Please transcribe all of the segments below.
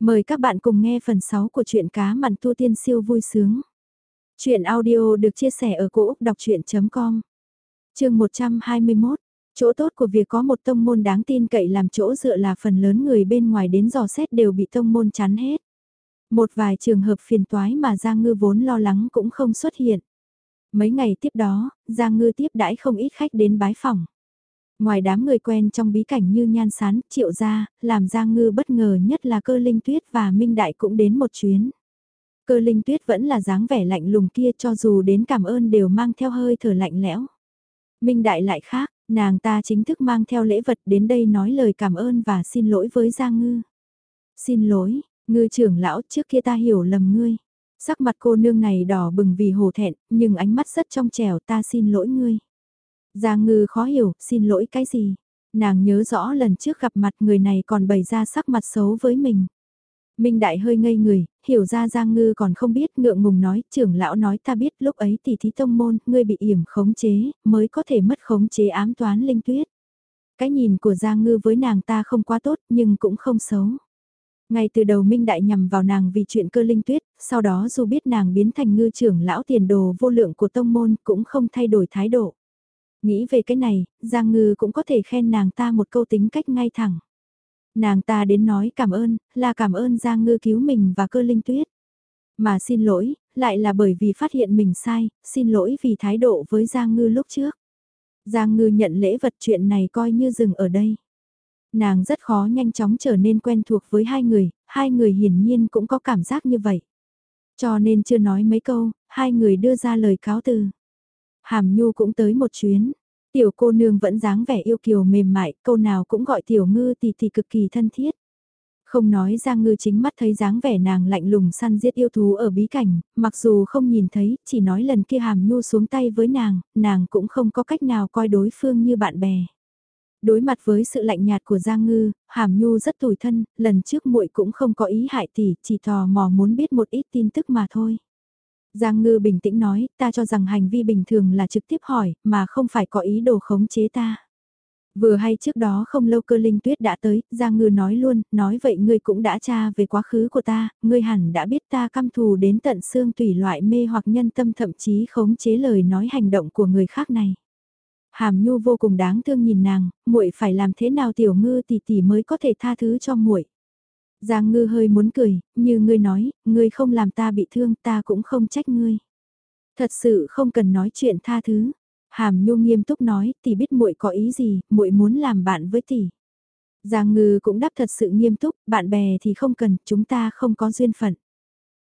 Mời các bạn cùng nghe phần 6 của truyện cá mặn tu tiên siêu vui sướng. Chuyện audio được chia sẻ ở cỗ đọc chuyện.com Trường 121 Chỗ tốt của việc có một tông môn đáng tin cậy làm chỗ dựa là phần lớn người bên ngoài đến dò xét đều bị tông môn chắn hết. Một vài trường hợp phiền toái mà Giang Ngư vốn lo lắng cũng không xuất hiện. Mấy ngày tiếp đó, Giang Ngư tiếp đãi không ít khách đến bái phòng. Ngoài đám người quen trong bí cảnh như nhan sán, triệu gia, làm Giang Ngư bất ngờ nhất là cơ linh tuyết và Minh Đại cũng đến một chuyến. Cơ linh tuyết vẫn là dáng vẻ lạnh lùng kia cho dù đến cảm ơn đều mang theo hơi thở lạnh lẽo. Minh Đại lại khác, nàng ta chính thức mang theo lễ vật đến đây nói lời cảm ơn và xin lỗi với Giang Ngư. Xin lỗi, ngư trưởng lão trước kia ta hiểu lầm ngươi. Sắc mặt cô nương này đỏ bừng vì hổ thẹn, nhưng ánh mắt rất trong trẻo ta xin lỗi ngươi. Giang ngư khó hiểu, xin lỗi cái gì? Nàng nhớ rõ lần trước gặp mặt người này còn bày ra sắc mặt xấu với mình. Minh Đại hơi ngây người, hiểu ra Giang Ngư còn không biết ngượng ngùng nói, trưởng lão nói ta biết lúc ấy tỷ thí tông môn, ngươi bị yểm khống chế, mới có thể mất khống chế ám toán linh tuyết. Cái nhìn của Giang Ngư với nàng ta không quá tốt nhưng cũng không xấu. Ngay từ đầu Minh Đại nhằm vào nàng vì chuyện cơ linh tuyết, sau đó dù biết nàng biến thành ngư trưởng lão tiền đồ vô lượng của tông môn cũng không thay đổi thái độ. Nghĩ về cái này, Giang Ngư cũng có thể khen nàng ta một câu tính cách ngay thẳng. Nàng ta đến nói cảm ơn, là cảm ơn Giang Ngư cứu mình và cơ linh tuyết. Mà xin lỗi, lại là bởi vì phát hiện mình sai, xin lỗi vì thái độ với Giang Ngư lúc trước. Giang Ngư nhận lễ vật chuyện này coi như dừng ở đây. Nàng rất khó nhanh chóng trở nên quen thuộc với hai người, hai người hiển nhiên cũng có cảm giác như vậy. Cho nên chưa nói mấy câu, hai người đưa ra lời cáo từ. Hàm Nhu cũng tới một chuyến. Tiểu cô nương vẫn dáng vẻ yêu kiều mềm mại, câu nào cũng gọi tiểu ngư tỷ tỷ cực kỳ thân thiết. Không nói Giang Ngư chính mắt thấy dáng vẻ nàng lạnh lùng săn giết yêu thú ở bí cảnh, mặc dù không nhìn thấy, chỉ nói lần kia Hàm Nhu xuống tay với nàng, nàng cũng không có cách nào coi đối phương như bạn bè. Đối mặt với sự lạnh nhạt của Giang Ngư, Hàm Nhu rất tủi thân, lần trước muội cũng không có ý hại tỷ, chỉ tò mò muốn biết một ít tin tức mà thôi. Giang Ngư bình tĩnh nói, ta cho rằng hành vi bình thường là trực tiếp hỏi, mà không phải có ý đồ khống chế ta. Vừa hay trước đó không lâu cơ linh tuyết đã tới, Giang Ngư nói luôn, nói vậy ngươi cũng đã tra về quá khứ của ta, ngươi hẳn đã biết ta căm thù đến tận xương tùy loại mê hoặc nhân tâm thậm chí khống chế lời nói hành động của người khác này. Hàm Nhu vô cùng đáng thương nhìn nàng, muội phải làm thế nào tiểu ngư tỷ tỷ mới có thể tha thứ cho muội. Giang ngư hơi muốn cười, như ngươi nói, ngươi không làm ta bị thương ta cũng không trách ngươi. Thật sự không cần nói chuyện tha thứ. Hàm Nhu nghiêm túc nói, tỷ biết muội có ý gì, muội muốn làm bạn với tỷ. Giang ngư cũng đáp thật sự nghiêm túc, bạn bè thì không cần, chúng ta không có duyên phận.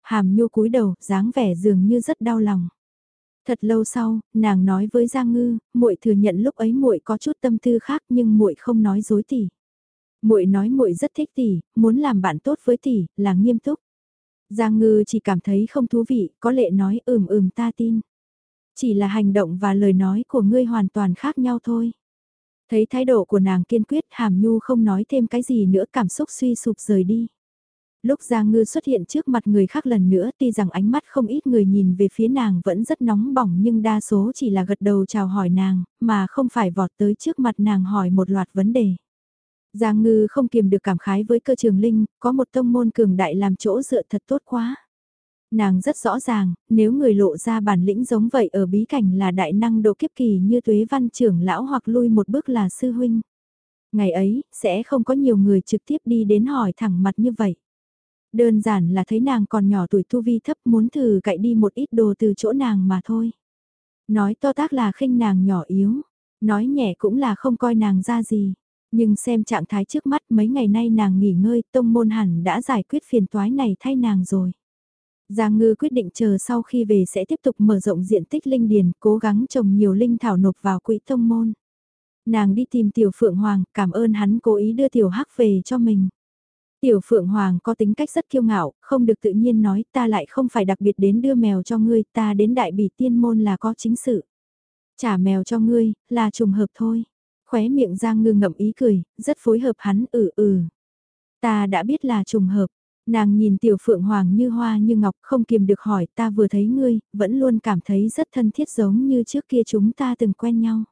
Hàm Nhu cúi đầu, dáng vẻ dường như rất đau lòng. Thật lâu sau, nàng nói với Giang Ngư, muội thừa nhận lúc ấy muội có chút tâm tư khác nhưng muội không nói dối tỷ. Muội nói muội rất thích tỷ, muốn làm bạn tốt với tỷ, là nghiêm túc. Giang Ngư chỉ cảm thấy không thú vị, có lệ nói ừm ừm ta tin. Chỉ là hành động và lời nói của ngươi hoàn toàn khác nhau thôi. Thấy thái độ của nàng kiên quyết Hàm Nhu không nói thêm cái gì nữa cảm xúc suy sụp rời đi. Lúc Giang Ngư xuất hiện trước mặt người khác lần nữa tuy rằng ánh mắt không ít người nhìn về phía nàng vẫn rất nóng bỏng nhưng đa số chỉ là gật đầu chào hỏi nàng, mà không phải vọt tới trước mặt nàng hỏi một loạt vấn đề. Giang Ngư không kiềm được cảm khái với cơ trường linh, có một tông môn cường đại làm chỗ dựa thật tốt quá. Nàng rất rõ ràng, nếu người lộ ra bản lĩnh giống vậy ở bí cảnh là đại năng độ kiếp kỳ như tuế văn trưởng lão hoặc lui một bước là sư huynh. Ngày ấy, sẽ không có nhiều người trực tiếp đi đến hỏi thẳng mặt như vậy. Đơn giản là thấy nàng còn nhỏ tuổi tu vi thấp muốn thử cậy đi một ít đồ từ chỗ nàng mà thôi. Nói to tác là khinh nàng nhỏ yếu, nói nhẹ cũng là không coi nàng ra gì. Nhưng xem trạng thái trước mắt mấy ngày nay nàng nghỉ ngơi tông môn hẳn đã giải quyết phiền toái này thay nàng rồi. Giang ngư quyết định chờ sau khi về sẽ tiếp tục mở rộng diện tích linh điền, cố gắng trồng nhiều linh thảo nộp vào quỹ tông môn. Nàng đi tìm tiểu phượng hoàng, cảm ơn hắn cố ý đưa tiểu hắc về cho mình. Tiểu Phượng Hoàng có tính cách rất kiêu ngạo, không được tự nhiên nói ta lại không phải đặc biệt đến đưa mèo cho ngươi, ta đến đại bỉ tiên môn là có chính sự. Trả mèo cho ngươi, là trùng hợp thôi. Khóe miệng Giang ngư ngậm ý cười, rất phối hợp hắn ừ ừ. Ta đã biết là trùng hợp. Nàng nhìn tiểu phượng hoàng như hoa như ngọc không kiềm được hỏi ta vừa thấy ngươi, vẫn luôn cảm thấy rất thân thiết giống như trước kia chúng ta từng quen nhau.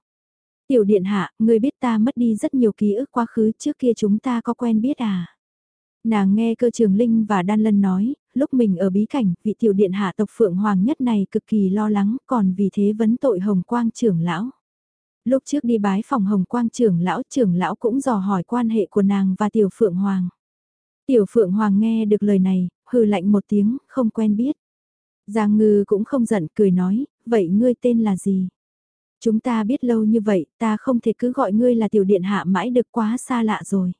Tiểu điện hạ, ngươi biết ta mất đi rất nhiều ký ức quá khứ trước kia chúng ta có quen biết à? Nàng nghe cơ trường Linh và Đan Lân nói, lúc mình ở bí cảnh, vị tiểu điện hạ tộc Phượng Hoàng nhất này cực kỳ lo lắng, còn vì thế vấn tội Hồng Quang trưởng lão. Lúc trước đi bái phòng Hồng Quang trưởng lão, trưởng lão cũng dò hỏi quan hệ của nàng và tiểu Phượng Hoàng. Tiểu Phượng Hoàng nghe được lời này, hừ lạnh một tiếng, không quen biết. Giang ngư cũng không giận, cười nói, vậy ngươi tên là gì? Chúng ta biết lâu như vậy, ta không thể cứ gọi ngươi là tiểu điện hạ mãi được quá xa lạ rồi.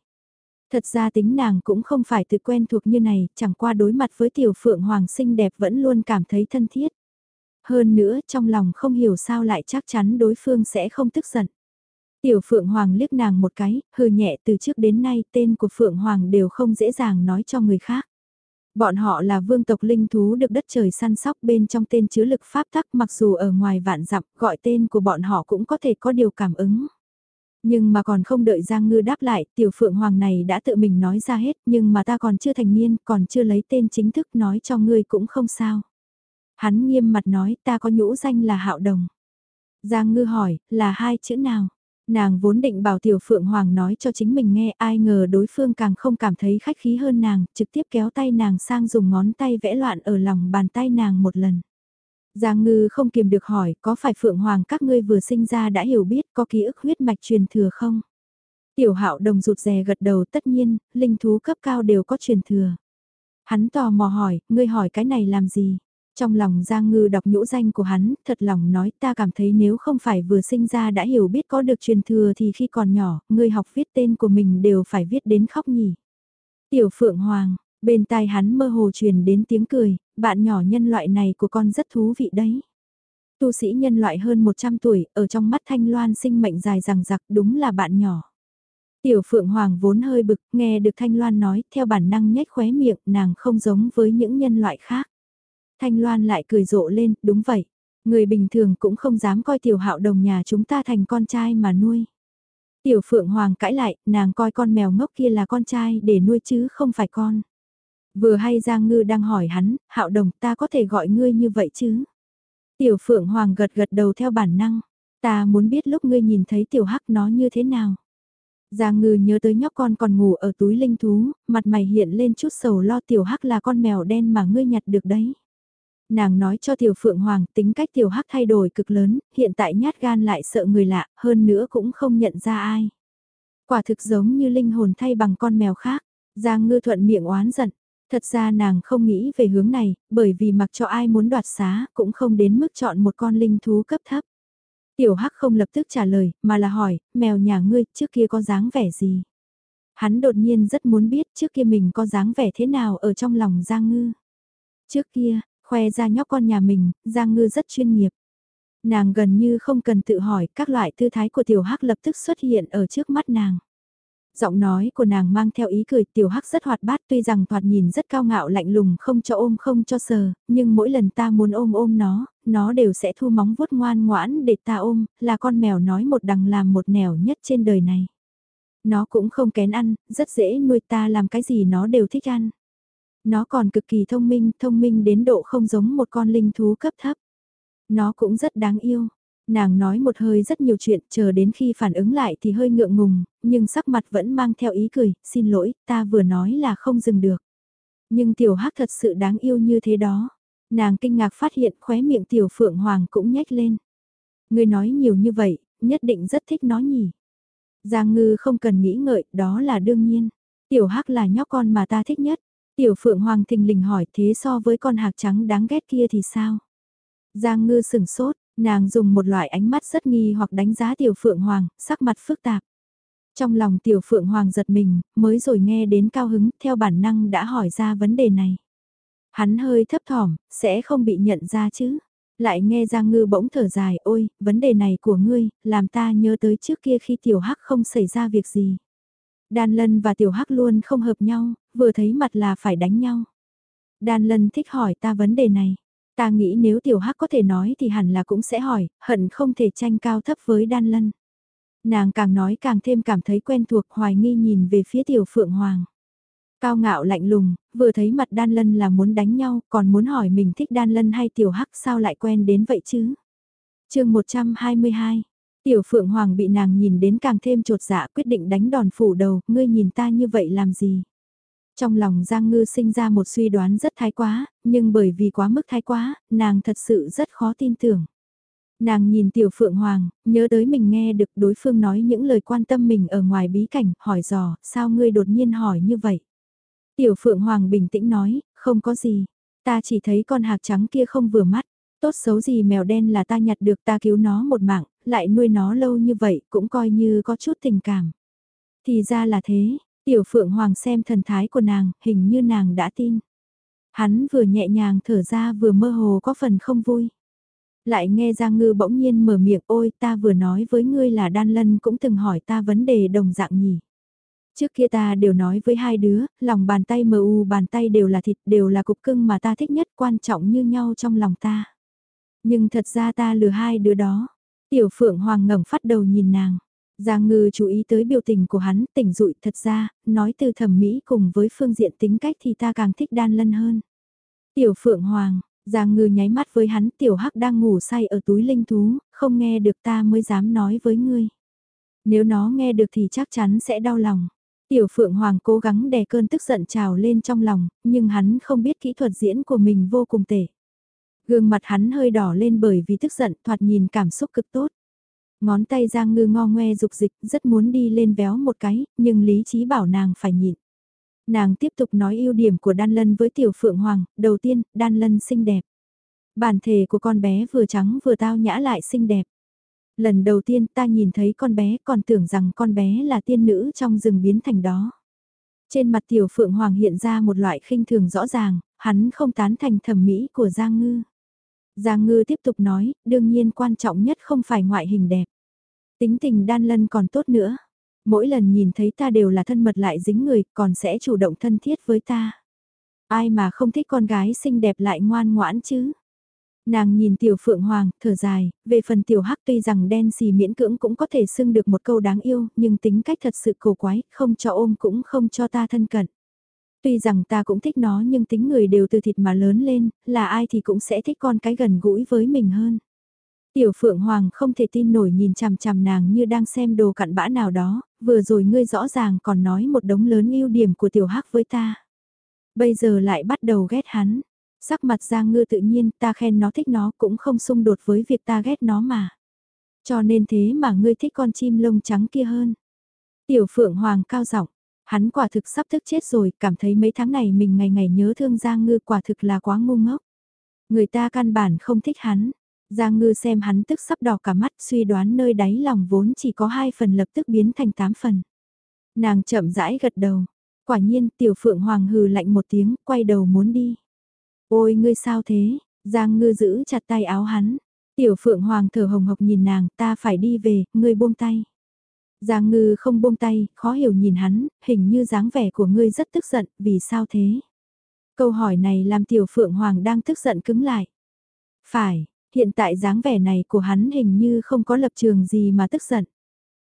Thật ra tính nàng cũng không phải từ quen thuộc như này, chẳng qua đối mặt với tiểu phượng hoàng xinh đẹp vẫn luôn cảm thấy thân thiết. Hơn nữa trong lòng không hiểu sao lại chắc chắn đối phương sẽ không tức giận. Tiểu Phượng Hoàng liếc nàng một cái, hừ nhẹ từ trước đến nay tên của Phượng Hoàng đều không dễ dàng nói cho người khác. Bọn họ là vương tộc linh thú được đất trời săn sóc bên trong tên chứa lực pháp tắc mặc dù ở ngoài vạn dặm gọi tên của bọn họ cũng có thể có điều cảm ứng. Nhưng mà còn không đợi Giang Ngư đáp lại, tiểu phượng hoàng này đã tự mình nói ra hết, nhưng mà ta còn chưa thành niên, còn chưa lấy tên chính thức nói cho ngươi cũng không sao. Hắn nghiêm mặt nói ta có nhũ danh là Hạo Đồng. Giang Ngư hỏi, là hai chữ nào? Nàng vốn định bảo tiểu phượng hoàng nói cho chính mình nghe ai ngờ đối phương càng không cảm thấy khách khí hơn nàng, trực tiếp kéo tay nàng sang dùng ngón tay vẽ loạn ở lòng bàn tay nàng một lần. Giang ngư không kiềm được hỏi có phải phượng hoàng các ngươi vừa sinh ra đã hiểu biết có ký ức huyết mạch truyền thừa không? Tiểu hạo đồng rụt rè gật đầu tất nhiên, linh thú cấp cao đều có truyền thừa. Hắn tò mò hỏi, ngươi hỏi cái này làm gì? Trong lòng Giang Ngư đọc nhũ danh của hắn, thật lòng nói ta cảm thấy nếu không phải vừa sinh ra đã hiểu biết có được truyền thừa thì khi còn nhỏ, người học viết tên của mình đều phải viết đến khóc nhỉ. Tiểu Phượng Hoàng, bên tai hắn mơ hồ truyền đến tiếng cười, bạn nhỏ nhân loại này của con rất thú vị đấy. Tu sĩ nhân loại hơn 100 tuổi, ở trong mắt Thanh Loan sinh mệnh dài rằng giặc đúng là bạn nhỏ. Tiểu Phượng Hoàng vốn hơi bực, nghe được Thanh Loan nói, theo bản năng nhếch khóe miệng, nàng không giống với những nhân loại khác. Thanh Loan lại cười rộ lên, đúng vậy. Người bình thường cũng không dám coi tiểu hạo đồng nhà chúng ta thành con trai mà nuôi. Tiểu Phượng Hoàng cãi lại, nàng coi con mèo ngốc kia là con trai để nuôi chứ không phải con. Vừa hay Giang Ngư đang hỏi hắn, hạo đồng ta có thể gọi ngươi như vậy chứ? Tiểu Phượng Hoàng gật gật đầu theo bản năng, ta muốn biết lúc ngươi nhìn thấy tiểu hắc nó như thế nào. Giang Ngư nhớ tới nhóc con còn ngủ ở túi linh thú, mặt mày hiện lên chút sầu lo tiểu hắc là con mèo đen mà ngươi nhặt được đấy nàng nói cho Tiểu Phượng Hoàng tính cách Tiểu Hắc thay đổi cực lớn, hiện tại nhát gan lại sợ người lạ, hơn nữa cũng không nhận ra ai. Quả thực giống như linh hồn thay bằng con mèo khác, Giang Ngư thuận miệng oán giận. Thật ra nàng không nghĩ về hướng này, bởi vì mặc cho ai muốn đoạt xá, cũng không đến mức chọn một con linh thú cấp thấp. Tiểu Hắc không lập tức trả lời, mà là hỏi, mèo nhà ngươi trước kia có dáng vẻ gì? Hắn đột nhiên rất muốn biết trước kia mình có dáng vẻ thế nào ở trong lòng Giang Ngư. Trước kia, khoe ra nhóc con nhà mình, Giang Ngư rất chuyên nghiệp. Nàng gần như không cần tự hỏi, các loại tư thái của tiểu hắc lập tức xuất hiện ở trước mắt nàng. Giọng nói của nàng mang theo ý cười tiểu hắc rất hoạt bát tuy rằng thoạt nhìn rất cao ngạo lạnh lùng không cho ôm không cho sờ, nhưng mỗi lần ta muốn ôm ôm nó, nó đều sẽ thu móng vuốt ngoan ngoãn để ta ôm, là con mèo nói một đằng làm một nẻo nhất trên đời này. Nó cũng không kén ăn, rất dễ nuôi ta làm cái gì nó đều thích ăn. Nó còn cực kỳ thông minh, thông minh đến độ không giống một con linh thú cấp thấp. Nó cũng rất đáng yêu. Nàng nói một hơi rất nhiều chuyện, chờ đến khi phản ứng lại thì hơi ngượng ngùng, nhưng sắc mặt vẫn mang theo ý cười, xin lỗi, ta vừa nói là không dừng được. Nhưng tiểu hắc thật sự đáng yêu như thế đó. Nàng kinh ngạc phát hiện khóe miệng tiểu phượng hoàng cũng nhếch lên. Người nói nhiều như vậy, nhất định rất thích nó nhỉ. Giang ngư không cần nghĩ ngợi, đó là đương nhiên. Tiểu hắc là nhóc con mà ta thích nhất. Tiểu Phượng Hoàng thình lình hỏi thế so với con hạc trắng đáng ghét kia thì sao? Giang ngư sừng sốt, nàng dùng một loại ánh mắt rất nghi hoặc đánh giá Tiểu Phượng Hoàng, sắc mặt phức tạp. Trong lòng Tiểu Phượng Hoàng giật mình, mới rồi nghe đến cao hứng, theo bản năng đã hỏi ra vấn đề này. Hắn hơi thấp thỏm, sẽ không bị nhận ra chứ? Lại nghe Giang Ngư bỗng thở dài, ôi, vấn đề này của ngươi, làm ta nhớ tới trước kia khi Tiểu Hắc không xảy ra việc gì. Đan Lân và Tiểu Hắc luôn không hợp nhau, vừa thấy mặt là phải đánh nhau. Đan Lân thích hỏi ta vấn đề này. Ta nghĩ nếu Tiểu Hắc có thể nói thì hẳn là cũng sẽ hỏi, hận không thể tranh cao thấp với Đan Lân. Nàng càng nói càng thêm cảm thấy quen thuộc hoài nghi nhìn về phía Tiểu Phượng Hoàng. Cao ngạo lạnh lùng, vừa thấy mặt Đan Lân là muốn đánh nhau, còn muốn hỏi mình thích Đan Lân hay Tiểu Hắc sao lại quen đến vậy chứ? chương 122 Tiểu Phượng Hoàng bị nàng nhìn đến càng thêm trột dạ quyết định đánh đòn phủ đầu, ngươi nhìn ta như vậy làm gì? Trong lòng Giang Ngư sinh ra một suy đoán rất thái quá, nhưng bởi vì quá mức thái quá, nàng thật sự rất khó tin tưởng. Nàng nhìn Tiểu Phượng Hoàng, nhớ tới mình nghe được đối phương nói những lời quan tâm mình ở ngoài bí cảnh, hỏi dò, sao ngươi đột nhiên hỏi như vậy? Tiểu Phượng Hoàng bình tĩnh nói, không có gì, ta chỉ thấy con hạc trắng kia không vừa mắt, tốt xấu gì mèo đen là ta nhặt được ta cứu nó một mạng, lại nuôi nó lâu như vậy cũng coi như có chút tình cảm. Thì ra là thế, Tiểu Phượng Hoàng xem thần thái của nàng, hình như nàng đã tin. Hắn vừa nhẹ nhàng thở ra vừa mơ hồ có phần không vui. Lại nghe Giang Ngư bỗng nhiên mở miệng ôi ta vừa nói với ngươi là Đan Lân cũng từng hỏi ta vấn đề đồng dạng nhỉ. Trước kia ta đều nói với hai đứa, lòng bàn tay mờ u bàn tay đều là thịt đều là cục cưng mà ta thích nhất quan trọng như nhau trong lòng ta. Nhưng thật ra ta lừa hai đứa đó. Tiểu Phượng Hoàng ngẩng phát đầu nhìn nàng. Giang Ngư chú ý tới biểu tình của hắn, tỉnh dụi thật ra, nói từ thẩm mỹ cùng với phương diện tính cách thì ta càng thích đan lân hơn. Tiểu Phượng Hoàng, Giang Ngư nháy mắt với hắn, Tiểu Hắc đang ngủ say ở túi linh thú, không nghe được ta mới dám nói với ngươi. Nếu nó nghe được thì chắc chắn sẽ đau lòng. Tiểu Phượng Hoàng cố gắng đè cơn tức giận trào lên trong lòng, nhưng hắn không biết kỹ thuật diễn của mình vô cùng tệ. Gương mặt hắn hơi đỏ lên bởi vì tức giận thoạt nhìn cảm xúc cực tốt. Ngón tay Giang Ngư ngo ngoe dục dịch rất muốn đi lên véo một cái, nhưng lý trí bảo nàng phải nhịn. Nàng tiếp tục nói ưu điểm của Đan Lân với Tiểu Phượng Hoàng, đầu tiên, Đan Lân xinh đẹp. Bản thể của con bé vừa trắng vừa tao nhã lại xinh đẹp. Lần đầu tiên ta nhìn thấy con bé còn tưởng rằng con bé là tiên nữ trong rừng biến thành đó. Trên mặt Tiểu Phượng Hoàng hiện ra một loại khinh thường rõ ràng, hắn không tán thành thẩm mỹ của Giang Ngư. Giang Ngư tiếp tục nói, đương nhiên quan trọng nhất không phải ngoại hình đẹp. Tính tình đan lân còn tốt nữa. Mỗi lần nhìn thấy ta đều là thân mật lại dính người, còn sẽ chủ động thân thiết với ta. Ai mà không thích con gái xinh đẹp lại ngoan ngoãn chứ? Nàng nhìn tiểu phượng hoàng, thở dài, về phần tiểu hắc tuy rằng đen xì miễn cưỡng cũng có thể xưng được một câu đáng yêu, nhưng tính cách thật sự cổ quái, không cho ôm cũng không cho ta thân cận. Tuy rằng ta cũng thích nó nhưng tính người đều từ thịt mà lớn lên, là ai thì cũng sẽ thích con cái gần gũi với mình hơn. Tiểu Phượng Hoàng không thể tin nổi nhìn chằm chằm nàng như đang xem đồ cặn bã nào đó, vừa rồi ngươi rõ ràng còn nói một đống lớn ưu điểm của tiểu hắc với ta. Bây giờ lại bắt đầu ghét hắn. Sắc mặt Giang Ngư tự nhiên ta khen nó thích nó cũng không xung đột với việc ta ghét nó mà. Cho nên thế mà ngươi thích con chim lông trắng kia hơn. Tiểu Phượng Hoàng cao giọng hắn quả thực sắp thức chết rồi, cảm thấy mấy tháng này mình ngày ngày nhớ thương Giang Ngư quả thực là quá ngu ngốc. Người ta căn bản không thích hắn, Giang Ngư xem hắn tức sắp đỏ cả mắt suy đoán nơi đáy lòng vốn chỉ có hai phần lập tức biến thành tám phần. Nàng chậm rãi gật đầu. Quả nhiên tiểu phượng hoàng hừ lạnh một tiếng quay đầu muốn đi. Ôi ngươi sao thế? Giang Ngư giữ chặt tay áo hắn. Tiểu phượng hoàng thở hồng hộc nhìn nàng ta phải đi về, ngươi buông tay. Giang Ngư không buông tay, khó hiểu nhìn hắn, hình như dáng vẻ của ngươi rất tức giận, vì sao thế? Câu hỏi này làm tiểu phượng hoàng đang tức giận cứng lại. Phải, Hiện tại dáng vẻ này của hắn hình như không có lập trường gì mà tức giận.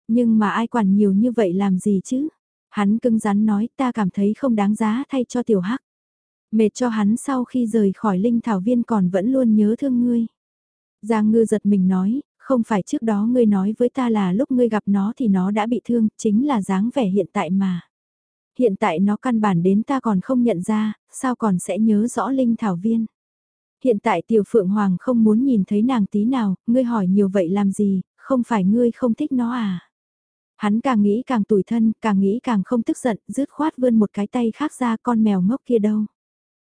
Nhưng mà ai quản nhiều như vậy làm gì chứ? Hắn cưng rắn nói ta cảm thấy không đáng giá thay cho tiểu hắc. Mệt cho hắn sau khi rời khỏi linh thảo viên còn vẫn luôn nhớ thương ngươi. Giang ngư giật mình nói, không phải trước đó ngươi nói với ta là lúc ngươi gặp nó thì nó đã bị thương, chính là dáng vẻ hiện tại mà. Hiện tại nó căn bản đến ta còn không nhận ra, sao còn sẽ nhớ rõ linh thảo viên. Hiện tại tiểu phượng hoàng không muốn nhìn thấy nàng tí nào, ngươi hỏi nhiều vậy làm gì, không phải ngươi không thích nó à? Hắn càng nghĩ càng tủi thân, càng nghĩ càng không tức giận, rứt khoát vươn một cái tay khác ra con mèo ngốc kia đâu.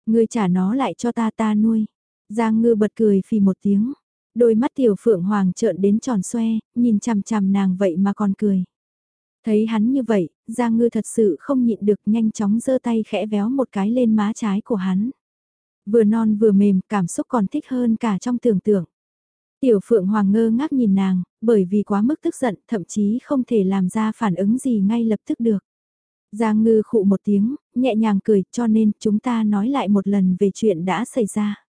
Ngươi trả nó lại cho ta ta nuôi. Giang ngư bật cười phì một tiếng. Đôi mắt tiểu phượng hoàng trợn đến tròn xoe, nhìn chằm chằm nàng vậy mà còn cười. Thấy hắn như vậy, Giang ngư thật sự không nhịn được nhanh chóng giơ tay khẽ véo một cái lên má trái của hắn. Vừa non vừa mềm, cảm xúc còn thích hơn cả trong tưởng tượng. Tiểu Phượng Hoàng ngơ ngác nhìn nàng, bởi vì quá mức tức giận, thậm chí không thể làm ra phản ứng gì ngay lập tức được. Giang ngư khụ một tiếng, nhẹ nhàng cười, cho nên chúng ta nói lại một lần về chuyện đã xảy ra.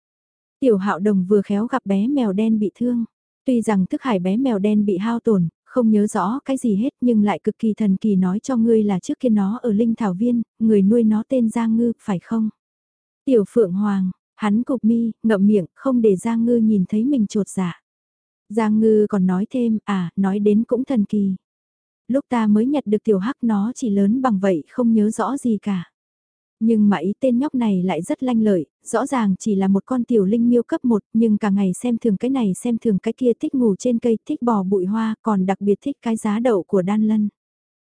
Tiểu hạo đồng vừa khéo gặp bé mèo đen bị thương. Tuy rằng thức hải bé mèo đen bị hao tổn, không nhớ rõ cái gì hết nhưng lại cực kỳ thần kỳ nói cho ngươi là trước kia nó ở Linh Thảo Viên, người nuôi nó tên Giang Ngư, phải không? Tiểu Phượng Hoàng, hắn cục mi, ngậm miệng, không để Giang Ngư nhìn thấy mình trột dạ. Giang Ngư còn nói thêm, à, nói đến cũng thần kỳ. Lúc ta mới nhặt được tiểu hắc nó chỉ lớn bằng vậy không nhớ rõ gì cả. Nhưng mà ý tên nhóc này lại rất lanh lợi, rõ ràng chỉ là một con tiểu linh miêu cấp 1 nhưng cả ngày xem thường cái này xem thường cái kia thích ngủ trên cây, thích bò bụi hoa, còn đặc biệt thích cái giá đậu của đan lân.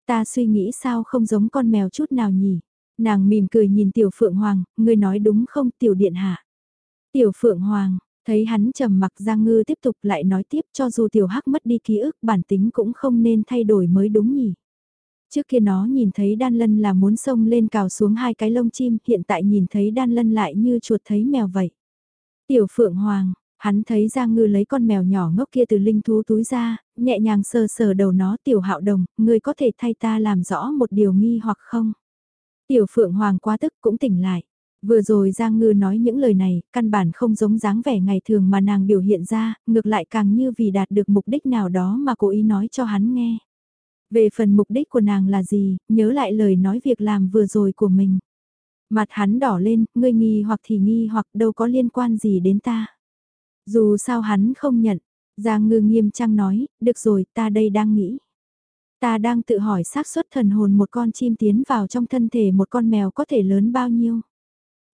Ta suy nghĩ sao không giống con mèo chút nào nhỉ? Nàng mỉm cười nhìn tiểu phượng hoàng, người nói đúng không tiểu điện hạ? Tiểu phượng hoàng, thấy hắn trầm mặc Giang Ngư tiếp tục lại nói tiếp cho dù tiểu hắc mất đi ký ức bản tính cũng không nên thay đổi mới đúng nhỉ? Trước kia nó nhìn thấy đan lân là muốn xông lên cào xuống hai cái lông chim, hiện tại nhìn thấy đan lân lại như chuột thấy mèo vậy. Tiểu Phượng Hoàng, hắn thấy Giang Ngư lấy con mèo nhỏ ngốc kia từ linh thú túi ra, nhẹ nhàng sờ sờ đầu nó tiểu hạo đồng, người có thể thay ta làm rõ một điều nghi hoặc không? Tiểu Phượng Hoàng quá tức cũng tỉnh lại. Vừa rồi Giang Ngư nói những lời này, căn bản không giống dáng vẻ ngày thường mà nàng biểu hiện ra, ngược lại càng như vì đạt được mục đích nào đó mà cố ý nói cho hắn nghe. Về phần mục đích của nàng là gì, nhớ lại lời nói việc làm vừa rồi của mình. Mặt hắn đỏ lên, ngươi nghi hoặc thì nghi hoặc đâu có liên quan gì đến ta. Dù sao hắn không nhận, Giang ngư nghiêm trang nói, được rồi ta đây đang nghĩ. Ta đang tự hỏi xác suất thần hồn một con chim tiến vào trong thân thể một con mèo có thể lớn bao nhiêu.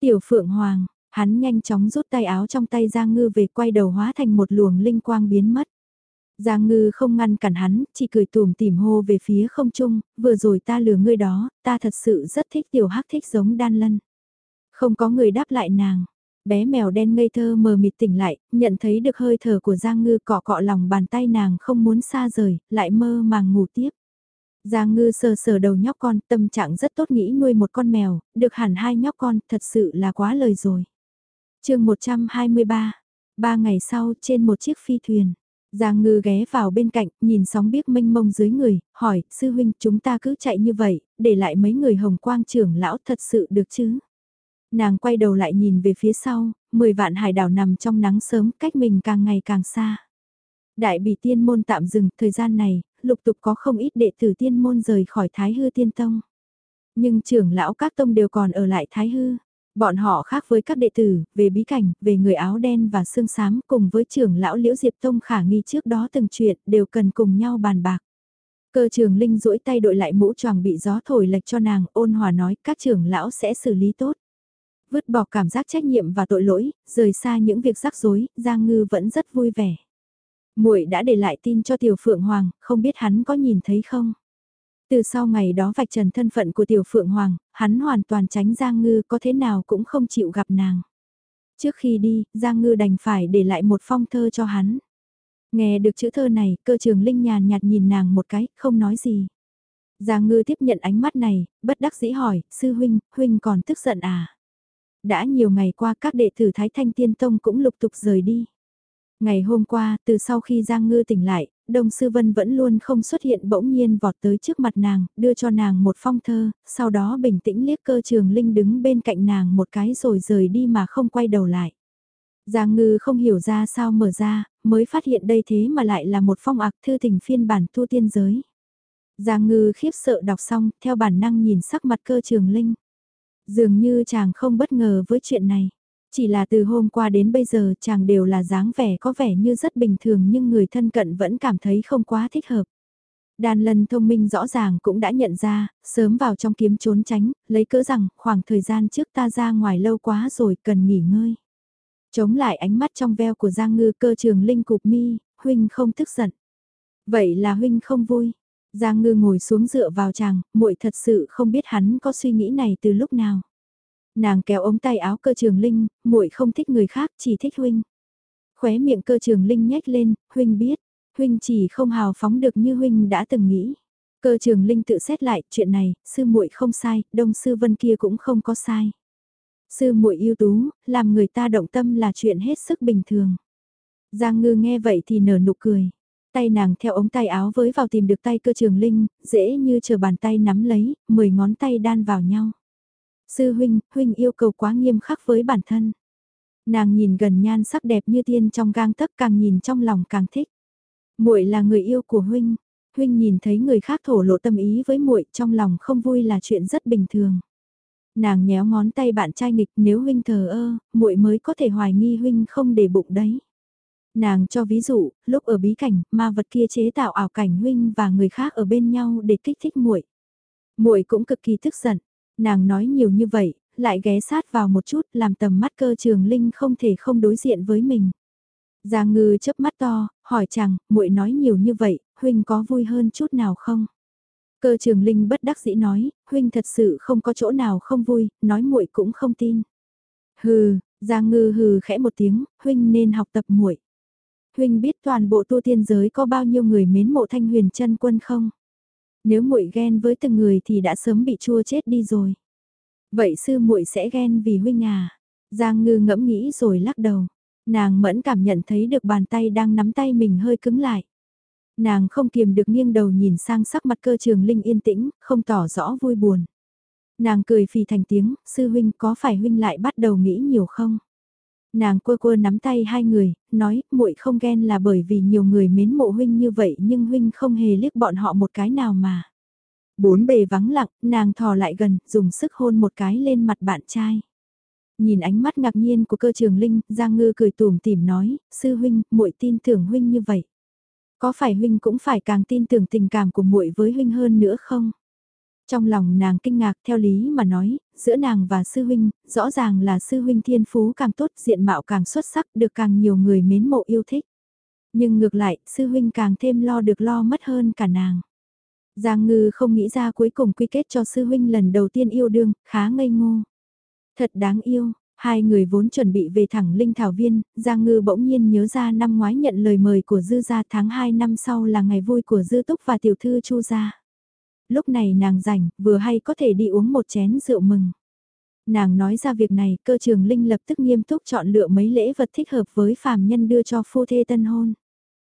Tiểu Phượng Hoàng, hắn nhanh chóng rút tay áo trong tay Giang Ngư về quay đầu hóa thành một luồng linh quang biến mất. Giang ngư không ngăn cản hắn, chỉ cười tùm tìm hô về phía không trung, vừa rồi ta lừa ngươi đó, ta thật sự rất thích tiểu hắc thích giống đan lân. Không có người đáp lại nàng, bé mèo đen ngây thơ mờ mịt tỉnh lại, nhận thấy được hơi thở của Giang ngư cọ cọ lòng bàn tay nàng không muốn xa rời, lại mơ màng ngủ tiếp. Giang ngư sờ sờ đầu nhóc con, tâm trạng rất tốt nghĩ nuôi một con mèo, được hẳn hai nhóc con, thật sự là quá lời rồi. chương 123, ba ngày sau trên một chiếc phi thuyền. Giang ngư ghé vào bên cạnh, nhìn sóng biếc mênh mông dưới người, hỏi, sư huynh chúng ta cứ chạy như vậy, để lại mấy người hồng quang trưởng lão thật sự được chứ? Nàng quay đầu lại nhìn về phía sau, 10 vạn hải đảo nằm trong nắng sớm, cách mình càng ngày càng xa. Đại bỉ tiên môn tạm dừng, thời gian này, lục tục có không ít đệ tử tiên môn rời khỏi Thái Hư Tiên Tông. Nhưng trưởng lão các tông đều còn ở lại Thái Hư. Bọn họ khác với các đệ tử, về bí cảnh, về người áo đen và xương xám cùng với trưởng lão Liễu Diệp Tông khả nghi trước đó từng chuyện đều cần cùng nhau bàn bạc. Cơ trường Linh duỗi tay đội lại mũ choàng bị gió thổi lệch cho nàng ôn hòa nói các trưởng lão sẽ xử lý tốt. Vứt bỏ cảm giác trách nhiệm và tội lỗi, rời xa những việc rắc rối, Giang Ngư vẫn rất vui vẻ. muội đã để lại tin cho Tiểu Phượng Hoàng, không biết hắn có nhìn thấy không? Từ sau ngày đó vạch trần thân phận của Tiểu Phượng Hoàng, hắn hoàn toàn tránh Giang Ngư có thế nào cũng không chịu gặp nàng. Trước khi đi, Giang Ngư đành phải để lại một phong thơ cho hắn. Nghe được chữ thơ này, cơ trường Linh nhàn nhạt nhìn nàng một cái, không nói gì. Giang Ngư tiếp nhận ánh mắt này, bất đắc dĩ hỏi, sư huynh, huynh còn tức giận à? Đã nhiều ngày qua các đệ tử Thái Thanh Tiên Tông cũng lục tục rời đi. Ngày hôm qua, từ sau khi Giang Ngư tỉnh lại, Đông Sư Vân vẫn luôn không xuất hiện bỗng nhiên vọt tới trước mặt nàng, đưa cho nàng một phong thơ, sau đó bình tĩnh liếc cơ trường Linh đứng bên cạnh nàng một cái rồi rời đi mà không quay đầu lại. Giang Ngư không hiểu ra sao mở ra, mới phát hiện đây thế mà lại là một phong ạc thư tình phiên bản tu tiên giới. Giang Ngư khiếp sợ đọc xong, theo bản năng nhìn sắc mặt cơ trường Linh. Dường như chàng không bất ngờ với chuyện này. Chỉ là từ hôm qua đến bây giờ chàng đều là dáng vẻ có vẻ như rất bình thường nhưng người thân cận vẫn cảm thấy không quá thích hợp. Đan lân thông minh rõ ràng cũng đã nhận ra, sớm vào trong kiếm trốn tránh, lấy cỡ rằng khoảng thời gian trước ta ra ngoài lâu quá rồi cần nghỉ ngơi. Chống lại ánh mắt trong veo của Giang Ngư cơ trường Linh cục mi, huynh không tức giận. Vậy là huynh không vui. Giang Ngư ngồi xuống dựa vào chàng, muội thật sự không biết hắn có suy nghĩ này từ lúc nào. Nàng kéo ống tay áo cơ trường linh, muội không thích người khác, chỉ thích huynh. Khóe miệng cơ trường linh nhếch lên, huynh biết, huynh chỉ không hào phóng được như huynh đã từng nghĩ. Cơ trường linh tự xét lại, chuyện này, sư muội không sai, đông sư vân kia cũng không có sai. Sư muội ưu tú, làm người ta động tâm là chuyện hết sức bình thường. Giang ngư nghe vậy thì nở nụ cười. Tay nàng theo ống tay áo với vào tìm được tay cơ trường linh, dễ như chờ bàn tay nắm lấy, mười ngón tay đan vào nhau. Sư huynh, huynh yêu cầu quá nghiêm khắc với bản thân. Nàng nhìn gần nhan sắc đẹp như tiên trong gang tấc càng nhìn trong lòng càng thích. Muội là người yêu của huynh, huynh nhìn thấy người khác thổ lộ tâm ý với muội trong lòng không vui là chuyện rất bình thường. Nàng nhéo ngón tay bạn trai nghịch nếu huynh thờ ơ, muội mới có thể hoài nghi huynh không để bụng đấy. Nàng cho ví dụ, lúc ở bí cảnh, ma vật kia chế tạo ảo cảnh huynh và người khác ở bên nhau để kích thích muội. Muội cũng cực kỳ tức giận, Nàng nói nhiều như vậy, lại ghé sát vào một chút làm tầm mắt cơ trường linh không thể không đối diện với mình. Giang ngư chớp mắt to, hỏi chàng, muội nói nhiều như vậy, huynh có vui hơn chút nào không? Cơ trường linh bất đắc dĩ nói, huynh thật sự không có chỗ nào không vui, nói muội cũng không tin. Hừ, Giang ngư hừ khẽ một tiếng, huynh nên học tập muội. Huynh biết toàn bộ tu tiên giới có bao nhiêu người mến mộ thanh huyền chân quân không? Nếu muội ghen với từng người thì đã sớm bị chua chết đi rồi. Vậy sư muội sẽ ghen vì huynh à? Giang ngư ngẫm nghĩ rồi lắc đầu. Nàng mẫn cảm nhận thấy được bàn tay đang nắm tay mình hơi cứng lại. Nàng không kiềm được nghiêng đầu nhìn sang sắc mặt cơ trường linh yên tĩnh, không tỏ rõ vui buồn. Nàng cười phì thành tiếng, sư huynh có phải huynh lại bắt đầu nghĩ nhiều không? Nàng quơ quơ nắm tay hai người, nói, muội không ghen là bởi vì nhiều người mến mộ huynh như vậy nhưng huynh không hề liếc bọn họ một cái nào mà. Bốn bề vắng lặng, nàng thò lại gần, dùng sức hôn một cái lên mặt bạn trai. Nhìn ánh mắt ngạc nhiên của cơ trường linh, Giang Ngư cười tủm tỉm nói, sư huynh, muội tin tưởng huynh như vậy. Có phải huynh cũng phải càng tin tưởng tình cảm của muội với huynh hơn nữa không? Trong lòng nàng kinh ngạc theo lý mà nói, giữa nàng và sư huynh, rõ ràng là sư huynh thiên phú càng tốt diện mạo càng xuất sắc được càng nhiều người mến mộ yêu thích. Nhưng ngược lại, sư huynh càng thêm lo được lo mất hơn cả nàng. Giang ngư không nghĩ ra cuối cùng quy kết cho sư huynh lần đầu tiên yêu đương, khá ngây ngô. Thật đáng yêu, hai người vốn chuẩn bị về thẳng Linh Thảo Viên, Giang Ngư bỗng nhiên nhớ ra năm ngoái nhận lời mời của Dư gia tháng 2 năm sau là ngày vui của Dư Túc và tiểu thư Chu gia lúc này nàng rảnh, vừa hay có thể đi uống một chén rượu mừng. Nàng nói ra việc này, cơ trường Linh lập tức nghiêm túc chọn lựa mấy lễ vật thích hợp với phàm nhân đưa cho phu thê tân hôn.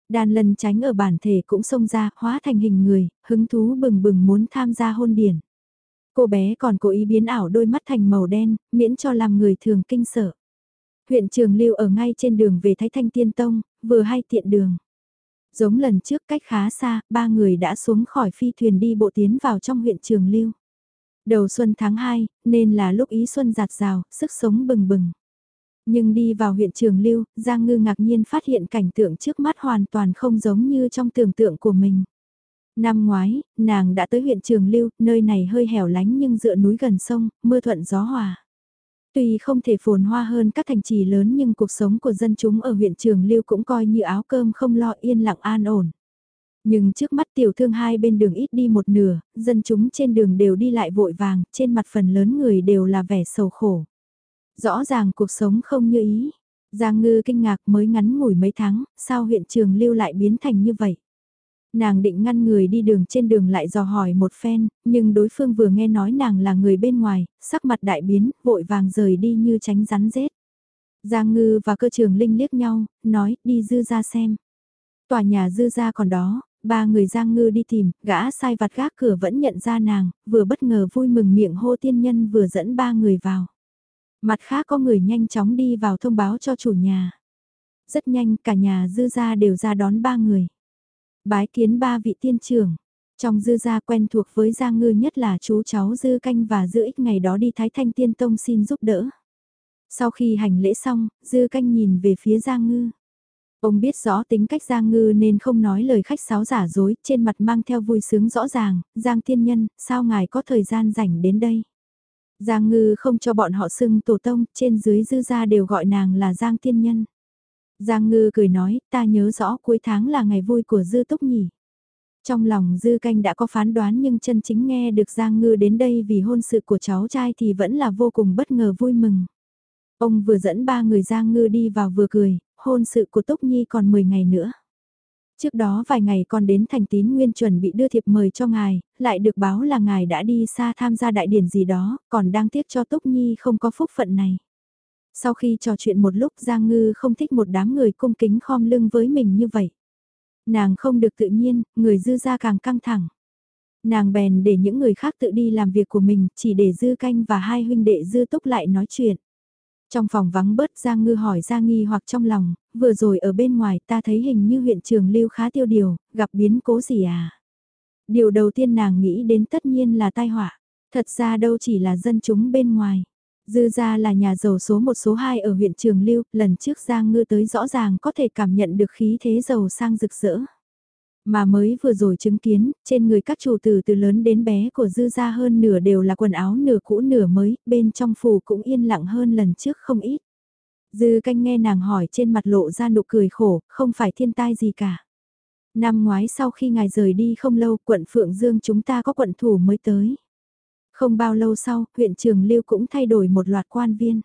Đàn lần tránh ở bản thể cũng xông ra, hóa thành hình người, hứng thú bừng bừng muốn tham gia hôn điển. Cô bé còn cố ý biến ảo đôi mắt thành màu đen, miễn cho làm người thường kinh sợ. Huyện Trường Lưu ở ngay trên đường về Thái Thanh Tiên Tông, vừa hay tiện đường. Giống lần trước cách khá xa, ba người đã xuống khỏi phi thuyền đi bộ tiến vào trong huyện Trường Lưu. Đầu xuân tháng 2, nên là lúc ý xuân giạt rào, sức sống bừng bừng. Nhưng đi vào huyện Trường Lưu, Giang Ngư ngạc nhiên phát hiện cảnh tượng trước mắt hoàn toàn không giống như trong tưởng tượng của mình. Năm ngoái, nàng đã tới huyện Trường Lưu, nơi này hơi hẻo lánh nhưng dựa núi gần sông, mưa thuận gió hòa. Tuy không thể phồn hoa hơn các thành trì lớn nhưng cuộc sống của dân chúng ở huyện Trường Lưu cũng coi như áo cơm không lo yên lặng an ổn. Nhưng trước mắt tiểu thương hai bên đường ít đi một nửa, dân chúng trên đường đều đi lại vội vàng, trên mặt phần lớn người đều là vẻ sầu khổ. Rõ ràng cuộc sống không như ý. Giang ngư kinh ngạc mới ngắn ngủi mấy tháng, sao huyện trường lưu lại biến thành như vậy? Nàng định ngăn người đi đường trên đường lại dò hỏi một phen, nhưng đối phương vừa nghe nói nàng là người bên ngoài, sắc mặt đại biến, vội vàng rời đi như tránh rắn rết. Giang ngư và cơ trường linh liếc nhau, nói đi dư ra xem. Tòa nhà dư ra còn đó, ba người Giang ngư đi tìm, gã sai vặt gác cửa vẫn nhận ra nàng, vừa bất ngờ vui mừng miệng hô tiên nhân vừa dẫn ba người vào. Mặt khác có người nhanh chóng đi vào thông báo cho chủ nhà. Rất nhanh cả nhà dư ra đều ra đón ba người. Bái kiến ba vị tiên trưởng. Trong dư gia quen thuộc với gia ngư nhất là chú cháu dư canh và dư ích ngày đó đi Thái Thanh Tiên Tông xin giúp đỡ. Sau khi hành lễ xong, dư canh nhìn về phía gia ngư. Ông biết rõ tính cách Giang Ngư nên không nói lời khách sáo giả dối, trên mặt mang theo vui sướng rõ ràng, Giang Tiên Nhân, sao ngài có thời gian rảnh đến đây? Giang Ngư không cho bọn họ xưng tổ tông, trên dưới dư gia đều gọi nàng là Giang Tiên Nhân. Giang Ngư cười nói, ta nhớ rõ cuối tháng là ngày vui của Dư Túc nhỉ. Trong lòng Dư Canh đã có phán đoán nhưng chân chính nghe được Giang Ngư đến đây vì hôn sự của cháu trai thì vẫn là vô cùng bất ngờ vui mừng. Ông vừa dẫn ba người Giang Ngư đi vào vừa cười, hôn sự của Túc Nhi còn 10 ngày nữa. Trước đó vài ngày con đến thành tín nguyên chuẩn bị đưa thiệp mời cho ngài, lại được báo là ngài đã đi xa tham gia đại điển gì đó, còn đang tiếc cho Túc Nhi không có phúc phận này. Sau khi trò chuyện một lúc Giang Ngư không thích một đám người cung kính khom lưng với mình như vậy. Nàng không được tự nhiên, người dư ra càng căng thẳng. Nàng bèn để những người khác tự đi làm việc của mình, chỉ để dư canh và hai huynh đệ dư túc lại nói chuyện. Trong phòng vắng bớt Giang Ngư hỏi Giang Nghi hoặc trong lòng, vừa rồi ở bên ngoài ta thấy hình như huyện trường lưu khá tiêu điều, gặp biến cố gì à? Điều đầu tiên nàng nghĩ đến tất nhiên là tai họa, thật ra đâu chỉ là dân chúng bên ngoài. Dư gia là nhà giàu số một số 2 ở huyện Trường Lưu, lần trước Giang Ngư tới rõ ràng có thể cảm nhận được khí thế giàu sang rực rỡ. Mà mới vừa rồi chứng kiến, trên người các chủ tử từ lớn đến bé của dư gia hơn nửa đều là quần áo nửa cũ nửa mới, bên trong phủ cũng yên lặng hơn lần trước không ít. Dư canh nghe nàng hỏi trên mặt lộ ra nụ cười khổ, không phải thiên tai gì cả. Năm ngoái sau khi ngài rời đi không lâu, quận Phượng Dương chúng ta có quận thủ mới tới. Không bao lâu sau, huyện Trường Lưu cũng thay đổi một loạt quan viên.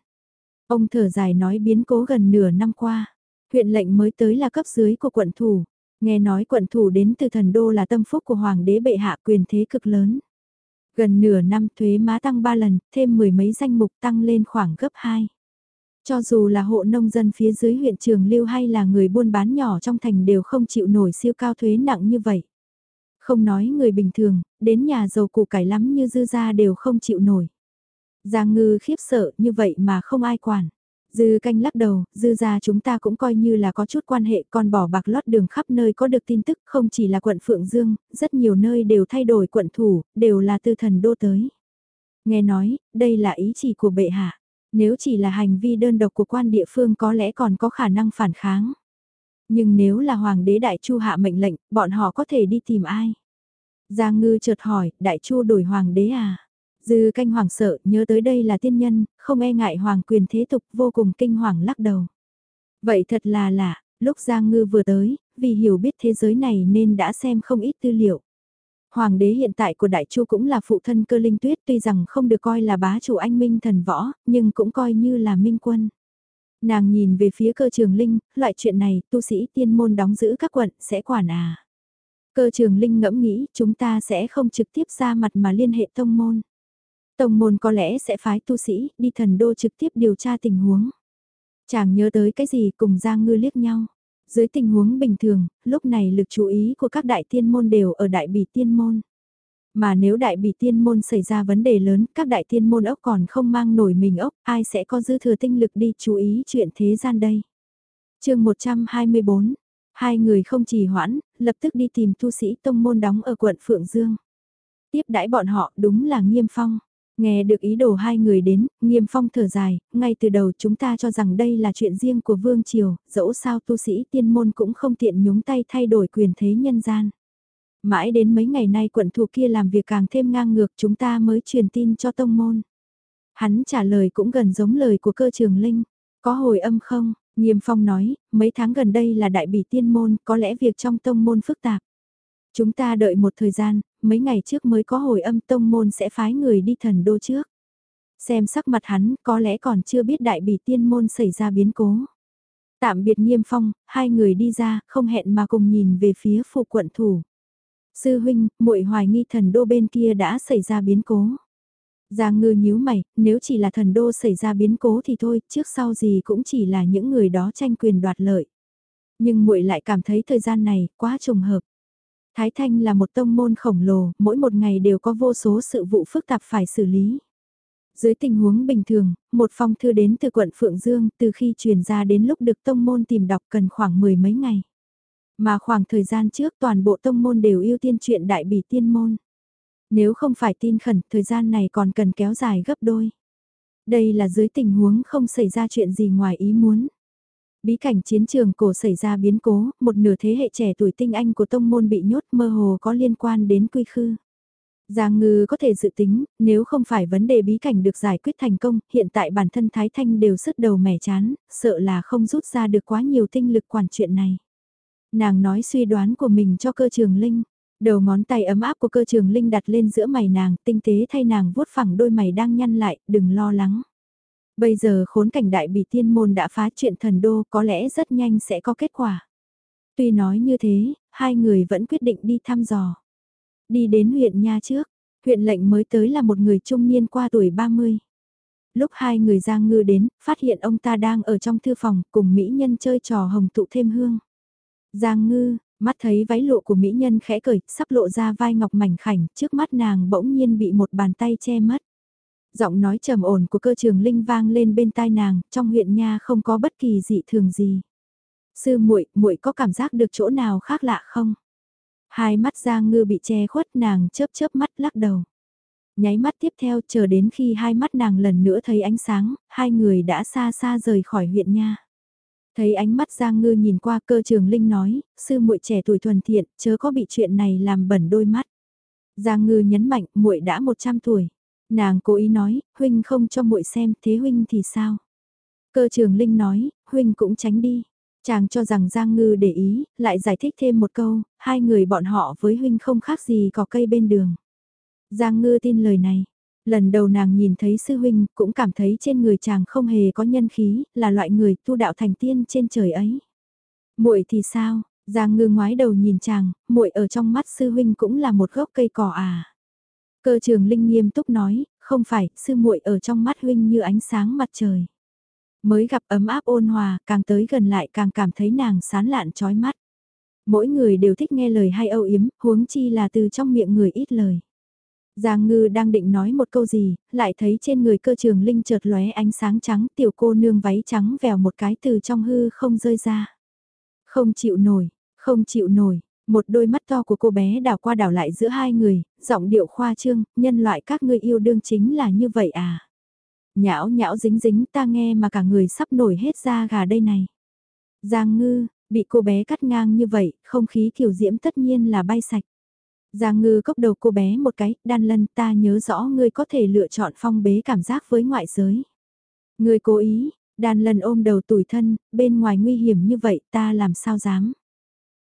Ông thở dài nói biến cố gần nửa năm qua. Huyện lệnh mới tới là cấp dưới của quận thủ. Nghe nói quận thủ đến từ thần đô là tâm phúc của hoàng đế bệ hạ quyền thế cực lớn. Gần nửa năm thuế má tăng 3 lần, thêm mười mấy danh mục tăng lên khoảng gấp 2. Cho dù là hộ nông dân phía dưới huyện trường lưu hay là người buôn bán nhỏ trong thành đều không chịu nổi siêu cao thuế nặng như vậy. Không nói người bình thường, đến nhà giàu củ cải lắm như dư gia đều không chịu nổi. Giang ngư khiếp sợ như vậy mà không ai quản. Dư canh lắc đầu, dư gia chúng ta cũng coi như là có chút quan hệ còn bỏ bạc lót đường khắp nơi có được tin tức không chỉ là quận Phượng Dương, rất nhiều nơi đều thay đổi quận thủ, đều là từ thần đô tới. Nghe nói, đây là ý chỉ của bệ hạ. Nếu chỉ là hành vi đơn độc của quan địa phương có lẽ còn có khả năng phản kháng. Nhưng nếu là hoàng đế đại chu hạ mệnh lệnh, bọn họ có thể đi tìm ai? Giang ngư chợt hỏi, đại chu đổi hoàng đế à? Dư canh hoàng sợ, nhớ tới đây là tiên nhân, không e ngại hoàng quyền thế tục, vô cùng kinh hoàng lắc đầu. Vậy thật là lạ, lúc Giang Ngư vừa tới, vì hiểu biết thế giới này nên đã xem không ít tư liệu. Hoàng đế hiện tại của Đại Chu cũng là phụ thân cơ linh tuyết tuy rằng không được coi là bá chủ anh minh thần võ, nhưng cũng coi như là minh quân. Nàng nhìn về phía cơ trường linh, loại chuyện này tu sĩ tiên môn đóng giữ các quận sẽ quản à. Cơ trường linh ngẫm nghĩ chúng ta sẽ không trực tiếp ra mặt mà liên hệ tông môn. Tông môn có lẽ sẽ phái tu sĩ đi thần đô trực tiếp điều tra tình huống. Chàng nhớ tới cái gì cùng Giang Ngư liếc nhau. Dưới tình huống bình thường, lúc này lực chú ý của các đại tiên môn đều ở đại bỉ tiên môn. Mà nếu đại bị tiên môn xảy ra vấn đề lớn, các đại tiên môn ốc còn không mang nổi mình ốc, ai sẽ có dư thừa tinh lực đi chú ý chuyện thế gian đây. chương 124, hai người không trì hoãn, lập tức đi tìm tu sĩ tông môn đóng ở quận Phượng Dương. Tiếp đãi bọn họ đúng là nghiêm phong. Nghe được ý đồ hai người đến, nghiêm phong thở dài, ngay từ đầu chúng ta cho rằng đây là chuyện riêng của Vương Triều, dẫu sao tu sĩ tiên môn cũng không tiện nhúng tay thay đổi quyền thế nhân gian. Mãi đến mấy ngày nay quận thủ kia làm việc càng thêm ngang ngược chúng ta mới truyền tin cho tông môn. Hắn trả lời cũng gần giống lời của cơ trường linh, có hồi âm không? Nghiêm phong nói, mấy tháng gần đây là đại bỉ tiên môn, có lẽ việc trong tông môn phức tạp. Chúng ta đợi một thời gian, mấy ngày trước mới có hồi âm tông môn sẽ phái người đi thần đô trước. Xem sắc mặt hắn có lẽ còn chưa biết đại bỉ tiên môn xảy ra biến cố. Tạm biệt nghiêm phong, hai người đi ra, không hẹn mà cùng nhìn về phía phụ quận thủ. Sư huynh, muội hoài nghi thần đô bên kia đã xảy ra biến cố. Giang ngư nhíu mày, nếu chỉ là thần đô xảy ra biến cố thì thôi, trước sau gì cũng chỉ là những người đó tranh quyền đoạt lợi. Nhưng muội lại cảm thấy thời gian này quá trùng hợp. Thái Thanh là một tông môn khổng lồ, mỗi một ngày đều có vô số sự vụ phức tạp phải xử lý. Dưới tình huống bình thường, một phong thư đến từ quận Phượng Dương từ khi truyền ra đến lúc được tông môn tìm đọc cần khoảng mười mấy ngày. Mà khoảng thời gian trước toàn bộ tông môn đều ưu tiên chuyện đại bỉ tiên môn. Nếu không phải tin khẩn, thời gian này còn cần kéo dài gấp đôi. Đây là dưới tình huống không xảy ra chuyện gì ngoài ý muốn. Bí cảnh chiến trường cổ xảy ra biến cố, một nửa thế hệ trẻ tuổi tinh anh của tông môn bị nhốt mơ hồ có liên quan đến quy khư. Giang ngư có thể dự tính, nếu không phải vấn đề bí cảnh được giải quyết thành công, hiện tại bản thân Thái Thanh đều sứt đầu mẻ chán, sợ là không rút ra được quá nhiều tinh lực quản chuyện này. Nàng nói suy đoán của mình cho cơ trường linh, đầu ngón tay ấm áp của cơ trường linh đặt lên giữa mày nàng, tinh tế thay nàng vuốt phẳng đôi mày đang nhăn lại, đừng lo lắng. Bây giờ khốn cảnh đại bị tiên môn đã phá chuyện thần đô có lẽ rất nhanh sẽ có kết quả. Tuy nói như thế, hai người vẫn quyết định đi thăm dò. Đi đến huyện Nha trước, huyện lệnh mới tới là một người trung niên qua tuổi 30. Lúc hai người giang ngư đến, phát hiện ông ta đang ở trong thư phòng cùng mỹ nhân chơi trò hồng tụ thêm hương. Giang ngư, mắt thấy váy lộ của mỹ nhân khẽ cởi, sắp lộ ra vai ngọc mảnh khảnh, trước mắt nàng bỗng nhiên bị một bàn tay che mất giọng nói trầm ổn của cơ trường linh vang lên bên tai nàng, trong huyện nha không có bất kỳ dị thường gì. Sư muội, muội có cảm giác được chỗ nào khác lạ không? Hai mắt Giang Ngư bị che khuất, nàng chớp chớp mắt lắc đầu. Nháy mắt tiếp theo chờ đến khi hai mắt nàng lần nữa thấy ánh sáng, hai người đã xa xa rời khỏi huyện nha. Thấy ánh mắt Giang Ngư nhìn qua cơ trường Linh nói, sư muội trẻ tuổi thuần thiện, chớ có bị chuyện này làm bẩn đôi mắt. Giang Ngư nhấn mạnh, muội đã 100 tuổi. Nàng cố ý nói, huynh không cho muội xem, thế huynh thì sao? Cơ trường Linh nói, huynh cũng tránh đi. Chàng cho rằng Giang Ngư để ý, lại giải thích thêm một câu, hai người bọn họ với huynh không khác gì có cây bên đường. Giang Ngư tin lời này. Lần đầu nàng nhìn thấy sư huynh cũng cảm thấy trên người chàng không hề có nhân khí, là loại người tu đạo thành tiên trên trời ấy. muội thì sao? Giang Ngư ngoái đầu nhìn chàng, muội ở trong mắt sư huynh cũng là một gốc cây cỏ à. Cơ trường Linh nghiêm túc nói, không phải, sư muội ở trong mắt huynh như ánh sáng mặt trời. Mới gặp ấm áp ôn hòa, càng tới gần lại càng cảm thấy nàng sán lạn trói mắt. Mỗi người đều thích nghe lời hay âu yếm, huống chi là từ trong miệng người ít lời. Giang ngư đang định nói một câu gì, lại thấy trên người cơ trường linh chợt lóe ánh sáng trắng tiểu cô nương váy trắng vèo một cái từ trong hư không rơi ra. Không chịu nổi, không chịu nổi, một đôi mắt to của cô bé đảo qua đảo lại giữa hai người, giọng điệu khoa trương, nhân loại các ngươi yêu đương chính là như vậy à. Nhão nhão dính dính ta nghe mà cả người sắp nổi hết da gà đây này. Giang ngư, bị cô bé cắt ngang như vậy, không khí kiều diễm tất nhiên là bay sạch. Giang ngư cốc đầu cô bé một cái, đan lân ta nhớ rõ ngươi có thể lựa chọn phong bế cảm giác với ngoại giới. Ngươi cố ý, đan lân ôm đầu tủi thân, bên ngoài nguy hiểm như vậy ta làm sao dám.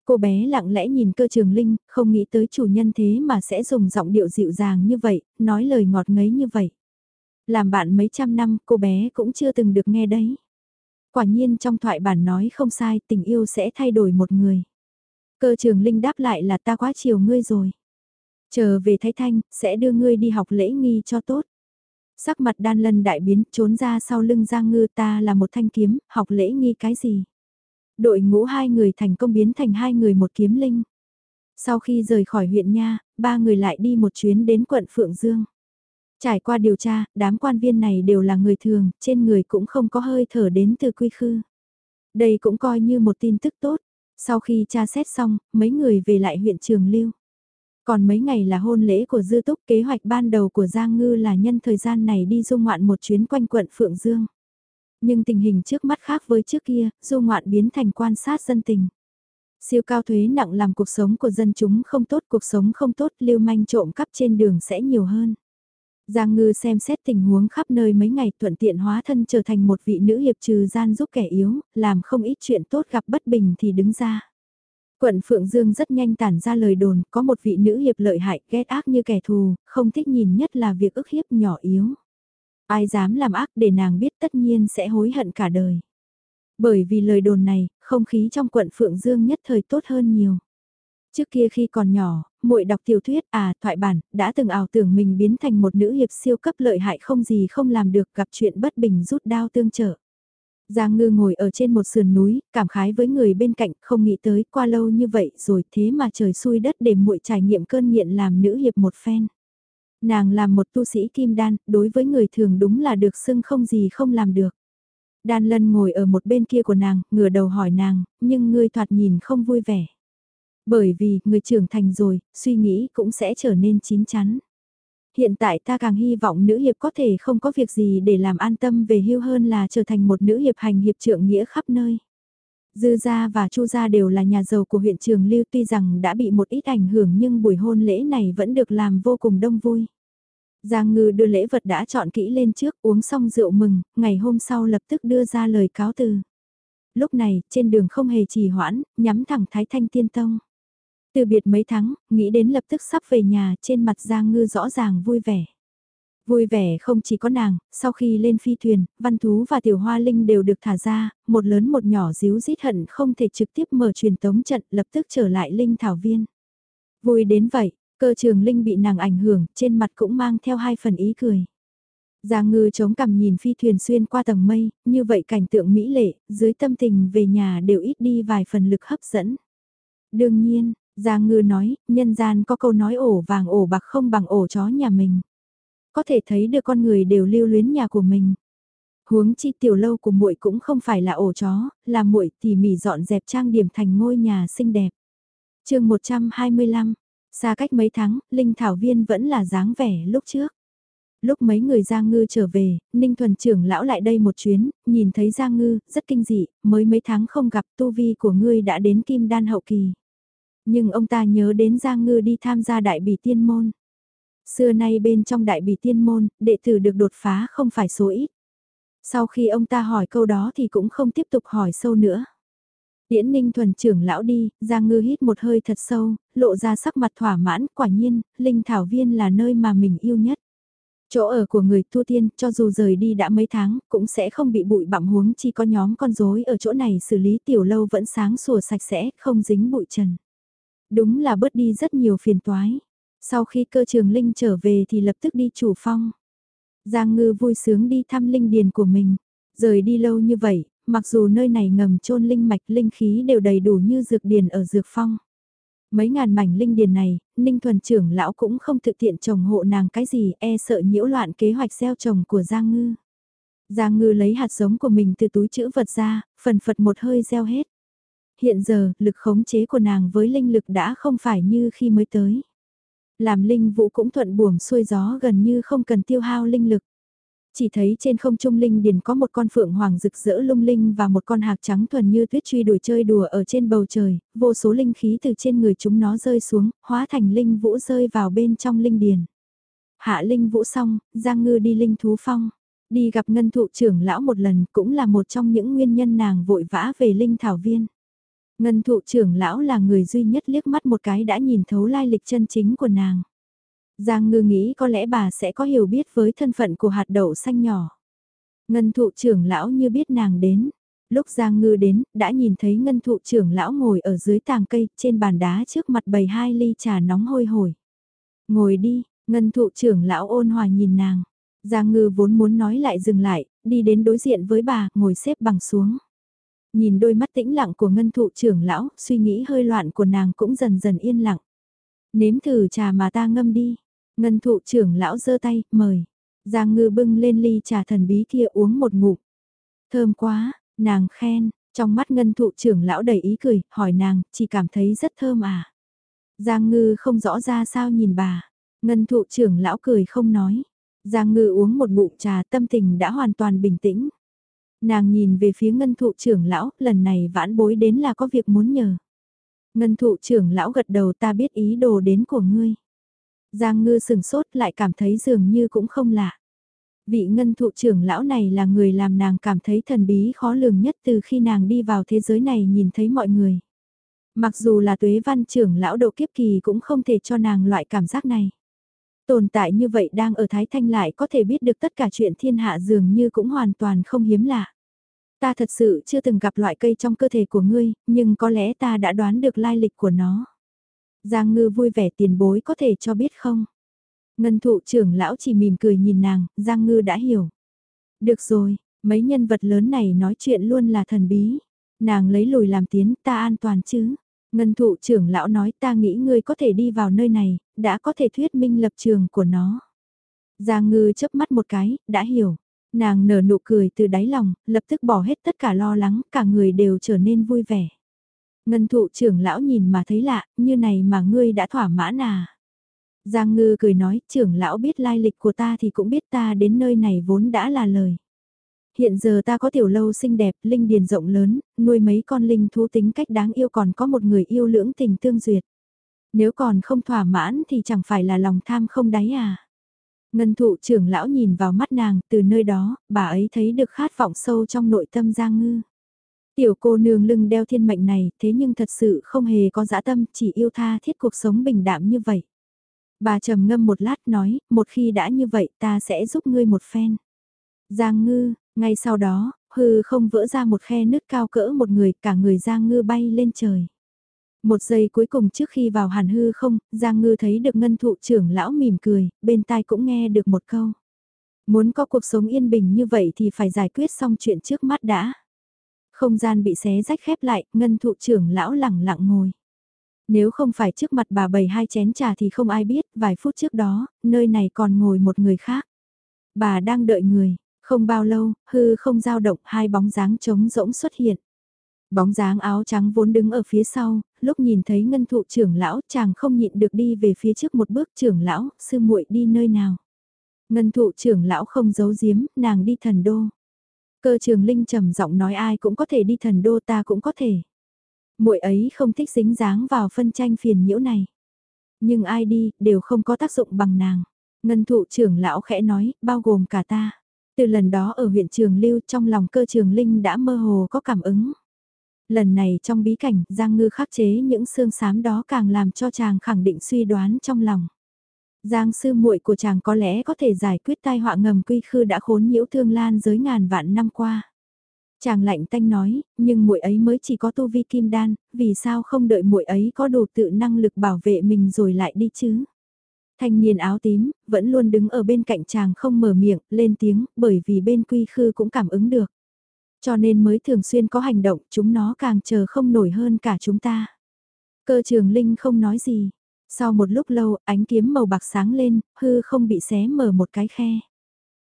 Cô bé lặng lẽ nhìn cơ trường linh, không nghĩ tới chủ nhân thế mà sẽ dùng giọng điệu dịu dàng như vậy, nói lời ngọt ngấy như vậy. Làm bạn mấy trăm năm cô bé cũng chưa từng được nghe đấy. Quả nhiên trong thoại bản nói không sai tình yêu sẽ thay đổi một người. Cơ trường Linh đáp lại là ta quá chiều ngươi rồi. Chờ về Thái Thanh, sẽ đưa ngươi đi học lễ nghi cho tốt. Sắc mặt đan lân đại biến, trốn ra sau lưng Giang Ngư ta là một thanh kiếm, học lễ nghi cái gì. Đội ngũ hai người thành công biến thành hai người một kiếm linh. Sau khi rời khỏi huyện Nha, ba người lại đi một chuyến đến quận Phượng Dương. Trải qua điều tra, đám quan viên này đều là người thường, trên người cũng không có hơi thở đến từ quy khư. Đây cũng coi như một tin tức tốt. Sau khi tra xét xong, mấy người về lại huyện Trường Lưu. Còn mấy ngày là hôn lễ của Dư Túc kế hoạch ban đầu của Giang Ngư là nhân thời gian này đi du ngoạn một chuyến quanh quận Phượng Dương. Nhưng tình hình trước mắt khác với trước kia, du ngoạn biến thành quan sát dân tình. Siêu cao thuế nặng làm cuộc sống của dân chúng không tốt, cuộc sống không tốt, lưu manh trộm cắp trên đường sẽ nhiều hơn. Giang Ngư xem xét tình huống khắp nơi mấy ngày thuận tiện hóa thân trở thành một vị nữ hiệp trừ gian giúp kẻ yếu, làm không ít chuyện tốt gặp bất bình thì đứng ra. Quận Phượng Dương rất nhanh tản ra lời đồn, có một vị nữ hiệp lợi hại, ghét ác như kẻ thù, không thích nhìn nhất là việc ức hiếp nhỏ yếu. Ai dám làm ác để nàng biết tất nhiên sẽ hối hận cả đời. Bởi vì lời đồn này, không khí trong quận Phượng Dương nhất thời tốt hơn nhiều. Trước kia khi còn nhỏ, muội đọc tiểu thuyết à thoại bản, đã từng ảo tưởng mình biến thành một nữ hiệp siêu cấp lợi hại không gì không làm được gặp chuyện bất bình rút đao tương trợ. Giang ngư ngồi ở trên một sườn núi, cảm khái với người bên cạnh, không nghĩ tới qua lâu như vậy rồi thế mà trời xui đất để muội trải nghiệm cơn nghiện làm nữ hiệp một phen. Nàng làm một tu sĩ kim đan, đối với người thường đúng là được xưng không gì không làm được. Đan lân ngồi ở một bên kia của nàng, ngửa đầu hỏi nàng, nhưng ngươi thoạt nhìn không vui vẻ. Bởi vì, người trưởng thành rồi, suy nghĩ cũng sẽ trở nên chín chắn. Hiện tại ta càng hy vọng nữ hiệp có thể không có việc gì để làm an tâm về hưu hơn là trở thành một nữ hiệp hành hiệp trượng nghĩa khắp nơi. Dư gia và Chu gia đều là nhà giàu của huyện Trường Lưu tuy rằng đã bị một ít ảnh hưởng nhưng buổi hôn lễ này vẫn được làm vô cùng đông vui. Giang Ngư đưa lễ vật đã chọn kỹ lên trước uống xong rượu mừng, ngày hôm sau lập tức đưa ra lời cáo từ. Lúc này, trên đường không hề trì hoãn, nhắm thẳng Thái Thanh Tiên Tông. Từ biệt mấy tháng, nghĩ đến lập tức sắp về nhà, trên mặt Giang Ngư rõ ràng vui vẻ. Vui vẻ không chỉ có nàng, sau khi lên phi thuyền, Văn Thú và Tiểu Hoa Linh đều được thả ra, một lớn một nhỏ díu dít hận không thể trực tiếp mở truyền tống trận lập tức trở lại Linh Thảo Viên. Vui đến vậy, cơ trường Linh bị nàng ảnh hưởng, trên mặt cũng mang theo hai phần ý cười. Giang ngư chống cằm nhìn phi thuyền xuyên qua tầng mây, như vậy cảnh tượng mỹ lệ, dưới tâm tình về nhà đều ít đi vài phần lực hấp dẫn. Đương nhiên, Giang ngư nói, nhân gian có câu nói ổ vàng ổ bạc không bằng ổ chó nhà mình. Có thể thấy được con người đều lưu luyến nhà của mình. Huống chi tiểu lâu của muội cũng không phải là ổ chó, là muội tỉ mỉ dọn dẹp trang điểm thành ngôi nhà xinh đẹp. chương 125, xa cách mấy tháng, Linh Thảo Viên vẫn là dáng vẻ lúc trước. Lúc mấy người Giang Ngư trở về, Ninh Thuần trưởng lão lại đây một chuyến, nhìn thấy Giang Ngư, rất kinh dị, mới mấy tháng không gặp tu vi của ngươi đã đến kim đan hậu kỳ. Nhưng ông ta nhớ đến Giang Ngư đi tham gia đại bỉ tiên môn. Xưa nay bên trong đại bỉ tiên môn, đệ tử được đột phá không phải số ít. Sau khi ông ta hỏi câu đó thì cũng không tiếp tục hỏi sâu nữa. Điễn ninh thuần trưởng lão đi, Giang Ngư hít một hơi thật sâu, lộ ra sắc mặt thỏa mãn, quả nhiên, Linh Thảo Viên là nơi mà mình yêu nhất. Chỗ ở của người tu tiên, cho dù rời đi đã mấy tháng, cũng sẽ không bị bụi bặm huống chi có nhóm con rối ở chỗ này xử lý tiểu lâu vẫn sáng sủa sạch sẽ, không dính bụi trần. Đúng là bớt đi rất nhiều phiền toái. Sau khi cơ trường Linh trở về thì lập tức đi chủ phong. Giang ngư vui sướng đi thăm linh điền của mình. Rời đi lâu như vậy, mặc dù nơi này ngầm trôn linh mạch linh khí đều đầy đủ như dược điền ở dược phong. Mấy ngàn mảnh linh điền này, Ninh Thuần trưởng lão cũng không thực tiện trồng hộ nàng cái gì e sợ nhiễu loạn kế hoạch gieo trồng của Giang Ngư. Giang Ngư lấy hạt giống của mình từ túi chữ vật ra, phần phật một hơi gieo hết. Hiện giờ, lực khống chế của nàng với linh lực đã không phải như khi mới tới. Làm linh vũ cũng thuận buồm xuôi gió gần như không cần tiêu hao linh lực. Chỉ thấy trên không trung linh điền có một con phượng hoàng rực rỡ lung linh và một con hạc trắng thuần như tuyết truy đuổi chơi đùa ở trên bầu trời, vô số linh khí từ trên người chúng nó rơi xuống, hóa thành linh vũ rơi vào bên trong linh điền. Hạ linh vũ xong, Giang Ngư đi linh thú phong. Đi gặp ngân thụ trưởng lão một lần cũng là một trong những nguyên nhân nàng vội vã về linh thảo viên. Ngân thụ trưởng lão là người duy nhất liếc mắt một cái đã nhìn thấu lai lịch chân chính của nàng. Giang ngư nghĩ có lẽ bà sẽ có hiểu biết với thân phận của hạt đậu xanh nhỏ. Ngân thụ trưởng lão như biết nàng đến. Lúc Giang ngư đến, đã nhìn thấy ngân thụ trưởng lão ngồi ở dưới tàng cây, trên bàn đá trước mặt bầy hai ly trà nóng hôi hổi. Ngồi đi, ngân thụ trưởng lão ôn hòa nhìn nàng. Giang ngư vốn muốn nói lại dừng lại, đi đến đối diện với bà, ngồi xếp bằng xuống. Nhìn đôi mắt tĩnh lặng của ngân thụ trưởng lão, suy nghĩ hơi loạn của nàng cũng dần dần yên lặng. Nếm thử trà mà ta ngâm đi. Ngân thụ trưởng lão giơ tay, mời. Giang ngư bưng lên ly trà thần bí kia uống một ngụm. Thơm quá, nàng khen, trong mắt ngân thụ trưởng lão đầy ý cười, hỏi nàng, chỉ cảm thấy rất thơm à. Giang ngư không rõ ra sao nhìn bà. Ngân thụ trưởng lão cười không nói. Giang ngư uống một ngụm trà tâm tình đã hoàn toàn bình tĩnh. Nàng nhìn về phía ngân thụ trưởng lão, lần này vãn bối đến là có việc muốn nhờ. Ngân thụ trưởng lão gật đầu ta biết ý đồ đến của ngươi. Giang ngư sừng sốt lại cảm thấy dường như cũng không lạ. Vị ngân thụ trưởng lão này là người làm nàng cảm thấy thần bí khó lường nhất từ khi nàng đi vào thế giới này nhìn thấy mọi người. Mặc dù là tuế văn trưởng lão độ kiếp kỳ cũng không thể cho nàng loại cảm giác này. Tồn tại như vậy đang ở Thái Thanh lại có thể biết được tất cả chuyện thiên hạ dường như cũng hoàn toàn không hiếm lạ. Ta thật sự chưa từng gặp loại cây trong cơ thể của ngươi, nhưng có lẽ ta đã đoán được lai lịch của nó. Giang ngư vui vẻ tiền bối có thể cho biết không? Ngân thụ trưởng lão chỉ mỉm cười nhìn nàng, Giang ngư đã hiểu. Được rồi, mấy nhân vật lớn này nói chuyện luôn là thần bí. Nàng lấy lùi làm tiến, ta an toàn chứ? Ngân thụ trưởng lão nói ta nghĩ ngươi có thể đi vào nơi này, đã có thể thuyết minh lập trường của nó. Giang ngư chớp mắt một cái, đã hiểu. Nàng nở nụ cười từ đáy lòng, lập tức bỏ hết tất cả lo lắng, cả người đều trở nên vui vẻ. Ngân thụ trưởng lão nhìn mà thấy lạ, như này mà ngươi đã thỏa mãn à. Giang ngư cười nói, trưởng lão biết lai lịch của ta thì cũng biết ta đến nơi này vốn đã là lời. Hiện giờ ta có tiểu lâu xinh đẹp, linh điền rộng lớn, nuôi mấy con linh thú tính cách đáng yêu còn có một người yêu lưỡng tình tương duyệt. Nếu còn không thỏa mãn thì chẳng phải là lòng tham không đáy à. Ngân thụ trưởng lão nhìn vào mắt nàng, từ nơi đó, bà ấy thấy được khát vọng sâu trong nội tâm Giang Ngư. Tiểu cô nương lưng đeo thiên mệnh này, thế nhưng thật sự không hề có dã tâm, chỉ yêu tha thiết cuộc sống bình đạm như vậy. Bà trầm ngâm một lát nói, một khi đã như vậy ta sẽ giúp ngươi một phen. Giang ngư, ngay sau đó, hư không vỡ ra một khe nứt cao cỡ một người, cả người Giang ngư bay lên trời. Một giây cuối cùng trước khi vào hàn hư không, Giang Ngư thấy được ngân thụ trưởng lão mỉm cười, bên tai cũng nghe được một câu. Muốn có cuộc sống yên bình như vậy thì phải giải quyết xong chuyện trước mắt đã. Không gian bị xé rách khép lại, ngân thụ trưởng lão lẳng lặng ngồi. Nếu không phải trước mặt bà bày hai chén trà thì không ai biết, vài phút trước đó, nơi này còn ngồi một người khác. Bà đang đợi người, không bao lâu, hư không dao động, hai bóng dáng trống rỗng xuất hiện. Bóng dáng áo trắng vốn đứng ở phía sau, lúc nhìn thấy ngân thụ trưởng lão chàng không nhịn được đi về phía trước một bước trưởng lão, sư muội đi nơi nào. Ngân thụ trưởng lão không giấu giếm, nàng đi thần đô. Cơ trường linh trầm giọng nói ai cũng có thể đi thần đô ta cũng có thể. muội ấy không thích dính dáng vào phân tranh phiền nhiễu này. Nhưng ai đi, đều không có tác dụng bằng nàng. Ngân thụ trưởng lão khẽ nói, bao gồm cả ta. Từ lần đó ở huyện Trường Lưu trong lòng cơ trường Linh đã mơ hồ có cảm ứng. Lần này trong bí cảnh, Giang Ngư khắc chế những xương xám đó càng làm cho chàng khẳng định suy đoán trong lòng. Giang sư muội của chàng có lẽ có thể giải quyết tai họa ngầm quy khư đã khốn nhiễu thương lan giới ngàn vạn năm qua. Chàng lạnh tanh nói, nhưng muội ấy mới chỉ có tu vi kim đan, vì sao không đợi muội ấy có đủ tự năng lực bảo vệ mình rồi lại đi chứ? Thanh niên áo tím, vẫn luôn đứng ở bên cạnh chàng không mở miệng, lên tiếng, bởi vì bên quy khư cũng cảm ứng được. Cho nên mới thường xuyên có hành động, chúng nó càng chờ không nổi hơn cả chúng ta. Cơ trường Linh không nói gì. Sau một lúc lâu, ánh kiếm màu bạc sáng lên, hư không bị xé mở một cái khe.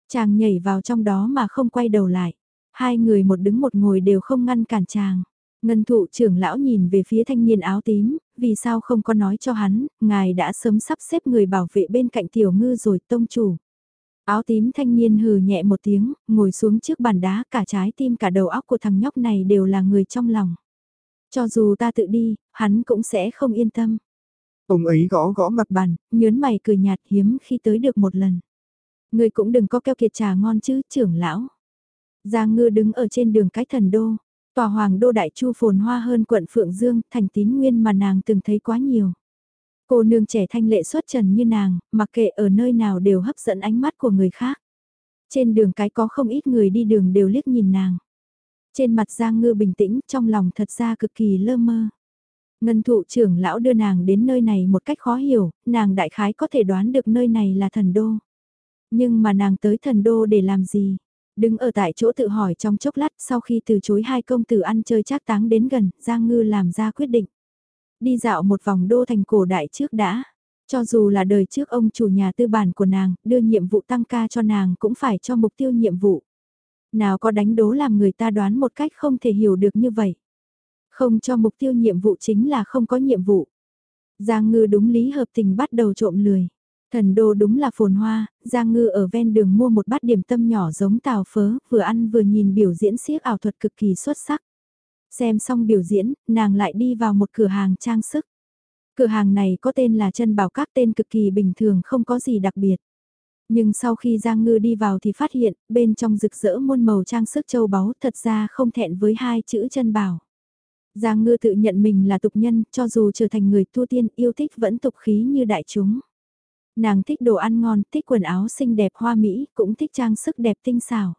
Chàng nhảy vào trong đó mà không quay đầu lại. Hai người một đứng một ngồi đều không ngăn cản chàng. Ngân thụ trưởng lão nhìn về phía thanh niên áo tím, vì sao không có nói cho hắn, ngài đã sớm sắp xếp người bảo vệ bên cạnh tiểu ngư rồi tông chủ. Áo tím thanh niên hừ nhẹ một tiếng, ngồi xuống trước bàn đá cả trái tim cả đầu óc của thằng nhóc này đều là người trong lòng. Cho dù ta tự đi, hắn cũng sẽ không yên tâm. Ông ấy gõ gõ mặt bàn, nhớn mày cười nhạt hiếm khi tới được một lần. Người cũng đừng có keo kiệt trà ngon chứ, trưởng lão. Giang ngư đứng ở trên đường cái thần đô, tòa hoàng đô đại chu phồn hoa hơn quận Phượng Dương, thành tín nguyên mà nàng từng thấy quá nhiều. Cô nương trẻ thanh lệ xuất trần như nàng, mặc kệ ở nơi nào đều hấp dẫn ánh mắt của người khác. Trên đường cái có không ít người đi đường đều liếc nhìn nàng. Trên mặt Giang Ngư bình tĩnh, trong lòng thật ra cực kỳ lơ mơ. Ngân thụ trưởng lão đưa nàng đến nơi này một cách khó hiểu, nàng đại khái có thể đoán được nơi này là thần đô. Nhưng mà nàng tới thần đô để làm gì? Đứng ở tại chỗ tự hỏi trong chốc lát sau khi từ chối hai công tử ăn chơi trác táng đến gần, Giang Ngư làm ra quyết định. Đi dạo một vòng đô thành cổ đại trước đã. Cho dù là đời trước ông chủ nhà tư bản của nàng, đưa nhiệm vụ tăng ca cho nàng cũng phải cho mục tiêu nhiệm vụ. Nào có đánh đố làm người ta đoán một cách không thể hiểu được như vậy. Không cho mục tiêu nhiệm vụ chính là không có nhiệm vụ. Giang ngư đúng lý hợp tình bắt đầu trộm lười. Thần đô đúng là phồn hoa, Giang Ngư ở ven đường mua một bát điểm tâm nhỏ giống tàu phớ, vừa ăn vừa nhìn biểu diễn siếc ảo thuật cực kỳ xuất sắc. Xem xong biểu diễn, nàng lại đi vào một cửa hàng trang sức. Cửa hàng này có tên là chân bảo các tên cực kỳ bình thường không có gì đặc biệt. Nhưng sau khi Giang Ngư đi vào thì phát hiện, bên trong rực rỡ muôn màu trang sức châu báu thật ra không thẹn với hai chữ chân bảo. Giang Ngư tự nhận mình là tục nhân, cho dù trở thành người tu tiên yêu thích vẫn tục khí như đại chúng. Nàng thích đồ ăn ngon, thích quần áo xinh đẹp hoa mỹ, cũng thích trang sức đẹp tinh xảo.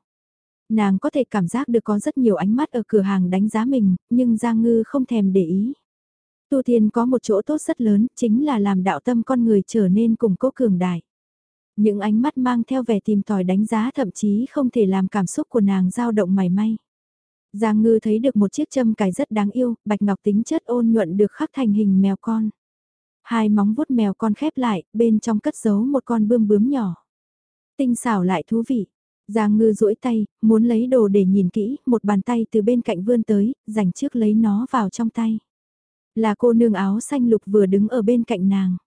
Nàng có thể cảm giác được có rất nhiều ánh mắt ở cửa hàng đánh giá mình, nhưng Giang Ngư không thèm để ý. Tu tiên có một chỗ tốt rất lớn, chính là làm đạo tâm con người trở nên củng cố cường đại. Những ánh mắt mang theo vẻ tìm tòi đánh giá thậm chí không thể làm cảm xúc của nàng dao động mảy may. Giang Ngư thấy được một chiếc châm cài rất đáng yêu, bạch ngọc tính chất ôn nhuận được khắc thành hình mèo con. Hai móng vuốt mèo con khép lại, bên trong cất giấu một con bươm bướm nhỏ. Tinh xảo lại thú vị. Giang ngư duỗi tay, muốn lấy đồ để nhìn kỹ, một bàn tay từ bên cạnh vươn tới, dành trước lấy nó vào trong tay. Là cô nương áo xanh lục vừa đứng ở bên cạnh nàng.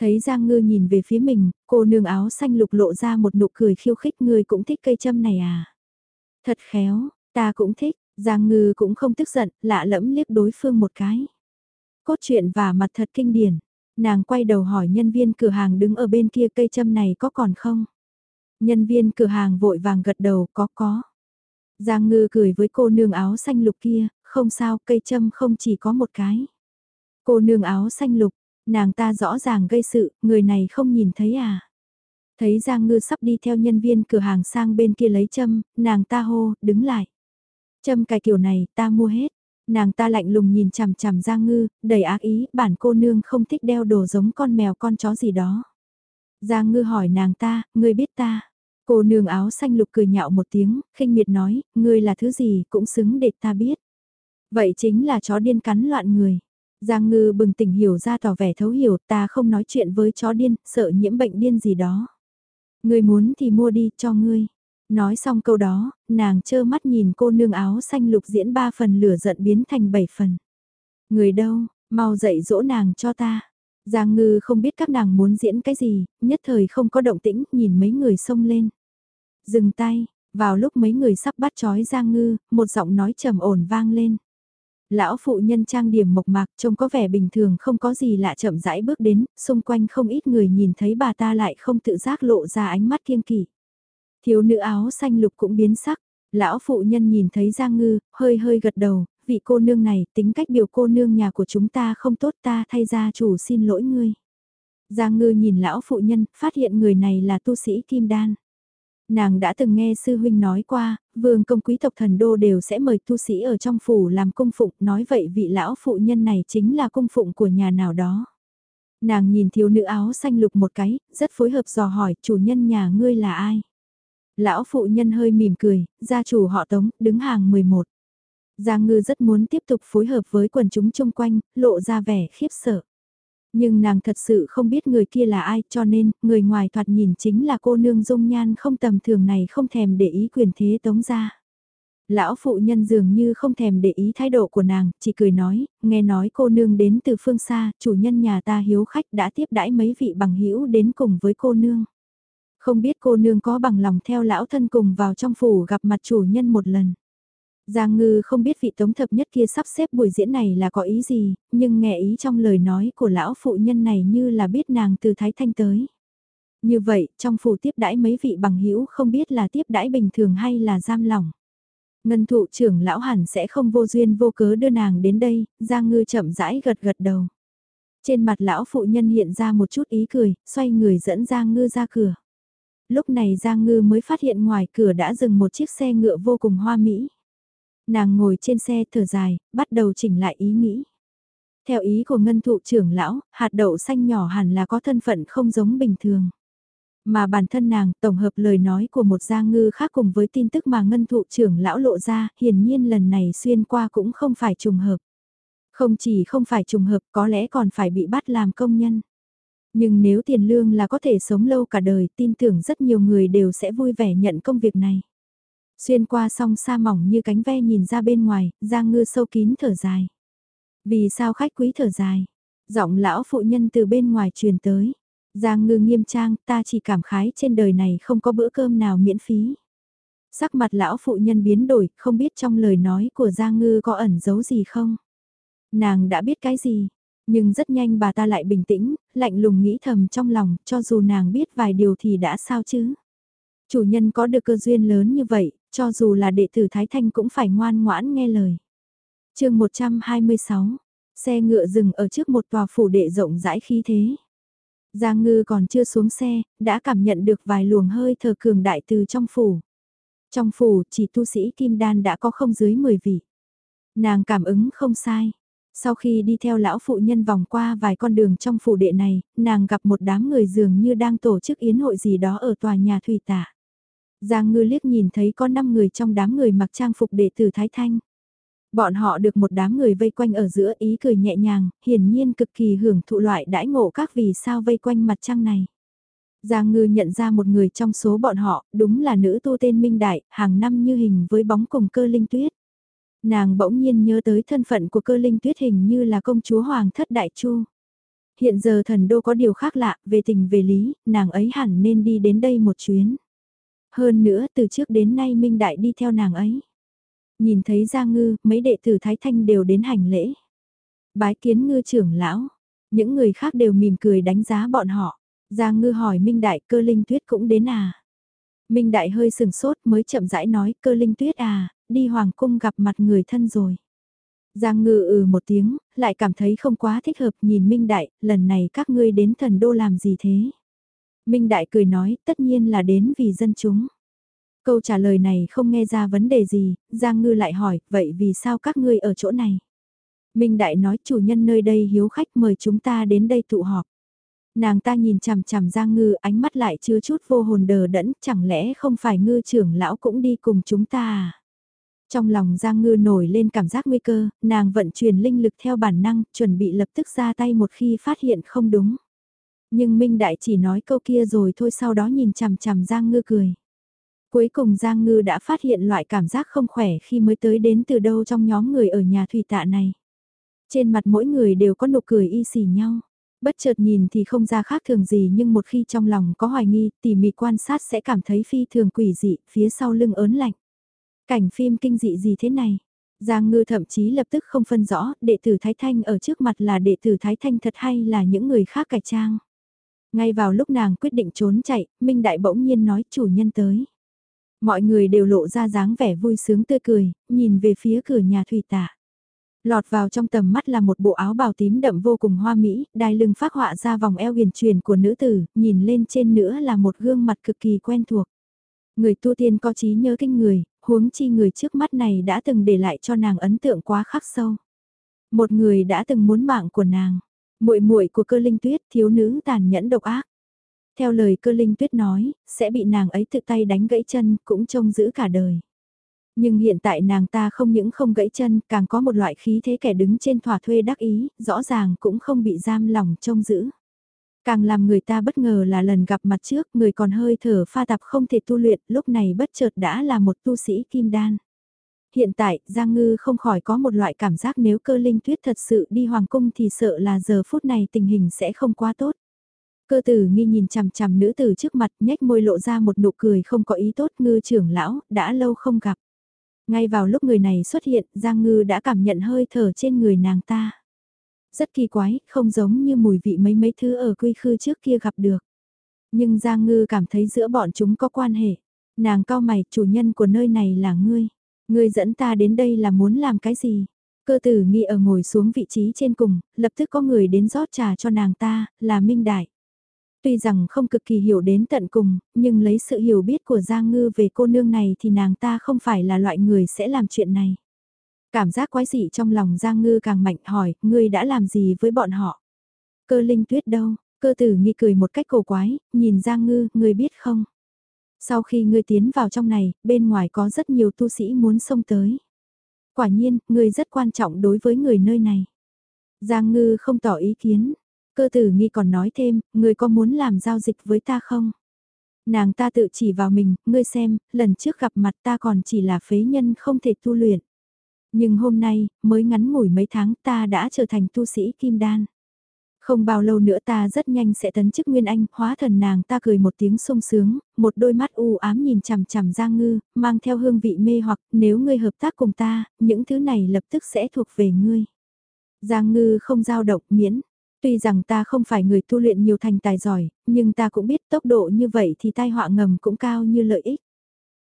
Thấy Giang ngư nhìn về phía mình, cô nương áo xanh lục lộ ra một nụ cười khiêu khích người cũng thích cây châm này à. Thật khéo, ta cũng thích, Giang ngư cũng không tức giận, lạ lẫm liếc đối phương một cái. Cốt truyện và mặt thật kinh điển. Nàng quay đầu hỏi nhân viên cửa hàng đứng ở bên kia cây châm này có còn không? Nhân viên cửa hàng vội vàng gật đầu có có. Giang ngư cười với cô nương áo xanh lục kia, không sao cây châm không chỉ có một cái. Cô nương áo xanh lục, nàng ta rõ ràng gây sự, người này không nhìn thấy à? Thấy Giang Ngư sắp đi theo nhân viên cửa hàng sang bên kia lấy châm, nàng ta hô, đứng lại. Châm cài kiểu này, ta mua hết. Nàng ta lạnh lùng nhìn chằm chằm Giang Ngư, đầy ác ý, bản cô nương không thích đeo đồ giống con mèo con chó gì đó. Giang Ngư hỏi nàng ta, ngươi biết ta. Cô nương áo xanh lục cười nhạo một tiếng, khinh miệt nói, ngươi là thứ gì cũng xứng để ta biết. Vậy chính là chó điên cắn loạn người. Giang Ngư bừng tỉnh hiểu ra tỏ vẻ thấu hiểu ta không nói chuyện với chó điên, sợ nhiễm bệnh điên gì đó. Ngươi muốn thì mua đi cho ngươi. Nói xong câu đó, nàng trơ mắt nhìn cô nương áo xanh lục diễn ba phần lửa giận biến thành bảy phần. Người đâu, mau dậy dỗ nàng cho ta. Giang ngư không biết các nàng muốn diễn cái gì, nhất thời không có động tĩnh, nhìn mấy người xông lên. Dừng tay, vào lúc mấy người sắp bắt chói Giang ngư, một giọng nói trầm ổn vang lên. Lão phụ nhân trang điểm mộc mạc trông có vẻ bình thường không có gì lạ chậm rãi bước đến, xung quanh không ít người nhìn thấy bà ta lại không tự giác lộ ra ánh mắt kiêng kỵ. Thiếu nữ áo xanh lục cũng biến sắc, lão phụ nhân nhìn thấy Giang Ngư, hơi hơi gật đầu, vị cô nương này tính cách biểu cô nương nhà của chúng ta không tốt ta thay gia chủ xin lỗi ngươi. Giang Ngư nhìn lão phụ nhân, phát hiện người này là tu sĩ Kim Đan. Nàng đã từng nghe sư huynh nói qua, vương công quý tộc thần đô đều sẽ mời tu sĩ ở trong phủ làm cung phụng, nói vậy vị lão phụ nhân này chính là cung phụng của nhà nào đó. Nàng nhìn thiếu nữ áo xanh lục một cái, rất phối hợp dò hỏi chủ nhân nhà ngươi là ai. Lão phụ nhân hơi mỉm cười, gia chủ họ tống, đứng hàng 11. Giang ngư rất muốn tiếp tục phối hợp với quần chúng chung quanh, lộ ra vẻ khiếp sợ. Nhưng nàng thật sự không biết người kia là ai cho nên, người ngoài thoạt nhìn chính là cô nương dung nhan không tầm thường này không thèm để ý quyền thế tống ra. Lão phụ nhân dường như không thèm để ý thái độ của nàng, chỉ cười nói, nghe nói cô nương đến từ phương xa, chủ nhân nhà ta hiếu khách đã tiếp đãi mấy vị bằng hữu đến cùng với cô nương. Không biết cô nương có bằng lòng theo lão thân cùng vào trong phủ gặp mặt chủ nhân một lần. Giang Ngư không biết vị tống thập nhất kia sắp xếp buổi diễn này là có ý gì, nhưng nghe ý trong lời nói của lão phụ nhân này như là biết nàng từ Thái Thanh tới. Như vậy, trong phủ tiếp đãi mấy vị bằng hữu không biết là tiếp đãi bình thường hay là giam lỏng. Ngân thụ trưởng lão hẳn sẽ không vô duyên vô cớ đưa nàng đến đây, Giang Ngư chậm rãi gật gật đầu. Trên mặt lão phụ nhân hiện ra một chút ý cười, xoay người dẫn Giang Ngư ra cửa. Lúc này Giang Ngư mới phát hiện ngoài cửa đã dừng một chiếc xe ngựa vô cùng hoa mỹ. Nàng ngồi trên xe thở dài, bắt đầu chỉnh lại ý nghĩ. Theo ý của ngân thụ trưởng lão, hạt đậu xanh nhỏ hẳn là có thân phận không giống bình thường. Mà bản thân nàng tổng hợp lời nói của một gia ngư khác cùng với tin tức mà ngân thụ trưởng lão lộ ra, hiển nhiên lần này xuyên qua cũng không phải trùng hợp. Không chỉ không phải trùng hợp có lẽ còn phải bị bắt làm công nhân. Nhưng nếu tiền lương là có thể sống lâu cả đời, tin tưởng rất nhiều người đều sẽ vui vẻ nhận công việc này. Xuyên qua song sa mỏng như cánh ve nhìn ra bên ngoài, Giang Ngư sâu kín thở dài. Vì sao khách quý thở dài? Giọng lão phụ nhân từ bên ngoài truyền tới. Giang Ngư nghiêm trang, ta chỉ cảm khái trên đời này không có bữa cơm nào miễn phí. Sắc mặt lão phụ nhân biến đổi, không biết trong lời nói của Giang Ngư có ẩn giấu gì không? Nàng đã biết cái gì? Nhưng rất nhanh bà ta lại bình tĩnh, lạnh lùng nghĩ thầm trong lòng, cho dù nàng biết vài điều thì đã sao chứ? Chủ nhân có được cơ duyên lớn như vậy, cho dù là đệ tử Thái Thanh cũng phải ngoan ngoãn nghe lời. chương 126, xe ngựa dừng ở trước một tòa phủ đệ rộng rãi khí thế. Giang ngư còn chưa xuống xe, đã cảm nhận được vài luồng hơi thở cường đại từ trong phủ. Trong phủ chỉ tu sĩ kim đan đã có không dưới 10 vị. Nàng cảm ứng không sai. Sau khi đi theo lão phụ nhân vòng qua vài con đường trong phủ đệ này, nàng gặp một đám người dường như đang tổ chức yến hội gì đó ở tòa nhà thủy tả. Giang ngư liếc nhìn thấy có 5 người trong đám người mặc trang phục đệ tử Thái Thanh. Bọn họ được một đám người vây quanh ở giữa ý cười nhẹ nhàng, hiển nhiên cực kỳ hưởng thụ loại đãi ngộ các vì sao vây quanh mặt trăng này. Giang ngư nhận ra một người trong số bọn họ, đúng là nữ tu tên Minh Đại, hàng năm như hình với bóng cùng cơ linh tuyết. Nàng bỗng nhiên nhớ tới thân phận của cơ linh tuyết hình như là công chúa Hoàng thất Đại Chu. Hiện giờ thần đô có điều khác lạ, về tình về lý, nàng ấy hẳn nên đi đến đây một chuyến. Hơn nữa từ trước đến nay Minh Đại đi theo nàng ấy. Nhìn thấy Giang Ngư, mấy đệ tử Thái Thanh đều đến hành lễ. Bái kiến ngư trưởng lão, những người khác đều mỉm cười đánh giá bọn họ. Giang Ngư hỏi Minh Đại cơ linh tuyết cũng đến à. Minh Đại hơi sừng sốt mới chậm rãi nói cơ linh tuyết à, đi hoàng cung gặp mặt người thân rồi. Giang Ngư ừ một tiếng, lại cảm thấy không quá thích hợp nhìn Minh Đại, lần này các ngươi đến thần đô làm gì thế? Minh Đại cười nói, tất nhiên là đến vì dân chúng. Câu trả lời này không nghe ra vấn đề gì, Giang Ngư lại hỏi, vậy vì sao các ngươi ở chỗ này? Minh Đại nói chủ nhân nơi đây hiếu khách mời chúng ta đến đây tụ họp. Nàng ta nhìn chằm chằm Giang Ngư ánh mắt lại chưa chút vô hồn đờ đẫn, chẳng lẽ không phải ngư trưởng lão cũng đi cùng chúng ta à? Trong lòng Giang Ngư nổi lên cảm giác nguy cơ, nàng vận chuyển linh lực theo bản năng, chuẩn bị lập tức ra tay một khi phát hiện không đúng. Nhưng Minh Đại chỉ nói câu kia rồi thôi sau đó nhìn chằm chằm Giang Ngư cười. Cuối cùng Giang Ngư đã phát hiện loại cảm giác không khỏe khi mới tới đến từ đâu trong nhóm người ở nhà thủy tạ này. Trên mặt mỗi người đều có nụ cười y xỉ nhau. Bất chợt nhìn thì không ra khác thường gì nhưng một khi trong lòng có hoài nghi, tỉ mỉ quan sát sẽ cảm thấy phi thường quỷ dị, phía sau lưng ớn lạnh. Cảnh phim kinh dị gì thế này? Giang ngư thậm chí lập tức không phân rõ đệ tử Thái Thanh ở trước mặt là đệ tử Thái Thanh thật hay là những người khác cải trang. Ngay vào lúc nàng quyết định trốn chạy, Minh Đại bỗng nhiên nói chủ nhân tới. Mọi người đều lộ ra dáng vẻ vui sướng tươi cười, nhìn về phía cửa nhà thủy tạ. Lọt vào trong tầm mắt là một bộ áo bào tím đậm vô cùng hoa mỹ, đai lưng phác họa ra vòng eo huyền truyền của nữ tử, nhìn lên trên nữa là một gương mặt cực kỳ quen thuộc. Người tu tiên có trí nhớ kinh người, huống chi người trước mắt này đã từng để lại cho nàng ấn tượng quá khắc sâu. Một người đã từng muốn mạng của nàng, muội muội của cơ linh tuyết thiếu nữ tàn nhẫn độc ác. Theo lời cơ linh tuyết nói, sẽ bị nàng ấy tự tay đánh gãy chân cũng trông giữ cả đời. Nhưng hiện tại nàng ta không những không gãy chân, càng có một loại khí thế kẻ đứng trên thỏa thuê đắc ý, rõ ràng cũng không bị giam lòng trông giữ. Càng làm người ta bất ngờ là lần gặp mặt trước người còn hơi thở pha tạp không thể tu luyện, lúc này bất chợt đã là một tu sĩ kim đan. Hiện tại, Giang Ngư không khỏi có một loại cảm giác nếu cơ linh tuyết thật sự đi hoàng cung thì sợ là giờ phút này tình hình sẽ không quá tốt. Cơ tử nghi nhìn chằm chằm nữ tử trước mặt nhếch môi lộ ra một nụ cười không có ý tốt ngư trưởng lão, đã lâu không gặp. Ngay vào lúc người này xuất hiện, Giang Ngư đã cảm nhận hơi thở trên người nàng ta. Rất kỳ quái, không giống như mùi vị mấy mấy thứ ở quy khư trước kia gặp được. Nhưng Giang Ngư cảm thấy giữa bọn chúng có quan hệ. Nàng cao mày, chủ nhân của nơi này là ngươi. Ngươi dẫn ta đến đây là muốn làm cái gì? Cơ tử nghi ở ngồi xuống vị trí trên cùng, lập tức có người đến rót trà cho nàng ta, là Minh Đại. Tuy rằng không cực kỳ hiểu đến tận cùng, nhưng lấy sự hiểu biết của Giang Ngư về cô nương này thì nàng ta không phải là loại người sẽ làm chuyện này. Cảm giác quái dị trong lòng Giang Ngư càng mạnh hỏi, ngươi đã làm gì với bọn họ? Cơ linh tuyết đâu? Cơ tử nghi cười một cách cổ quái, nhìn Giang Ngư, ngươi biết không? Sau khi ngươi tiến vào trong này, bên ngoài có rất nhiều tu sĩ muốn xông tới. Quả nhiên, ngươi rất quan trọng đối với người nơi này. Giang Ngư không tỏ ý kiến. Cơ tử nghi còn nói thêm, ngươi có muốn làm giao dịch với ta không? Nàng ta tự chỉ vào mình, ngươi xem, lần trước gặp mặt ta còn chỉ là phế nhân không thể tu luyện. Nhưng hôm nay, mới ngắn ngủi mấy tháng ta đã trở thành tu sĩ kim đan. Không bao lâu nữa ta rất nhanh sẽ tấn chức Nguyên Anh, hóa thần nàng ta cười một tiếng sung sướng, một đôi mắt u ám nhìn chằm chằm Giang Ngư, mang theo hương vị mê hoặc nếu ngươi hợp tác cùng ta, những thứ này lập tức sẽ thuộc về ngươi. Giang Ngư không giao động miễn, tuy rằng ta không phải người tu luyện nhiều thành tài giỏi, nhưng ta cũng biết tốc độ như vậy thì tai họa ngầm cũng cao như lợi ích.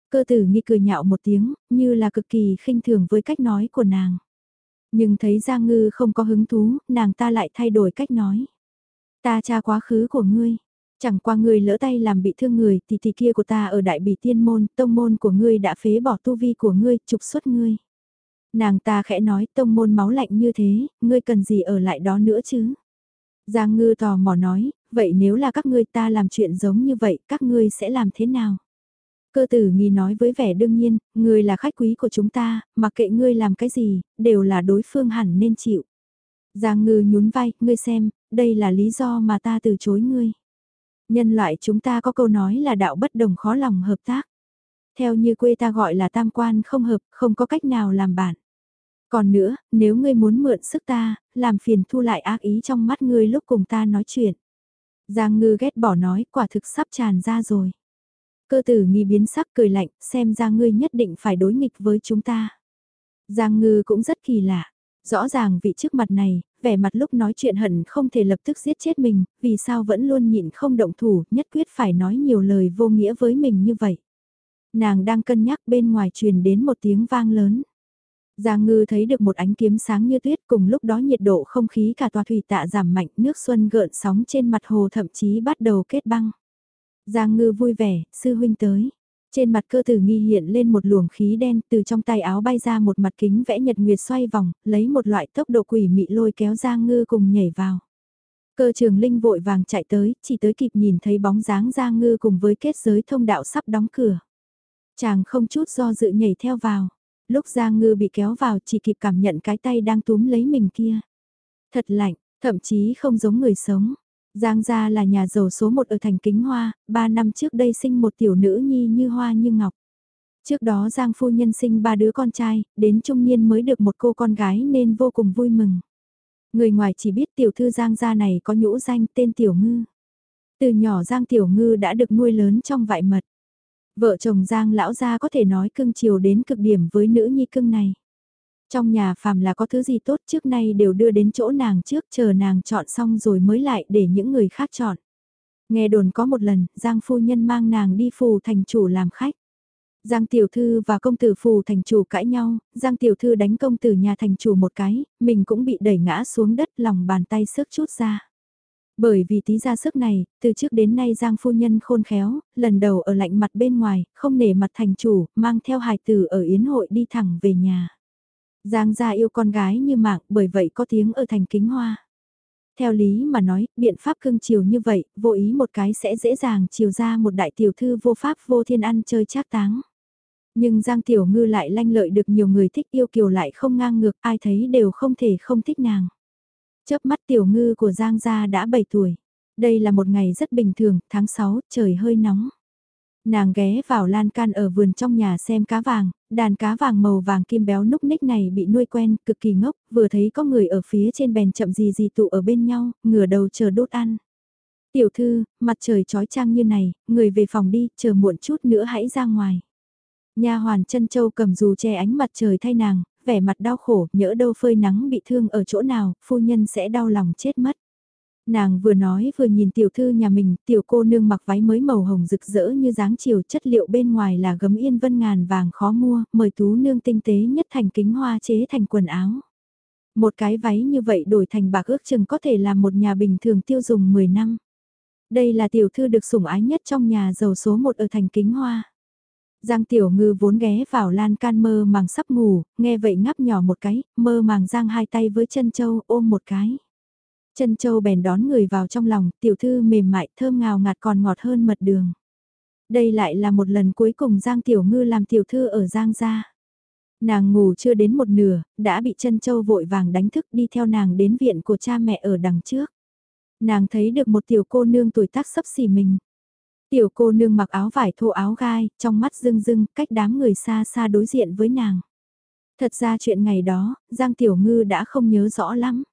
Cơ tử nghi cười nhạo một tiếng, như là cực kỳ khinh thường với cách nói của nàng. Nhưng thấy Giang Ngư không có hứng thú, nàng ta lại thay đổi cách nói. Ta tra quá khứ của ngươi. Chẳng qua ngươi lỡ tay làm bị thương người thì thì kia của ta ở đại bỉ tiên môn, tông môn của ngươi đã phế bỏ tu vi của ngươi, trục xuất ngươi. Nàng ta khẽ nói tông môn máu lạnh như thế, ngươi cần gì ở lại đó nữa chứ? Giang ngư tò mò nói, vậy nếu là các ngươi ta làm chuyện giống như vậy, các ngươi sẽ làm thế nào? Cơ tử nghi nói với vẻ đương nhiên, ngươi là khách quý của chúng ta, mặc kệ ngươi làm cái gì, đều là đối phương hẳn nên chịu. Giang ngư nhún vai, ngươi xem, đây là lý do mà ta từ chối ngươi. Nhân loại chúng ta có câu nói là đạo bất đồng khó lòng hợp tác. Theo như quê ta gọi là tam quan không hợp, không có cách nào làm bạn. Còn nữa, nếu ngươi muốn mượn sức ta, làm phiền thu lại ác ý trong mắt ngươi lúc cùng ta nói chuyện. Giang ngư ghét bỏ nói, quả thực sắp tràn ra rồi. Cơ tử nghi biến sắc cười lạnh, xem ra ngươi nhất định phải đối nghịch với chúng ta. Giang ngư cũng rất kỳ lạ. Rõ ràng vị trước mặt này, vẻ mặt lúc nói chuyện hận không thể lập tức giết chết mình, vì sao vẫn luôn nhịn không động thủ, nhất quyết phải nói nhiều lời vô nghĩa với mình như vậy. Nàng đang cân nhắc bên ngoài truyền đến một tiếng vang lớn. Giang ngư thấy được một ánh kiếm sáng như tuyết cùng lúc đó nhiệt độ không khí cả tòa thủy tạ giảm mạnh nước xuân gợn sóng trên mặt hồ thậm chí bắt đầu kết băng. Giang ngư vui vẻ, sư huynh tới. Trên mặt cơ tử nghi hiện lên một luồng khí đen từ trong tay áo bay ra một mặt kính vẽ nhật nguyệt xoay vòng, lấy một loại tốc độ quỷ mị lôi kéo Giang ngư cùng nhảy vào. Cơ trường linh vội vàng chạy tới, chỉ tới kịp nhìn thấy bóng dáng Giang ngư cùng với kết giới thông đạo sắp đóng cửa. Chàng không chút do dự nhảy theo vào. Lúc Giang ngư bị kéo vào chỉ kịp cảm nhận cái tay đang túm lấy mình kia. Thật lạnh, thậm chí không giống người sống. Giang gia là nhà giàu số một ở thành Kính Hoa, ba năm trước đây sinh một tiểu nữ nhi như hoa như ngọc. Trước đó Giang phu nhân sinh ba đứa con trai, đến trung niên mới được một cô con gái nên vô cùng vui mừng. Người ngoài chỉ biết tiểu thư Giang gia này có nhũ danh tên Tiểu Ngư. Từ nhỏ Giang Tiểu Ngư đã được nuôi lớn trong vại mật. Vợ chồng Giang lão gia có thể nói cưng chiều đến cực điểm với nữ nhi cưng này. Trong nhà phàm là có thứ gì tốt trước nay đều đưa đến chỗ nàng trước chờ nàng chọn xong rồi mới lại để những người khác chọn. Nghe đồn có một lần, Giang phu nhân mang nàng đi phù thành chủ làm khách. Giang tiểu thư và công tử phù thành chủ cãi nhau, Giang tiểu thư đánh công tử nhà thành chủ một cái, mình cũng bị đẩy ngã xuống đất lòng bàn tay sức chút ra. Bởi vì tí ra sức này, từ trước đến nay Giang phu nhân khôn khéo, lần đầu ở lạnh mặt bên ngoài, không nể mặt thành chủ, mang theo hài tử ở yến hội đi thẳng về nhà. Giang gia yêu con gái như mạng, bởi vậy có tiếng ở thành kính hoa. Theo lý mà nói, biện pháp cưng chiều như vậy, vô ý một cái sẽ dễ dàng chiều ra một đại tiểu thư vô pháp vô thiên ăn chơi trác táng. Nhưng Giang Tiểu Ngư lại lanh lợi được nhiều người thích yêu kiều lại không ngang ngược, ai thấy đều không thể không thích nàng. Chớp mắt Tiểu Ngư của Giang gia đã 7 tuổi. Đây là một ngày rất bình thường, tháng 6, trời hơi nóng. Nàng ghé vào lan can ở vườn trong nhà xem cá vàng, đàn cá vàng màu vàng kim béo núc ních này bị nuôi quen, cực kỳ ngốc, vừa thấy có người ở phía trên bèn chậm gì gì tụ ở bên nhau, ngửa đầu chờ đốt ăn. Tiểu thư, mặt trời trói trang như này, người về phòng đi, chờ muộn chút nữa hãy ra ngoài. Nhà hoàn chân châu cầm dù che ánh mặt trời thay nàng, vẻ mặt đau khổ, nhỡ đâu phơi nắng bị thương ở chỗ nào, phu nhân sẽ đau lòng chết mất. Nàng vừa nói vừa nhìn tiểu thư nhà mình, tiểu cô nương mặc váy mới màu hồng rực rỡ như dáng chiều chất liệu bên ngoài là gấm yên vân ngàn vàng khó mua, mời tú nương tinh tế nhất thành kính hoa chế thành quần áo. Một cái váy như vậy đổi thành bạc ước chừng có thể là một nhà bình thường tiêu dùng 10 năm. Đây là tiểu thư được sủng ái nhất trong nhà giàu số một ở thành kính hoa. Giang Tiểu Ngư vốn ghé vào lan can mơ màng sắp ngủ, nghe vậy ngắp nhỏ một cái, mơ màng giang hai tay với chân châu ôm một cái. Chân châu bèn đón người vào trong lòng, tiểu thư mềm mại thơm ngào ngạt còn ngọt hơn mật đường. Đây lại là một lần cuối cùng Giang Tiểu Ngư làm tiểu thư ở Giang gia. Nàng ngủ chưa đến một nửa, đã bị chân châu vội vàng đánh thức đi theo nàng đến viện của cha mẹ ở đằng trước. Nàng thấy được một tiểu cô nương tuổi tác sấp xỉ mình. Tiểu cô nương mặc áo vải thô áo gai, trong mắt rưng rưng, cách đám người xa xa đối diện với nàng. Thật ra chuyện ngày đó, Giang Tiểu Ngư đã không nhớ rõ lắm.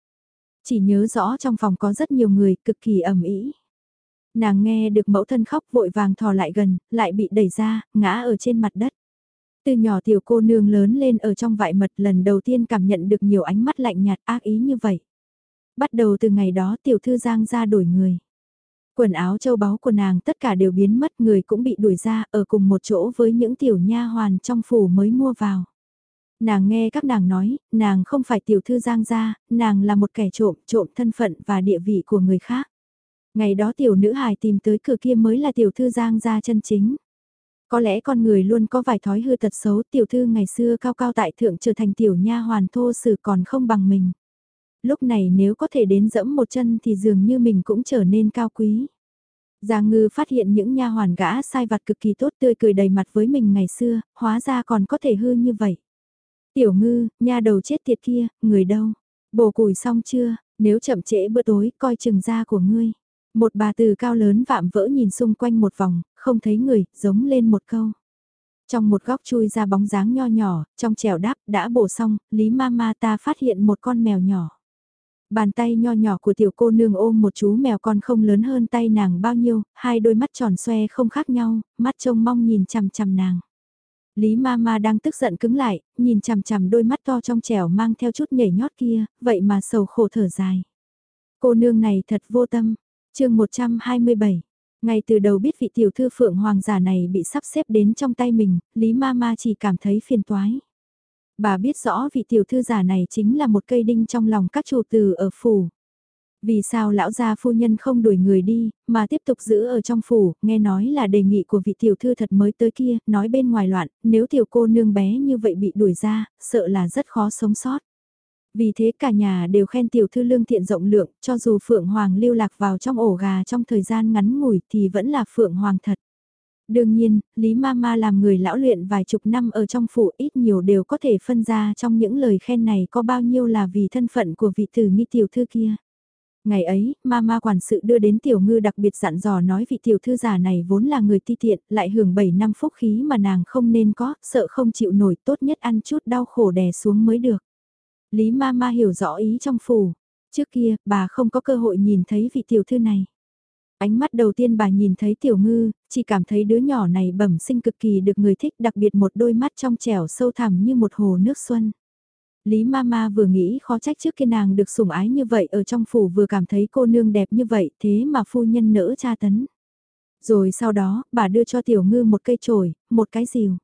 Chỉ nhớ rõ trong phòng có rất nhiều người, cực kỳ ẩm ý. Nàng nghe được mẫu thân khóc vội vàng thò lại gần, lại bị đẩy ra, ngã ở trên mặt đất. Từ nhỏ tiểu cô nương lớn lên ở trong vại mật lần đầu tiên cảm nhận được nhiều ánh mắt lạnh nhạt ác ý như vậy. Bắt đầu từ ngày đó tiểu thư giang ra đổi người. Quần áo châu báu của nàng tất cả đều biến mất người cũng bị đuổi ra ở cùng một chỗ với những tiểu nha hoàn trong phủ mới mua vào. Nàng nghe các nàng nói, nàng không phải tiểu thư giang gia, nàng là một kẻ trộm, trộm thân phận và địa vị của người khác. Ngày đó tiểu nữ hài tìm tới cửa kia mới là tiểu thư giang gia chân chính. Có lẽ con người luôn có vài thói hư tật xấu tiểu thư ngày xưa cao cao tại thượng trở thành tiểu nha hoàn thô sử còn không bằng mình. Lúc này nếu có thể đến dẫm một chân thì dường như mình cũng trở nên cao quý. Giang ngư phát hiện những nha hoàn gã sai vặt cực kỳ tốt tươi cười đầy mặt với mình ngày xưa, hóa ra còn có thể hư như vậy. Tiểu ngư, nha đầu chết tiệt kia, người đâu? Bổ củi xong chưa, nếu chậm trễ bữa tối, coi chừng da của ngươi. Một bà từ cao lớn vạm vỡ nhìn xung quanh một vòng, không thấy người, giống lên một câu. Trong một góc chui ra bóng dáng nho nhỏ, trong trèo đáp đã bổ xong, Lý Mama ta phát hiện một con mèo nhỏ. Bàn tay nho nhỏ của tiểu cô nương ôm một chú mèo con không lớn hơn tay nàng bao nhiêu, hai đôi mắt tròn xoe không khác nhau, mắt trông mong nhìn chằm chằm nàng. Lý Mama đang tức giận cứng lại, nhìn chằm chằm đôi mắt to trong trẻo mang theo chút nhảy nhót kia, vậy mà sầu khổ thở dài. Cô nương này thật vô tâm. chương 127. Ngay từ đầu biết vị tiểu thư phượng hoàng giả này bị sắp xếp đến trong tay mình, Lý Mama chỉ cảm thấy phiền toái. Bà biết rõ vị tiểu thư giả này chính là một cây đinh trong lòng các chủ từ ở phủ. Vì sao lão gia phu nhân không đuổi người đi, mà tiếp tục giữ ở trong phủ, nghe nói là đề nghị của vị tiểu thư thật mới tới kia, nói bên ngoài loạn, nếu tiểu cô nương bé như vậy bị đuổi ra, sợ là rất khó sống sót. Vì thế cả nhà đều khen tiểu thư lương thiện rộng lượng, cho dù Phượng Hoàng lưu lạc vào trong ổ gà trong thời gian ngắn ngủi thì vẫn là Phượng Hoàng thật. Đương nhiên, Lý Mama làm người lão luyện vài chục năm ở trong phủ ít nhiều đều có thể phân ra trong những lời khen này có bao nhiêu là vì thân phận của vị tử nghi tiểu thư kia. Ngày ấy, mama quản sự đưa đến tiểu ngư đặc biệt dặn dò nói vị tiểu thư giả này vốn là người ti tiện, lại hưởng 7 năm phúc khí mà nàng không nên có, sợ không chịu nổi tốt nhất ăn chút đau khổ đè xuống mới được. Lý mama hiểu rõ ý trong phủ. Trước kia, bà không có cơ hội nhìn thấy vị tiểu thư này. Ánh mắt đầu tiên bà nhìn thấy tiểu ngư, chỉ cảm thấy đứa nhỏ này bẩm sinh cực kỳ được người thích đặc biệt một đôi mắt trong trẻo sâu thẳm như một hồ nước xuân. Lý Mama vừa nghĩ khó trách trước kia nàng được sủng ái như vậy ở trong phủ vừa cảm thấy cô nương đẹp như vậy thế mà phu nhân nỡ tra tấn. Rồi sau đó, bà đưa cho tiểu ngư một cây chổi, một cái rìu.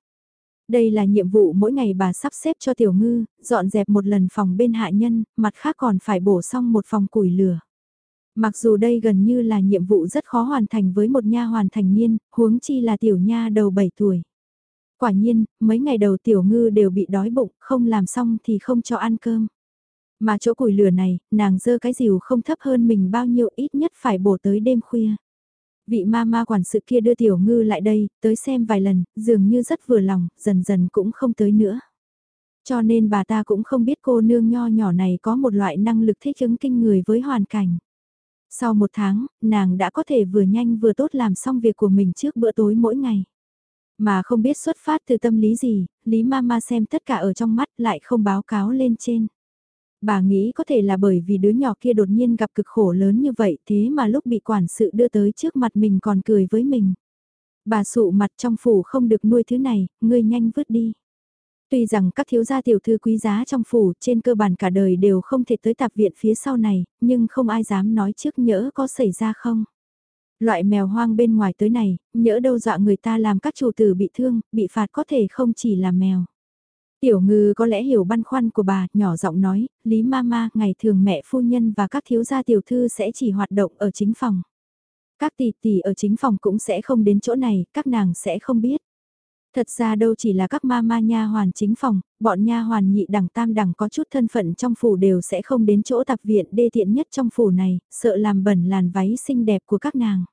Đây là nhiệm vụ mỗi ngày bà sắp xếp cho tiểu ngư, dọn dẹp một lần phòng bên hạ nhân, mặt khác còn phải bổ xong một phòng củi lửa. Mặc dù đây gần như là nhiệm vụ rất khó hoàn thành với một nha hoàn thành niên, huống chi là tiểu nha đầu 7 tuổi. Quả nhiên, mấy ngày đầu tiểu ngư đều bị đói bụng, không làm xong thì không cho ăn cơm. Mà chỗ củi lửa này, nàng dơ cái rìu không thấp hơn mình bao nhiêu ít nhất phải bổ tới đêm khuya. Vị ma ma quản sự kia đưa tiểu ngư lại đây, tới xem vài lần, dường như rất vừa lòng, dần dần cũng không tới nữa. Cho nên bà ta cũng không biết cô nương nho nhỏ này có một loại năng lực thích ứng kinh người với hoàn cảnh. Sau một tháng, nàng đã có thể vừa nhanh vừa tốt làm xong việc của mình trước bữa tối mỗi ngày. Mà không biết xuất phát từ tâm lý gì, Lý Mama xem tất cả ở trong mắt lại không báo cáo lên trên. Bà nghĩ có thể là bởi vì đứa nhỏ kia đột nhiên gặp cực khổ lớn như vậy thế mà lúc bị quản sự đưa tới trước mặt mình còn cười với mình. Bà sụ mặt trong phủ không được nuôi thứ này, ngươi nhanh vứt đi. Tuy rằng các thiếu gia tiểu thư quý giá trong phủ trên cơ bản cả đời đều không thể tới tạp viện phía sau này, nhưng không ai dám nói trước nhỡ có xảy ra không. Loại mèo hoang bên ngoài tới này, nhỡ đâu dọa người ta làm các chủ tử bị thương, bị phạt có thể không chỉ là mèo. Tiểu ngư có lẽ hiểu băn khoăn của bà, nhỏ giọng nói, Lý Mama, ngày thường mẹ phu nhân và các thiếu gia tiểu thư sẽ chỉ hoạt động ở chính phòng. Các tỷ tỷ ở chính phòng cũng sẽ không đến chỗ này, các nàng sẽ không biết. Thật ra đâu chỉ là các ma ma nha hoàn chính phòng, bọn nha hoàn nhị đẳng tam đẳng có chút thân phận trong phủ đều sẽ không đến chỗ tập viện đê tiện nhất trong phủ này, sợ làm bẩn làn váy xinh đẹp của các nàng.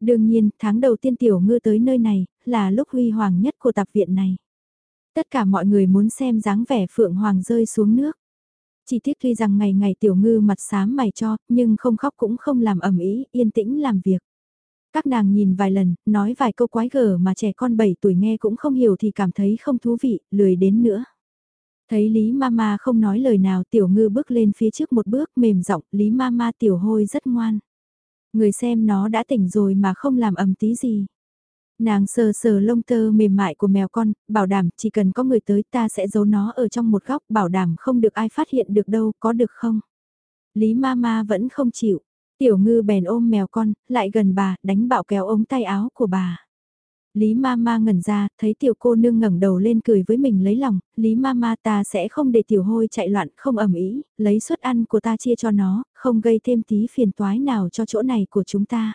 Đương nhiên, tháng đầu tiên tiểu ngư tới nơi này, là lúc huy hoàng nhất của tập viện này. Tất cả mọi người muốn xem dáng vẻ phượng hoàng rơi xuống nước. Chỉ tiếc tuy rằng ngày ngày tiểu ngư mặt xám mày cho, nhưng không khóc cũng không làm ẩm ý, yên tĩnh làm việc. Các nàng nhìn vài lần, nói vài câu quái gở mà trẻ con 7 tuổi nghe cũng không hiểu thì cảm thấy không thú vị, lười đến nữa. Thấy Lý Mama không nói lời nào tiểu ngư bước lên phía trước một bước mềm giọng Lý Mama tiểu hôi rất ngoan. Người xem nó đã tỉnh rồi mà không làm ầm tí gì. Nàng sờ sờ lông tơ mềm mại của mèo con, bảo đảm chỉ cần có người tới ta sẽ giấu nó ở trong một góc, bảo đảm không được ai phát hiện được đâu, có được không? Lý Mama vẫn không chịu, Tiểu ngư bèn ôm mèo con, lại gần bà, đánh bạo kéo ống tay áo của bà. Lý ma ma ngẩn ra, thấy tiểu cô nương ngẩng đầu lên cười với mình lấy lòng, Lý ma ma ta sẽ không để tiểu hôi chạy loạn, không ẩm ý, lấy suất ăn của ta chia cho nó, không gây thêm tí phiền toái nào cho chỗ này của chúng ta.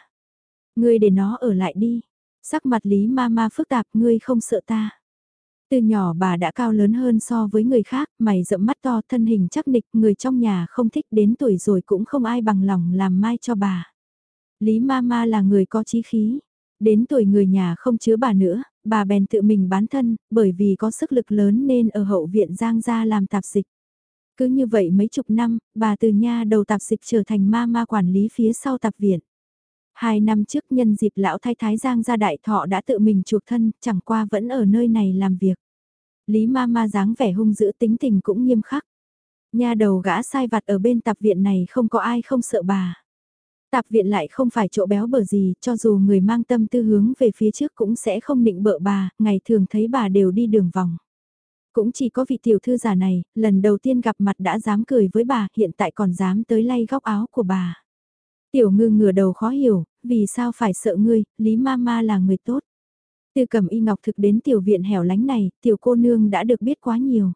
Ngươi để nó ở lại đi. Sắc mặt Lý ma ma phức tạp, ngươi không sợ ta. Từ nhỏ bà đã cao lớn hơn so với người khác, mày rậm mắt to thân hình chắc nịch, người trong nhà không thích đến tuổi rồi cũng không ai bằng lòng làm mai cho bà. Lý Mama là người có chí khí. Đến tuổi người nhà không chứa bà nữa, bà bèn tự mình bán thân, bởi vì có sức lực lớn nên ở hậu viện Giang gia làm tạp dịch. Cứ như vậy mấy chục năm, bà từ nha đầu tạp dịch trở thành ma ma quản lý phía sau tạp viện. Hai năm trước nhân dịp lão thái thái Giang gia đại thọ đã tự mình chuộc thân, chẳng qua vẫn ở nơi này làm việc. Lý ma ma dáng vẻ hung dữ tính tình cũng nghiêm khắc. Nhà đầu gã sai vặt ở bên tạp viện này không có ai không sợ bà. Tạp viện lại không phải chỗ béo bở gì, cho dù người mang tâm tư hướng về phía trước cũng sẽ không định bợ bà, ngày thường thấy bà đều đi đường vòng. Cũng chỉ có vị tiểu thư giả này, lần đầu tiên gặp mặt đã dám cười với bà, hiện tại còn dám tới lay góc áo của bà. Tiểu ngư ngửa đầu khó hiểu, vì sao phải sợ ngươi, Lý Mama là người tốt. Từ cầm y ngọc thực đến tiểu viện hẻo lánh này, tiểu cô nương đã được biết quá nhiều.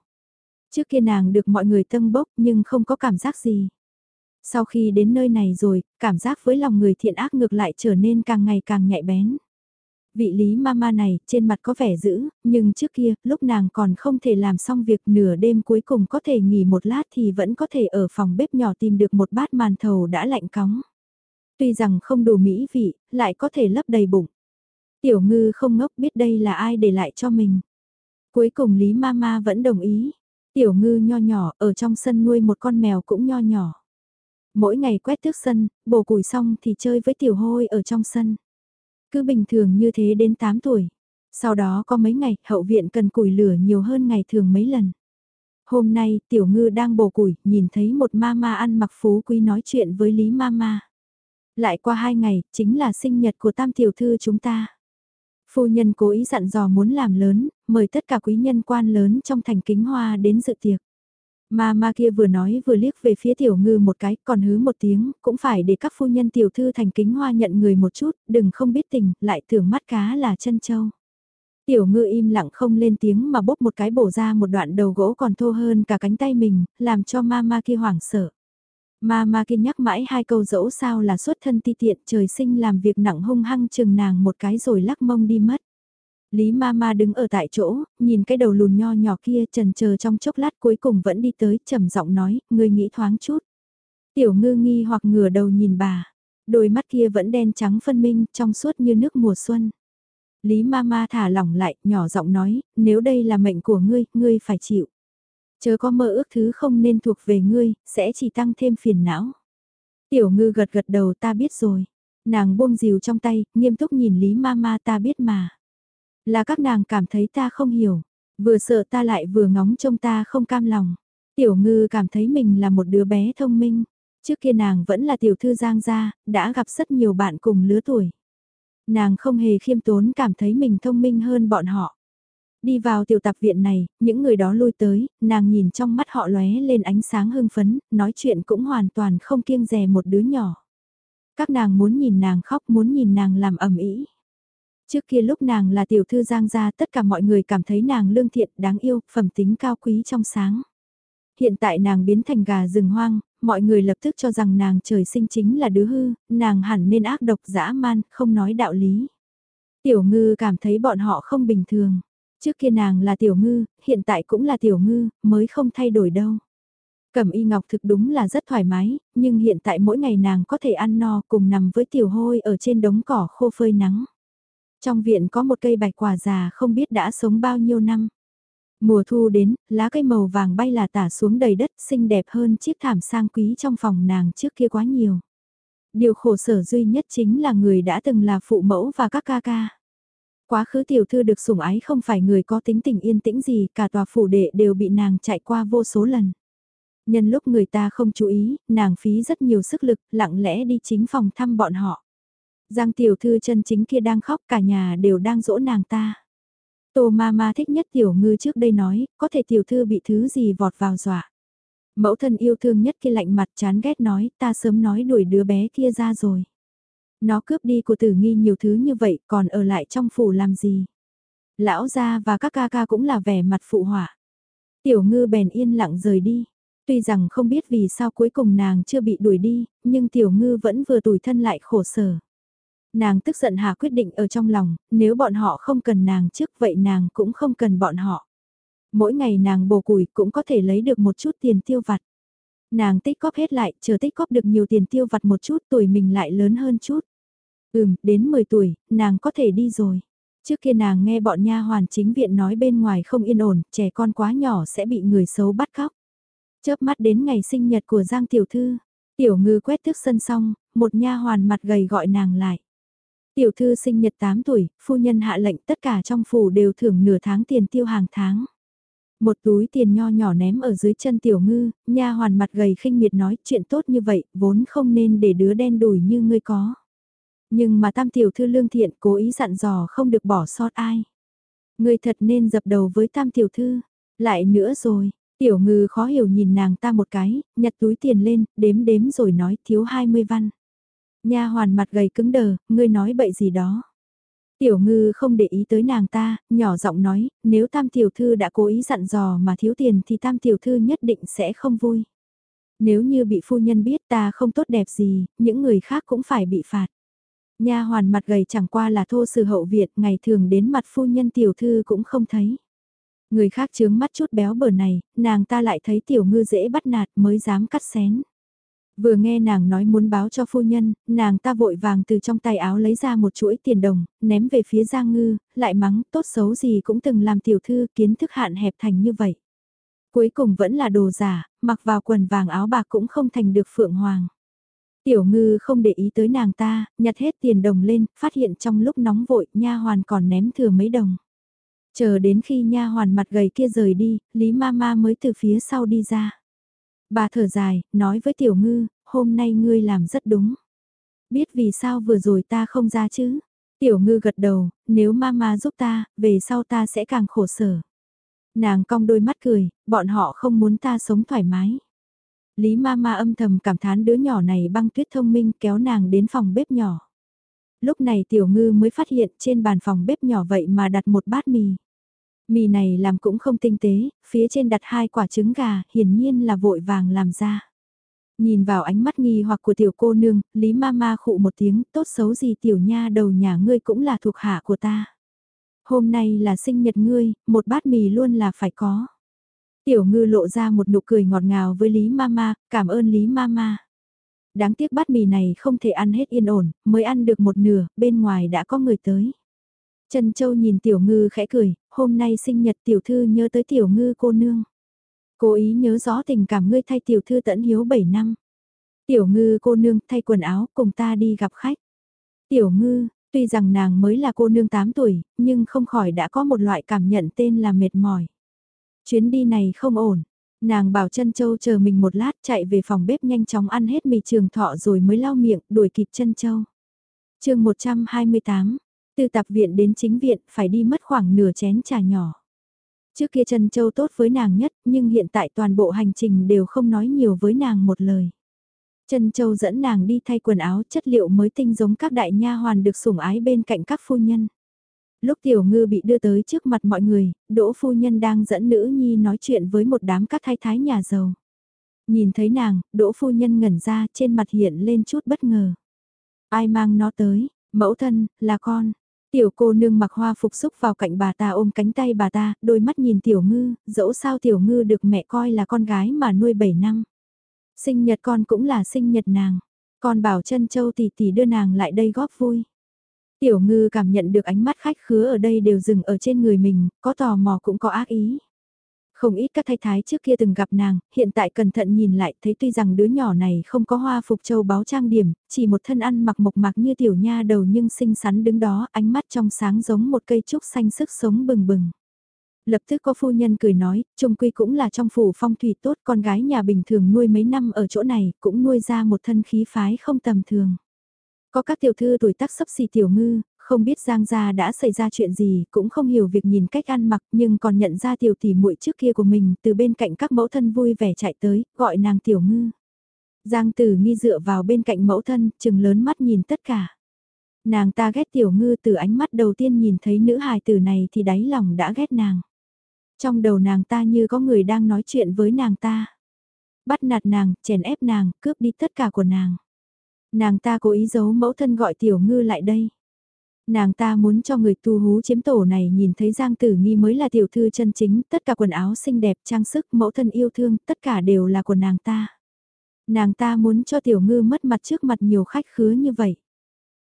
Trước kia nàng được mọi người tâm bốc nhưng không có cảm giác gì. Sau khi đến nơi này rồi, cảm giác với lòng người thiện ác ngược lại trở nên càng ngày càng nhạy bén. Vị lý mama này trên mặt có vẻ dữ, nhưng trước kia, lúc nàng còn không thể làm xong việc nửa đêm cuối cùng có thể nghỉ một lát thì vẫn có thể ở phòng bếp nhỏ tìm được một bát màn thầu đã lạnh cóng. Tuy rằng không đủ mỹ vị, lại có thể lấp đầy bụng. Tiểu ngư không ngốc biết đây là ai để lại cho mình. Cuối cùng Lý Mama vẫn đồng ý. Tiểu ngư nho nhỏ ở trong sân nuôi một con mèo cũng nho nhỏ. Mỗi ngày quét tước sân, bổ củi xong thì chơi với tiểu hôi ở trong sân. Cứ bình thường như thế đến 8 tuổi. Sau đó có mấy ngày hậu viện cần củi lửa nhiều hơn ngày thường mấy lần. Hôm nay, tiểu ngư đang bổ củi, nhìn thấy một mama ăn mặc phú quý nói chuyện với Lý mama. Lại qua hai ngày, chính là sinh nhật của tam tiểu thư chúng ta. Phu nhân cố ý dặn dò muốn làm lớn, mời tất cả quý nhân quan lớn trong thành kính hoa đến dự tiệc. mà ma kia vừa nói vừa liếc về phía tiểu ngư một cái, còn hứ một tiếng, cũng phải để các phu nhân tiểu thư thành kính hoa nhận người một chút, đừng không biết tình, lại tưởng mắt cá là chân châu. Tiểu ngư im lặng không lên tiếng mà bốc một cái bổ ra một đoạn đầu gỗ còn thô hơn cả cánh tay mình, làm cho ma ma kia hoảng sợ. Ma ma kia nhắc mãi hai câu dẫu sao là xuất thân ti tiện trời sinh làm việc nặng hung hăng chừng nàng một cái rồi lắc mông đi mất. Lý ma ma đứng ở tại chỗ, nhìn cái đầu lùn nho nhỏ kia trần chờ trong chốc lát cuối cùng vẫn đi tới trầm giọng nói, người nghĩ thoáng chút. Tiểu ngư nghi hoặc ngửa đầu nhìn bà, đôi mắt kia vẫn đen trắng phân minh trong suốt như nước mùa xuân. Lý ma ma thả lỏng lại, nhỏ giọng nói, nếu đây là mệnh của ngươi, ngươi phải chịu. Chớ có mơ ước thứ không nên thuộc về ngươi, sẽ chỉ tăng thêm phiền não. Tiểu ngư gật gật đầu ta biết rồi. Nàng buông rìu trong tay, nghiêm túc nhìn Lý ma ma ta biết mà. Là các nàng cảm thấy ta không hiểu, vừa sợ ta lại vừa ngóng trông ta không cam lòng. Tiểu ngư cảm thấy mình là một đứa bé thông minh. Trước kia nàng vẫn là tiểu thư giang gia, đã gặp rất nhiều bạn cùng lứa tuổi. Nàng không hề khiêm tốn cảm thấy mình thông minh hơn bọn họ. Đi vào tiểu tạp viện này, những người đó lui tới, nàng nhìn trong mắt họ lóe lên ánh sáng hưng phấn, nói chuyện cũng hoàn toàn không kiêng dè một đứa nhỏ. Các nàng muốn nhìn nàng khóc, muốn nhìn nàng làm ẩm ý. Trước kia lúc nàng là tiểu thư giang gia tất cả mọi người cảm thấy nàng lương thiện, đáng yêu, phẩm tính cao quý trong sáng. Hiện tại nàng biến thành gà rừng hoang, mọi người lập tức cho rằng nàng trời sinh chính là đứa hư, nàng hẳn nên ác độc dã man, không nói đạo lý. Tiểu ngư cảm thấy bọn họ không bình thường. Trước kia nàng là tiểu ngư, hiện tại cũng là tiểu ngư, mới không thay đổi đâu. Cẩm y ngọc thực đúng là rất thoải mái, nhưng hiện tại mỗi ngày nàng có thể ăn no cùng nằm với tiểu hôi ở trên đống cỏ khô phơi nắng. Trong viện có một cây bạch quả già không biết đã sống bao nhiêu năm. Mùa thu đến, lá cây màu vàng bay là tả xuống đầy đất xinh đẹp hơn chiếc thảm sang quý trong phòng nàng trước kia quá nhiều. Điều khổ sở duy nhất chính là người đã từng là phụ mẫu và các ca ca. Quá khứ tiểu thư được sủng ái không phải người có tính tình yên tĩnh gì, cả tòa phủ đệ đều bị nàng chạy qua vô số lần. Nhân lúc người ta không chú ý, nàng phí rất nhiều sức lực, lặng lẽ đi chính phòng thăm bọn họ. Giang tiểu thư chân chính kia đang khóc cả nhà đều đang dỗ nàng ta. Tô ma ma thích nhất tiểu ngư trước đây nói, có thể tiểu thư bị thứ gì vọt vào dọa. Mẫu thân yêu thương nhất kia lạnh mặt chán ghét nói, ta sớm nói đuổi đứa bé kia ra rồi. Nó cướp đi của tử nghi nhiều thứ như vậy còn ở lại trong phủ làm gì. Lão gia và các ca ca cũng là vẻ mặt phụ họa. Tiểu ngư bèn yên lặng rời đi. Tuy rằng không biết vì sao cuối cùng nàng chưa bị đuổi đi, nhưng tiểu ngư vẫn vừa tủi thân lại khổ sở. Nàng tức giận hà quyết định ở trong lòng, nếu bọn họ không cần nàng trước vậy nàng cũng không cần bọn họ. Mỗi ngày nàng bồ củi cũng có thể lấy được một chút tiền tiêu vặt. Nàng tích góp hết lại, chờ tích góp được nhiều tiền tiêu vặt một chút tuổi mình lại lớn hơn chút. Ừm, đến 10 tuổi, nàng có thể đi rồi. Trước kia nàng nghe bọn nha hoàn chính viện nói bên ngoài không yên ổn, trẻ con quá nhỏ sẽ bị người xấu bắt cóc. Chớp mắt đến ngày sinh nhật của Giang tiểu thư, tiểu ngư quét thức sân xong, một nha hoàn mặt gầy gọi nàng lại. Tiểu thư sinh nhật 8 tuổi, phu nhân hạ lệnh tất cả trong phủ đều thưởng nửa tháng tiền tiêu hàng tháng. Một túi tiền nho nhỏ ném ở dưới chân tiểu ngư, nha hoàn mặt gầy khinh miệt nói chuyện tốt như vậy, vốn không nên để đứa đen đủi như ngươi có. Nhưng mà tam tiểu thư lương thiện cố ý dặn dò không được bỏ sót ai. người thật nên dập đầu với tam tiểu thư. Lại nữa rồi, tiểu ngư khó hiểu nhìn nàng ta một cái, nhặt túi tiền lên, đếm đếm rồi nói thiếu 20 văn. Nha hoàn mặt gầy cứng đờ, ngươi nói bậy gì đó. Tiểu ngư không để ý tới nàng ta, nhỏ giọng nói, nếu tam tiểu thư đã cố ý dặn dò mà thiếu tiền thì tam tiểu thư nhất định sẽ không vui. Nếu như bị phu nhân biết ta không tốt đẹp gì, những người khác cũng phải bị phạt. Nha hoàn mặt gầy chẳng qua là thô sử hậu viện ngày thường đến mặt phu nhân tiểu thư cũng không thấy. Người khác chướng mắt chút béo bở này, nàng ta lại thấy tiểu ngư dễ bắt nạt mới dám cắt xén. Vừa nghe nàng nói muốn báo cho phu nhân, nàng ta vội vàng từ trong tay áo lấy ra một chuỗi tiền đồng, ném về phía Giang Ngư, lại mắng tốt xấu gì cũng từng làm tiểu thư kiến thức hạn hẹp thành như vậy. Cuối cùng vẫn là đồ giả, mặc vào quần vàng áo bạc cũng không thành được phượng hoàng. Tiểu ngư không để ý tới nàng ta, nhặt hết tiền đồng lên, phát hiện trong lúc nóng vội nha hoàn còn ném thừa mấy đồng. Chờ đến khi nha hoàn mặt gầy kia rời đi, Lý Mama mới từ phía sau đi ra. Bà thở dài, nói với Tiểu Ngư, hôm nay ngươi làm rất đúng. Biết vì sao vừa rồi ta không ra chứ? Tiểu Ngư gật đầu, nếu Mama giúp ta, về sau ta sẽ càng khổ sở. Nàng cong đôi mắt cười, bọn họ không muốn ta sống thoải mái. Lý Mama âm thầm cảm thán đứa nhỏ này băng tuyết thông minh kéo nàng đến phòng bếp nhỏ. Lúc này Tiểu Ngư mới phát hiện trên bàn phòng bếp nhỏ vậy mà đặt một bát mì. Mì này làm cũng không tinh tế, phía trên đặt hai quả trứng gà, hiển nhiên là vội vàng làm ra. Nhìn vào ánh mắt nghi hoặc của tiểu cô nương, Lý Mama khụ một tiếng, tốt xấu gì tiểu nha đầu nhà ngươi cũng là thuộc hạ của ta. Hôm nay là sinh nhật ngươi, một bát mì luôn là phải có. Tiểu ngư lộ ra một nụ cười ngọt ngào với Lý Mama, cảm ơn Lý Mama. Đáng tiếc bát mì này không thể ăn hết yên ổn, mới ăn được một nửa, bên ngoài đã có người tới. Trần Châu nhìn tiểu ngư khẽ cười, hôm nay sinh nhật tiểu thư nhớ tới tiểu ngư cô nương. Cố ý nhớ rõ tình cảm ngươi thay tiểu thư tận hiếu 7 năm. Tiểu ngư cô nương thay quần áo cùng ta đi gặp khách. Tiểu ngư, tuy rằng nàng mới là cô nương 8 tuổi, nhưng không khỏi đã có một loại cảm nhận tên là mệt mỏi. Chuyến đi này không ổn. Nàng bảo chân châu chờ mình một lát chạy về phòng bếp nhanh chóng ăn hết mì trường thọ rồi mới lau miệng đuổi kịp chân châu. chương 128, từ tạp viện đến chính viện phải đi mất khoảng nửa chén trà nhỏ. Trước kia Trần Châu tốt với nàng nhất nhưng hiện tại toàn bộ hành trình đều không nói nhiều với nàng một lời. Trần Châu dẫn nàng đi thay quần áo chất liệu mới tinh giống các đại nha hoàn được sủng ái bên cạnh các phu nhân. Lúc tiểu ngư bị đưa tới trước mặt mọi người, đỗ phu nhân đang dẫn nữ nhi nói chuyện với một đám các thái thái nhà giàu. Nhìn thấy nàng, đỗ phu nhân ngẩn ra trên mặt hiện lên chút bất ngờ. Ai mang nó tới, mẫu thân, là con, Tiểu cô nương mặc hoa phục xúc vào cạnh bà ta ôm cánh tay bà ta, đôi mắt nhìn tiểu ngư, dẫu sao tiểu ngư được mẹ coi là con gái mà nuôi 7 năm. Sinh nhật con cũng là sinh nhật nàng, con bảo chân châu tỷ tỷ đưa nàng lại đây góp vui. Tiểu ngư cảm nhận được ánh mắt khách khứa ở đây đều dừng ở trên người mình, có tò mò cũng có ác ý. Không ít các thái thái trước kia từng gặp nàng, hiện tại cẩn thận nhìn lại thấy tuy rằng đứa nhỏ này không có hoa phục châu báo trang điểm, chỉ một thân ăn mặc mộc mạc như tiểu nha đầu nhưng xinh xắn đứng đó, ánh mắt trong sáng giống một cây trúc xanh sức sống bừng bừng. Lập tức có phu nhân cười nói, trung quy cũng là trong phủ phong thủy tốt, con gái nhà bình thường nuôi mấy năm ở chỗ này, cũng nuôi ra một thân khí phái không tầm thường. Có các tiểu thư tuổi tác sấp xì tiểu ngư, không biết Giang gia đã xảy ra chuyện gì, cũng không hiểu việc nhìn cách ăn mặc, nhưng còn nhận ra tiểu tỷ muội trước kia của mình, từ bên cạnh các mẫu thân vui vẻ chạy tới, gọi nàng tiểu ngư. Giang tử nghi dựa vào bên cạnh mẫu thân, chừng lớn mắt nhìn tất cả. Nàng ta ghét tiểu ngư từ ánh mắt đầu tiên nhìn thấy nữ hài tử này thì đáy lòng đã ghét nàng. Trong đầu nàng ta như có người đang nói chuyện với nàng ta. Bắt nạt nàng, chèn ép nàng, cướp đi tất cả của nàng. Nàng ta cố ý giấu mẫu thân gọi tiểu ngư lại đây. Nàng ta muốn cho người tu hú chiếm tổ này nhìn thấy Giang Tử Nghi mới là tiểu thư chân chính, tất cả quần áo xinh đẹp, trang sức, mẫu thân yêu thương, tất cả đều là của nàng ta. Nàng ta muốn cho tiểu ngư mất mặt trước mặt nhiều khách khứa như vậy.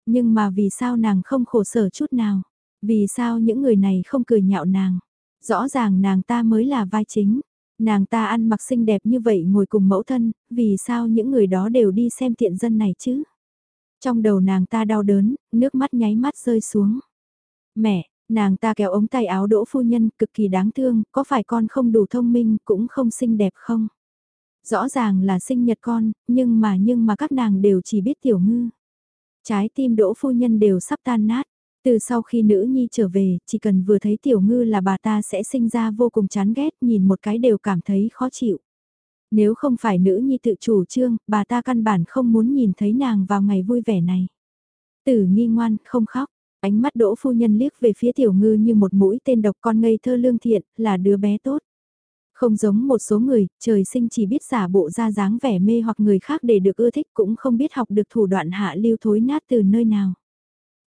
Nhưng mà vì sao nàng không khổ sở chút nào? Vì sao những người này không cười nhạo nàng? Rõ ràng nàng ta mới là vai chính. Nàng ta ăn mặc xinh đẹp như vậy ngồi cùng mẫu thân, vì sao những người đó đều đi xem thiện dân này chứ? Trong đầu nàng ta đau đớn, nước mắt nháy mắt rơi xuống. Mẹ, nàng ta kéo ống tay áo đỗ phu nhân cực kỳ đáng thương, có phải con không đủ thông minh cũng không xinh đẹp không? Rõ ràng là sinh nhật con, nhưng mà nhưng mà các nàng đều chỉ biết tiểu ngư. Trái tim đỗ phu nhân đều sắp tan nát. Từ sau khi nữ nhi trở về, chỉ cần vừa thấy tiểu ngư là bà ta sẽ sinh ra vô cùng chán ghét, nhìn một cái đều cảm thấy khó chịu. Nếu không phải nữ nhi tự chủ trương, bà ta căn bản không muốn nhìn thấy nàng vào ngày vui vẻ này. Tử nghi ngoan, không khóc. Ánh mắt đỗ phu nhân liếc về phía tiểu ngư như một mũi tên độc con ngây thơ lương thiện, là đứa bé tốt. Không giống một số người, trời sinh chỉ biết giả bộ ra dáng vẻ mê hoặc người khác để được ưa thích cũng không biết học được thủ đoạn hạ lưu thối nát từ nơi nào.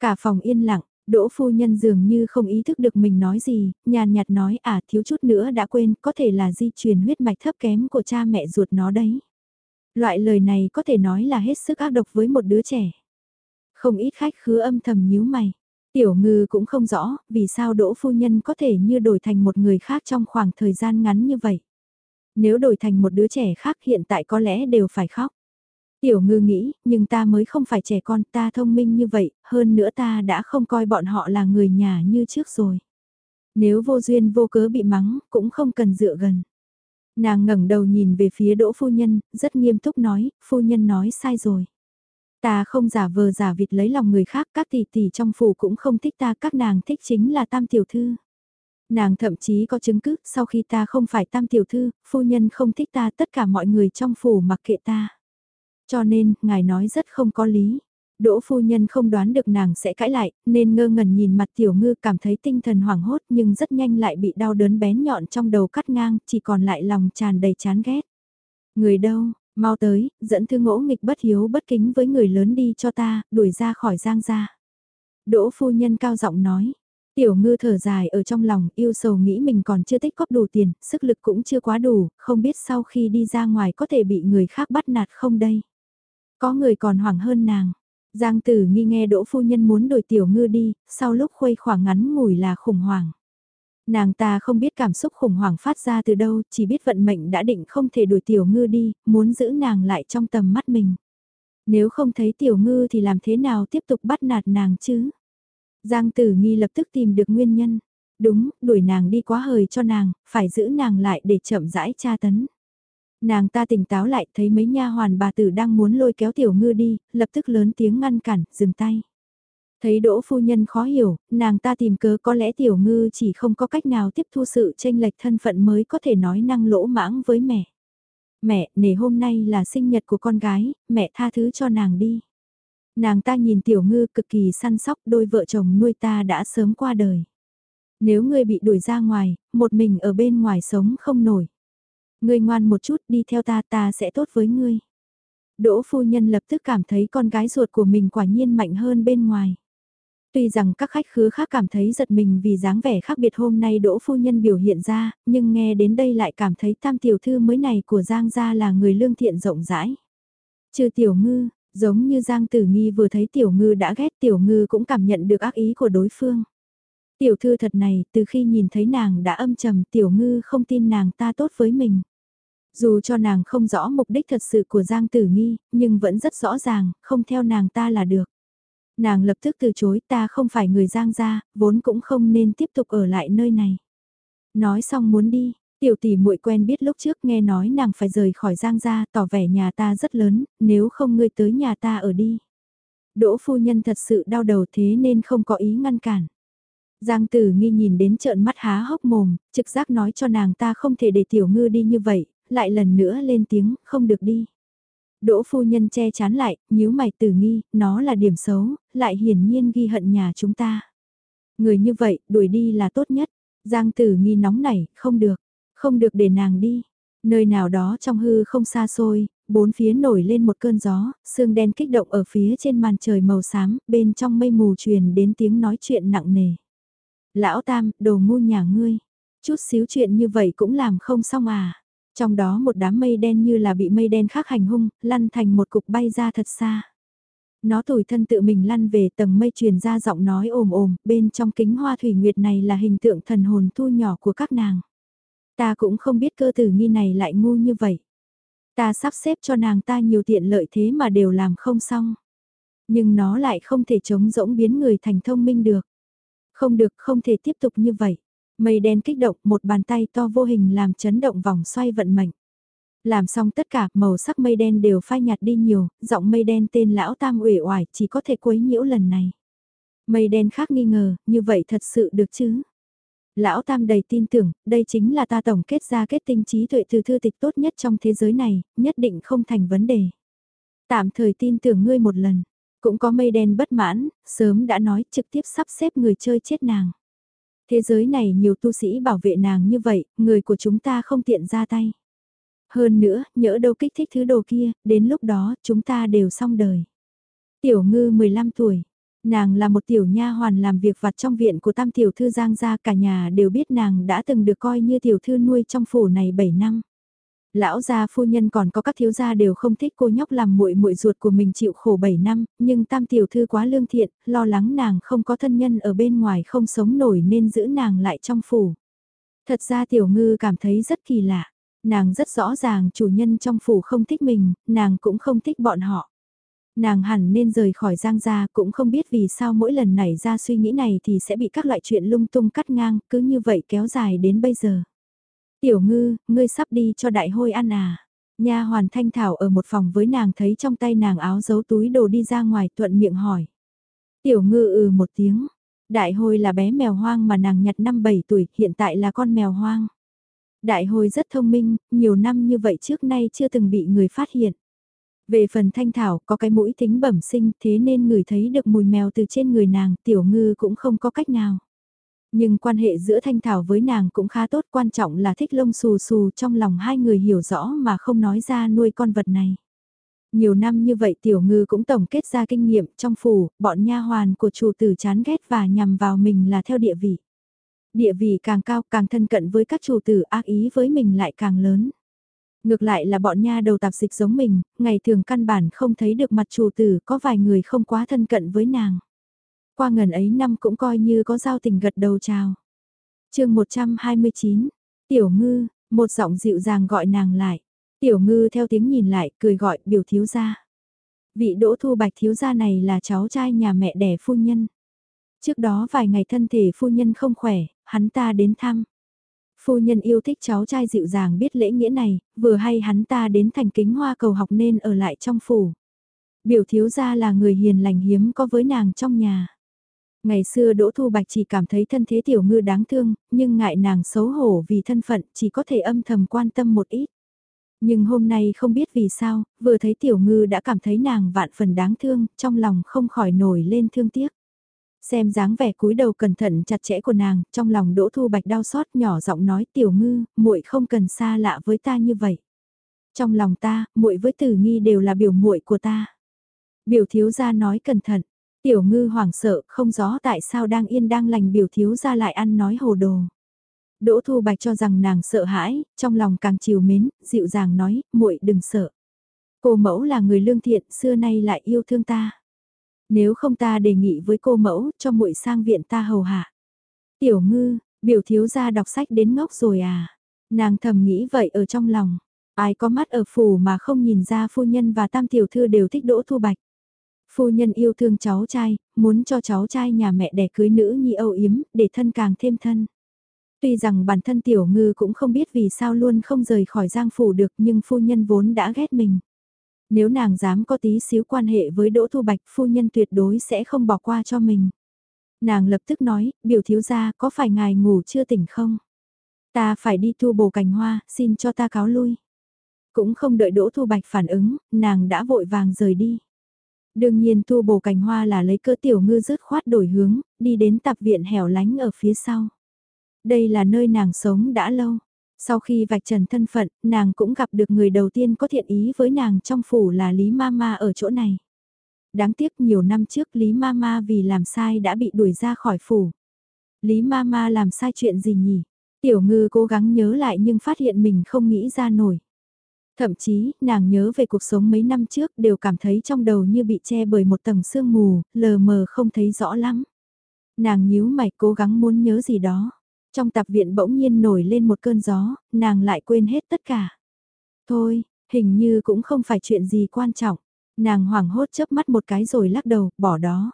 Cả phòng yên lặng, Đỗ phu nhân dường như không ý thức được mình nói gì, nhàn nhạt nói à thiếu chút nữa đã quên có thể là di truyền huyết mạch thấp kém của cha mẹ ruột nó đấy. Loại lời này có thể nói là hết sức ác độc với một đứa trẻ. Không ít khách khứa âm thầm nhíu mày. Tiểu ngư cũng không rõ vì sao đỗ phu nhân có thể như đổi thành một người khác trong khoảng thời gian ngắn như vậy. Nếu đổi thành một đứa trẻ khác hiện tại có lẽ đều phải khóc. Tiểu ngư nghĩ, nhưng ta mới không phải trẻ con, ta thông minh như vậy, hơn nữa ta đã không coi bọn họ là người nhà như trước rồi. Nếu vô duyên vô cớ bị mắng, cũng không cần dựa gần. Nàng ngẩng đầu nhìn về phía đỗ phu nhân, rất nghiêm túc nói, phu nhân nói sai rồi. Ta không giả vờ giả vịt lấy lòng người khác, các tỷ tỷ trong phủ cũng không thích ta, các nàng thích chính là tam tiểu thư. Nàng thậm chí có chứng cứ, sau khi ta không phải tam tiểu thư, phu nhân không thích ta, tất cả mọi người trong phủ mặc kệ ta. Cho nên, ngài nói rất không có lý. Đỗ phu nhân không đoán được nàng sẽ cãi lại, nên ngơ ngẩn nhìn mặt tiểu ngư cảm thấy tinh thần hoảng hốt nhưng rất nhanh lại bị đau đớn bén nhọn trong đầu cắt ngang, chỉ còn lại lòng tràn đầy chán ghét. Người đâu, mau tới, dẫn thư ngỗ nghịch bất hiếu bất kính với người lớn đi cho ta, đuổi ra khỏi giang gia. Đỗ phu nhân cao giọng nói, tiểu ngư thở dài ở trong lòng yêu sầu nghĩ mình còn chưa tích góp đủ tiền, sức lực cũng chưa quá đủ, không biết sau khi đi ra ngoài có thể bị người khác bắt nạt không đây. Có người còn hoảng hơn nàng. Giang tử nghi nghe đỗ phu nhân muốn đổi tiểu ngư đi, sau lúc khuây khoảng ngắn ngủi là khủng hoảng. Nàng ta không biết cảm xúc khủng hoảng phát ra từ đâu, chỉ biết vận mệnh đã định không thể đuổi tiểu ngư đi, muốn giữ nàng lại trong tầm mắt mình. Nếu không thấy tiểu ngư thì làm thế nào tiếp tục bắt nạt nàng chứ? Giang tử nghi lập tức tìm được nguyên nhân. Đúng, đuổi nàng đi quá hời cho nàng, phải giữ nàng lại để chậm rãi tra tấn. Nàng ta tỉnh táo lại thấy mấy nha hoàn bà tử đang muốn lôi kéo tiểu ngư đi, lập tức lớn tiếng ngăn cản, dừng tay. Thấy đỗ phu nhân khó hiểu, nàng ta tìm cớ có lẽ tiểu ngư chỉ không có cách nào tiếp thu sự tranh lệch thân phận mới có thể nói năng lỗ mãng với mẹ. Mẹ, nể hôm nay là sinh nhật của con gái, mẹ tha thứ cho nàng đi. Nàng ta nhìn tiểu ngư cực kỳ săn sóc đôi vợ chồng nuôi ta đã sớm qua đời. Nếu ngươi bị đuổi ra ngoài, một mình ở bên ngoài sống không nổi. Ngươi ngoan một chút đi theo ta ta sẽ tốt với ngươi. Đỗ phu nhân lập tức cảm thấy con gái ruột của mình quả nhiên mạnh hơn bên ngoài. Tuy rằng các khách khứa khác cảm thấy giật mình vì dáng vẻ khác biệt hôm nay đỗ phu nhân biểu hiện ra, nhưng nghe đến đây lại cảm thấy tam tiểu thư mới này của Giang gia là người lương thiện rộng rãi. Trừ tiểu ngư, giống như Giang tử nghi vừa thấy tiểu ngư đã ghét tiểu ngư cũng cảm nhận được ác ý của đối phương. Tiểu thư thật này, từ khi nhìn thấy nàng đã âm trầm tiểu ngư không tin nàng ta tốt với mình. Dù cho nàng không rõ mục đích thật sự của Giang Tử Nghi, nhưng vẫn rất rõ ràng, không theo nàng ta là được. Nàng lập tức từ chối ta không phải người Giang gia, vốn cũng không nên tiếp tục ở lại nơi này. Nói xong muốn đi, tiểu tỷ muội quen biết lúc trước nghe nói nàng phải rời khỏi Giang gia, tỏ vẻ nhà ta rất lớn, nếu không ngươi tới nhà ta ở đi. Đỗ phu nhân thật sự đau đầu thế nên không có ý ngăn cản. Giang tử nghi nhìn đến trợn mắt há hốc mồm, trực giác nói cho nàng ta không thể để tiểu ngư đi như vậy, lại lần nữa lên tiếng, không được đi. Đỗ phu nhân che chán lại, nhíu mày tử nghi, nó là điểm xấu, lại hiển nhiên ghi hận nhà chúng ta. Người như vậy, đuổi đi là tốt nhất. Giang tử nghi nóng nảy, không được, không được để nàng đi. Nơi nào đó trong hư không xa xôi, bốn phía nổi lên một cơn gió, sương đen kích động ở phía trên màn trời màu xám, bên trong mây mù truyền đến tiếng nói chuyện nặng nề. Lão Tam, đồ ngu nhà ngươi, chút xíu chuyện như vậy cũng làm không xong à. Trong đó một đám mây đen như là bị mây đen khác hành hung, lăn thành một cục bay ra thật xa. Nó tủi thân tự mình lăn về tầng mây truyền ra giọng nói ồm ồm, bên trong kính hoa thủy nguyệt này là hình tượng thần hồn thu nhỏ của các nàng. Ta cũng không biết cơ tử nghi này lại ngu như vậy. Ta sắp xếp cho nàng ta nhiều tiện lợi thế mà đều làm không xong. Nhưng nó lại không thể chống rỗng biến người thành thông minh được. Không được, không thể tiếp tục như vậy. Mây đen kích động, một bàn tay to vô hình làm chấn động vòng xoay vận mệnh. Làm xong tất cả, màu sắc mây đen đều phai nhạt đi nhiều, giọng mây đen tên lão tam uể oải chỉ có thể quấy nhiễu lần này. Mây đen khác nghi ngờ, như vậy thật sự được chứ? Lão Tam đầy tin tưởng, đây chính là ta tổng kết ra kết tinh trí tuệ từ thư tịch tốt nhất trong thế giới này, nhất định không thành vấn đề. Tạm thời tin tưởng ngươi một lần, cũng có mây đen bất mãn, sớm đã nói trực tiếp sắp xếp người chơi chết nàng. Thế giới này nhiều tu sĩ bảo vệ nàng như vậy, người của chúng ta không tiện ra tay. Hơn nữa, nhỡ đâu kích thích thứ đồ kia, đến lúc đó chúng ta đều xong đời. Tiểu ngư 15 tuổi, nàng là một tiểu nha hoàn làm việc vặt trong viện của tam tiểu thư Giang gia cả nhà đều biết nàng đã từng được coi như tiểu thư nuôi trong phủ này 7 năm. Lão gia phu nhân còn có các thiếu gia đều không thích cô nhóc làm muội muội ruột của mình chịu khổ 7 năm, nhưng tam tiểu thư quá lương thiện, lo lắng nàng không có thân nhân ở bên ngoài không sống nổi nên giữ nàng lại trong phủ. Thật ra tiểu ngư cảm thấy rất kỳ lạ, nàng rất rõ ràng chủ nhân trong phủ không thích mình, nàng cũng không thích bọn họ. Nàng hẳn nên rời khỏi Giang gia cũng không biết vì sao mỗi lần nảy ra suy nghĩ này thì sẽ bị các loại chuyện lung tung cắt ngang, cứ như vậy kéo dài đến bây giờ. Tiểu ngư, ngươi sắp đi cho đại hôi ăn à? Nha hoàn thanh thảo ở một phòng với nàng thấy trong tay nàng áo giấu túi đồ đi ra ngoài thuận miệng hỏi. Tiểu ngư ừ một tiếng. Đại hôi là bé mèo hoang mà nàng nhặt năm 7 tuổi, hiện tại là con mèo hoang. Đại hôi rất thông minh, nhiều năm như vậy trước nay chưa từng bị người phát hiện. Về phần thanh thảo có cái mũi tính bẩm sinh thế nên người thấy được mùi mèo từ trên người nàng tiểu ngư cũng không có cách nào. Nhưng quan hệ giữa thanh thảo với nàng cũng khá tốt quan trọng là thích lông xù xù trong lòng hai người hiểu rõ mà không nói ra nuôi con vật này. Nhiều năm như vậy tiểu ngư cũng tổng kết ra kinh nghiệm trong phủ, bọn nha hoàn của chủ tử chán ghét và nhằm vào mình là theo địa vị. Địa vị càng cao càng thân cận với các chủ tử ác ý với mình lại càng lớn. Ngược lại là bọn nha đầu tạp dịch giống mình, ngày thường căn bản không thấy được mặt chủ tử có vài người không quá thân cận với nàng. Qua ngần ấy năm cũng coi như có giao tình gật đầu chào. chương 129, Tiểu Ngư, một giọng dịu dàng gọi nàng lại. Tiểu Ngư theo tiếng nhìn lại, cười gọi biểu thiếu gia. Vị đỗ thu bạch thiếu gia này là cháu trai nhà mẹ đẻ phu nhân. Trước đó vài ngày thân thể phu nhân không khỏe, hắn ta đến thăm. Phu nhân yêu thích cháu trai dịu dàng biết lễ nghĩa này, vừa hay hắn ta đến thành kính hoa cầu học nên ở lại trong phủ. Biểu thiếu gia là người hiền lành hiếm có với nàng trong nhà. Ngày xưa Đỗ Thu Bạch chỉ cảm thấy thân thế tiểu ngư đáng thương, nhưng ngại nàng xấu hổ vì thân phận chỉ có thể âm thầm quan tâm một ít. Nhưng hôm nay không biết vì sao, vừa thấy tiểu ngư đã cảm thấy nàng vạn phần đáng thương, trong lòng không khỏi nổi lên thương tiếc. Xem dáng vẻ cúi đầu cẩn thận chặt chẽ của nàng, trong lòng Đỗ Thu Bạch đau xót nhỏ giọng nói tiểu ngư, muội không cần xa lạ với ta như vậy. Trong lòng ta, muội với Tử Nghi đều là biểu muội của ta. Biểu thiếu gia nói cẩn thận, tiểu ngư hoảng sợ, không rõ tại sao đang yên đang lành biểu thiếu gia lại ăn nói hồ đồ. Đỗ Thu Bạch cho rằng nàng sợ hãi, trong lòng càng chiều mến, dịu dàng nói, muội đừng sợ. Cô mẫu là người lương thiện, xưa nay lại yêu thương ta. Nếu không ta đề nghị với cô mẫu cho muội sang viện ta hầu hạ. Tiểu ngư, biểu thiếu gia đọc sách đến ngốc rồi à. Nàng thầm nghĩ vậy ở trong lòng. Ai có mắt ở phủ mà không nhìn ra phu nhân và tam tiểu thư đều thích đỗ thu bạch. Phu nhân yêu thương cháu trai, muốn cho cháu trai nhà mẹ đẻ cưới nữ nhi âu yếm, để thân càng thêm thân. Tuy rằng bản thân tiểu ngư cũng không biết vì sao luôn không rời khỏi giang phủ được nhưng phu nhân vốn đã ghét mình. Nếu nàng dám có tí xíu quan hệ với Đỗ Thu Bạch phu nhân tuyệt đối sẽ không bỏ qua cho mình. Nàng lập tức nói, biểu thiếu gia có phải ngài ngủ chưa tỉnh không? Ta phải đi thu bổ cành hoa, xin cho ta cáo lui. Cũng không đợi Đỗ Thu Bạch phản ứng, nàng đã vội vàng rời đi. Đương nhiên thu bổ cành hoa là lấy cỡ tiểu ngư rứt khoát đổi hướng, đi đến tạp viện hẻo lánh ở phía sau. Đây là nơi nàng sống đã lâu. Sau khi vạch trần thân phận, nàng cũng gặp được người đầu tiên có thiện ý với nàng trong phủ là Lý Mama ở chỗ này. Đáng tiếc nhiều năm trước Lý Mama vì làm sai đã bị đuổi ra khỏi phủ. Lý Mama làm sai chuyện gì nhỉ? Tiểu ngư cố gắng nhớ lại nhưng phát hiện mình không nghĩ ra nổi. Thậm chí, nàng nhớ về cuộc sống mấy năm trước đều cảm thấy trong đầu như bị che bởi một tầng sương mù, lờ mờ không thấy rõ lắm. Nàng nhíu mày cố gắng muốn nhớ gì đó. Trong tạp viện bỗng nhiên nổi lên một cơn gió, nàng lại quên hết tất cả. Thôi, hình như cũng không phải chuyện gì quan trọng. Nàng hoảng hốt chớp mắt một cái rồi lắc đầu, bỏ đó.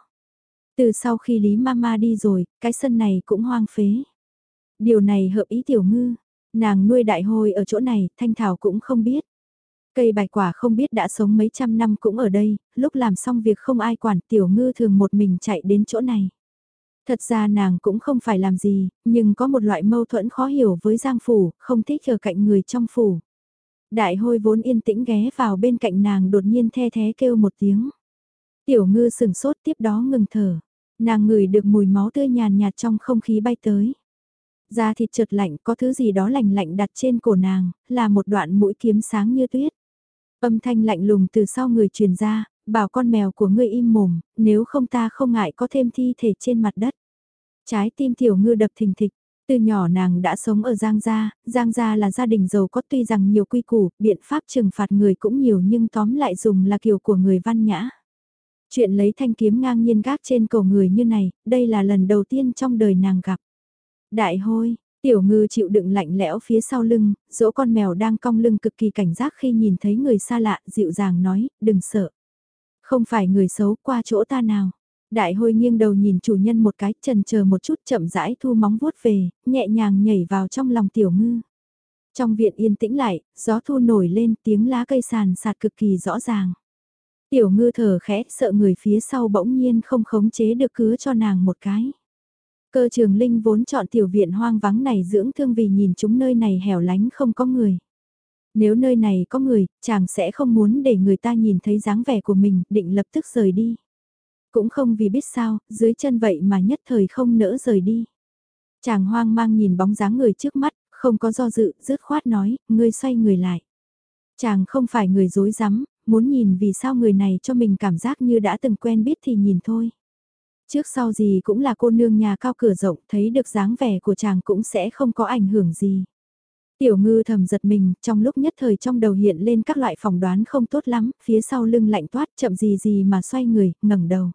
Từ sau khi Lý Mama đi rồi, cái sân này cũng hoang phế. Điều này hợp ý tiểu ngư. Nàng nuôi đại hôi ở chỗ này, Thanh Thảo cũng không biết. Cây bạch quả không biết đã sống mấy trăm năm cũng ở đây, lúc làm xong việc không ai quản tiểu ngư thường một mình chạy đến chỗ này. Thật ra nàng cũng không phải làm gì, nhưng có một loại mâu thuẫn khó hiểu với Giang Phủ, không thích ở cạnh người trong phủ. Đại hôi vốn yên tĩnh ghé vào bên cạnh nàng đột nhiên the thế kêu một tiếng. Tiểu ngư sừng sốt tiếp đó ngừng thở. Nàng ngửi được mùi máu tươi nhàn nhạt trong không khí bay tới. Da thịt trượt lạnh có thứ gì đó lạnh lạnh đặt trên cổ nàng, là một đoạn mũi kiếm sáng như tuyết. Âm thanh lạnh lùng từ sau người truyền ra, bảo con mèo của ngươi im mồm, nếu không ta không ngại có thêm thi thể trên mặt đất. Trái tim tiểu ngư đập thình thịch, từ nhỏ nàng đã sống ở Giang Gia, Giang Gia là gia đình giàu có tuy rằng nhiều quy củ, biện pháp trừng phạt người cũng nhiều nhưng tóm lại dùng là kiểu của người văn nhã. Chuyện lấy thanh kiếm ngang nhiên gác trên cổ người như này, đây là lần đầu tiên trong đời nàng gặp. Đại hôi, tiểu ngư chịu đựng lạnh lẽo phía sau lưng, dỗ con mèo đang cong lưng cực kỳ cảnh giác khi nhìn thấy người xa lạ, dịu dàng nói, đừng sợ. Không phải người xấu qua chỗ ta nào. Đại hôi nghiêng đầu nhìn chủ nhân một cái trần chờ một chút chậm rãi thu móng vuốt về, nhẹ nhàng nhảy vào trong lòng tiểu ngư. Trong viện yên tĩnh lại, gió thu nổi lên tiếng lá cây sàn sạt cực kỳ rõ ràng. Tiểu ngư thở khẽ sợ người phía sau bỗng nhiên không khống chế được cứa cho nàng một cái. Cơ trường linh vốn chọn tiểu viện hoang vắng này dưỡng thương vì nhìn chúng nơi này hẻo lánh không có người. Nếu nơi này có người, chàng sẽ không muốn để người ta nhìn thấy dáng vẻ của mình, định lập tức rời đi. Cũng không vì biết sao, dưới chân vậy mà nhất thời không nỡ rời đi. Chàng hoang mang nhìn bóng dáng người trước mắt, không có do dự, dứt khoát nói, ngươi xoay người lại. Chàng không phải người dối rắm muốn nhìn vì sao người này cho mình cảm giác như đã từng quen biết thì nhìn thôi. Trước sau gì cũng là cô nương nhà cao cửa rộng, thấy được dáng vẻ của chàng cũng sẽ không có ảnh hưởng gì. Tiểu ngư thầm giật mình, trong lúc nhất thời trong đầu hiện lên các loại phỏng đoán không tốt lắm, phía sau lưng lạnh toát chậm gì gì mà xoay người, ngẩng đầu.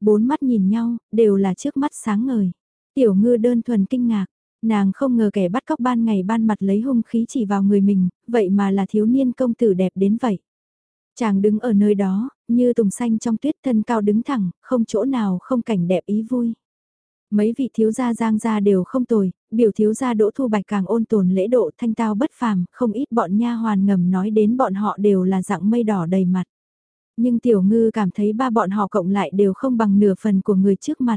Bốn mắt nhìn nhau, đều là trước mắt sáng ngời. Tiểu ngư đơn thuần kinh ngạc, nàng không ngờ kẻ bắt cóc ban ngày ban mặt lấy hung khí chỉ vào người mình, vậy mà là thiếu niên công tử đẹp đến vậy. Chàng đứng ở nơi đó, như tùng xanh trong tuyết thân cao đứng thẳng, không chỗ nào không cảnh đẹp ý vui. Mấy vị thiếu gia giang gia đều không tồi, biểu thiếu gia đỗ thu bạch càng ôn tồn lễ độ thanh tao bất phàm, không ít bọn nha hoàn ngầm nói đến bọn họ đều là dạng mây đỏ đầy mặt. Nhưng tiểu ngư cảm thấy ba bọn họ cộng lại đều không bằng nửa phần của người trước mặt.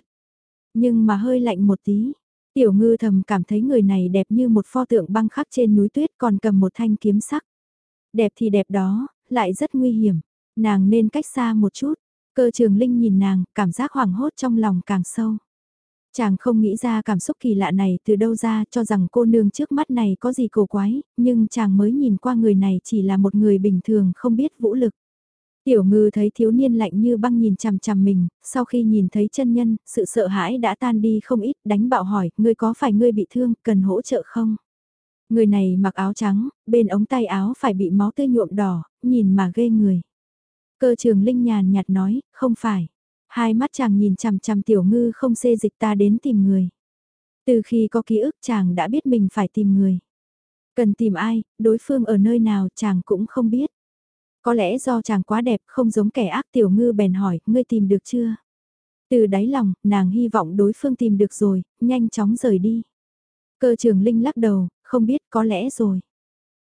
Nhưng mà hơi lạnh một tí, tiểu ngư thầm cảm thấy người này đẹp như một pho tượng băng khắc trên núi tuyết còn cầm một thanh kiếm sắc. Đẹp thì đẹp đó, lại rất nguy hiểm. Nàng nên cách xa một chút. Cơ trường linh nhìn nàng, cảm giác hoảng hốt trong lòng càng sâu. Chàng không nghĩ ra cảm xúc kỳ lạ này từ đâu ra cho rằng cô nương trước mắt này có gì cổ quái, nhưng chàng mới nhìn qua người này chỉ là một người bình thường không biết vũ lực. Tiểu ngư thấy thiếu niên lạnh như băng nhìn chằm chằm mình, sau khi nhìn thấy chân nhân, sự sợ hãi đã tan đi không ít, đánh bạo hỏi, ngươi có phải ngươi bị thương, cần hỗ trợ không? Người này mặc áo trắng, bên ống tay áo phải bị máu tươi nhuộm đỏ, nhìn mà ghê người. Cơ trường Linh nhàn nhạt nói, không phải. Hai mắt chàng nhìn chằm chằm tiểu ngư không xê dịch ta đến tìm người. Từ khi có ký ức chàng đã biết mình phải tìm người. Cần tìm ai, đối phương ở nơi nào chàng cũng không biết. Có lẽ do chàng quá đẹp không giống kẻ ác tiểu ngư bèn hỏi, ngươi tìm được chưa? Từ đáy lòng, nàng hy vọng đối phương tìm được rồi, nhanh chóng rời đi. Cơ trường Linh lắc đầu, không biết có lẽ rồi.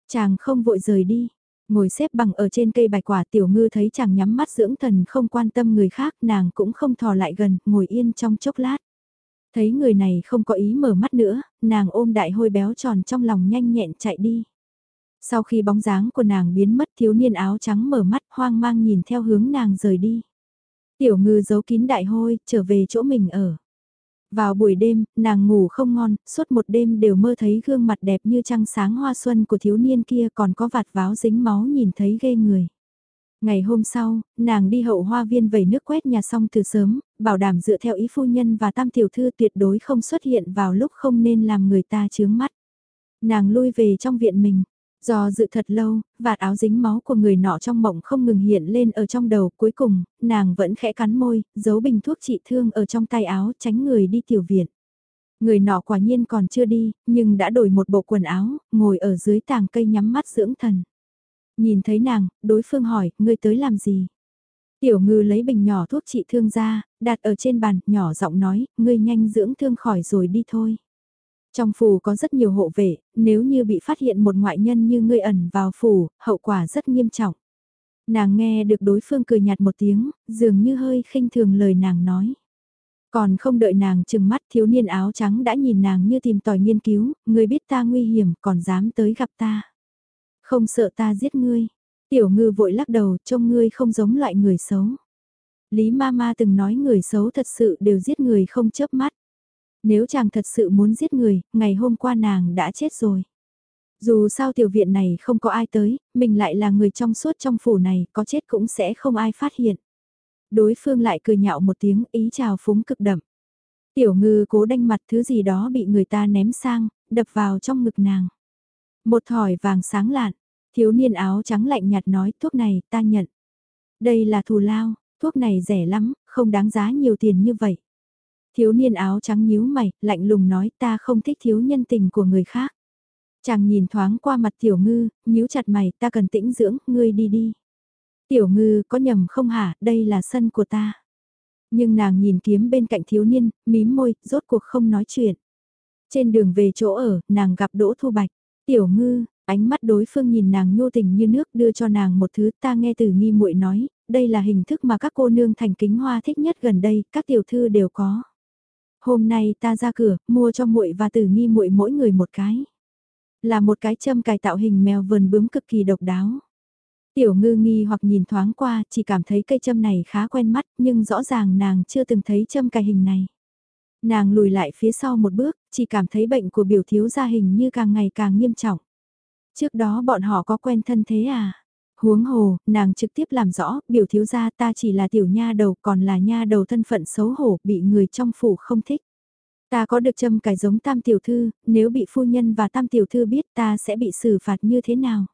Chàng không vội rời đi, ngồi xếp bằng ở trên cây bạch quả tiểu ngư thấy chàng nhắm mắt dưỡng thần không quan tâm người khác nàng cũng không thò lại gần, ngồi yên trong chốc lát. Thấy người này không có ý mở mắt nữa, nàng ôm đại hôi béo tròn trong lòng nhanh nhẹn chạy đi. Sau khi bóng dáng của nàng biến mất thiếu niên áo trắng mở mắt hoang mang nhìn theo hướng nàng rời đi. Tiểu ngư giấu kín đại hôi, trở về chỗ mình ở. Vào buổi đêm, nàng ngủ không ngon, suốt một đêm đều mơ thấy gương mặt đẹp như trăng sáng hoa xuân của thiếu niên kia còn có vạt váo dính máu nhìn thấy ghê người. Ngày hôm sau, nàng đi hậu hoa viên vẩy nước quét nhà xong từ sớm, bảo đảm dựa theo ý phu nhân và tam tiểu thư tuyệt đối không xuất hiện vào lúc không nên làm người ta chướng mắt. Nàng lui về trong viện mình, Do dự thật lâu, vạt áo dính máu của người nọ trong mộng không ngừng hiện lên ở trong đầu, cuối cùng, nàng vẫn khẽ cắn môi, giấu bình thuốc trị thương ở trong tay áo, tránh người đi tiểu viện. Người nọ quả nhiên còn chưa đi, nhưng đã đổi một bộ quần áo, ngồi ở dưới tàng cây nhắm mắt dưỡng thần. Nhìn thấy nàng, đối phương hỏi, ngươi tới làm gì? Tiểu ngư lấy bình nhỏ thuốc trị thương ra, đặt ở trên bàn, nhỏ giọng nói, ngươi nhanh dưỡng thương khỏi rồi đi thôi. Trong phủ có rất nhiều hộ vệ, nếu như bị phát hiện một ngoại nhân như ngươi ẩn vào phủ, hậu quả rất nghiêm trọng. Nàng nghe được đối phương cười nhạt một tiếng, dường như hơi khinh thường lời nàng nói. Còn không đợi nàng chừng mắt thiếu niên áo trắng đã nhìn nàng như tìm tòi nghiên cứu, ngươi biết ta nguy hiểm còn dám tới gặp ta. Không sợ ta giết ngươi. Tiểu ngư vội lắc đầu trông ngươi không giống loại người xấu. Lý ma ma từng nói người xấu thật sự đều giết người không chớp mắt. Nếu chàng thật sự muốn giết người, ngày hôm qua nàng đã chết rồi. Dù sao tiểu viện này không có ai tới, mình lại là người trong suốt trong phủ này, có chết cũng sẽ không ai phát hiện. Đối phương lại cười nhạo một tiếng ý chào phúng cực đậm. Tiểu ngư cố đanh mặt thứ gì đó bị người ta ném sang, đập vào trong ngực nàng. Một thỏi vàng sáng lạn, thiếu niên áo trắng lạnh nhạt nói thuốc này ta nhận. Đây là thù lao, thuốc này rẻ lắm, không đáng giá nhiều tiền như vậy. Thiếu niên áo trắng nhíu mày, lạnh lùng nói ta không thích thiếu nhân tình của người khác. Chàng nhìn thoáng qua mặt tiểu ngư, nhíu chặt mày, ta cần tĩnh dưỡng, ngươi đi đi. Tiểu ngư có nhầm không hả, đây là sân của ta. Nhưng nàng nhìn kiếm bên cạnh thiếu niên, mím môi, rốt cuộc không nói chuyện. Trên đường về chỗ ở, nàng gặp Đỗ Thu Bạch. Tiểu ngư, ánh mắt đối phương nhìn nàng nhô tình như nước đưa cho nàng một thứ ta nghe từ nghi muội nói, đây là hình thức mà các cô nương thành kính hoa thích nhất gần đây, các tiểu thư đều có. Hôm nay ta ra cửa, mua cho muội và tử nghi muội mỗi người một cái. Là một cái châm cài tạo hình mèo vườn bướm cực kỳ độc đáo. Tiểu ngư nghi hoặc nhìn thoáng qua, chỉ cảm thấy cây châm này khá quen mắt, nhưng rõ ràng nàng chưa từng thấy châm cài hình này. Nàng lùi lại phía sau một bước, chỉ cảm thấy bệnh của biểu thiếu gia hình như càng ngày càng nghiêm trọng. Trước đó bọn họ có quen thân thế à? Huống hồ, nàng trực tiếp làm rõ, biểu thiếu gia ta chỉ là tiểu nha đầu còn là nha đầu thân phận xấu hổ bị người trong phủ không thích. Ta có được châm cài giống tam tiểu thư, nếu bị phu nhân và tam tiểu thư biết ta sẽ bị xử phạt như thế nào?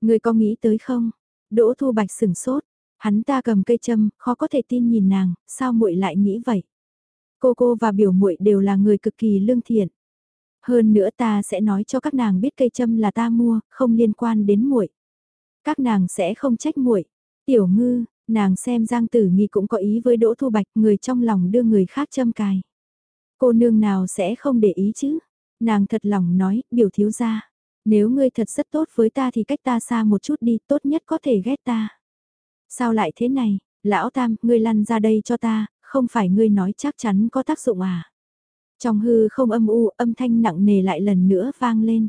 Người có nghĩ tới không? Đỗ Thu Bạch sửng sốt, hắn ta cầm cây châm, khó có thể tin nhìn nàng, sao muội lại nghĩ vậy? Cô cô và biểu muội đều là người cực kỳ lương thiện. Hơn nữa ta sẽ nói cho các nàng biết cây châm là ta mua, không liên quan đến muội. Các nàng sẽ không trách muội. Tiểu ngư, nàng xem Giang Tử Nghi cũng có ý với Đỗ Thu Bạch, người trong lòng đưa người khác châm cài. Cô nương nào sẽ không để ý chứ? Nàng thật lòng nói, biểu thiếu gia. Nếu ngươi thật rất tốt với ta thì cách ta xa một chút đi, tốt nhất có thể ghét ta. Sao lại thế này, lão tam, ngươi lăn ra đây cho ta, không phải ngươi nói chắc chắn có tác dụng à? Trong hư không âm u, âm thanh nặng nề lại lần nữa vang lên.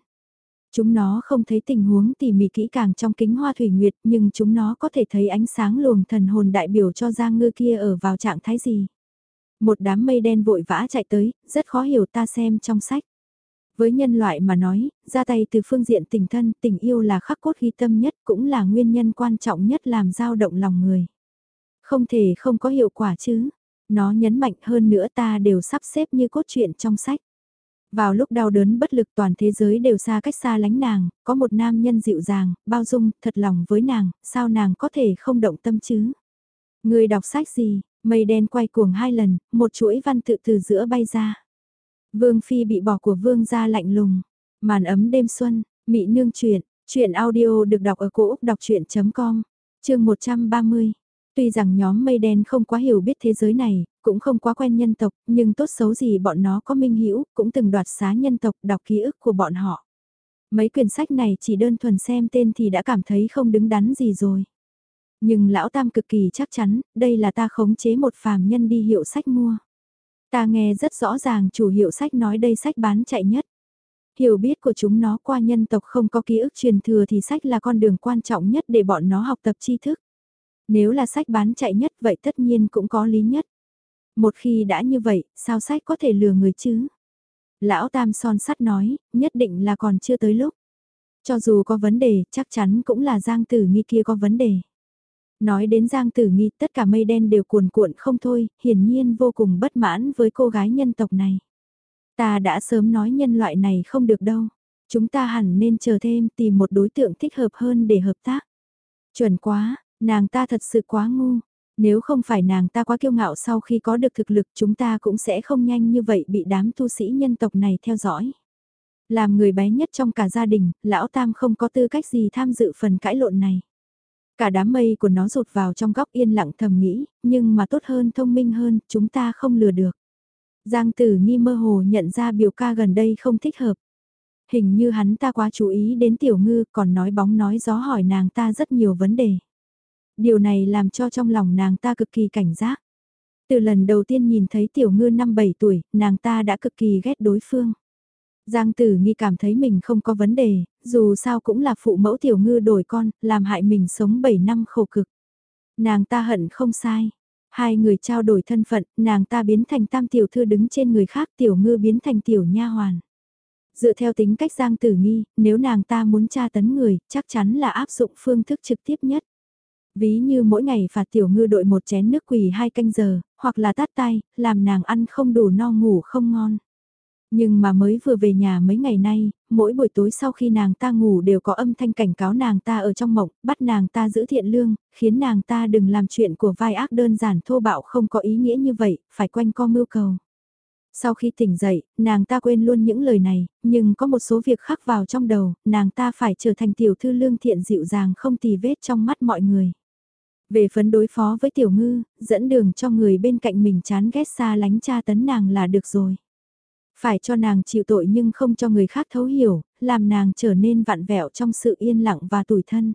Chúng nó không thấy tình huống tỉ mỉ kỹ càng trong kính hoa thủy nguyệt nhưng chúng nó có thể thấy ánh sáng luồng thần hồn đại biểu cho Giang Ngư kia ở vào trạng thái gì. Một đám mây đen vội vã chạy tới, rất khó hiểu ta xem trong sách. Với nhân loại mà nói, ra tay từ phương diện tình thân, tình yêu là khắc cốt ghi tâm nhất cũng là nguyên nhân quan trọng nhất làm dao động lòng người. Không thể không có hiệu quả chứ. Nó nhấn mạnh hơn nữa ta đều sắp xếp như cốt truyện trong sách. Vào lúc đau đớn bất lực toàn thế giới đều xa cách xa lánh nàng, có một nam nhân dịu dàng, bao dung, thật lòng với nàng, sao nàng có thể không động tâm chứ? Người đọc sách gì, mây đen quay cuồng hai lần, một chuỗi văn tự từ giữa bay ra. Vương Phi bị bỏ của Vương ra lạnh lùng, màn ấm đêm xuân, mị nương truyện, chuyện audio được đọc ở cổ Úc đọc chuyện.com, chương 130. Tuy rằng nhóm mây đen không quá hiểu biết thế giới này, cũng không quá quen nhân tộc, nhưng tốt xấu gì bọn nó có minh hiểu, cũng từng đoạt xá nhân tộc đọc ký ức của bọn họ. Mấy quyển sách này chỉ đơn thuần xem tên thì đã cảm thấy không đứng đắn gì rồi. Nhưng lão tam cực kỳ chắc chắn, đây là ta khống chế một phàm nhân đi hiệu sách mua. Ta nghe rất rõ ràng chủ hiệu sách nói đây sách bán chạy nhất. Hiểu biết của chúng nó qua nhân tộc không có ký ức truyền thừa thì sách là con đường quan trọng nhất để bọn nó học tập tri thức. Nếu là sách bán chạy nhất vậy tất nhiên cũng có lý nhất. Một khi đã như vậy, sao sách có thể lừa người chứ? Lão Tam son sắt nói, nhất định là còn chưa tới lúc. Cho dù có vấn đề, chắc chắn cũng là Giang Tử Nghi kia có vấn đề. Nói đến Giang Tử Nghi, tất cả mây đen đều cuồn cuộn không thôi, hiển nhiên vô cùng bất mãn với cô gái nhân tộc này. Ta đã sớm nói nhân loại này không được đâu. Chúng ta hẳn nên chờ thêm tìm một đối tượng thích hợp hơn để hợp tác. Chuẩn quá, nàng ta thật sự quá ngu. Nếu không phải nàng ta quá kiêu ngạo sau khi có được thực lực chúng ta cũng sẽ không nhanh như vậy bị đám tu sĩ nhân tộc này theo dõi. Làm người bé nhất trong cả gia đình, lão tam không có tư cách gì tham dự phần cãi lộn này. Cả đám mây của nó rụt vào trong góc yên lặng thầm nghĩ, nhưng mà tốt hơn thông minh hơn, chúng ta không lừa được. Giang tử nghi mơ hồ nhận ra biểu ca gần đây không thích hợp. Hình như hắn ta quá chú ý đến tiểu ngư còn nói bóng nói gió hỏi nàng ta rất nhiều vấn đề. Điều này làm cho trong lòng nàng ta cực kỳ cảnh giác. Từ lần đầu tiên nhìn thấy tiểu ngư năm 7 tuổi, nàng ta đã cực kỳ ghét đối phương. Giang tử nghi cảm thấy mình không có vấn đề, dù sao cũng là phụ mẫu tiểu ngư đổi con, làm hại mình sống 7 năm khổ cực. Nàng ta hận không sai. Hai người trao đổi thân phận, nàng ta biến thành tam tiểu thư đứng trên người khác tiểu ngư biến thành tiểu nha hoàn. Dựa theo tính cách Giang Tử Nghi, nếu nàng ta muốn tra tấn người, chắc chắn là áp dụng phương thức trực tiếp nhất. Ví như mỗi ngày phạt tiểu ngư đội một chén nước quỳ hai canh giờ, hoặc là tát tay, làm nàng ăn không đủ no ngủ không ngon. Nhưng mà mới vừa về nhà mấy ngày nay, mỗi buổi tối sau khi nàng ta ngủ đều có âm thanh cảnh cáo nàng ta ở trong mộng, bắt nàng ta giữ thiện lương, khiến nàng ta đừng làm chuyện của vai ác đơn giản thô bạo không có ý nghĩa như vậy, phải quanh co mưu cầu. Sau khi tỉnh dậy, nàng ta quên luôn những lời này, nhưng có một số việc khắc vào trong đầu, nàng ta phải trở thành tiểu thư lương thiện dịu dàng không tì vết trong mắt mọi người. Về phấn đối phó với tiểu ngư, dẫn đường cho người bên cạnh mình chán ghét xa lánh cha tấn nàng là được rồi. Phải cho nàng chịu tội nhưng không cho người khác thấu hiểu, làm nàng trở nên vạn vẹo trong sự yên lặng và tủi thân.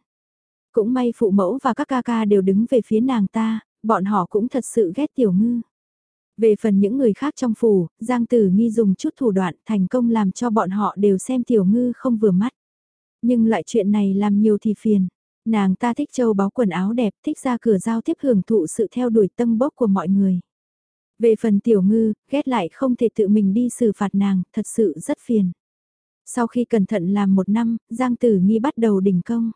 Cũng may phụ mẫu và các ca ca đều đứng về phía nàng ta, bọn họ cũng thật sự ghét tiểu ngư. Về phần những người khác trong phủ, Giang Tử Nghi dùng chút thủ đoạn thành công làm cho bọn họ đều xem tiểu ngư không vừa mắt. Nhưng loại chuyện này làm nhiều thì phiền. Nàng ta thích châu báu quần áo đẹp, thích ra cửa giao tiếp hưởng thụ sự theo đuổi tâm bốc của mọi người. Về phần tiểu ngư, ghét lại không thể tự mình đi xử phạt nàng, thật sự rất phiền. Sau khi cẩn thận làm một năm, Giang Tử Nghi bắt đầu đỉnh công.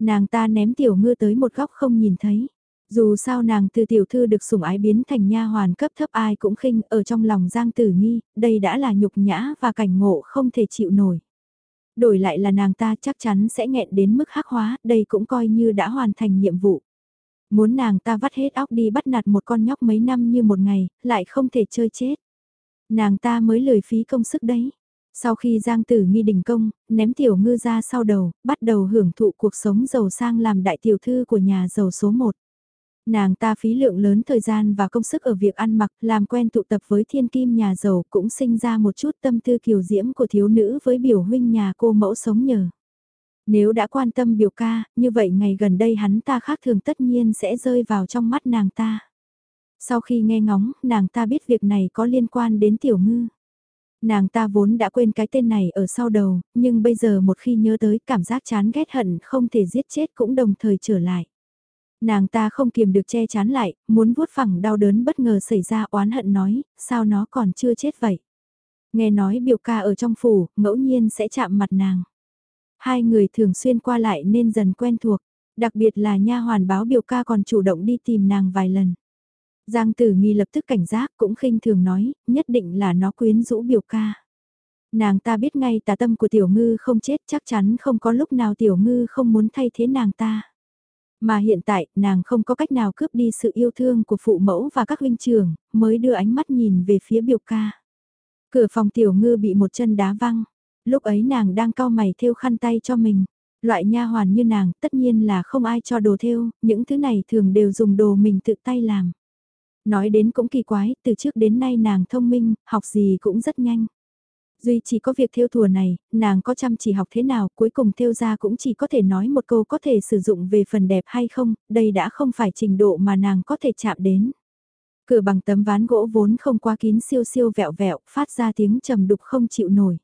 Nàng ta ném tiểu ngư tới một góc không nhìn thấy. Dù sao nàng từ tiểu thư được sủng ái biến thành nha hoàn cấp thấp ai cũng khinh ở trong lòng Giang Tử Nghi, đây đã là nhục nhã và cảnh ngộ không thể chịu nổi. Đổi lại là nàng ta chắc chắn sẽ nghẹn đến mức hắc hóa, đây cũng coi như đã hoàn thành nhiệm vụ. Muốn nàng ta vắt hết óc đi bắt nạt một con nhóc mấy năm như một ngày, lại không thể chơi chết. Nàng ta mới lười phí công sức đấy. Sau khi Giang Tử Nghi đình công, ném tiểu ngư ra sau đầu, bắt đầu hưởng thụ cuộc sống giàu sang làm đại tiểu thư của nhà giàu số 1. Nàng ta phí lượng lớn thời gian và công sức ở việc ăn mặc, làm quen tụ tập với thiên kim nhà giàu cũng sinh ra một chút tâm tư kiều diễm của thiếu nữ với biểu huynh nhà cô mẫu sống nhờ. Nếu đã quan tâm biểu ca, như vậy ngày gần đây hắn ta khác thường tất nhiên sẽ rơi vào trong mắt nàng ta. Sau khi nghe ngóng, nàng ta biết việc này có liên quan đến tiểu ngư. Nàng ta vốn đã quên cái tên này ở sau đầu, nhưng bây giờ một khi nhớ tới cảm giác chán ghét hận không thể giết chết cũng đồng thời trở lại. Nàng ta không kiềm được che chán lại, muốn vuốt phẳng đau đớn bất ngờ xảy ra oán hận nói, sao nó còn chưa chết vậy. Nghe nói biểu ca ở trong phủ, ngẫu nhiên sẽ chạm mặt nàng. Hai người thường xuyên qua lại nên dần quen thuộc, đặc biệt là nha hoàn báo biểu ca còn chủ động đi tìm nàng vài lần. Giang tử nghi lập tức cảnh giác cũng khinh thường nói, nhất định là nó quyến rũ biểu ca. Nàng ta biết ngay tà tâm của tiểu ngư không chết chắc chắn không có lúc nào tiểu ngư không muốn thay thế nàng ta. Mà hiện tại, nàng không có cách nào cướp đi sự yêu thương của phụ mẫu và các huynh trưởng, mới đưa ánh mắt nhìn về phía biểu ca. Cửa phòng tiểu ngư bị một chân đá văng, lúc ấy nàng đang cao mày thêu khăn tay cho mình. Loại nha hoàn như nàng, tất nhiên là không ai cho đồ thêu, những thứ này thường đều dùng đồ mình tự tay làm. Nói đến cũng kỳ quái, từ trước đến nay nàng thông minh, học gì cũng rất nhanh. Duy chỉ có việc theo thùa này, nàng có chăm chỉ học thế nào, cuối cùng theo ra cũng chỉ có thể nói một câu có thể sử dụng về phần đẹp hay không, đây đã không phải trình độ mà nàng có thể chạm đến. Cửa bằng tấm ván gỗ vốn không quá kín siêu siêu vẹo vẹo, phát ra tiếng trầm đục không chịu nổi.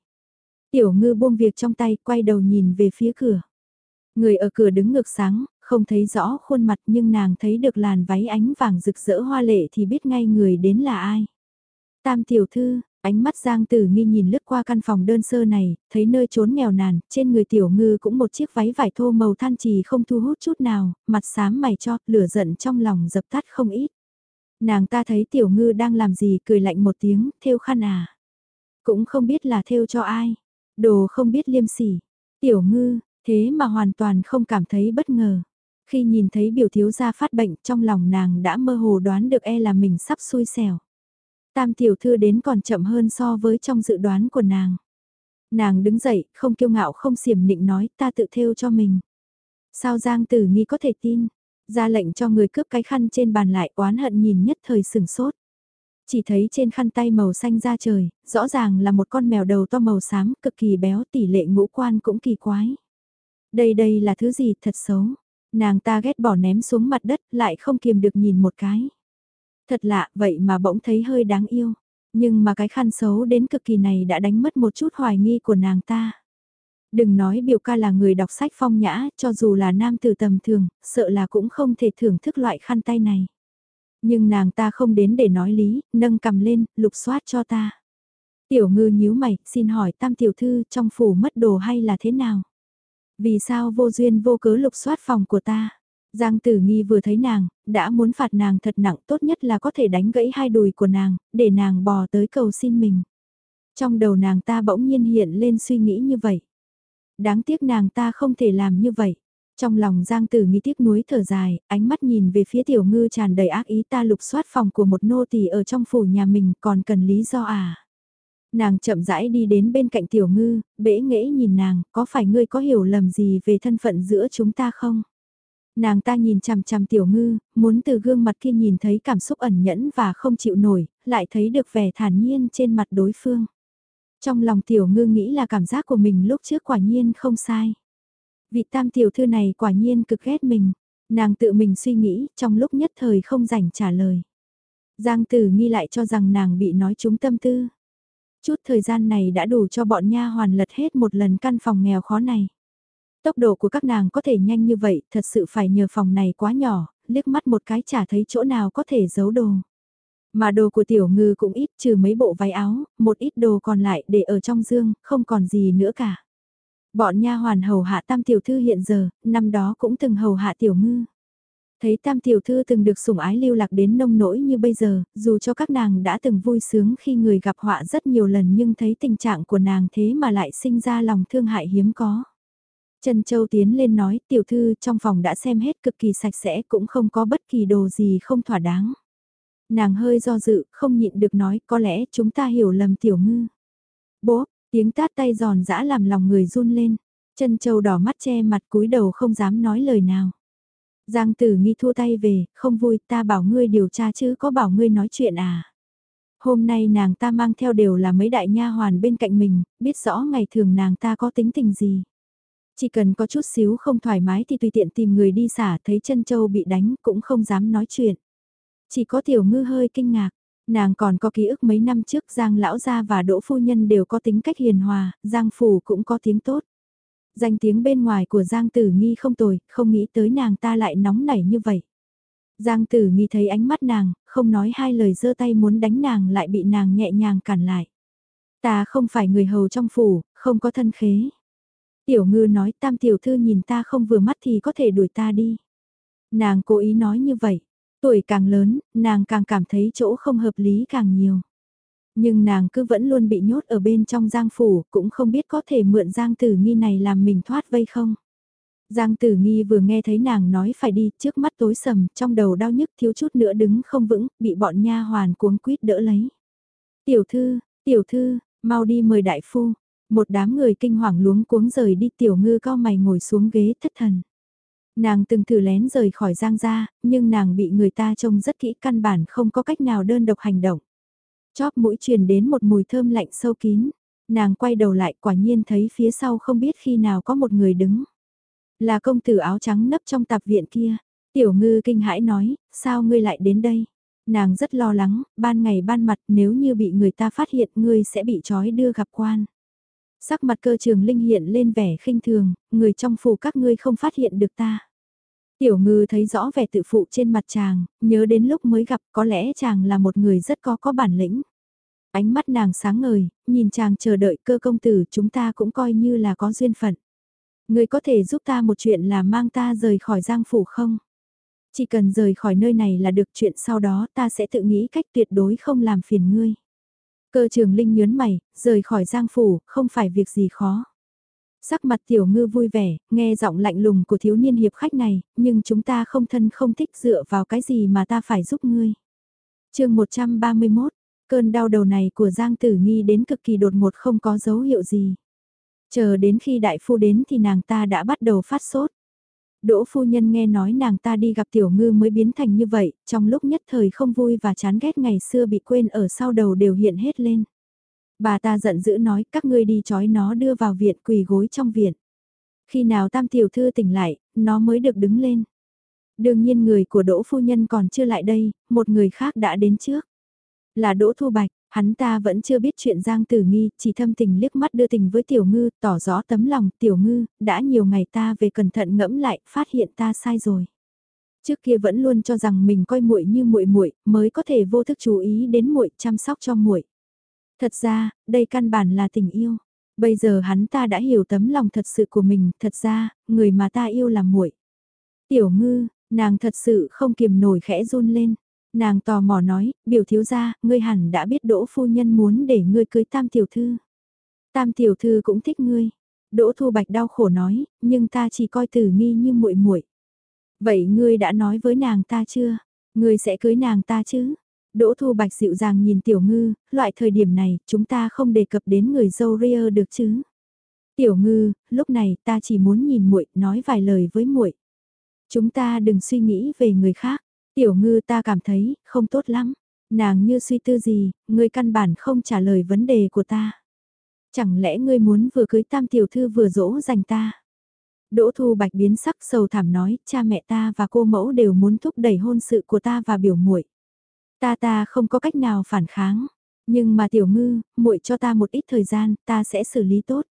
Tiểu ngư buông việc trong tay, quay đầu nhìn về phía cửa. Người ở cửa đứng ngược sáng, không thấy rõ khuôn mặt nhưng nàng thấy được làn váy ánh vàng rực rỡ hoa lệ thì biết ngay người đến là ai. Tam tiểu thư, ánh mắt Giang Tử Nghi nhìn lướt qua căn phòng đơn sơ này, thấy nơi trốn nghèo nàn, trên người tiểu ngư cũng một chiếc váy vải thô màu than trì không thu hút chút nào, mặt xám mày cho, lửa giận trong lòng dập tắt không ít. Nàng ta thấy tiểu ngư đang làm gì cười lạnh một tiếng, theo khăn à. Cũng không biết là theo cho ai, đồ không biết liêm sỉ. Tiểu ngư, thế mà hoàn toàn không cảm thấy bất ngờ. Khi nhìn thấy biểu thiếu gia phát bệnh trong lòng nàng đã mơ hồ đoán được e là mình sắp xui xẻo. Tam tiểu thư đến còn chậm hơn so với trong dự đoán của nàng. Nàng đứng dậy, không kiêu ngạo không xiểm nịnh nói ta tự thêu cho mình. Sao Giang Tử Nghi có thể tin? Ra lệnh cho người cướp cái khăn trên bàn lại oán hận nhìn nhất thời sừng sốt. Chỉ thấy trên khăn tay màu xanh da trời, rõ ràng là một con mèo đầu to màu xám cực kỳ béo tỷ lệ ngũ quan cũng kỳ quái. Đây đây là thứ gì thật xấu. Nàng ta ghét bỏ ném xuống mặt đất lại không kiềm được nhìn một cái. Thật lạ vậy mà bỗng thấy hơi đáng yêu. Nhưng mà cái khăn xấu đến cực kỳ này đã đánh mất một chút hoài nghi của nàng ta. Đừng nói biểu ca là người đọc sách phong nhã, cho dù là nam từ tầm thường, sợ là cũng không thể thưởng thức loại khăn tay này. Nhưng nàng ta không đến để nói lý, nâng cầm lên, lục soát cho ta. Tiểu ngư nhíu mày, xin hỏi tam tiểu thư trong phủ mất đồ hay là thế nào? Vì sao vô duyên vô cớ lục soát phòng của ta? Giang tử nghi vừa thấy nàng, đã muốn phạt nàng thật nặng tốt nhất là có thể đánh gãy hai đùi của nàng, để nàng bò tới cầu xin mình. Trong đầu nàng ta bỗng nhiên hiện lên suy nghĩ như vậy. Đáng tiếc nàng ta không thể làm như vậy. Trong lòng Giang Tử nghi tiếc nuối thở dài, ánh mắt nhìn về phía tiểu ngư tràn đầy ác ý ta lục soát phòng của một nô tỳ ở trong phủ nhà mình còn cần lý do à. Nàng chậm rãi đi đến bên cạnh tiểu ngư, bể nghễ nhìn nàng, có phải ngươi có hiểu lầm gì về thân phận giữa chúng ta không? Nàng ta nhìn chằm chằm tiểu ngư, muốn từ gương mặt kia nhìn thấy cảm xúc ẩn nhẫn và không chịu nổi, lại thấy được vẻ thản nhiên trên mặt đối phương. Trong lòng tiểu ngư nghĩ là cảm giác của mình lúc trước quả nhiên không sai. Vị tam tiểu thư này quả nhiên cực ghét mình. Nàng tự mình suy nghĩ, trong lúc nhất thời không rảnh trả lời. Giang tử nghi lại cho rằng nàng bị nói trúng tâm tư. Chút thời gian này đã đủ cho bọn nha hoàn lật hết một lần căn phòng nghèo khó này. Tốc độ của các nàng có thể nhanh như vậy, thật sự phải nhờ phòng này quá nhỏ, liếc mắt một cái chả thấy chỗ nào có thể giấu đồ. Mà đồ của tiểu ngư cũng ít trừ mấy bộ váy áo, một ít đồ còn lại để ở trong dương, không còn gì nữa cả. Bọn nha hoàn hầu hạ tam tiểu thư hiện giờ, năm đó cũng từng hầu hạ tiểu ngư. Thấy tam tiểu thư từng được sủng ái lưu lạc đến nông nỗi như bây giờ, dù cho các nàng đã từng vui sướng khi người gặp họa rất nhiều lần nhưng thấy tình trạng của nàng thế mà lại sinh ra lòng thương hại hiếm có. Trần Châu tiến lên nói tiểu thư trong phòng đã xem hết cực kỳ sạch sẽ cũng không có bất kỳ đồ gì không thỏa đáng. Nàng hơi do dự, không nhịn được nói có lẽ chúng ta hiểu lầm tiểu ngư. Bố, tiếng tát tay giòn giã làm lòng người run lên. Trân Châu đỏ mắt che mặt cúi đầu không dám nói lời nào. Giang tử nghi thua tay về, không vui ta bảo ngươi điều tra chứ có bảo ngươi nói chuyện à. Hôm nay nàng ta mang theo đều là mấy đại nha hoàn bên cạnh mình, biết rõ ngày thường nàng ta có tính tình gì. Chỉ cần có chút xíu không thoải mái thì tùy tiện tìm người đi xả thấy chân châu bị đánh cũng không dám nói chuyện. Chỉ có tiểu ngư hơi kinh ngạc, nàng còn có ký ức mấy năm trước Giang lão gia và Đỗ phu nhân đều có tính cách hiền hòa, Giang phủ cũng có tiếng tốt. Danh tiếng bên ngoài của Giang Tử Nghi không tồi, không nghĩ tới nàng ta lại nóng nảy như vậy. Giang Tử Nghi thấy ánh mắt nàng, không nói hai lời giơ tay muốn đánh nàng lại bị nàng nhẹ nhàng cản lại. Ta không phải người hầu trong phủ, không có thân khế. Tiểu ngư nói tam tiểu thư nhìn ta không vừa mắt thì có thể đuổi ta đi. Nàng cố ý nói như vậy. Tuổi càng lớn, nàng càng cảm thấy chỗ không hợp lý càng nhiều. Nhưng nàng cứ vẫn luôn bị nhốt ở bên trong giang phủ, cũng không biết có thể mượn giang tử nghi này làm mình thoát vây không. Giang tử nghi vừa nghe thấy nàng nói phải đi, trước mắt tối sầm, trong đầu đau nhức thiếu chút nữa đứng không vững, bị bọn nha hoàn cuống quýt đỡ lấy. Tiểu thư, tiểu thư, mau đi mời đại phu. Một đám người kinh hoàng luống cuống rời đi tiểu ngư cao mày ngồi xuống ghế thất thần. Nàng từng thử lén rời khỏi giang gia, nhưng nàng bị người ta trông rất kỹ căn bản không có cách nào đơn độc hành động. Chóp mũi truyền đến một mùi thơm lạnh sâu kín. Nàng quay đầu lại quả nhiên thấy phía sau không biết khi nào có một người đứng. Là công tử áo trắng nấp trong tạp viện kia. Tiểu ngư kinh hãi nói, sao ngươi lại đến đây? Nàng rất lo lắng, ban ngày ban mặt nếu như bị người ta phát hiện ngươi sẽ bị trói đưa gặp quan. Sắc mặt cơ trường linh hiện lên vẻ khinh thường, người trong phủ các ngươi không phát hiện được ta. Tiểu ngư thấy rõ vẻ tự phụ trên mặt chàng, nhớ đến lúc mới gặp có lẽ chàng là một người rất có có bản lĩnh. Ánh mắt nàng sáng ngời, nhìn chàng chờ đợi cơ công tử chúng ta cũng coi như là có duyên phận. Người có thể giúp ta một chuyện là mang ta rời khỏi giang phủ không? Chỉ cần rời khỏi nơi này là được chuyện sau đó ta sẽ tự nghĩ cách tuyệt đối không làm phiền ngươi. Cơ trường linh nhớn mày, rời khỏi giang phủ, không phải việc gì khó. Sắc mặt tiểu ngư vui vẻ, nghe giọng lạnh lùng của thiếu niên hiệp khách này, nhưng chúng ta không thân không thích dựa vào cái gì mà ta phải giúp ngươi. chương 131, cơn đau đầu này của Giang Tử Nghi đến cực kỳ đột ngột không có dấu hiệu gì. Chờ đến khi đại phu đến thì nàng ta đã bắt đầu phát sốt. Đỗ phu nhân nghe nói nàng ta đi gặp tiểu ngư mới biến thành như vậy, trong lúc nhất thời không vui và chán ghét ngày xưa bị quên ở sau đầu đều hiện hết lên. Bà ta giận dữ nói các ngươi đi chói nó đưa vào viện quỳ gối trong viện. Khi nào tam tiểu thư tỉnh lại, nó mới được đứng lên. Đương nhiên người của Đỗ phu nhân còn chưa lại đây, một người khác đã đến trước. Là Đỗ Thu Bạch, hắn ta vẫn chưa biết chuyện Giang Tử Nghi, chỉ thâm tình liếc mắt đưa tình với Tiểu Ngư, tỏ rõ tấm lòng Tiểu Ngư, đã nhiều ngày ta về cẩn thận ngẫm lại, phát hiện ta sai rồi. Trước kia vẫn luôn cho rằng mình coi muội như muội muội, mới có thể vô thức chú ý đến muội, chăm sóc cho muội. Thật ra, đây căn bản là tình yêu. Bây giờ hắn ta đã hiểu tấm lòng thật sự của mình, thật ra, người mà ta yêu là muội. Tiểu ngư, nàng thật sự không kiềm nổi khẽ run lên. Nàng tò mò nói, biểu thiếu gia, ngươi hẳn đã biết đỗ phu nhân muốn để ngươi cưới tam tiểu thư. Tam tiểu thư cũng thích ngươi. Đỗ thu bạch đau khổ nói, nhưng ta chỉ coi tử nghi như muội muội. Vậy ngươi đã nói với nàng ta chưa? Ngươi sẽ cưới nàng ta chứ? Đỗ Thu Bạch dịu dàng nhìn Tiểu Ngư, loại thời điểm này, chúng ta không đề cập đến người dâu ria được chứ. Tiểu Ngư, lúc này ta chỉ muốn nhìn muội, nói vài lời với muội. Chúng ta đừng suy nghĩ về người khác. Tiểu ngư ta cảm thấy, không tốt lắm. Nàng như suy tư gì, ngươi căn bản không trả lời vấn đề của ta. Chẳng lẽ ngươi muốn vừa cưới tam tiểu thư vừa dỗ dành ta? Đỗ Thu Bạch biến sắc sầu thảm nói, cha mẹ ta và cô mẫu đều muốn thúc đẩy hôn sự của ta và biểu muội. Ta ta không có cách nào phản kháng, nhưng mà tiểu ngư, muội cho ta một ít thời gian, ta sẽ xử lý tốt.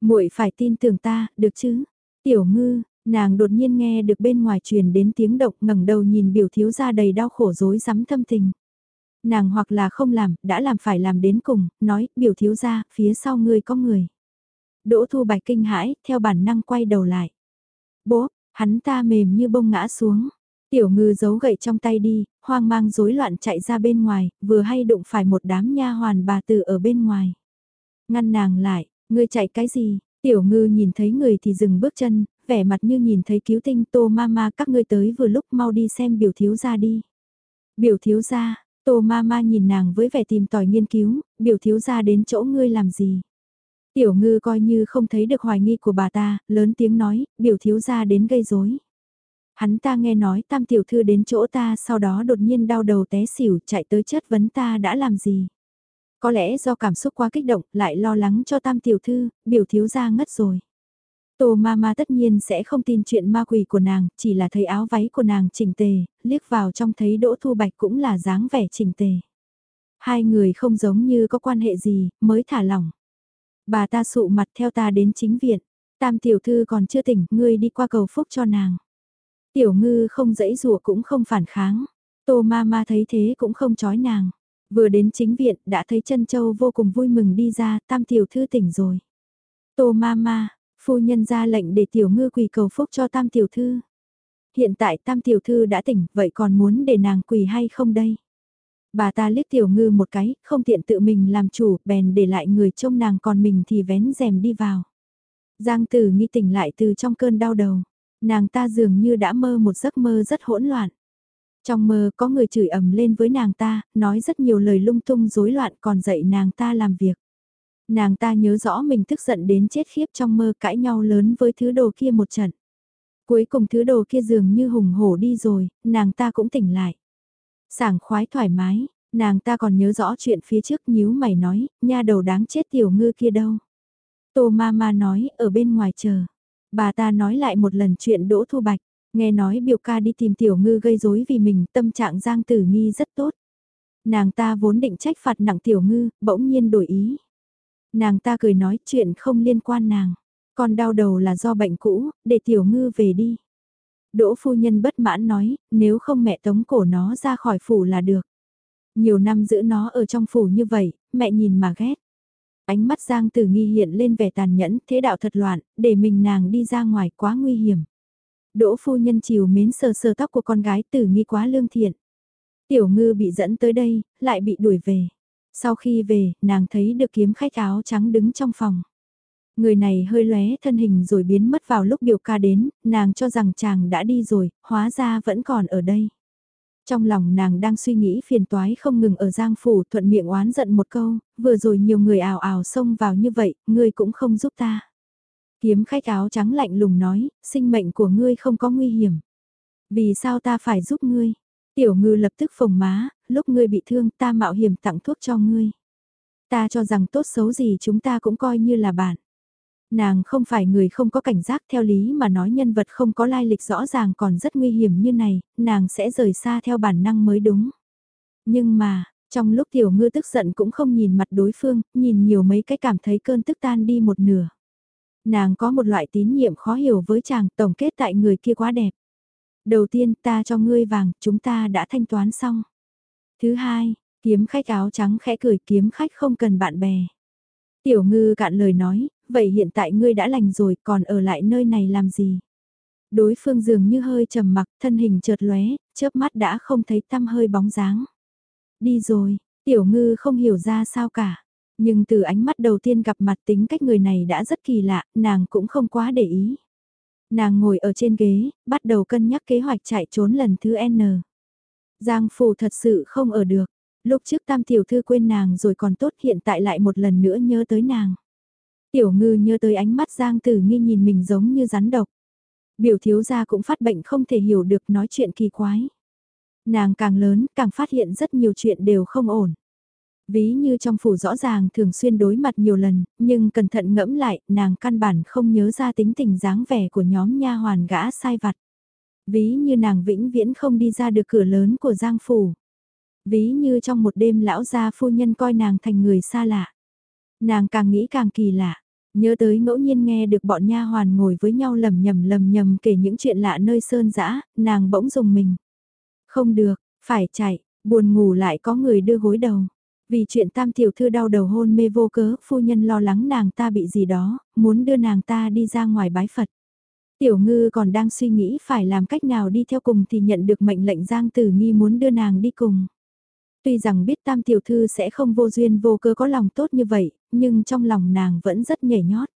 Muội phải tin tưởng ta, được chứ? Tiểu ngư, nàng đột nhiên nghe được bên ngoài truyền đến tiếng động ngẩng đầu nhìn biểu thiếu gia đầy đau khổ rối rắm thâm tình. Nàng hoặc là không làm, đã làm phải làm đến cùng, nói, biểu thiếu gia, phía sau ngươi có người. Đỗ Thu Bạch kinh hãi, theo bản năng quay đầu lại. Bố, hắn ta mềm như bông ngã xuống. Tiểu ngư giấu gậy trong tay đi, hoang mang rối loạn chạy ra bên ngoài, vừa hay đụng phải một đám nha hoàn bà tử ở bên ngoài. Ngăn nàng lại, ngươi chạy cái gì? Tiểu ngư nhìn thấy người thì dừng bước chân, vẻ mặt như nhìn thấy cứu tinh tô ma ma các ngươi tới vừa lúc mau đi xem biểu thiếu gia đi. Biểu thiếu gia, tô ma ma nhìn nàng với vẻ tìm tòi nghiên cứu, biểu thiếu gia đến chỗ ngươi làm gì? Tiểu ngư coi như không thấy được hoài nghi của bà ta, lớn tiếng nói, biểu thiếu gia đến gây rối. Hắn ta nghe nói tam tiểu thư đến chỗ ta sau đó đột nhiên đau đầu té xỉu chạy tới chất vấn ta đã làm gì. Có lẽ do cảm xúc quá kích động lại lo lắng cho tam tiểu thư, biểu thiếu gia ngất rồi. Tô ma ma tất nhiên sẽ không tin chuyện ma quỷ của nàng, chỉ là thấy áo váy của nàng chỉnh tề, liếc vào trong thấy đỗ thu bạch cũng là dáng vẻ chỉnh tề. Hai người không giống như có quan hệ gì, mới thả lỏng. Bà ta sụ mặt theo ta đến chính viện. Tam tiểu thư còn chưa tỉnh, ngươi đi qua cầu phúc cho nàng. Tiểu ngư không dãy rùa cũng không phản kháng. Tô ma ma thấy thế cũng không chói nàng. Vừa đến chính viện đã thấy chân châu vô cùng vui mừng đi ra, tam tiểu thư tỉnh rồi. Tô ma ma, phu nhân ra lệnh để tiểu ngư quỳ cầu phúc cho tam tiểu thư. Hiện tại tam tiểu thư đã tỉnh, vậy còn muốn để nàng quỳ hay không đây? Bà ta liếc tiểu ngư một cái, không tiện tự mình làm chủ, bèn để lại người trông nàng còn mình thì vén rèm đi vào. Giang tử nghi tỉnh lại từ trong cơn đau đầu. Nàng ta dường như đã mơ một giấc mơ rất hỗn loạn. Trong mơ có người chửi ầm lên với nàng ta, nói rất nhiều lời lung tung rối loạn còn dạy nàng ta làm việc. Nàng ta nhớ rõ mình tức giận đến chết khiếp trong mơ cãi nhau lớn với thứ đồ kia một trận. Cuối cùng thứ đồ kia dường như hùng hổ đi rồi, nàng ta cũng tỉnh lại. Sảng khoái thoải mái, nàng ta còn nhớ rõ chuyện phía trước nhíu mày nói, nha đầu đáng chết tiểu ngư kia đâu. Tô ma ma nói, ở bên ngoài chờ. Bà ta nói lại một lần chuyện đỗ thu bạch, nghe nói biểu ca đi tìm tiểu ngư gây rối vì mình, tâm trạng giang tử nghi rất tốt. Nàng ta vốn định trách phạt nặng tiểu ngư, bỗng nhiên đổi ý. Nàng ta cười nói chuyện không liên quan nàng, còn đau đầu là do bệnh cũ, để tiểu ngư về đi. Đỗ phu nhân bất mãn nói, nếu không mẹ tống cổ nó ra khỏi phủ là được. Nhiều năm giữ nó ở trong phủ như vậy, mẹ nhìn mà ghét. Ánh mắt Giang Tử Nghi hiện lên vẻ tàn nhẫn, thế đạo thật loạn, để mình nàng đi ra ngoài quá nguy hiểm. Đỗ phu nhân chiều mến sờ sờ tóc của con gái Tử Nghi quá lương thiện. Tiểu ngư bị dẫn tới đây, lại bị đuổi về. Sau khi về, nàng thấy được kiếm khách áo trắng đứng trong phòng. Người này hơi lóe thân hình rồi biến mất vào lúc biểu ca đến, nàng cho rằng chàng đã đi rồi, hóa ra vẫn còn ở đây. Trong lòng nàng đang suy nghĩ phiền toái không ngừng ở Giang Phủ thuận miệng oán giận một câu, vừa rồi nhiều người ảo ảo xông vào như vậy, ngươi cũng không giúp ta. Kiếm khách áo trắng lạnh lùng nói, sinh mệnh của ngươi không có nguy hiểm. Vì sao ta phải giúp ngươi? Tiểu ngư lập tức phồng má, lúc ngươi bị thương ta mạo hiểm tặng thuốc cho ngươi. Ta cho rằng tốt xấu gì chúng ta cũng coi như là bạn. Nàng không phải người không có cảnh giác theo lý mà nói nhân vật không có lai lịch rõ ràng còn rất nguy hiểm như này, nàng sẽ rời xa theo bản năng mới đúng. Nhưng mà, trong lúc tiểu ngư tức giận cũng không nhìn mặt đối phương, nhìn nhiều mấy cái cảm thấy cơn tức tan đi một nửa. Nàng có một loại tín nhiệm khó hiểu với chàng tổng kết tại người kia quá đẹp. Đầu tiên ta cho ngươi vàng, chúng ta đã thanh toán xong. Thứ hai, kiếm khách áo trắng khẽ cười kiếm khách không cần bạn bè. Tiểu ngư cạn lời nói, vậy hiện tại ngươi đã lành rồi còn ở lại nơi này làm gì? Đối phương dường như hơi trầm mặc, thân hình chợt lóe, chớp mắt đã không thấy tăm hơi bóng dáng. Đi rồi, tiểu ngư không hiểu ra sao cả. Nhưng từ ánh mắt đầu tiên gặp mặt tính cách người này đã rất kỳ lạ, nàng cũng không quá để ý. Nàng ngồi ở trên ghế, bắt đầu cân nhắc kế hoạch chạy trốn lần thứ N. Giang phủ thật sự không ở được. Lúc trước tam tiểu thư quên nàng rồi còn tốt hiện tại lại một lần nữa nhớ tới nàng. Tiểu ngư nhớ tới ánh mắt Giang Tử Nghi nhìn mình giống như rắn độc. Biểu thiếu gia cũng phát bệnh không thể hiểu được nói chuyện kỳ quái. Nàng càng lớn càng phát hiện rất nhiều chuyện đều không ổn. Ví như trong phủ rõ ràng thường xuyên đối mặt nhiều lần, nhưng cẩn thận ngẫm lại, nàng căn bản không nhớ ra tính tình dáng vẻ của nhóm nha hoàn gã sai vặt. Ví như nàng vĩnh viễn không đi ra được cửa lớn của giang phủ. Ví như trong một đêm lão gia phu nhân coi nàng thành người xa lạ. Nàng càng nghĩ càng kỳ lạ, nhớ tới ngẫu nhiên nghe được bọn nha hoàn ngồi với nhau lầm nhầm lầm nhầm kể những chuyện lạ nơi sơn dã, nàng bỗng dùng mình. Không được, phải chạy, buồn ngủ lại có người đưa gối đầu. Vì chuyện tam tiểu thư đau đầu hôn mê vô cớ, phu nhân lo lắng nàng ta bị gì đó, muốn đưa nàng ta đi ra ngoài bái Phật. Tiểu ngư còn đang suy nghĩ phải làm cách nào đi theo cùng thì nhận được mệnh lệnh Giang Tử Nghi muốn đưa nàng đi cùng. Tuy rằng biết tam tiểu thư sẽ không vô duyên vô cơ có lòng tốt như vậy, nhưng trong lòng nàng vẫn rất nhảy nhót.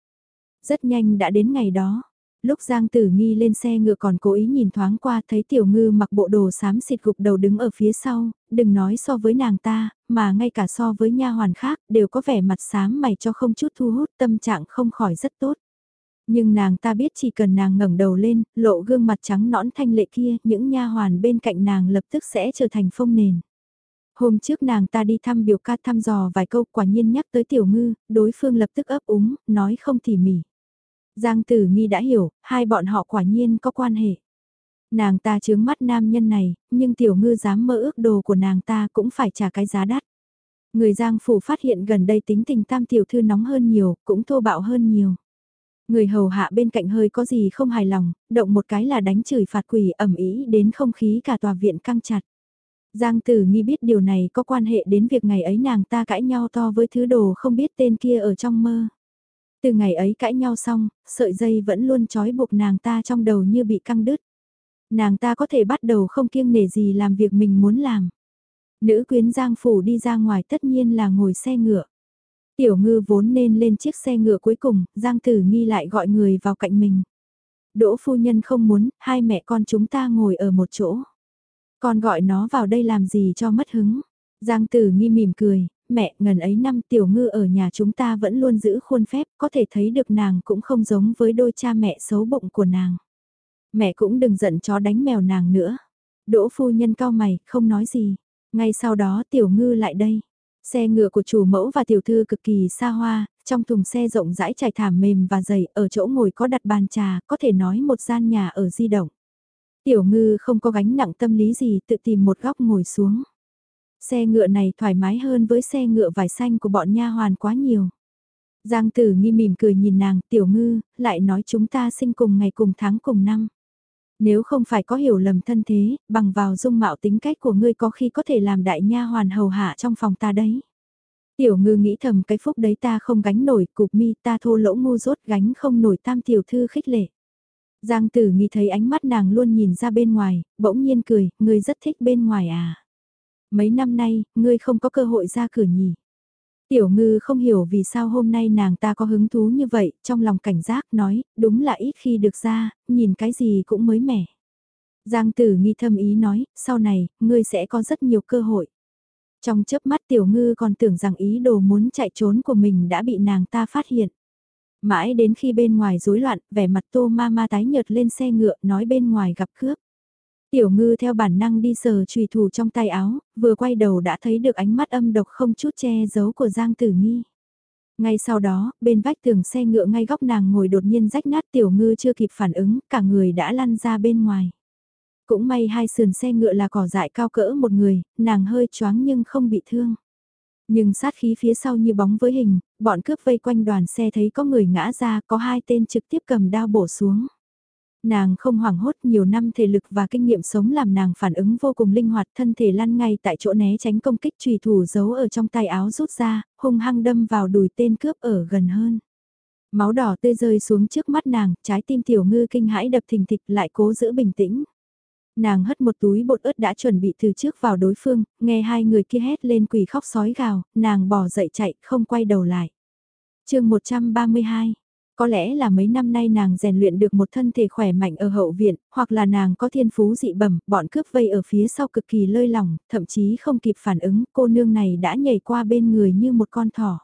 Rất nhanh đã đến ngày đó. Lúc Giang Tử Nghi lên xe ngựa còn cố ý nhìn thoáng qua thấy Tiểu Ngư mặc bộ đồ xám xịt gục đầu đứng ở phía sau, đừng nói so với nàng ta, mà ngay cả so với nha hoàn khác đều có vẻ mặt xám mày cho không chút thu hút tâm trạng không khỏi rất tốt. Nhưng nàng ta biết chỉ cần nàng ngẩng đầu lên, lộ gương mặt trắng nõn thanh lệ kia, những nha hoàn bên cạnh nàng lập tức sẽ trở thành phong nền. Hôm trước nàng ta đi thăm biểu ca thăm dò vài câu quả nhiên nhắc tới tiểu ngư, đối phương lập tức ấp úng, nói không tỉ mỉ. Giang tử nghi đã hiểu, hai bọn họ quả nhiên có quan hệ. Nàng ta chướng mắt nam nhân này, nhưng tiểu ngư dám mơ ước đồ của nàng ta cũng phải trả cái giá đắt. Người Giang phủ phát hiện gần đây tính tình tam tiểu thư nóng hơn nhiều, cũng thô bạo hơn nhiều. Người hầu hạ bên cạnh hơi có gì không hài lòng, động một cái là đánh chửi phạt quỷ ẩm ý đến không khí cả tòa viện căng chặt. Giang tử nghi biết điều này có quan hệ đến việc ngày ấy nàng ta cãi nhau to với thứ đồ không biết tên kia ở trong mơ. Từ ngày ấy cãi nhau xong, sợi dây vẫn luôn trói buộc nàng ta trong đầu như bị căng đứt. Nàng ta có thể bắt đầu không kiêng nể gì làm việc mình muốn làm. Nữ quyến Giang Phủ đi ra ngoài tất nhiên là ngồi xe ngựa. Tiểu ngư vốn nên lên chiếc xe ngựa cuối cùng, Giang Tử Nghi lại gọi người vào cạnh mình. Đỗ phu nhân không muốn, hai mẹ con chúng ta ngồi ở một chỗ. Con gọi nó vào đây làm gì cho mất hứng. Giang Tử Nghi mỉm cười, mẹ ngần ấy năm tiểu ngư ở nhà chúng ta vẫn luôn giữ khuôn phép, có thể thấy được nàng cũng không giống với đôi cha mẹ xấu bụng của nàng. Mẹ cũng đừng giận chó đánh mèo nàng nữa. Đỗ phu nhân cao mày, không nói gì. Ngay sau đó tiểu ngư lại đây. Xe ngựa của chủ mẫu và tiểu thư cực kỳ xa hoa, trong thùng xe rộng rãi trải thảm mềm và dày, ở chỗ ngồi có đặt bàn trà, có thể nói một gian nhà ở di động. Tiểu ngư không có gánh nặng tâm lý gì, tự tìm một góc ngồi xuống. Xe ngựa này thoải mái hơn với xe ngựa vải xanh của bọn nha hoàn quá nhiều. Giang tử nghi mỉm cười nhìn nàng, tiểu ngư, lại nói chúng ta sinh cùng ngày cùng tháng cùng năm. Nếu không phải có hiểu lầm thân thế, bằng vào dung mạo tính cách của ngươi có khi có thể làm đại nha hoàn hầu hạ trong phòng ta đấy. Tiểu ngư nghĩ thầm cái phúc đấy ta không gánh nổi, cục mi ta thô lỗ ngu rốt gánh không nổi tam tiểu thư khích lệ. Giang tử nghi thấy ánh mắt nàng luôn nhìn ra bên ngoài, bỗng nhiên cười, ngươi rất thích bên ngoài à. Mấy năm nay, ngươi không có cơ hội ra cửa nhỉ. Tiểu ngư không hiểu vì sao hôm nay nàng ta có hứng thú như vậy, trong lòng cảnh giác nói, đúng là ít khi được ra, nhìn cái gì cũng mới mẻ. Giang tử nghi thâm ý nói, sau này, ngươi sẽ có rất nhiều cơ hội. Trong chớp mắt tiểu ngư còn tưởng rằng ý đồ muốn chạy trốn của mình đã bị nàng ta phát hiện. Mãi đến khi bên ngoài rối loạn, vẻ mặt tô ma ma tái nhợt lên xe ngựa nói bên ngoài gặp cướp. Tiểu ngư theo bản năng đi sờ trùy thủ trong tay áo, vừa quay đầu đã thấy được ánh mắt âm độc không chút che giấu của Giang Tử Nghi. Ngay sau đó, bên vách tường xe ngựa ngay góc nàng ngồi đột nhiên rách nát tiểu ngư chưa kịp phản ứng, cả người đã lăn ra bên ngoài. Cũng may hai sườn xe ngựa là cỏ dại cao cỡ một người, nàng hơi choáng nhưng không bị thương. Nhưng sát khí phía sau như bóng với hình, bọn cướp vây quanh đoàn xe thấy có người ngã ra, có hai tên trực tiếp cầm đao bổ xuống. Nàng không hoảng hốt nhiều năm thể lực và kinh nghiệm sống làm nàng phản ứng vô cùng linh hoạt thân thể lăn ngay tại chỗ né tránh công kích trùy thủ giấu ở trong tay áo rút ra, hung hăng đâm vào đùi tên cướp ở gần hơn. Máu đỏ tươi rơi xuống trước mắt nàng, trái tim tiểu ngư kinh hãi đập thình thịch lại cố giữ bình tĩnh. Nàng hất một túi bột ớt đã chuẩn bị từ trước vào đối phương, nghe hai người kia hét lên quỷ khóc sói gào, nàng bỏ dậy chạy, không quay đầu lại. chương 132 có lẽ là mấy năm nay nàng rèn luyện được một thân thể khỏe mạnh ở hậu viện, hoặc là nàng có thiên phú dị bẩm, bọn cướp vây ở phía sau cực kỳ lơi lỏng, thậm chí không kịp phản ứng, cô nương này đã nhảy qua bên người như một con thỏ.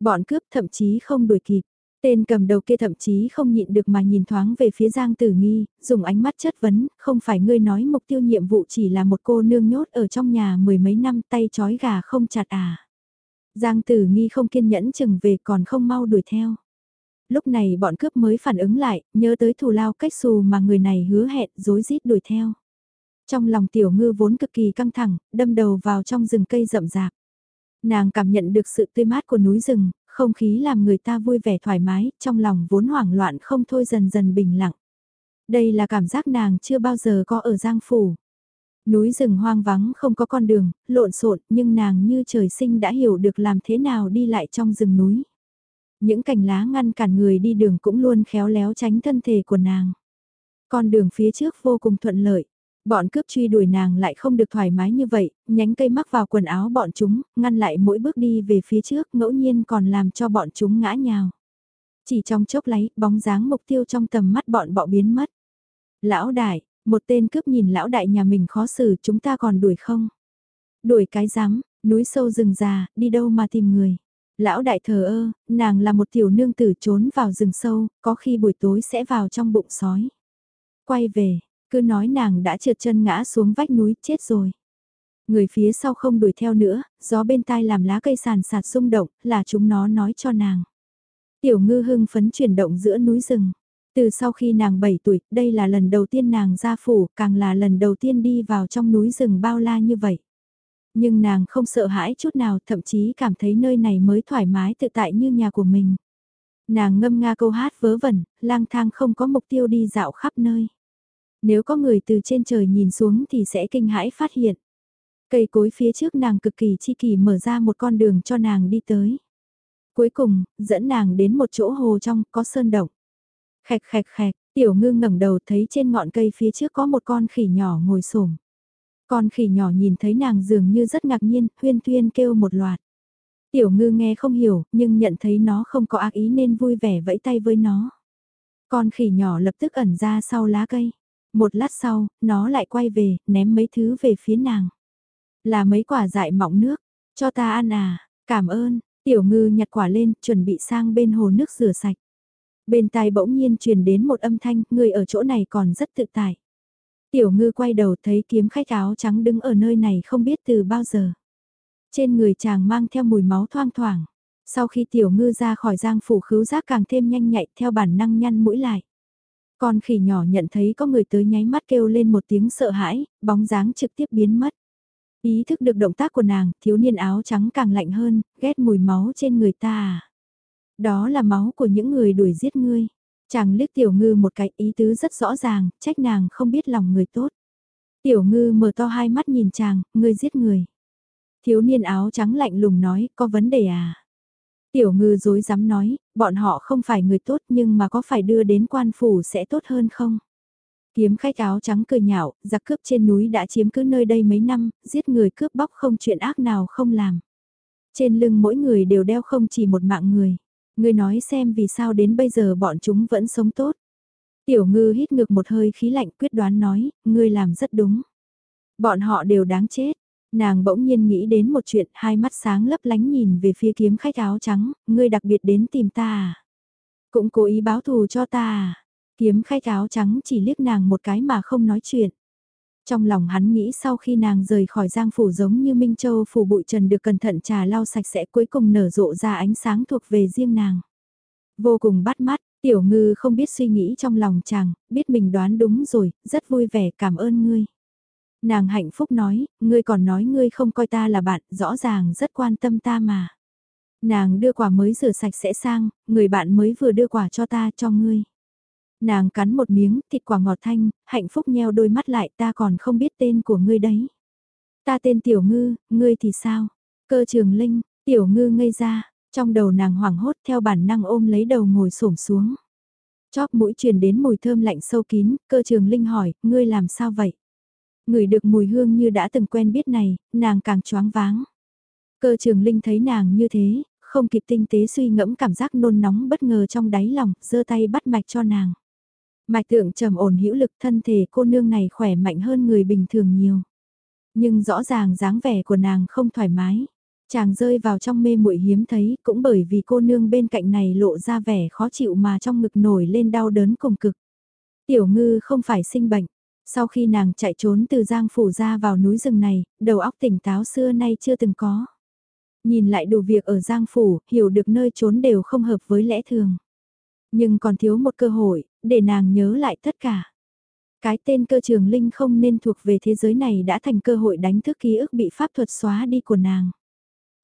Bọn cướp thậm chí không đuổi kịp, Tên cầm đầu kia thậm chí không nhịn được mà nhìn thoáng về phía Giang Tử Nghi, dùng ánh mắt chất vấn, không phải ngươi nói mục tiêu nhiệm vụ chỉ là một cô nương nhốt ở trong nhà mười mấy năm tay chói gà không chặt à. Giang Tử Nghi không kiên nhẫn chừng về còn không mau đuổi theo. Lúc này bọn cướp mới phản ứng lại, nhớ tới thù lao cách xù mà người này hứa hẹn dối rít đuổi theo. Trong lòng tiểu ngư vốn cực kỳ căng thẳng, đâm đầu vào trong rừng cây rậm rạp. Nàng cảm nhận được sự tươi mát của núi rừng, không khí làm người ta vui vẻ thoải mái, trong lòng vốn hoảng loạn không thôi dần dần bình lặng. Đây là cảm giác nàng chưa bao giờ có ở Giang Phủ. Núi rừng hoang vắng không có con đường, lộn xộn nhưng nàng như trời sinh đã hiểu được làm thế nào đi lại trong rừng núi. Những cành lá ngăn cản người đi đường cũng luôn khéo léo tránh thân thể của nàng. Con đường phía trước vô cùng thuận lợi, Bọn cướp truy đuổi nàng lại không được thoải mái như vậy, nhánh cây mắc vào quần áo bọn chúng, ngăn lại mỗi bước đi về phía trước ngẫu nhiên còn làm cho bọn chúng ngã nhào. Chỉ trong chốc lấy, bóng dáng mục tiêu trong tầm mắt bọn bọ biến mất. Lão đại, một tên cướp nhìn lão đại nhà mình khó xử chúng ta còn đuổi không? Đuổi cái rắm núi sâu rừng già, đi đâu mà tìm người? Lão đại thờ ơ, nàng là một tiểu nương tử trốn vào rừng sâu, có khi buổi tối sẽ vào trong bụng sói. Quay về, cứ nói nàng đã trượt chân ngã xuống vách núi, chết rồi. Người phía sau không đuổi theo nữa, gió bên tai làm lá cây sàn sạt rung động, là chúng nó nói cho nàng. Tiểu ngư hưng phấn chuyển động giữa núi rừng. Từ sau khi nàng 7 tuổi, đây là lần đầu tiên nàng ra phủ, càng là lần đầu tiên đi vào trong núi rừng bao la như vậy. Nhưng nàng không sợ hãi chút nào, thậm chí cảm thấy nơi này mới thoải mái tự tại như nhà của mình. Nàng ngâm nga câu hát vớ vẩn, lang thang không có mục tiêu đi dạo khắp nơi. Nếu có người từ trên trời nhìn xuống thì sẽ kinh hãi phát hiện. Cây cối phía trước nàng cực kỳ chi kỳ mở ra một con đường cho nàng đi tới. Cuối cùng, dẫn nàng đến một chỗ hồ trong, có sơn động. Khạch khạch khạch, tiểu ngư ngẩng đầu thấy trên ngọn cây phía trước có một con khỉ nhỏ ngồi xổm. Con khỉ nhỏ nhìn thấy nàng dường như rất ngạc nhiên, huyên tuyên kêu một loạt. Tiểu ngư nghe không hiểu, nhưng nhận thấy nó không có ác ý nên vui vẻ vẫy tay với nó. Con khỉ nhỏ lập tức ẩn ra sau lá cây. Một lát sau, nó lại quay về, ném mấy thứ về phía nàng. Là mấy quả dại mọng nước, cho ta ăn à, cảm ơn, tiểu ngư nhặt quả lên, chuẩn bị sang bên hồ nước rửa sạch. Bên tai bỗng nhiên truyền đến một âm thanh, người ở chỗ này còn rất tự tại. Tiểu ngư quay đầu thấy kiếm khách áo trắng đứng ở nơi này không biết từ bao giờ. Trên người chàng mang theo mùi máu thoang thoảng. Sau khi tiểu ngư ra khỏi giang phủ khứu giác càng thêm nhanh nhạy theo bản năng nhăn mũi lại. Con khỉ nhỏ nhận thấy có người tới nháy mắt kêu lên một tiếng sợ hãi, bóng dáng trực tiếp biến mất. Ý thức được động tác của nàng, thiếu niên áo trắng càng lạnh hơn, ghét mùi máu trên người ta à. Đó là máu của những người đuổi giết ngươi. Chàng liếc tiểu ngư một cái ý tứ rất rõ ràng, trách nàng không biết lòng người tốt. Tiểu ngư mở to hai mắt nhìn chàng, ngươi giết người. Thiếu niên áo trắng lạnh lùng nói, có vấn đề à? Tiểu ngư dối dám nói, bọn họ không phải người tốt nhưng mà có phải đưa đến quan phủ sẽ tốt hơn không? Kiếm khách áo trắng cười nhạo, giặc cướp trên núi đã chiếm cứ nơi đây mấy năm, giết người cướp bóc không chuyện ác nào không làm. Trên lưng mỗi người đều đeo không chỉ một mạng người. Ngươi nói xem vì sao đến bây giờ bọn chúng vẫn sống tốt. Tiểu ngư hít ngược một hơi khí lạnh quyết đoán nói, ngươi làm rất đúng. Bọn họ đều đáng chết, Nàng bỗng nhiên nghĩ đến một chuyện, hai mắt sáng lấp lánh nhìn về phía kiếm khách áo trắng, ngươi đặc biệt đến tìm ta à? Cũng cố ý báo thù cho ta à? Kiếm khách áo trắng chỉ liếc nàng một cái mà không nói chuyện. Trong lòng hắn nghĩ sau khi nàng rời khỏi giang phủ giống như Minh Châu phủ bụi trần được cẩn thận trà lau sạch sẽ cuối cùng nở rộ ra ánh sáng thuộc về riêng nàng. Vô cùng bắt mắt, tiểu ngư không biết suy nghĩ trong lòng chàng, biết mình đoán đúng rồi, rất vui vẻ cảm ơn ngươi. Nàng hạnh phúc nói, ngươi còn nói ngươi không coi ta là bạn, rõ ràng rất quan tâm ta mà. Nàng đưa quả mới rửa sạch sẽ sang, người bạn mới vừa đưa quả cho ta cho ngươi. Nàng cắn một miếng, thịt quả ngọt thanh, hạnh phúc nheo đôi mắt lại ta còn không biết tên của ngươi đấy. Ta tên Tiểu Ngư, ngươi thì sao? Cơ trường Linh, Tiểu Ngư ngây ra, trong đầu nàng hoảng hốt theo bản năng ôm lấy đầu ngồi xổm xuống. Chóp mũi truyền đến mùi thơm lạnh sâu kín, cơ trường Linh hỏi, ngươi làm sao vậy? Người được mùi hương như đã từng quen biết này, nàng càng choáng váng. Cơ trường linh thấy nàng như thế, không kịp tinh tế suy ngẫm cảm giác nôn nóng bất ngờ trong đáy lòng, giơ tay bắt mạch cho nàng. Mạch tượng trầm ổn hữu lực thân thể cô nương này khỏe mạnh hơn người bình thường nhiều. Nhưng rõ ràng dáng vẻ của nàng không thoải mái. Chàng rơi vào trong mê muội hiếm thấy cũng bởi vì cô nương bên cạnh này lộ ra vẻ khó chịu mà trong ngực nổi lên đau đớn cùng cực. Tiểu ngư không phải sinh bệnh. Sau khi nàng chạy trốn từ Giang Phủ ra vào núi rừng này, đầu óc tỉnh táo xưa nay chưa từng có. Nhìn lại đủ việc ở Giang Phủ, hiểu được nơi trốn đều không hợp với lẽ thường. Nhưng còn thiếu một cơ hội, để nàng nhớ lại tất cả. Cái tên cơ trường linh không nên thuộc về thế giới này đã thành cơ hội đánh thức ký ức bị pháp thuật xóa đi của nàng.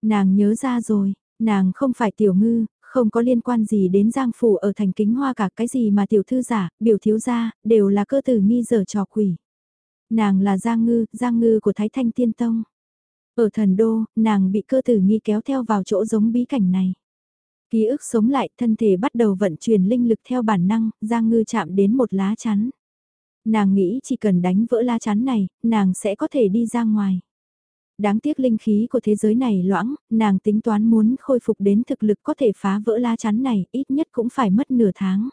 Nàng nhớ ra rồi, nàng không phải tiểu ngư, không có liên quan gì đến giang phủ ở thành kính hoa cả cái gì mà tiểu thư giả, biểu thiếu gia, đều là cơ tử nghi dở trò quỷ. Nàng là giang ngư, giang ngư của Thái Thanh Tiên Tông. Ở thần đô, nàng bị cơ tử nghi kéo theo vào chỗ giống bí cảnh này. Ký ức sống lại, thân thể bắt đầu vận chuyển linh lực theo bản năng, giang ngư chạm đến một lá chắn. Nàng nghĩ chỉ cần đánh vỡ lá chắn này, nàng sẽ có thể đi ra ngoài. Đáng tiếc linh khí của thế giới này loãng, nàng tính toán muốn khôi phục đến thực lực có thể phá vỡ lá chắn này, ít nhất cũng phải mất nửa tháng.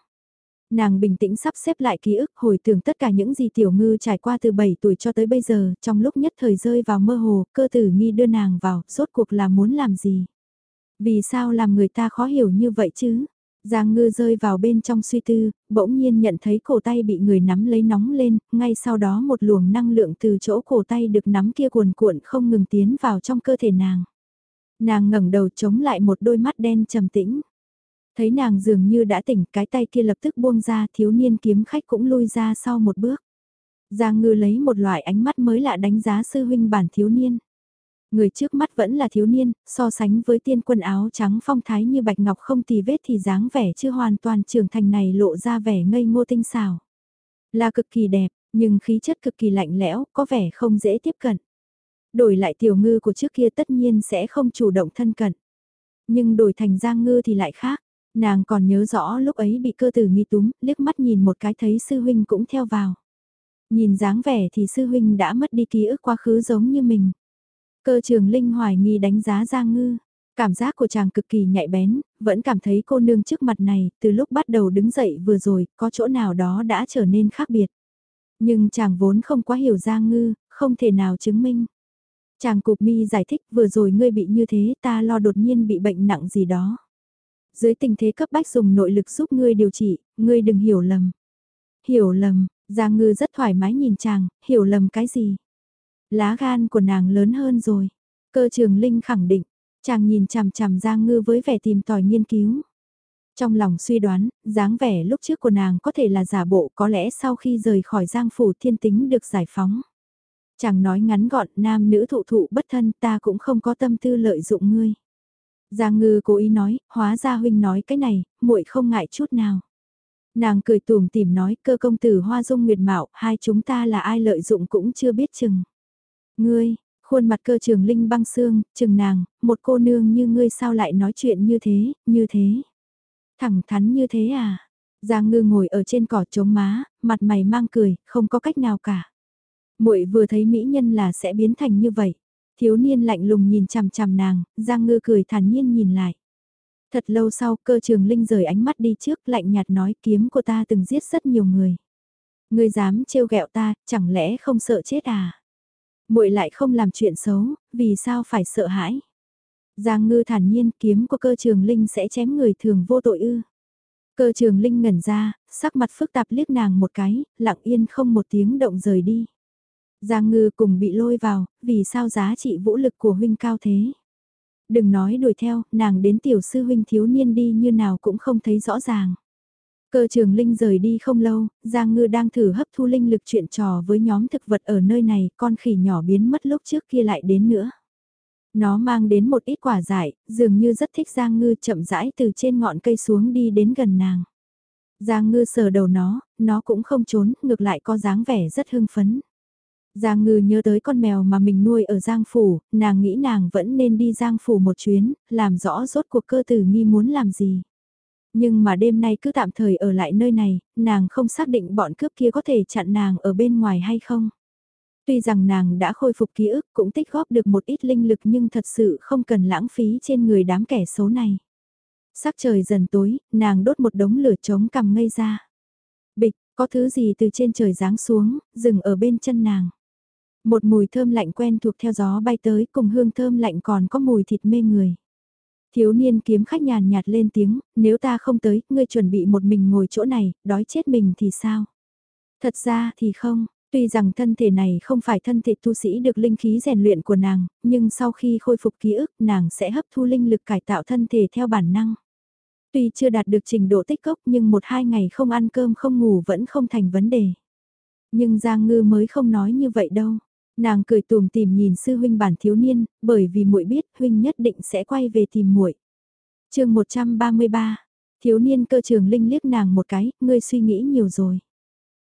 Nàng bình tĩnh sắp xếp lại ký ức hồi tưởng tất cả những gì tiểu ngư trải qua từ 7 tuổi cho tới bây giờ, trong lúc nhất thời rơi vào mơ hồ, cơ tử nghi đưa nàng vào, rốt cuộc là muốn làm gì? Vì sao làm người ta khó hiểu như vậy chứ? Giang ngư rơi vào bên trong suy tư, bỗng nhiên nhận thấy cổ tay bị người nắm lấy nóng lên, ngay sau đó một luồng năng lượng từ chỗ cổ tay được nắm kia cuồn cuộn không ngừng tiến vào trong cơ thể nàng. Nàng ngẩng đầu chống lại một đôi mắt đen trầm tĩnh. Thấy nàng dường như đã tỉnh, cái tay kia lập tức buông ra, thiếu niên kiếm khách cũng lui ra sau một bước. Giang ngư lấy một loại ánh mắt mới lạ đánh giá sư huynh bản thiếu niên. Người trước mắt vẫn là thiếu niên, so sánh với tiên quân áo trắng phong thái như bạch ngọc không tì vết thì dáng vẻ chưa hoàn toàn trưởng thành này lộ ra vẻ ngây ngô tinh xảo. Là cực kỳ đẹp, nhưng khí chất cực kỳ lạnh lẽo, có vẻ không dễ tiếp cận. Đổi lại tiểu ngư của trước kia tất nhiên sẽ không chủ động thân cận. Nhưng đổi thành giang ngư thì lại khác. Nàng còn nhớ rõ lúc ấy bị cơ tử nghi túm, liếc mắt nhìn một cái thấy sư huynh cũng theo vào. Nhìn dáng vẻ thì sư huynh đã mất đi ký ức quá khứ giống như mình. Cơ trường Linh hoài nghi đánh giá Giang Ngư. Cảm giác của chàng cực kỳ nhạy bén, vẫn cảm thấy cô nương trước mặt này, từ lúc bắt đầu đứng dậy vừa rồi, có chỗ nào đó đã trở nên khác biệt. Nhưng chàng vốn không quá hiểu Giang Ngư, không thể nào chứng minh. Chàng cục mi giải thích vừa rồi ngươi bị như thế ta lo đột nhiên bị bệnh nặng gì đó. Dưới tình thế cấp bách dùng nội lực giúp ngươi điều trị, ngươi đừng hiểu lầm. Hiểu lầm, Giang Ngư rất thoải mái nhìn chàng, hiểu lầm cái gì? Lá gan của nàng lớn hơn rồi. Cơ trường Linh khẳng định, chàng nhìn chằm chằm Giang Ngư với vẻ tìm tòi nghiên cứu. Trong lòng suy đoán, dáng vẻ lúc trước của nàng có thể là giả bộ có lẽ sau khi rời khỏi Giang Phủ thiên tính được giải phóng. Chàng nói ngắn gọn nam nữ thụ thụ bất thân ta cũng không có tâm tư lợi dụng ngươi. Giang ngư cố ý nói, hóa ra huynh nói cái này, muội không ngại chút nào. Nàng cười tùm tìm nói cơ công tử hoa dung nguyệt mạo, hai chúng ta là ai lợi dụng cũng chưa biết chừng. Ngươi, khuôn mặt cơ trường linh băng xương, chừng nàng, một cô nương như ngươi sao lại nói chuyện như thế, như thế. Thẳng thắn như thế à? Giang ngư ngồi ở trên cỏ trống má, mặt mày mang cười, không có cách nào cả. muội vừa thấy mỹ nhân là sẽ biến thành như vậy. Thiếu niên lạnh lùng nhìn chằm chằm nàng, Giang ngư cười thản nhiên nhìn lại. Thật lâu sau cơ trường linh rời ánh mắt đi trước lạnh nhạt nói kiếm của ta từng giết rất nhiều người. Ngươi dám trêu ghẹo ta, chẳng lẽ không sợ chết à? Muội lại không làm chuyện xấu, vì sao phải sợ hãi? Giang ngư thản nhiên kiếm của cơ trường linh sẽ chém người thường vô tội ư. Cơ trường linh ngẩn ra, sắc mặt phức tạp liếc nàng một cái, lặng yên không một tiếng động rời đi. Giang ngư cùng bị lôi vào, vì sao giá trị vũ lực của huynh cao thế? Đừng nói đuổi theo, nàng đến tiểu sư huynh thiếu niên đi như nào cũng không thấy rõ ràng. Cơ trường Linh rời đi không lâu, Giang Ngư đang thử hấp thu linh lực chuyện trò với nhóm thực vật ở nơi này, con khỉ nhỏ biến mất lúc trước kia lại đến nữa. Nó mang đến một ít quả dại, dường như rất thích Giang Ngư chậm rãi từ trên ngọn cây xuống đi đến gần nàng. Giang Ngư sờ đầu nó, nó cũng không trốn, ngược lại có dáng vẻ rất hưng phấn. Giang Ngư nhớ tới con mèo mà mình nuôi ở Giang Phủ, nàng nghĩ nàng vẫn nên đi Giang Phủ một chuyến, làm rõ rốt cuộc cơ tử nghi muốn làm gì. Nhưng mà đêm nay cứ tạm thời ở lại nơi này, nàng không xác định bọn cướp kia có thể chặn nàng ở bên ngoài hay không. Tuy rằng nàng đã khôi phục ký ức cũng tích góp được một ít linh lực nhưng thật sự không cần lãng phí trên người đám kẻ xấu này. Sắc trời dần tối, nàng đốt một đống lửa trống cầm ngây ra. Bịch, có thứ gì từ trên trời giáng xuống, dừng ở bên chân nàng. Một mùi thơm lạnh quen thuộc theo gió bay tới cùng hương thơm lạnh còn có mùi thịt mê người. Thiếu niên kiếm khách nhàn nhạt lên tiếng, nếu ta không tới, ngươi chuẩn bị một mình ngồi chỗ này, đói chết mình thì sao? Thật ra thì không, tuy rằng thân thể này không phải thân thể tu sĩ được linh khí rèn luyện của nàng, nhưng sau khi khôi phục ký ức nàng sẽ hấp thu linh lực cải tạo thân thể theo bản năng. Tuy chưa đạt được trình độ tích cốc nhưng một hai ngày không ăn cơm không ngủ vẫn không thành vấn đề. Nhưng Giang Ngư mới không nói như vậy đâu. Nàng cười tùm tìm nhìn sư huynh bản thiếu niên, bởi vì muội biết huynh nhất định sẽ quay về tìm muội. Chương 133. Thiếu niên cơ trường linh liếc nàng một cái, ngươi suy nghĩ nhiều rồi.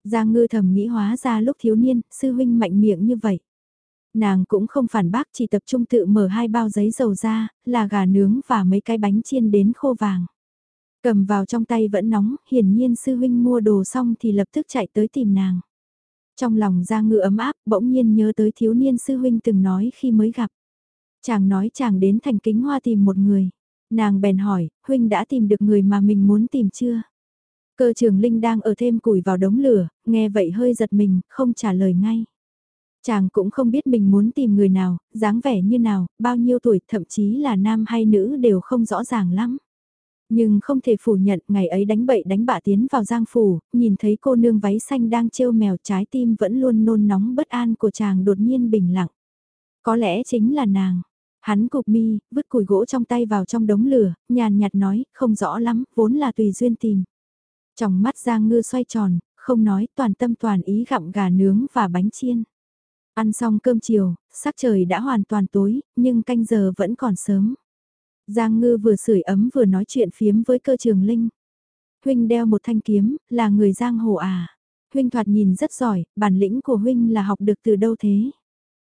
Giang ngư thầm nghĩ hóa ra lúc thiếu niên, sư huynh mạnh miệng như vậy. Nàng cũng không phản bác chỉ tập trung tự mở hai bao giấy dầu ra, là gà nướng và mấy cái bánh chiên đến khô vàng. Cầm vào trong tay vẫn nóng, hiển nhiên sư huynh mua đồ xong thì lập tức chạy tới tìm nàng. Trong lòng Giang Ngư ấm áp, bỗng nhiên nhớ tới thiếu niên sư huynh từng nói khi mới gặp. Chàng nói chàng đến thành kính hoa tìm một người. Nàng bèn hỏi, huynh đã tìm được người mà mình muốn tìm chưa? Cơ trường Linh đang ở thêm củi vào đống lửa, nghe vậy hơi giật mình, không trả lời ngay. Chàng cũng không biết mình muốn tìm người nào, dáng vẻ như nào, bao nhiêu tuổi, thậm chí là nam hay nữ đều không rõ ràng lắm. Nhưng không thể phủ nhận ngày ấy đánh bậy đánh bạ tiến vào giang phủ, nhìn thấy cô nương váy xanh đang trêu mèo trái tim vẫn luôn nôn nóng bất an của chàng đột nhiên bình lặng. Có lẽ chính là nàng. Hắn cục mi, vứt củi gỗ trong tay vào trong đống lửa, nhàn nhạt nói, không rõ lắm, vốn là tùy duyên tìm. Trong mắt Giang Ngư xoay tròn, không nói, toàn tâm toàn ý gặm gà nướng và bánh chiên. Ăn xong cơm chiều, sắc trời đã hoàn toàn tối, nhưng canh giờ vẫn còn sớm. Giang Ngư vừa sưởi ấm vừa nói chuyện phiếm với cơ trường Linh. Huynh đeo một thanh kiếm, là người Giang Hồ à. Huynh thoạt nhìn rất giỏi, bản lĩnh của Huynh là học được từ đâu thế?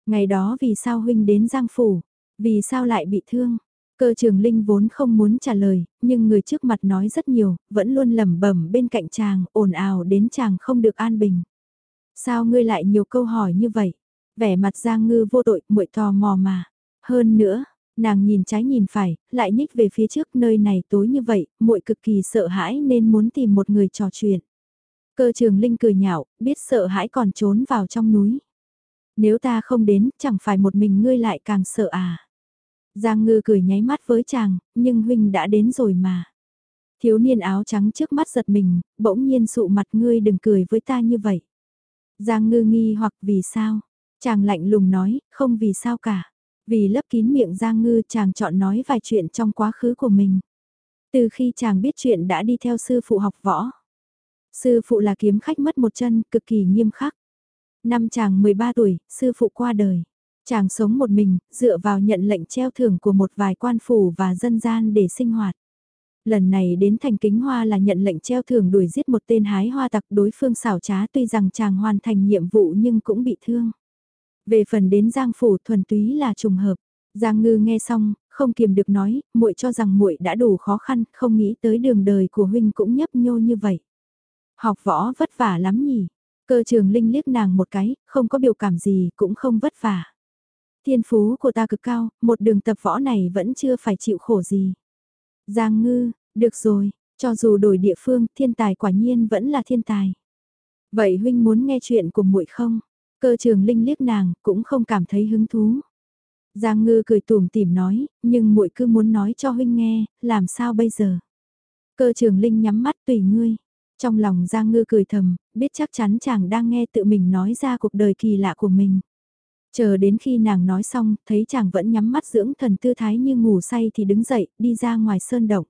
Ngày đó vì sao Huynh đến Giang Phủ? Vì sao lại bị thương? Cơ trường Linh vốn không muốn trả lời, nhưng người trước mặt nói rất nhiều, vẫn luôn lẩm bẩm bên cạnh chàng, ồn ào đến chàng không được an bình. Sao ngươi lại nhiều câu hỏi như vậy? Vẻ mặt Giang Ngư vô tội, muội tò mò mà. Hơn nữa, Nàng nhìn trái nhìn phải, lại nhích về phía trước nơi này tối như vậy, muội cực kỳ sợ hãi nên muốn tìm một người trò chuyện. Cơ trường Linh cười nhạo, biết sợ hãi còn trốn vào trong núi. Nếu ta không đến, chẳng phải một mình ngươi lại càng sợ à. Giang ngư cười nháy mắt với chàng, nhưng huynh đã đến rồi mà. Thiếu niên áo trắng trước mắt giật mình, bỗng nhiên sụ mặt ngươi đừng cười với ta như vậy. Giang ngư nghi hoặc vì sao? Chàng lạnh lùng nói, không vì sao cả. Vì lấp kín miệng Giang Ngư chàng chọn nói vài chuyện trong quá khứ của mình. Từ khi chàng biết chuyện đã đi theo sư phụ học võ. Sư phụ là kiếm khách mất một chân, cực kỳ nghiêm khắc. Năm chàng 13 tuổi, sư phụ qua đời. Chàng sống một mình, dựa vào nhận lệnh treo thưởng của một vài quan phủ và dân gian để sinh hoạt. Lần này đến thành kính hoa là nhận lệnh treo thưởng đuổi giết một tên hái hoa tặc đối phương xảo trá tuy rằng chàng hoàn thành nhiệm vụ nhưng cũng bị thương. Về phần đến Giang phủ thuần túy là trùng hợp. Giang Ngư nghe xong, không kiềm được nói, muội cho rằng muội đã đủ khó khăn, không nghĩ tới đường đời của huynh cũng nhấp nhô như vậy. Học võ vất vả lắm nhỉ? Cơ trường Linh liếc nàng một cái, không có biểu cảm gì, cũng không vất vả. Thiên phú của ta cực cao, một đường tập võ này vẫn chưa phải chịu khổ gì. Giang Ngư, được rồi, cho dù đổi địa phương, thiên tài quả nhiên vẫn là thiên tài. Vậy huynh muốn nghe chuyện của muội không? Cơ trường Linh liếc nàng, cũng không cảm thấy hứng thú. Giang ngư cười tủm tỉm nói, nhưng muội cứ muốn nói cho huynh nghe, làm sao bây giờ? Cơ trường Linh nhắm mắt tùy ngươi. Trong lòng Giang ngư cười thầm, biết chắc chắn chàng đang nghe tự mình nói ra cuộc đời kỳ lạ của mình. Chờ đến khi nàng nói xong, thấy chàng vẫn nhắm mắt dưỡng thần tư thái như ngủ say thì đứng dậy, đi ra ngoài sơn động.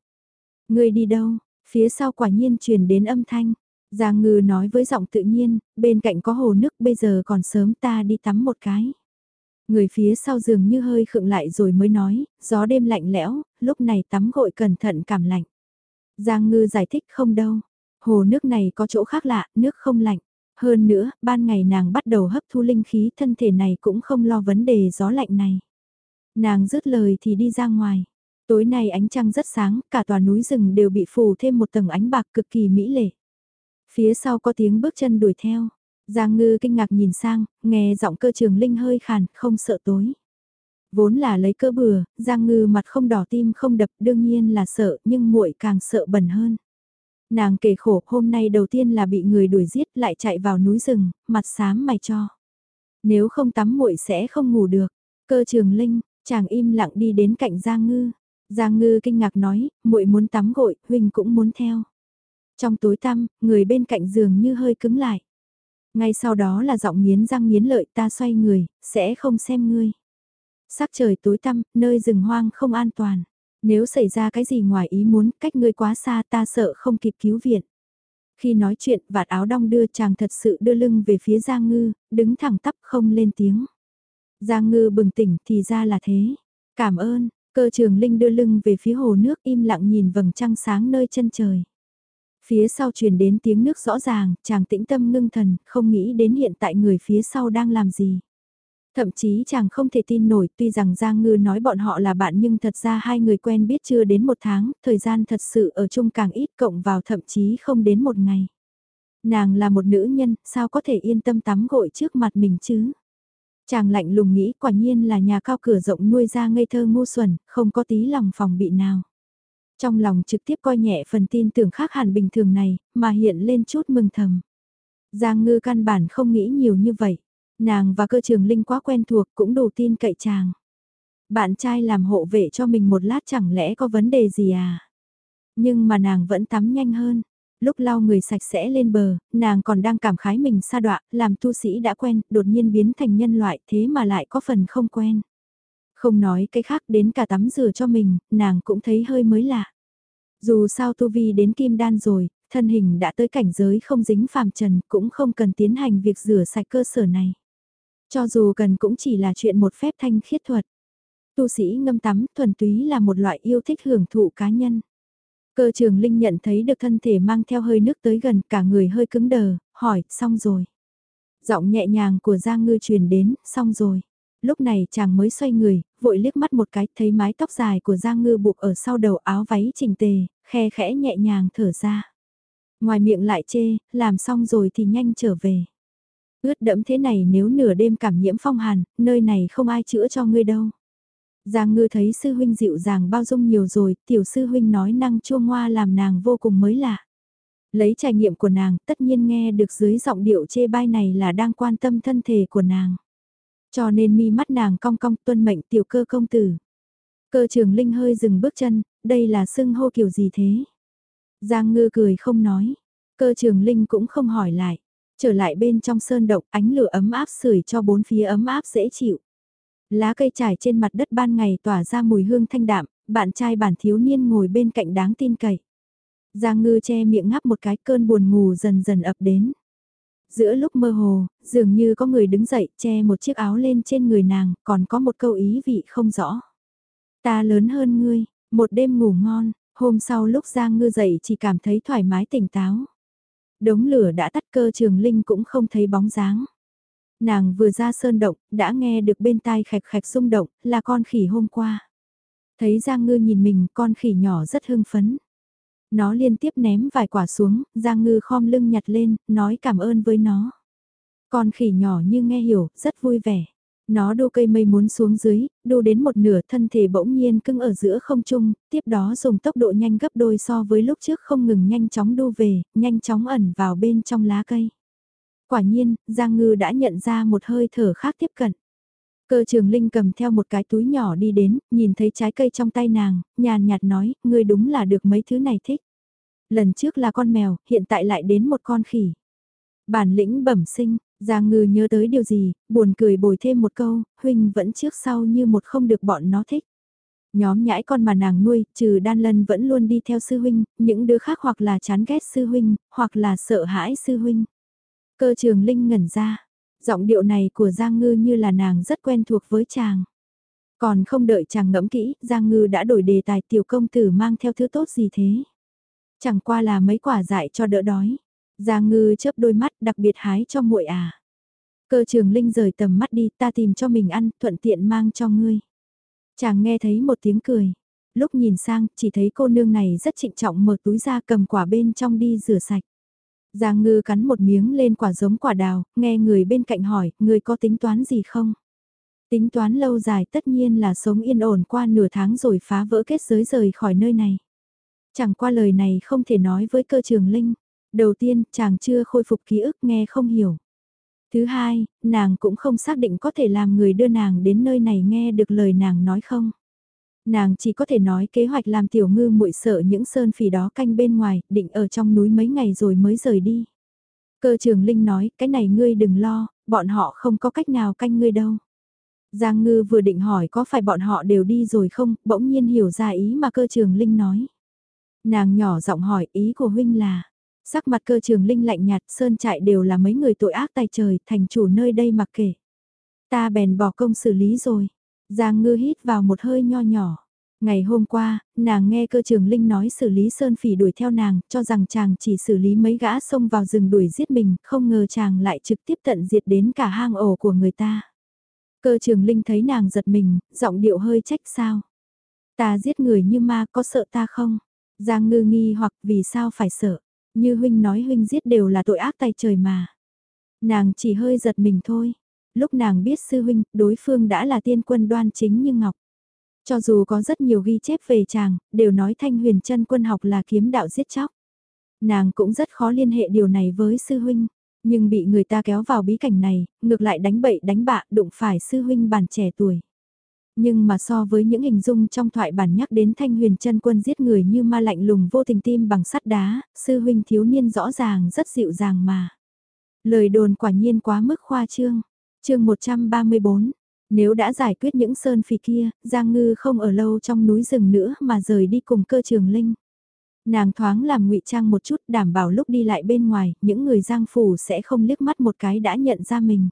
Ngươi đi đâu? Phía sau quả nhiên truyền đến âm thanh. Giang ngư nói với giọng tự nhiên, bên cạnh có hồ nước bây giờ còn sớm ta đi tắm một cái. Người phía sau giường như hơi khựng lại rồi mới nói, gió đêm lạnh lẽo, lúc này tắm gội cẩn thận cảm lạnh. Giang ngư giải thích không đâu, hồ nước này có chỗ khác lạ, nước không lạnh. Hơn nữa, ban ngày nàng bắt đầu hấp thu linh khí thân thể này cũng không lo vấn đề gió lạnh này. Nàng dứt lời thì đi ra ngoài. Tối nay ánh trăng rất sáng, cả tòa núi rừng đều bị phủ thêm một tầng ánh bạc cực kỳ mỹ lệ. Phía sau có tiếng bước chân đuổi theo. Giang ngư kinh ngạc nhìn sang, nghe giọng cơ trường linh hơi khàn, không sợ tối. Vốn là lấy cơ bừa, Giang ngư mặt không đỏ tim không đập đương nhiên là sợ nhưng muội càng sợ bẩn hơn. Nàng kể khổ hôm nay đầu tiên là bị người đuổi giết lại chạy vào núi rừng, mặt xám mày cho. Nếu không tắm muội sẽ không ngủ được. Cơ trường linh, chàng im lặng đi đến cạnh Giang Ngư. Giang Ngư kinh ngạc nói, muội muốn tắm gội, huynh cũng muốn theo. Trong tối tăm, người bên cạnh giường như hơi cứng lại. Ngay sau đó là giọng nghiến răng nghiến lợi ta xoay người, sẽ không xem ngươi. Sắc trời tối tăm, nơi rừng hoang không an toàn. Nếu xảy ra cái gì ngoài ý muốn, cách ngươi quá xa ta sợ không kịp cứu viện. Khi nói chuyện, vạt áo đong đưa chàng thật sự đưa lưng về phía Giang Ngư, đứng thẳng tắp không lên tiếng. Giang Ngư bừng tỉnh thì ra là thế. Cảm ơn, cơ trường Linh đưa lưng về phía hồ nước im lặng nhìn vầng trăng sáng nơi chân trời. Phía sau truyền đến tiếng nước rõ ràng, chàng tĩnh tâm ngưng thần, không nghĩ đến hiện tại người phía sau đang làm gì. Thậm chí chàng không thể tin nổi tuy rằng Giang Ngư nói bọn họ là bạn nhưng thật ra hai người quen biết chưa đến một tháng, thời gian thật sự ở chung càng ít cộng vào thậm chí không đến một ngày. Nàng là một nữ nhân, sao có thể yên tâm tắm gội trước mặt mình chứ? Chàng lạnh lùng nghĩ quả nhiên là nhà cao cửa rộng nuôi ra ngây thơ ngu xuẩn, không có tí lòng phòng bị nào. Trong lòng trực tiếp coi nhẹ phần tin tưởng khác hẳn bình thường này, mà hiện lên chút mừng thầm. Giang ngư căn bản không nghĩ nhiều như vậy. Nàng và cơ trường linh quá quen thuộc cũng đủ tin cậy chàng. Bạn trai làm hộ vệ cho mình một lát chẳng lẽ có vấn đề gì à? Nhưng mà nàng vẫn tắm nhanh hơn. Lúc lau người sạch sẽ lên bờ, nàng còn đang cảm khái mình xa đọa, làm tu sĩ đã quen, đột nhiên biến thành nhân loại thế mà lại có phần không quen. Không nói cái khác đến cả tắm rửa cho mình, nàng cũng thấy hơi mới lạ. Dù sao tu vi đến kim đan rồi, thân hình đã tới cảnh giới không dính phàm trần cũng không cần tiến hành việc rửa sạch cơ sở này. Cho dù cần cũng chỉ là chuyện một phép thanh khiết thuật. Tu sĩ ngâm tắm thuần túy là một loại yêu thích hưởng thụ cá nhân. Cơ trường Linh nhận thấy được thân thể mang theo hơi nước tới gần cả người hơi cứng đờ, hỏi, xong rồi. Giọng nhẹ nhàng của Giang Ngư truyền đến, xong rồi. Lúc này chàng mới xoay người, vội liếc mắt một cái, thấy mái tóc dài của Giang Ngư buộc ở sau đầu áo váy chỉnh tề, khe khẽ nhẹ nhàng thở ra. Ngoài miệng lại chê, làm xong rồi thì nhanh trở về. Ướt đẫm thế này nếu nửa đêm cảm nhiễm phong hàn, nơi này không ai chữa cho ngươi đâu. Giang ngư thấy sư huynh dịu dàng bao dung nhiều rồi, tiểu sư huynh nói năng chua ngoa làm nàng vô cùng mới lạ. Lấy trải nghiệm của nàng, tất nhiên nghe được dưới giọng điệu chê bai này là đang quan tâm thân thể của nàng. Cho nên mi mắt nàng cong cong tuân mệnh tiểu cơ công tử. Cơ trường linh hơi dừng bước chân, đây là xưng hô kiểu gì thế? Giang ngư cười không nói. Cơ trường linh cũng không hỏi lại. Trở lại bên trong sơn động ánh lửa ấm áp sưởi cho bốn phía ấm áp dễ chịu. Lá cây trải trên mặt đất ban ngày tỏa ra mùi hương thanh đạm, bạn trai bản thiếu niên ngồi bên cạnh đáng tin cậy. Giang ngư che miệng ngáp một cái cơn buồn ngủ dần dần ập đến. Giữa lúc mơ hồ, dường như có người đứng dậy che một chiếc áo lên trên người nàng, còn có một câu ý vị không rõ. Ta lớn hơn ngươi, một đêm ngủ ngon, hôm sau lúc Giang ngư dậy chỉ cảm thấy thoải mái tỉnh táo. Đống lửa đã tắt cơ trường linh cũng không thấy bóng dáng. Nàng vừa ra sơn động, đã nghe được bên tai khạch khạch rung động, là con khỉ hôm qua. Thấy Giang Ngư nhìn mình, con khỉ nhỏ rất hưng phấn. Nó liên tiếp ném vài quả xuống, Giang Ngư khom lưng nhặt lên, nói cảm ơn với nó. Con khỉ nhỏ như nghe hiểu, rất vui vẻ. Nó đu cây mây muốn xuống dưới, đu đến một nửa thân thể bỗng nhiên cưng ở giữa không trung, tiếp đó dùng tốc độ nhanh gấp đôi so với lúc trước không ngừng nhanh chóng đu về, nhanh chóng ẩn vào bên trong lá cây. Quả nhiên, Giang Ngư đã nhận ra một hơi thở khác tiếp cận. Cơ trường Linh cầm theo một cái túi nhỏ đi đến, nhìn thấy trái cây trong tay nàng, nhàn nhạt nói, ngươi đúng là được mấy thứ này thích. Lần trước là con mèo, hiện tại lại đến một con khỉ. Bản lĩnh bẩm sinh, Giang ngư nhớ tới điều gì, buồn cười bồi thêm một câu, huynh vẫn trước sau như một không được bọn nó thích. Nhóm nhãi con mà nàng nuôi, trừ đan lân vẫn luôn đi theo sư huynh, những đứa khác hoặc là chán ghét sư huynh, hoặc là sợ hãi sư huynh. Cơ trường linh ngẩn ra, giọng điệu này của Giang ngư như là nàng rất quen thuộc với chàng. Còn không đợi chàng ngẫm kỹ, Giang ngư đã đổi đề tài tiểu công tử mang theo thứ tốt gì thế. Chẳng qua là mấy quả dại cho đỡ đói. Giang ngư chớp đôi mắt đặc biệt hái cho muội à. Cơ trường linh rời tầm mắt đi ta tìm cho mình ăn thuận tiện mang cho ngươi. Chàng nghe thấy một tiếng cười. Lúc nhìn sang chỉ thấy cô nương này rất trịnh trọng mở túi ra cầm quả bên trong đi rửa sạch. Giang ngư cắn một miếng lên quả giống quả đào, nghe người bên cạnh hỏi, người có tính toán gì không? Tính toán lâu dài tất nhiên là sống yên ổn qua nửa tháng rồi phá vỡ kết giới rời khỏi nơi này. Chẳng qua lời này không thể nói với cơ trường linh. Đầu tiên, chàng chưa khôi phục ký ức nghe không hiểu. Thứ hai, nàng cũng không xác định có thể làm người đưa nàng đến nơi này nghe được lời nàng nói không. Nàng chỉ có thể nói kế hoạch làm tiểu ngư muội sợ những sơn phỉ đó canh bên ngoài, định ở trong núi mấy ngày rồi mới rời đi. Cơ trường Linh nói, cái này ngươi đừng lo, bọn họ không có cách nào canh ngươi đâu. Giang ngư vừa định hỏi có phải bọn họ đều đi rồi không, bỗng nhiên hiểu ra ý mà cơ trường Linh nói. Nàng nhỏ giọng hỏi ý của huynh là, sắc mặt cơ trường Linh lạnh nhạt sơn trại đều là mấy người tội ác tay trời, thành chủ nơi đây mặc kể. Ta bèn bỏ công xử lý rồi. Giang ngư hít vào một hơi nho nhỏ. Ngày hôm qua, nàng nghe cơ trường Linh nói xử lý Sơn Phỉ đuổi theo nàng, cho rằng chàng chỉ xử lý mấy gã xông vào rừng đuổi giết mình, không ngờ chàng lại trực tiếp tận diệt đến cả hang ổ của người ta. Cơ trường Linh thấy nàng giật mình, giọng điệu hơi trách sao. Ta giết người như ma có sợ ta không? Giang ngư nghi hoặc vì sao phải sợ? Như huynh nói huynh giết đều là tội ác tay trời mà. Nàng chỉ hơi giật mình thôi. Lúc nàng biết sư huynh, đối phương đã là tiên quân đoan chính như ngọc. Cho dù có rất nhiều ghi chép về chàng, đều nói thanh huyền chân quân học là kiếm đạo giết chóc. Nàng cũng rất khó liên hệ điều này với sư huynh, nhưng bị người ta kéo vào bí cảnh này, ngược lại đánh bậy đánh bạ đụng phải sư huynh bản trẻ tuổi. Nhưng mà so với những hình dung trong thoại bản nhắc đến thanh huyền chân quân giết người như ma lạnh lùng vô tình tim bằng sắt đá, sư huynh thiếu niên rõ ràng rất dịu dàng mà. Lời đồn quả nhiên quá mức khoa trương chương 134, nếu đã giải quyết những sơn phỉ kia, Giang Ngư không ở lâu trong núi rừng nữa mà rời đi cùng cơ trường linh. Nàng thoáng làm ngụy trang một chút đảm bảo lúc đi lại bên ngoài, những người Giang Phủ sẽ không liếc mắt một cái đã nhận ra mình.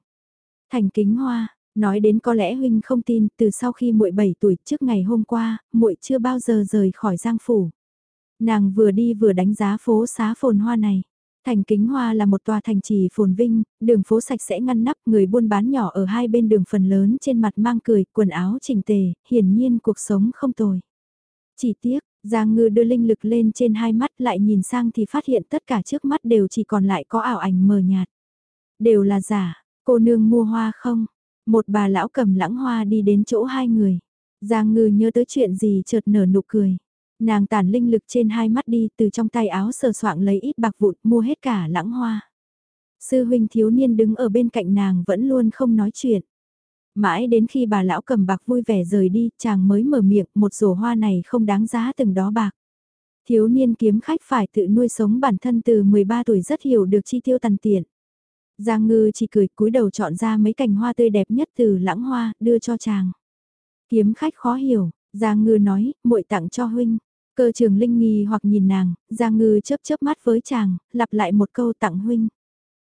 Thành kính hoa, nói đến có lẽ huynh không tin, từ sau khi muội 7 tuổi trước ngày hôm qua, muội chưa bao giờ rời khỏi Giang Phủ. Nàng vừa đi vừa đánh giá phố xá phồn hoa này. Thành Kính Hoa là một tòa thành trì phồn vinh, đường phố sạch sẽ ngăn nắp, người buôn bán nhỏ ở hai bên đường phần lớn trên mặt mang cười, quần áo chỉnh tề, hiển nhiên cuộc sống không tồi. Chỉ tiếc, Giang Ngư đưa linh lực lên trên hai mắt lại nhìn sang thì phát hiện tất cả trước mắt đều chỉ còn lại có ảo ảnh mờ nhạt. Đều là giả, cô nương mua hoa không? Một bà lão cầm lãng hoa đi đến chỗ hai người. Giang Ngư nhớ tới chuyện gì chợt nở nụ cười. Nàng tản linh lực trên hai mắt đi từ trong tay áo sờ soạng lấy ít bạc vụn mua hết cả lãng hoa. Sư huynh thiếu niên đứng ở bên cạnh nàng vẫn luôn không nói chuyện. Mãi đến khi bà lão cầm bạc vui vẻ rời đi, chàng mới mở miệng một rổ hoa này không đáng giá từng đó bạc. Thiếu niên kiếm khách phải tự nuôi sống bản thân từ 13 tuổi rất hiểu được chi tiêu tàn tiện. Giang ngư chỉ cười cúi đầu chọn ra mấy cành hoa tươi đẹp nhất từ lãng hoa, đưa cho chàng. Kiếm khách khó hiểu, Giang ngư nói, muội tặng cho huynh. Cơ trường linh nghi hoặc nhìn nàng, Giang Ngư chớp chớp mắt với chàng, lặp lại một câu tặng huynh.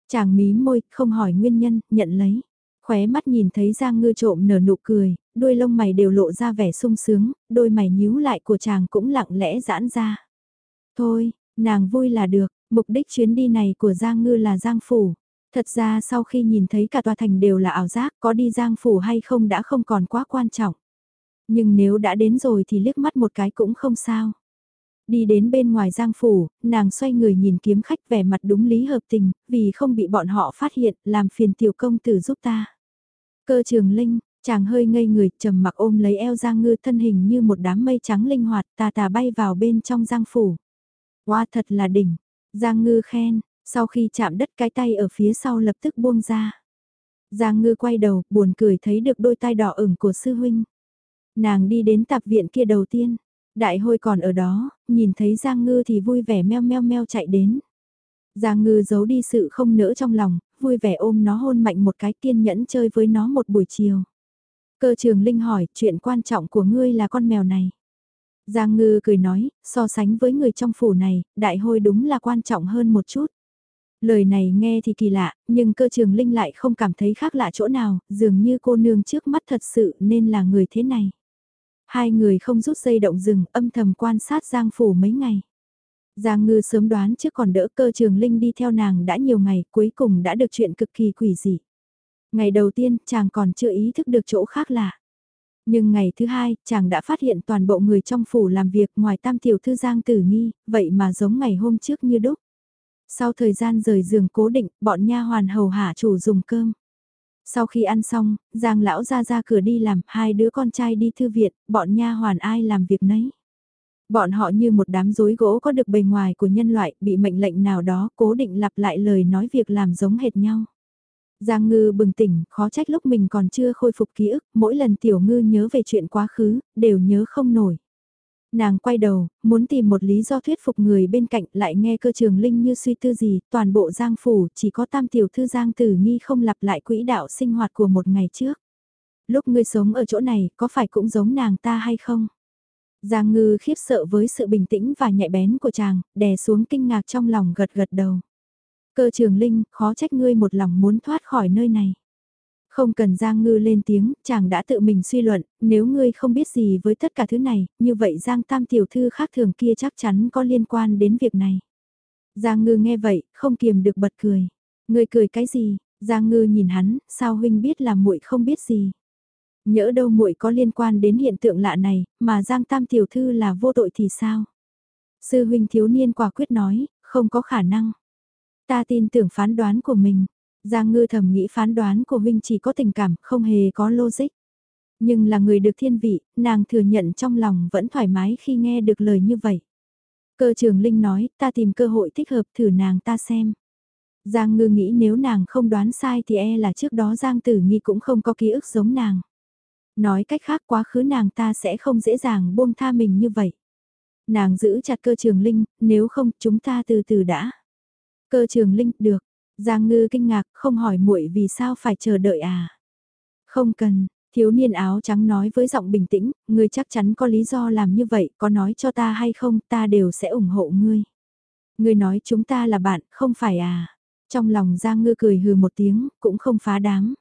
Chàng mí môi, không hỏi nguyên nhân, nhận lấy. Khóe mắt nhìn thấy Giang Ngư trộm nở nụ cười, đôi lông mày đều lộ ra vẻ sung sướng, đôi mày nhíu lại của chàng cũng lặng lẽ giãn ra. Thôi, nàng vui là được, mục đích chuyến đi này của Giang Ngư là Giang Phủ. Thật ra sau khi nhìn thấy cả tòa thành đều là ảo giác, có đi Giang Phủ hay không đã không còn quá quan trọng. Nhưng nếu đã đến rồi thì liếc mắt một cái cũng không sao. Đi đến bên ngoài giang phủ, nàng xoay người nhìn kiếm khách vẻ mặt đúng lý hợp tình, vì không bị bọn họ phát hiện, làm phiền tiểu công tử giúp ta. Cơ trường linh, chàng hơi ngây người, trầm mặc ôm lấy eo giang ngư thân hình như một đám mây trắng linh hoạt tà tà bay vào bên trong giang phủ. Wow thật là đỉnh, giang ngư khen, sau khi chạm đất cái tay ở phía sau lập tức buông ra. Giang ngư quay đầu, buồn cười thấy được đôi tai đỏ ửng của sư huynh. Nàng đi đến tạp viện kia đầu tiên. Đại hôi còn ở đó, nhìn thấy Giang Ngư thì vui vẻ meo meo meo chạy đến. Giang Ngư giấu đi sự không nỡ trong lòng, vui vẻ ôm nó hôn mạnh một cái kiên nhẫn chơi với nó một buổi chiều. Cơ trường Linh hỏi, chuyện quan trọng của ngươi là con mèo này. Giang Ngư cười nói, so sánh với người trong phủ này, đại hôi đúng là quan trọng hơn một chút. Lời này nghe thì kỳ lạ, nhưng cơ trường Linh lại không cảm thấy khác lạ chỗ nào, dường như cô nương trước mắt thật sự nên là người thế này. Hai người không rút dây động rừng âm thầm quan sát Giang Phủ mấy ngày. Giang Ngư sớm đoán trước còn đỡ cơ trường Linh đi theo nàng đã nhiều ngày cuối cùng đã được chuyện cực kỳ quỷ dị. Ngày đầu tiên chàng còn chưa ý thức được chỗ khác lạ. Nhưng ngày thứ hai, chàng đã phát hiện toàn bộ người trong phủ làm việc ngoài tam tiểu thư Giang Tử Nghi, vậy mà giống ngày hôm trước như đúc. Sau thời gian rời giường cố định, bọn nha hoàn hầu hạ chủ dùng cơm. Sau khi ăn xong, Giang lão ra ra cửa đi làm, hai đứa con trai đi thư viện, bọn nha hoàn ai làm việc nấy. Bọn họ như một đám rối gỗ có được bề ngoài của nhân loại, bị mệnh lệnh nào đó cố định lặp lại lời nói việc làm giống hệt nhau. Giang ngư bừng tỉnh, khó trách lúc mình còn chưa khôi phục ký ức, mỗi lần tiểu ngư nhớ về chuyện quá khứ, đều nhớ không nổi. Nàng quay đầu, muốn tìm một lý do thuyết phục người bên cạnh lại nghe cơ trường linh như suy tư gì, toàn bộ giang phủ chỉ có tam tiểu thư giang tử nghi không lặp lại quỹ đạo sinh hoạt của một ngày trước. Lúc ngươi sống ở chỗ này, có phải cũng giống nàng ta hay không? Giang ngư khiếp sợ với sự bình tĩnh và nhạy bén của chàng, đè xuống kinh ngạc trong lòng gật gật đầu. Cơ trường linh, khó trách ngươi một lòng muốn thoát khỏi nơi này. Không cần Giang Ngư lên tiếng, chàng đã tự mình suy luận, nếu ngươi không biết gì với tất cả thứ này, như vậy Giang Tam tiểu thư khác thường kia chắc chắn có liên quan đến việc này. Giang Ngư nghe vậy, không kiềm được bật cười. Ngươi cười cái gì? Giang Ngư nhìn hắn, sao huynh biết là muội không biết gì? Nhỡ đâu muội có liên quan đến hiện tượng lạ này, mà Giang Tam tiểu thư là vô tội thì sao? Sư huynh thiếu niên quả quyết nói, không có khả năng. Ta tin tưởng phán đoán của mình. Giang ngư thầm nghĩ phán đoán của huynh chỉ có tình cảm, không hề có logic. Nhưng là người được thiên vị, nàng thừa nhận trong lòng vẫn thoải mái khi nghe được lời như vậy. Cơ trường Linh nói, ta tìm cơ hội thích hợp thử nàng ta xem. Giang ngư nghĩ nếu nàng không đoán sai thì e là trước đó Giang tử nghi cũng không có ký ức giống nàng. Nói cách khác quá khứ nàng ta sẽ không dễ dàng buông tha mình như vậy. Nàng giữ chặt cơ trường Linh, nếu không chúng ta từ từ đã. Cơ trường Linh, được. Giang ngư kinh ngạc, không hỏi muội vì sao phải chờ đợi à. Không cần, thiếu niên áo trắng nói với giọng bình tĩnh, ngươi chắc chắn có lý do làm như vậy, có nói cho ta hay không, ta đều sẽ ủng hộ ngươi. Ngươi nói chúng ta là bạn, không phải à. Trong lòng Giang ngư cười hừ một tiếng, cũng không phá đám.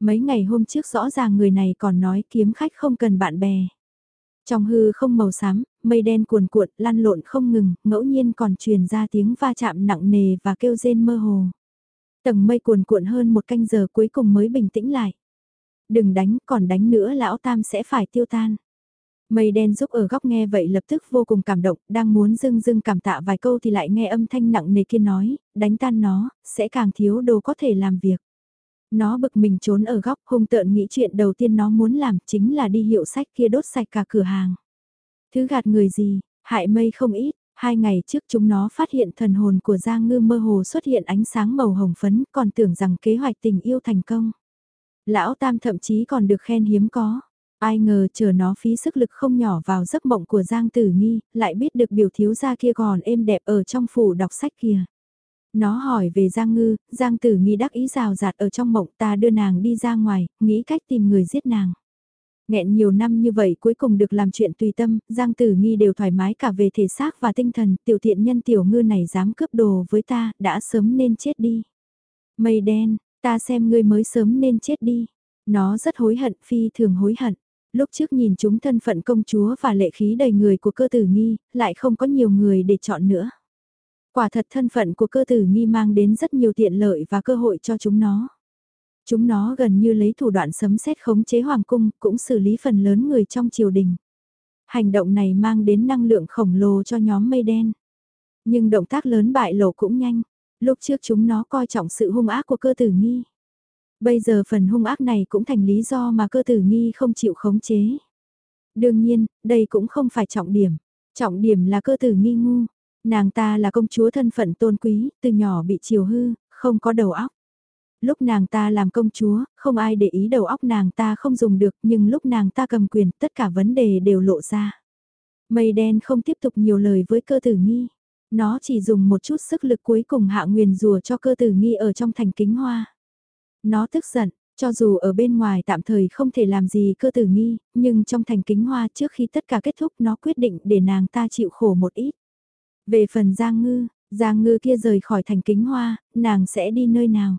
Mấy ngày hôm trước rõ ràng người này còn nói kiếm khách không cần bạn bè. Trong hư không màu xám, mây đen cuồn cuộn, lăn lộn không ngừng, ngẫu nhiên còn truyền ra tiếng va chạm nặng nề và kêu rên mơ hồ. Tầng mây cuồn cuộn hơn một canh giờ cuối cùng mới bình tĩnh lại. Đừng đánh, còn đánh nữa lão tam sẽ phải tiêu tan. Mây đen giúp ở góc nghe vậy lập tức vô cùng cảm động, đang muốn dưng dưng cảm tạ vài câu thì lại nghe âm thanh nặng nề kia nói, đánh tan nó, sẽ càng thiếu đồ có thể làm việc. Nó bực mình trốn ở góc hung tợn nghĩ chuyện đầu tiên nó muốn làm chính là đi hiệu sách kia đốt sạch cả cửa hàng. Thứ gạt người gì, hại mây không ít, hai ngày trước chúng nó phát hiện thần hồn của Giang Ngư mơ hồ xuất hiện ánh sáng màu hồng phấn còn tưởng rằng kế hoạch tình yêu thành công. Lão Tam thậm chí còn được khen hiếm có. Ai ngờ chờ nó phí sức lực không nhỏ vào giấc mộng của Giang Tử Nghi, lại biết được biểu thiếu gia kia còn êm đẹp ở trong phủ đọc sách kia. Nó hỏi về Giang Ngư, Giang Tử Nghi đắc ý rào rạt ở trong mộng ta đưa nàng đi ra ngoài, nghĩ cách tìm người giết nàng. Nghẹn nhiều năm như vậy cuối cùng được làm chuyện tùy tâm, Giang Tử Nghi đều thoải mái cả về thể xác và tinh thần, tiểu thiện nhân tiểu ngư này dám cướp đồ với ta, đã sớm nên chết đi. Mây đen, ta xem ngươi mới sớm nên chết đi. Nó rất hối hận, phi thường hối hận. Lúc trước nhìn chúng thân phận công chúa và lệ khí đầy người của cơ tử nghi, lại không có nhiều người để chọn nữa. Quả thật thân phận của cơ tử nghi mang đến rất nhiều tiện lợi và cơ hội cho chúng nó. Chúng nó gần như lấy thủ đoạn sấm xét khống chế hoàng cung, cũng xử lý phần lớn người trong triều đình. Hành động này mang đến năng lượng khổng lồ cho nhóm mây đen. Nhưng động tác lớn bại lộ cũng nhanh. Lúc trước chúng nó coi trọng sự hung ác của cơ tử nghi. Bây giờ phần hung ác này cũng thành lý do mà cơ tử nghi không chịu khống chế. Đương nhiên, đây cũng không phải trọng điểm. Trọng điểm là cơ tử nghi ngu. Nàng ta là công chúa thân phận tôn quý, từ nhỏ bị chiều hư, không có đầu óc lúc nàng ta làm công chúa, không ai để ý đầu óc nàng ta không dùng được nhưng lúc nàng ta cầm quyền tất cả vấn đề đều lộ ra. Mây đen không tiếp tục nhiều lời với cơ tử nghi. Nó chỉ dùng một chút sức lực cuối cùng hạ nguyền rùa cho cơ tử nghi ở trong thành kính hoa. Nó tức giận, cho dù ở bên ngoài tạm thời không thể làm gì cơ tử nghi, nhưng trong thành kính hoa trước khi tất cả kết thúc nó quyết định để nàng ta chịu khổ một ít. Về phần Giang Ngư, Giang Ngư kia rời khỏi thành kính hoa, nàng sẽ đi nơi nào?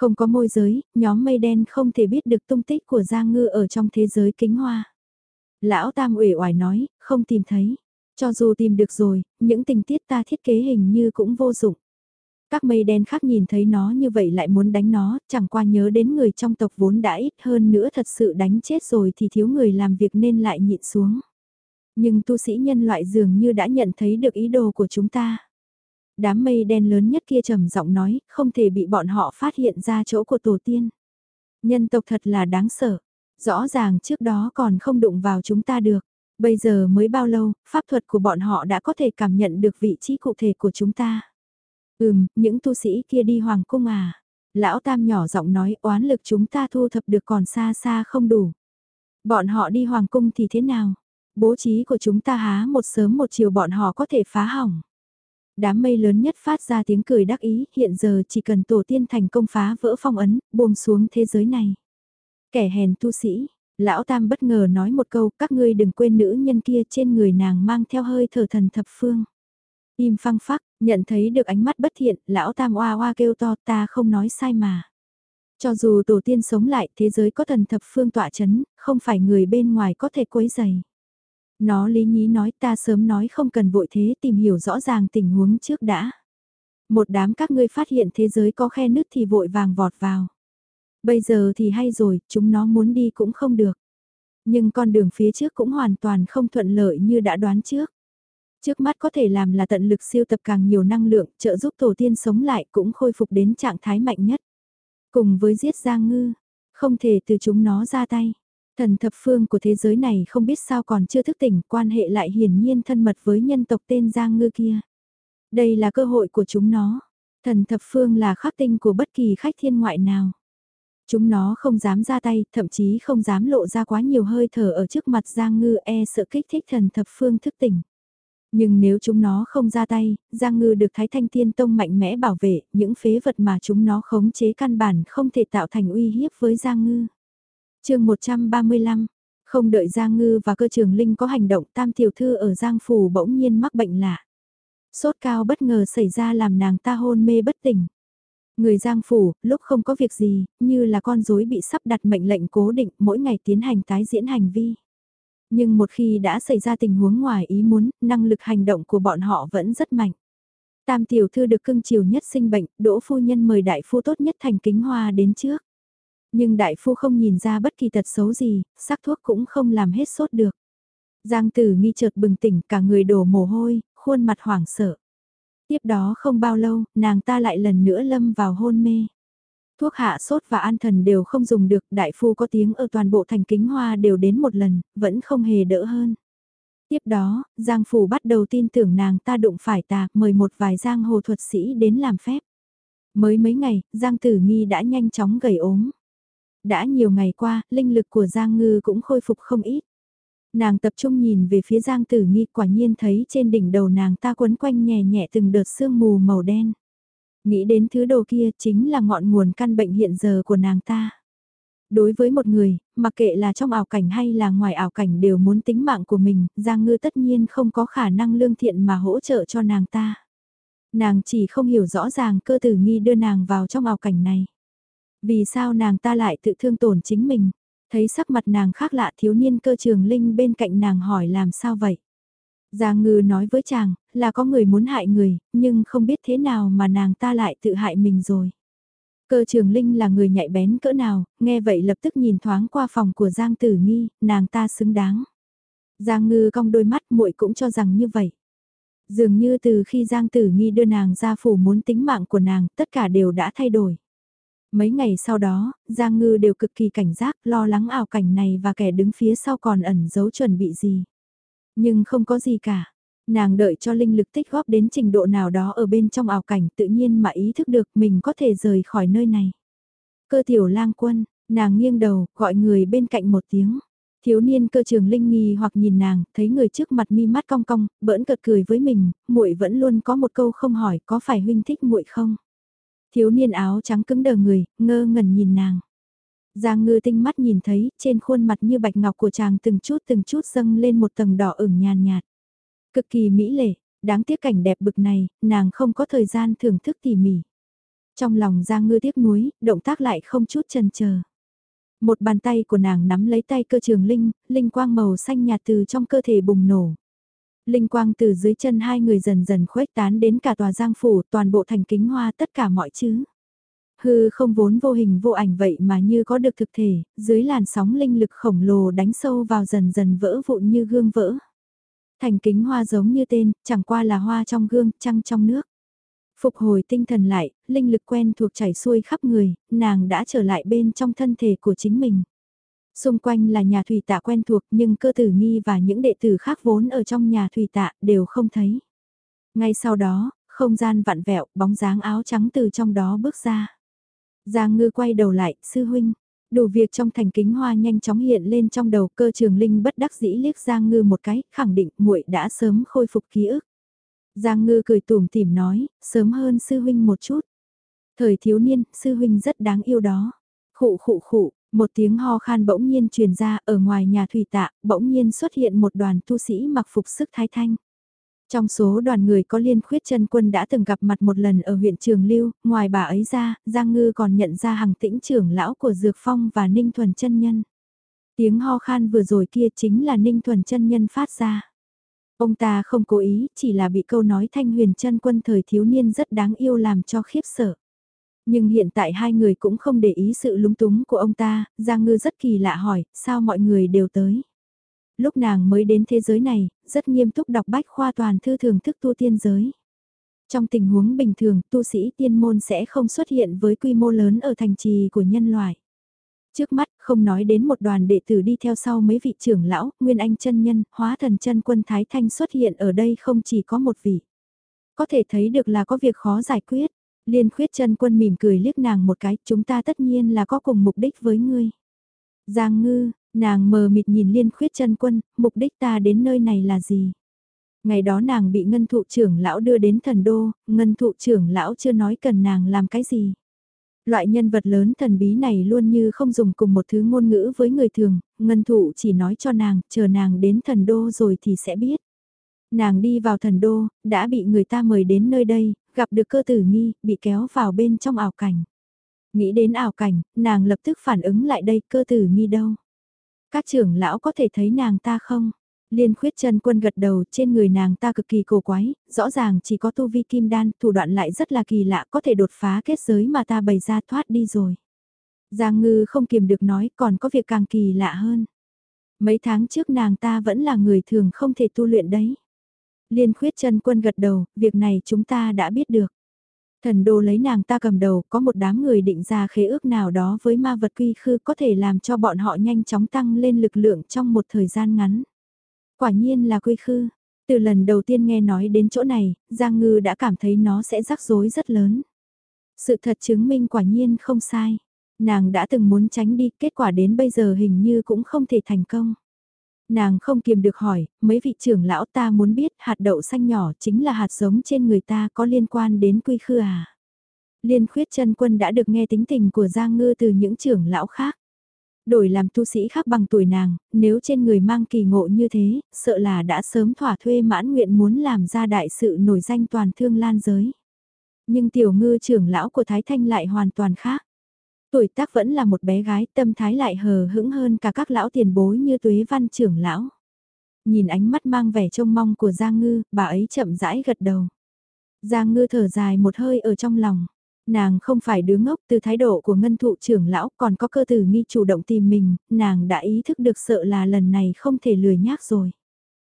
Không có môi giới, nhóm mây đen không thể biết được tung tích của Giang Ngư ở trong thế giới kính hoa. Lão Tam uể oải nói, không tìm thấy. Cho dù tìm được rồi, những tình tiết ta thiết kế hình như cũng vô dụng. Các mây đen khác nhìn thấy nó như vậy lại muốn đánh nó, chẳng qua nhớ đến người trong tộc vốn đã ít hơn nữa thật sự đánh chết rồi thì thiếu người làm việc nên lại nhịn xuống. Nhưng tu sĩ nhân loại dường như đã nhận thấy được ý đồ của chúng ta đám mây đen lớn nhất kia trầm giọng nói, không thể bị bọn họ phát hiện ra chỗ của tổ tiên. Nhân tộc thật là đáng sợ, rõ ràng trước đó còn không đụng vào chúng ta được. Bây giờ mới bao lâu, pháp thuật của bọn họ đã có thể cảm nhận được vị trí cụ thể của chúng ta. Ừm, những tu sĩ kia đi hoàng cung à. Lão Tam nhỏ giọng nói oán lực chúng ta thu thập được còn xa xa không đủ. Bọn họ đi hoàng cung thì thế nào? Bố trí của chúng ta há một sớm một chiều bọn họ có thể phá hỏng. Đám mây lớn nhất phát ra tiếng cười đắc ý, hiện giờ chỉ cần tổ tiên thành công phá vỡ phong ấn, buông xuống thế giới này. Kẻ hèn tu sĩ, lão tam bất ngờ nói một câu, các ngươi đừng quên nữ nhân kia trên người nàng mang theo hơi thở thần thập phương. Im phăng phắc, nhận thấy được ánh mắt bất thiện, lão tam oa oa kêu to ta không nói sai mà. Cho dù tổ tiên sống lại, thế giới có thần thập phương tọa chấn, không phải người bên ngoài có thể quấy dày. Nó lý nhí nói ta sớm nói không cần vội thế tìm hiểu rõ ràng tình huống trước đã. Một đám các ngươi phát hiện thế giới có khe nứt thì vội vàng vọt vào. Bây giờ thì hay rồi, chúng nó muốn đi cũng không được. Nhưng con đường phía trước cũng hoàn toàn không thuận lợi như đã đoán trước. Trước mắt có thể làm là tận lực siêu tập càng nhiều năng lượng, trợ giúp tổ tiên sống lại cũng khôi phục đến trạng thái mạnh nhất. Cùng với giết Giang Ngư, không thể từ chúng nó ra tay. Thần thập phương của thế giới này không biết sao còn chưa thức tỉnh, quan hệ lại hiển nhiên thân mật với nhân tộc tên Giang Ngư kia. Đây là cơ hội của chúng nó. Thần thập phương là khắc tinh của bất kỳ khách thiên ngoại nào. Chúng nó không dám ra tay, thậm chí không dám lộ ra quá nhiều hơi thở ở trước mặt Giang Ngư e sợ kích thích thần thập phương thức tỉnh. Nhưng nếu chúng nó không ra tay, Giang Ngư được Thái Thanh Tiên Tông mạnh mẽ bảo vệ, những phế vật mà chúng nó khống chế căn bản không thể tạo thành uy hiếp với Giang Ngư chương 135, không đợi Giang Ngư và cơ trường Linh có hành động tam tiểu thư ở Giang Phủ bỗng nhiên mắc bệnh lạ. Sốt cao bất ngờ xảy ra làm nàng ta hôn mê bất tỉnh. Người Giang Phủ, lúc không có việc gì, như là con rối bị sắp đặt mệnh lệnh cố định mỗi ngày tiến hành tái diễn hành vi. Nhưng một khi đã xảy ra tình huống ngoài ý muốn, năng lực hành động của bọn họ vẫn rất mạnh. Tam tiểu thư được cưng chiều nhất sinh bệnh, đỗ phu nhân mời đại phu tốt nhất thành kính hoa đến trước. Nhưng đại phu không nhìn ra bất kỳ tật xấu gì, sắc thuốc cũng không làm hết sốt được. Giang tử nghi chợt bừng tỉnh cả người đổ mồ hôi, khuôn mặt hoảng sợ. Tiếp đó không bao lâu, nàng ta lại lần nữa lâm vào hôn mê. Thuốc hạ sốt và an thần đều không dùng được, đại phu có tiếng ở toàn bộ thành kính hoa đều đến một lần, vẫn không hề đỡ hơn. Tiếp đó, Giang Phủ bắt đầu tin tưởng nàng ta đụng phải tà, mời một vài giang hồ thuật sĩ đến làm phép. Mới mấy ngày, Giang Tử Nghi đã nhanh chóng gầy ốm. Đã nhiều ngày qua, linh lực của Giang Ngư cũng khôi phục không ít. Nàng tập trung nhìn về phía Giang Tử Nghi quả nhiên thấy trên đỉnh đầu nàng ta quấn quanh nhẹ nhẹ từng đợt sương mù màu đen. Nghĩ đến thứ đồ kia chính là ngọn nguồn căn bệnh hiện giờ của nàng ta. Đối với một người, mặc kệ là trong ảo cảnh hay là ngoài ảo cảnh đều muốn tính mạng của mình, Giang Ngư tất nhiên không có khả năng lương thiện mà hỗ trợ cho nàng ta. Nàng chỉ không hiểu rõ ràng cơ tử nghi đưa nàng vào trong ảo cảnh này. Vì sao nàng ta lại tự thương tổn chính mình? Thấy sắc mặt nàng khác lạ thiếu niên cơ trường linh bên cạnh nàng hỏi làm sao vậy? Giang ngư nói với chàng, là có người muốn hại người, nhưng không biết thế nào mà nàng ta lại tự hại mình rồi. Cơ trường linh là người nhạy bén cỡ nào, nghe vậy lập tức nhìn thoáng qua phòng của Giang tử nghi, nàng ta xứng đáng. Giang ngư cong đôi mắt muội cũng cho rằng như vậy. Dường như từ khi Giang tử nghi đưa nàng ra phủ muốn tính mạng của nàng, tất cả đều đã thay đổi. Mấy ngày sau đó, Giang Ngư đều cực kỳ cảnh giác, lo lắng ảo cảnh này và kẻ đứng phía sau còn ẩn giấu chuẩn bị gì. Nhưng không có gì cả. Nàng đợi cho linh lực tích góp đến trình độ nào đó ở bên trong ảo cảnh tự nhiên mà ý thức được mình có thể rời khỏi nơi này. Cơ tiểu lang quân, nàng nghiêng đầu, gọi người bên cạnh một tiếng. Thiếu niên cơ trường linh nghi hoặc nhìn nàng, thấy người trước mặt mi mắt cong cong, bỡn cợt cười với mình, muội vẫn luôn có một câu không hỏi có phải huynh thích muội không. Thiếu niên áo trắng cứng đờ người, ngơ ngẩn nhìn nàng. Giang ngư tinh mắt nhìn thấy, trên khuôn mặt như bạch ngọc của chàng từng chút từng chút dâng lên một tầng đỏ ửng nhàn nhạt. Cực kỳ mỹ lệ, đáng tiếc cảnh đẹp bực này, nàng không có thời gian thưởng thức tỉ mỉ. Trong lòng Giang ngư tiếc nuối, động tác lại không chút chần chờ. Một bàn tay của nàng nắm lấy tay cơ trường linh, linh quang màu xanh nhạt từ trong cơ thể bùng nổ. Linh quang từ dưới chân hai người dần dần khuếch tán đến cả tòa giang phủ, toàn bộ thành kính hoa tất cả mọi chứ. Hư không vốn vô hình vô ảnh vậy mà như có được thực thể, dưới làn sóng linh lực khổng lồ đánh sâu vào dần dần vỡ vụn như gương vỡ. Thành kính hoa giống như tên, chẳng qua là hoa trong gương, trăng trong nước. Phục hồi tinh thần lại, linh lực quen thuộc chảy xuôi khắp người, nàng đã trở lại bên trong thân thể của chính mình. Xung quanh là nhà thủy tạ quen thuộc nhưng cơ tử nghi và những đệ tử khác vốn ở trong nhà thủy tạ đều không thấy. Ngay sau đó, không gian vặn vẹo, bóng dáng áo trắng từ trong đó bước ra. Giang ngư quay đầu lại, sư huynh. Đủ việc trong thành kính hoa nhanh chóng hiện lên trong đầu cơ trường linh bất đắc dĩ liếc Giang ngư một cái, khẳng định muội đã sớm khôi phục ký ức. Giang ngư cười tủm tỉm nói, sớm hơn sư huynh một chút. Thời thiếu niên, sư huynh rất đáng yêu đó. Khụ khụ khụ, một tiếng ho khan bỗng nhiên truyền ra ở ngoài nhà thủy tạ, bỗng nhiên xuất hiện một đoàn tu sĩ mặc phục sức thái thanh. Trong số đoàn người có liên khuyết chân quân đã từng gặp mặt một lần ở huyện Trường Lưu, ngoài bà ấy ra, Giang Ngư còn nhận ra hàng tĩnh trưởng lão của Dược Phong và Ninh Thuần chân Nhân. Tiếng ho khan vừa rồi kia chính là Ninh Thuần chân Nhân phát ra. Ông ta không cố ý, chỉ là bị câu nói thanh huyền chân quân thời thiếu niên rất đáng yêu làm cho khiếp sợ. Nhưng hiện tại hai người cũng không để ý sự lúng túng của ông ta, Giang Ngư rất kỳ lạ hỏi, sao mọi người đều tới. Lúc nàng mới đến thế giới này, rất nghiêm túc đọc bách khoa toàn thư thưởng thức tu tiên giới. Trong tình huống bình thường, tu sĩ tiên môn sẽ không xuất hiện với quy mô lớn ở thành trì của nhân loại. Trước mắt, không nói đến một đoàn đệ tử đi theo sau mấy vị trưởng lão, Nguyên Anh chân nhân, hóa thần chân quân Thái Thanh xuất hiện ở đây không chỉ có một vị. Có thể thấy được là có việc khó giải quyết. Liên khuyết chân quân mỉm cười liếc nàng một cái, chúng ta tất nhiên là có cùng mục đích với ngươi. Giang ngư, nàng mờ mịt nhìn liên khuyết chân quân, mục đích ta đến nơi này là gì? Ngày đó nàng bị ngân thụ trưởng lão đưa đến thần đô, ngân thụ trưởng lão chưa nói cần nàng làm cái gì. Loại nhân vật lớn thần bí này luôn như không dùng cùng một thứ ngôn ngữ với người thường, ngân thụ chỉ nói cho nàng, chờ nàng đến thần đô rồi thì sẽ biết. Nàng đi vào thần đô, đã bị người ta mời đến nơi đây, gặp được cơ tử nghi, bị kéo vào bên trong ảo cảnh. Nghĩ đến ảo cảnh, nàng lập tức phản ứng lại đây cơ tử nghi đâu. Các trưởng lão có thể thấy nàng ta không? Liên khuyết chân quân gật đầu trên người nàng ta cực kỳ cổ quái, rõ ràng chỉ có tu vi kim đan, thủ đoạn lại rất là kỳ lạ có thể đột phá kết giới mà ta bày ra thoát đi rồi. Giang ngư không kiềm được nói còn có việc càng kỳ lạ hơn. Mấy tháng trước nàng ta vẫn là người thường không thể tu luyện đấy. Liên khuyết chân quân gật đầu, việc này chúng ta đã biết được. Thần đô lấy nàng ta cầm đầu, có một đám người định ra khế ước nào đó với ma vật quy khư có thể làm cho bọn họ nhanh chóng tăng lên lực lượng trong một thời gian ngắn. Quả nhiên là quy khư. Từ lần đầu tiên nghe nói đến chỗ này, Giang Ngư đã cảm thấy nó sẽ rắc rối rất lớn. Sự thật chứng minh quả nhiên không sai. Nàng đã từng muốn tránh đi, kết quả đến bây giờ hình như cũng không thể thành công. Nàng không kiềm được hỏi, mấy vị trưởng lão ta muốn biết hạt đậu xanh nhỏ chính là hạt giống trên người ta có liên quan đến quy khư à. Liên khuyết chân quân đã được nghe tính tình của Giang Ngư từ những trưởng lão khác. Đổi làm tu sĩ khác bằng tuổi nàng, nếu trên người mang kỳ ngộ như thế, sợ là đã sớm thỏa thuê mãn nguyện muốn làm ra đại sự nổi danh toàn thương lan giới. Nhưng tiểu ngư trưởng lão của Thái Thanh lại hoàn toàn khác. Tuổi tác vẫn là một bé gái tâm thái lại hờ hững hơn cả các lão tiền bối như tuế văn trưởng lão. Nhìn ánh mắt mang vẻ trông mong của Giang Ngư, bà ấy chậm rãi gật đầu. Giang Ngư thở dài một hơi ở trong lòng. Nàng không phải đứa ngốc từ thái độ của ngân thụ trưởng lão còn có cơ tử nghi chủ động tìm mình, nàng đã ý thức được sợ là lần này không thể lười nhác rồi.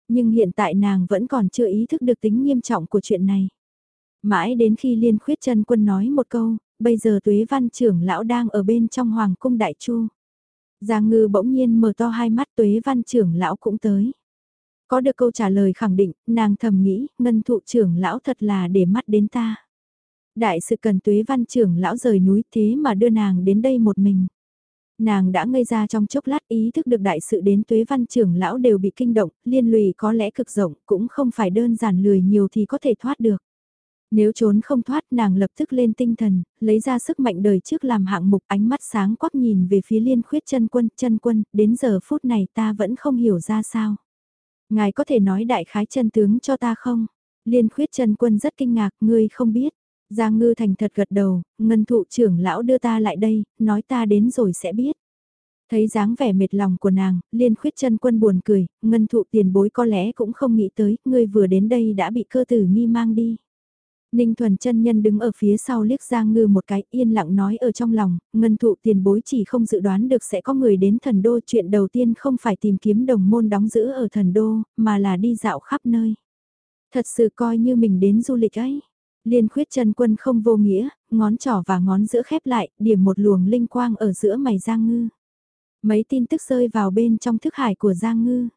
Nhưng hiện tại nàng vẫn còn chưa ý thức được tính nghiêm trọng của chuyện này. Mãi đến khi liên khuyết chân quân nói một câu, bây giờ tuế văn trưởng lão đang ở bên trong hoàng cung đại chu. Giang ngư bỗng nhiên mở to hai mắt tuế văn trưởng lão cũng tới. Có được câu trả lời khẳng định, nàng thầm nghĩ, ngân thụ trưởng lão thật là để mắt đến ta. Đại sự cần tuế văn trưởng lão rời núi thế mà đưa nàng đến đây một mình. Nàng đã ngây ra trong chốc lát ý thức được đại sự đến tuế văn trưởng lão đều bị kinh động, liên lụy có lẽ cực rộng cũng không phải đơn giản lười nhiều thì có thể thoát được. Nếu trốn không thoát nàng lập tức lên tinh thần, lấy ra sức mạnh đời trước làm hạng mục ánh mắt sáng quắc nhìn về phía liên khuyết chân quân, chân quân, đến giờ phút này ta vẫn không hiểu ra sao. Ngài có thể nói đại khái chân tướng cho ta không? Liên khuyết chân quân rất kinh ngạc, ngươi không biết. Giang ngư thành thật gật đầu, ngân thụ trưởng lão đưa ta lại đây, nói ta đến rồi sẽ biết. Thấy dáng vẻ mệt lòng của nàng, liên khuyết chân quân buồn cười, ngân thụ tiền bối có lẽ cũng không nghĩ tới, ngươi vừa đến đây đã bị cơ tử nghi mang đi. Ninh Thuần chân nhân đứng ở phía sau liếc Giang Ngư một cái yên lặng nói ở trong lòng, ngân thụ tiền bối chỉ không dự đoán được sẽ có người đến thần đô chuyện đầu tiên không phải tìm kiếm đồng môn đóng giữ ở thần đô, mà là đi dạo khắp nơi. Thật sự coi như mình đến du lịch ấy. Liên khuyết chân quân không vô nghĩa, ngón trỏ và ngón giữa khép lại, điểm một luồng linh quang ở giữa mày Giang Ngư. Mấy tin tức rơi vào bên trong thức hải của Giang Ngư.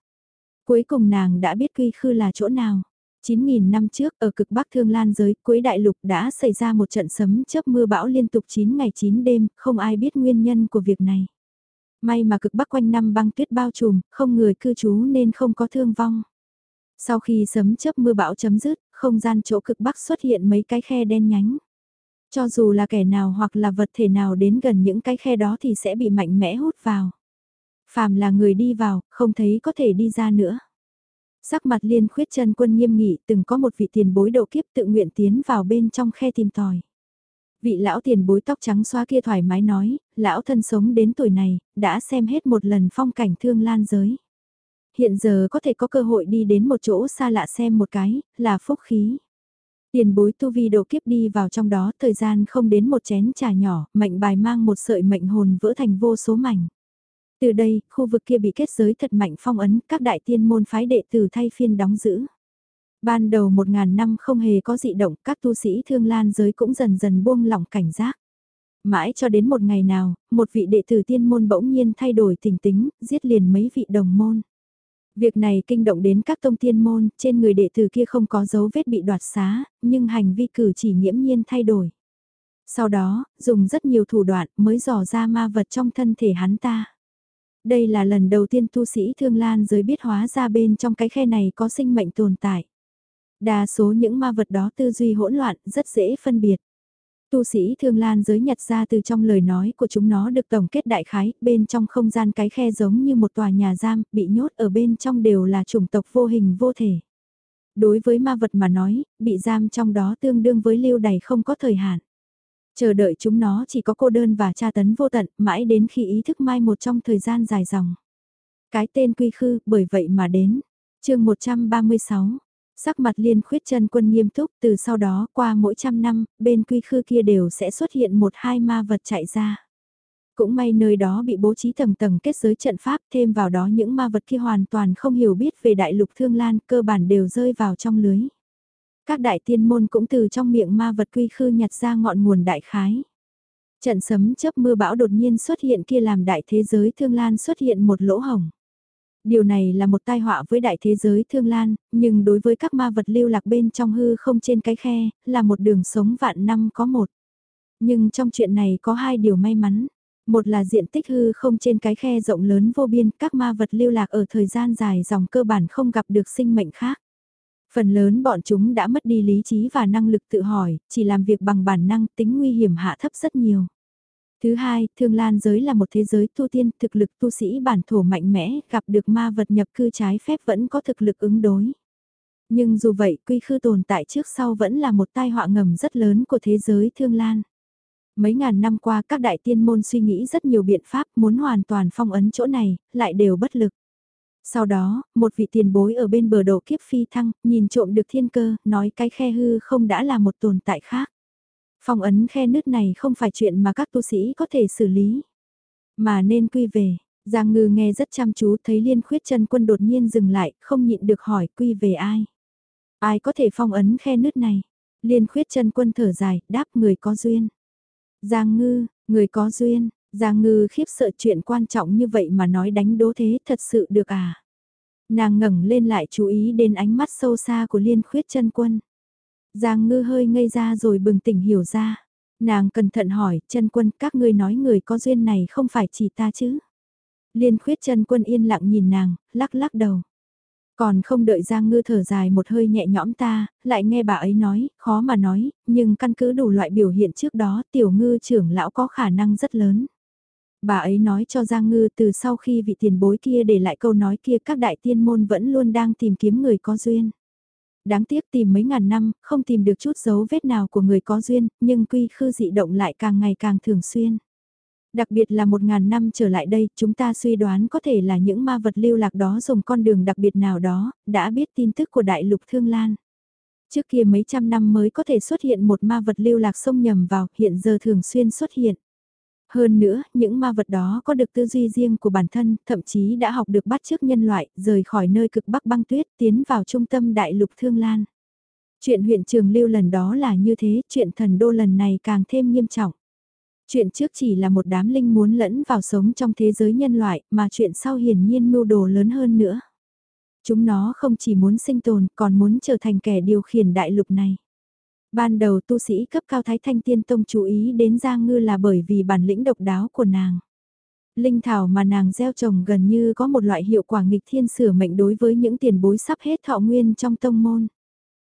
Cuối cùng nàng đã biết quy khư là chỗ nào. 9.000 năm trước, ở cực Bắc Thương Lan giới, cuối đại lục đã xảy ra một trận sấm chớp mưa bão liên tục 9 ngày 9 đêm, không ai biết nguyên nhân của việc này. May mà cực Bắc quanh năm băng tuyết bao trùm, không người cư trú nên không có thương vong. Sau khi sấm chớp mưa bão chấm dứt, không gian chỗ cực Bắc xuất hiện mấy cái khe đen nhánh. Cho dù là kẻ nào hoặc là vật thể nào đến gần những cái khe đó thì sẽ bị mạnh mẽ hút vào. Phàm là người đi vào, không thấy có thể đi ra nữa. Sắc mặt liên khuyết chân quân nghiêm nghị từng có một vị tiền bối độ kiếp tự nguyện tiến vào bên trong khe tìm tòi. Vị lão tiền bối tóc trắng xoa kia thoải mái nói, lão thân sống đến tuổi này, đã xem hết một lần phong cảnh thương lan giới. Hiện giờ có thể có cơ hội đi đến một chỗ xa lạ xem một cái, là phúc khí. Tiền bối tu vi độ kiếp đi vào trong đó thời gian không đến một chén trà nhỏ, mệnh bài mang một sợi mệnh hồn vỡ thành vô số mảnh. Từ đây, khu vực kia bị kết giới thật mạnh phong ấn, các đại tiên môn phái đệ tử thay phiên đóng giữ. Ban đầu một ngàn năm không hề có dị động, các tu sĩ thương lan giới cũng dần dần buông lỏng cảnh giác. Mãi cho đến một ngày nào, một vị đệ tử tiên môn bỗng nhiên thay đổi tình tính, giết liền mấy vị đồng môn. Việc này kinh động đến các tông tiên môn, trên người đệ tử kia không có dấu vết bị đoạt xá, nhưng hành vi cử chỉ nghiễm nhiên thay đổi. Sau đó, dùng rất nhiều thủ đoạn mới dò ra ma vật trong thân thể hắn ta. Đây là lần đầu tiên tu sĩ Thương Lan giới biết hóa ra bên trong cái khe này có sinh mệnh tồn tại. Đa số những ma vật đó tư duy hỗn loạn, rất dễ phân biệt. Tu sĩ Thương Lan giới nhặt ra từ trong lời nói của chúng nó được tổng kết đại khái, bên trong không gian cái khe giống như một tòa nhà giam, bị nhốt ở bên trong đều là chủng tộc vô hình vô thể. Đối với ma vật mà nói, bị giam trong đó tương đương với lưu đày không có thời hạn. Chờ đợi chúng nó chỉ có cô đơn và tra tấn vô tận, mãi đến khi ý thức mai một trong thời gian dài dòng. Cái tên quy khư, bởi vậy mà đến. chương 136, sắc mặt liên khuyết chân quân nghiêm túc, từ sau đó qua mỗi trăm năm, bên quy khư kia đều sẽ xuất hiện một hai ma vật chạy ra. Cũng may nơi đó bị bố trí tầng tầng kết giới trận pháp thêm vào đó những ma vật kia hoàn toàn không hiểu biết về đại lục thương lan cơ bản đều rơi vào trong lưới. Các đại tiên môn cũng từ trong miệng ma vật quy khư nhặt ra ngọn nguồn đại khái. Trận sấm chớp mưa bão đột nhiên xuất hiện kia làm đại thế giới thương lan xuất hiện một lỗ hồng. Điều này là một tai họa với đại thế giới thương lan, nhưng đối với các ma vật lưu lạc bên trong hư không trên cái khe, là một đường sống vạn năm có một. Nhưng trong chuyện này có hai điều may mắn. Một là diện tích hư không trên cái khe rộng lớn vô biên, các ma vật lưu lạc ở thời gian dài dòng cơ bản không gặp được sinh mệnh khác. Phần lớn bọn chúng đã mất đi lý trí và năng lực tự hỏi, chỉ làm việc bằng bản năng tính nguy hiểm hạ thấp rất nhiều. Thứ hai, thương lan giới là một thế giới tu tiên, thực lực tu sĩ bản thổ mạnh mẽ, gặp được ma vật nhập cư trái phép vẫn có thực lực ứng đối. Nhưng dù vậy, quy khư tồn tại trước sau vẫn là một tai họa ngầm rất lớn của thế giới thương lan. Mấy ngàn năm qua các đại tiên môn suy nghĩ rất nhiều biện pháp muốn hoàn toàn phong ấn chỗ này, lại đều bất lực. Sau đó, một vị tiền bối ở bên bờ độ kiếp phi thăng, nhìn trộm được thiên cơ, nói cái khe hư không đã là một tồn tại khác. Phong ấn khe nứt này không phải chuyện mà các tu sĩ có thể xử lý. Mà nên quy về, Giang ngư nghe rất chăm chú thấy liên khuyết chân quân đột nhiên dừng lại, không nhịn được hỏi quy về ai. Ai có thể phong ấn khe nứt này? Liên khuyết chân quân thở dài, đáp người có duyên. Giang ngư, người có duyên, Giang ngư khiếp sợ chuyện quan trọng như vậy mà nói đánh đố thế thật sự được à? Nàng ngẩng lên lại chú ý đến ánh mắt sâu xa của liên khuyết chân quân. Giang ngư hơi ngây ra rồi bừng tỉnh hiểu ra. Nàng cẩn thận hỏi, chân quân các ngươi nói người có duyên này không phải chỉ ta chứ? Liên khuyết chân quân yên lặng nhìn nàng, lắc lắc đầu. Còn không đợi Giang Ngư thở dài một hơi nhẹ nhõm ta, lại nghe bà ấy nói, khó mà nói, nhưng căn cứ đủ loại biểu hiện trước đó tiểu ngư trưởng lão có khả năng rất lớn bà ấy nói cho Giang Ngư từ sau khi vị tiền bối kia để lại câu nói kia các đại tiên môn vẫn luôn đang tìm kiếm người có duyên. Đáng tiếc tìm mấy ngàn năm, không tìm được chút dấu vết nào của người có duyên, nhưng quy khư dị động lại càng ngày càng thường xuyên. Đặc biệt là một ngàn năm trở lại đây, chúng ta suy đoán có thể là những ma vật lưu lạc đó dùng con đường đặc biệt nào đó, đã biết tin tức của đại lục Thương Lan. Trước kia mấy trăm năm mới có thể xuất hiện một ma vật lưu lạc sông nhầm vào, hiện giờ thường xuyên xuất hiện. Hơn nữa, những ma vật đó có được tư duy riêng của bản thân, thậm chí đã học được bắt chước nhân loại, rời khỏi nơi cực bắc băng tuyết, tiến vào trung tâm đại lục Thương Lan. Chuyện huyện Trường Lưu lần đó là như thế, chuyện thần đô lần này càng thêm nghiêm trọng. Chuyện trước chỉ là một đám linh muốn lẫn vào sống trong thế giới nhân loại, mà chuyện sau hiển nhiên mưu đồ lớn hơn nữa. Chúng nó không chỉ muốn sinh tồn còn muốn trở thành kẻ điều khiển đại lục này. Ban đầu tu sĩ cấp cao Thái Thanh Tiên Tông chú ý đến Giang Ngư là bởi vì bản lĩnh độc đáo của nàng. Linh thảo mà nàng gieo trồng gần như có một loại hiệu quả nghịch thiên sửa mệnh đối với những tiền bối sắp hết thọ nguyên trong tông môn.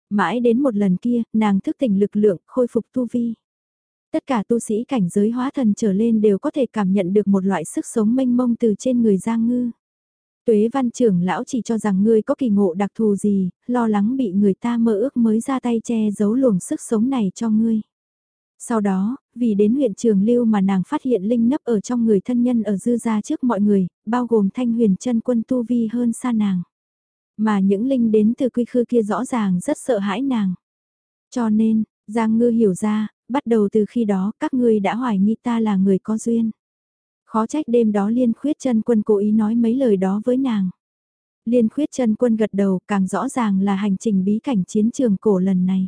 Mãi đến một lần kia, nàng thức tỉnh lực lượng, khôi phục tu vi. Tất cả tu sĩ cảnh giới hóa thần trở lên đều có thể cảm nhận được một loại sức sống mênh mông từ trên người Giang Ngư. Tuế văn trưởng lão chỉ cho rằng ngươi có kỳ ngộ đặc thù gì, lo lắng bị người ta mơ ước mới ra tay che giấu luồng sức sống này cho ngươi. Sau đó, vì đến huyện trường lưu mà nàng phát hiện linh nấp ở trong người thân nhân ở dư gia trước mọi người, bao gồm thanh huyền chân quân tu vi hơn xa nàng. Mà những linh đến từ quy khư kia rõ ràng rất sợ hãi nàng. Cho nên, Giang Ngư hiểu ra, bắt đầu từ khi đó các ngươi đã hoài nghi ta là người có duyên. Khó trách đêm đó Liên Khuyết chân Quân cố ý nói mấy lời đó với nàng. Liên Khuyết chân Quân gật đầu càng rõ ràng là hành trình bí cảnh chiến trường cổ lần này.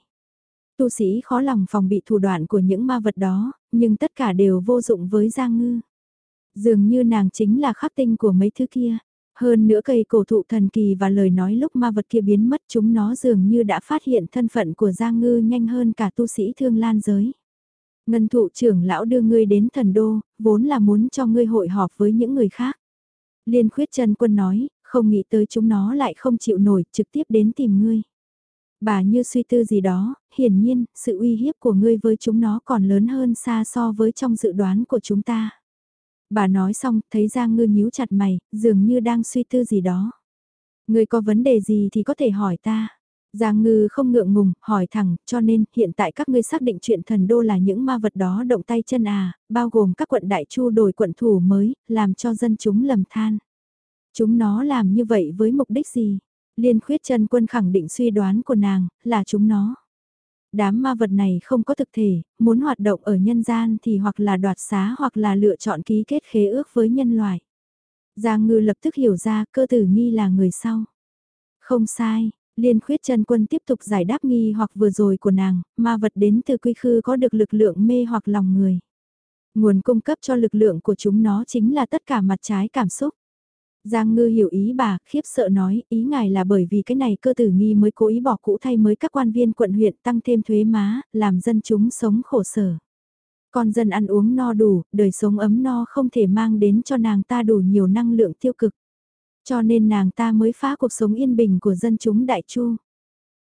Tu sĩ khó lòng phòng bị thủ đoạn của những ma vật đó, nhưng tất cả đều vô dụng với Giang Ngư. Dường như nàng chính là khắc tinh của mấy thứ kia. Hơn nữa cây cổ thụ thần kỳ và lời nói lúc ma vật kia biến mất chúng nó dường như đã phát hiện thân phận của Giang Ngư nhanh hơn cả tu sĩ thương lan giới. Ngân thụ trưởng lão đưa ngươi đến thần đô, vốn là muốn cho ngươi hội họp với những người khác. Liên khuyết chân quân nói, không nghĩ tới chúng nó lại không chịu nổi, trực tiếp đến tìm ngươi. Bà như suy tư gì đó, hiển nhiên, sự uy hiếp của ngươi với chúng nó còn lớn hơn xa so với trong dự đoán của chúng ta. Bà nói xong, thấy Giang Ngư nhíu chặt mày, dường như đang suy tư gì đó. Ngươi có vấn đề gì thì có thể hỏi ta. Giang Ngư không ngượng ngùng, hỏi thẳng, cho nên hiện tại các ngươi xác định chuyện thần đô là những ma vật đó động tay chân à, bao gồm các quận đại chu đổi quận thủ mới, làm cho dân chúng lầm than. Chúng nó làm như vậy với mục đích gì? Liên khuyết chân quân khẳng định suy đoán của nàng, là chúng nó. Đám ma vật này không có thực thể, muốn hoạt động ở nhân gian thì hoặc là đoạt xá hoặc là lựa chọn ký kết khế ước với nhân loại. Giang ngư lập tức hiểu ra cơ tử nghi là người sau. Không sai, Liên khuyết chân quân tiếp tục giải đáp nghi hoặc vừa rồi của nàng, ma vật đến từ quy khư có được lực lượng mê hoặc lòng người. Nguồn cung cấp cho lực lượng của chúng nó chính là tất cả mặt trái cảm xúc. Giang ngư hiểu ý bà, khiếp sợ nói, ý ngài là bởi vì cái này cơ tử nghi mới cố ý bỏ cũ thay mới các quan viên quận huyện tăng thêm thuế má, làm dân chúng sống khổ sở. Con dân ăn uống no đủ, đời sống ấm no không thể mang đến cho nàng ta đủ nhiều năng lượng tiêu cực. Cho nên nàng ta mới phá cuộc sống yên bình của dân chúng đại chu.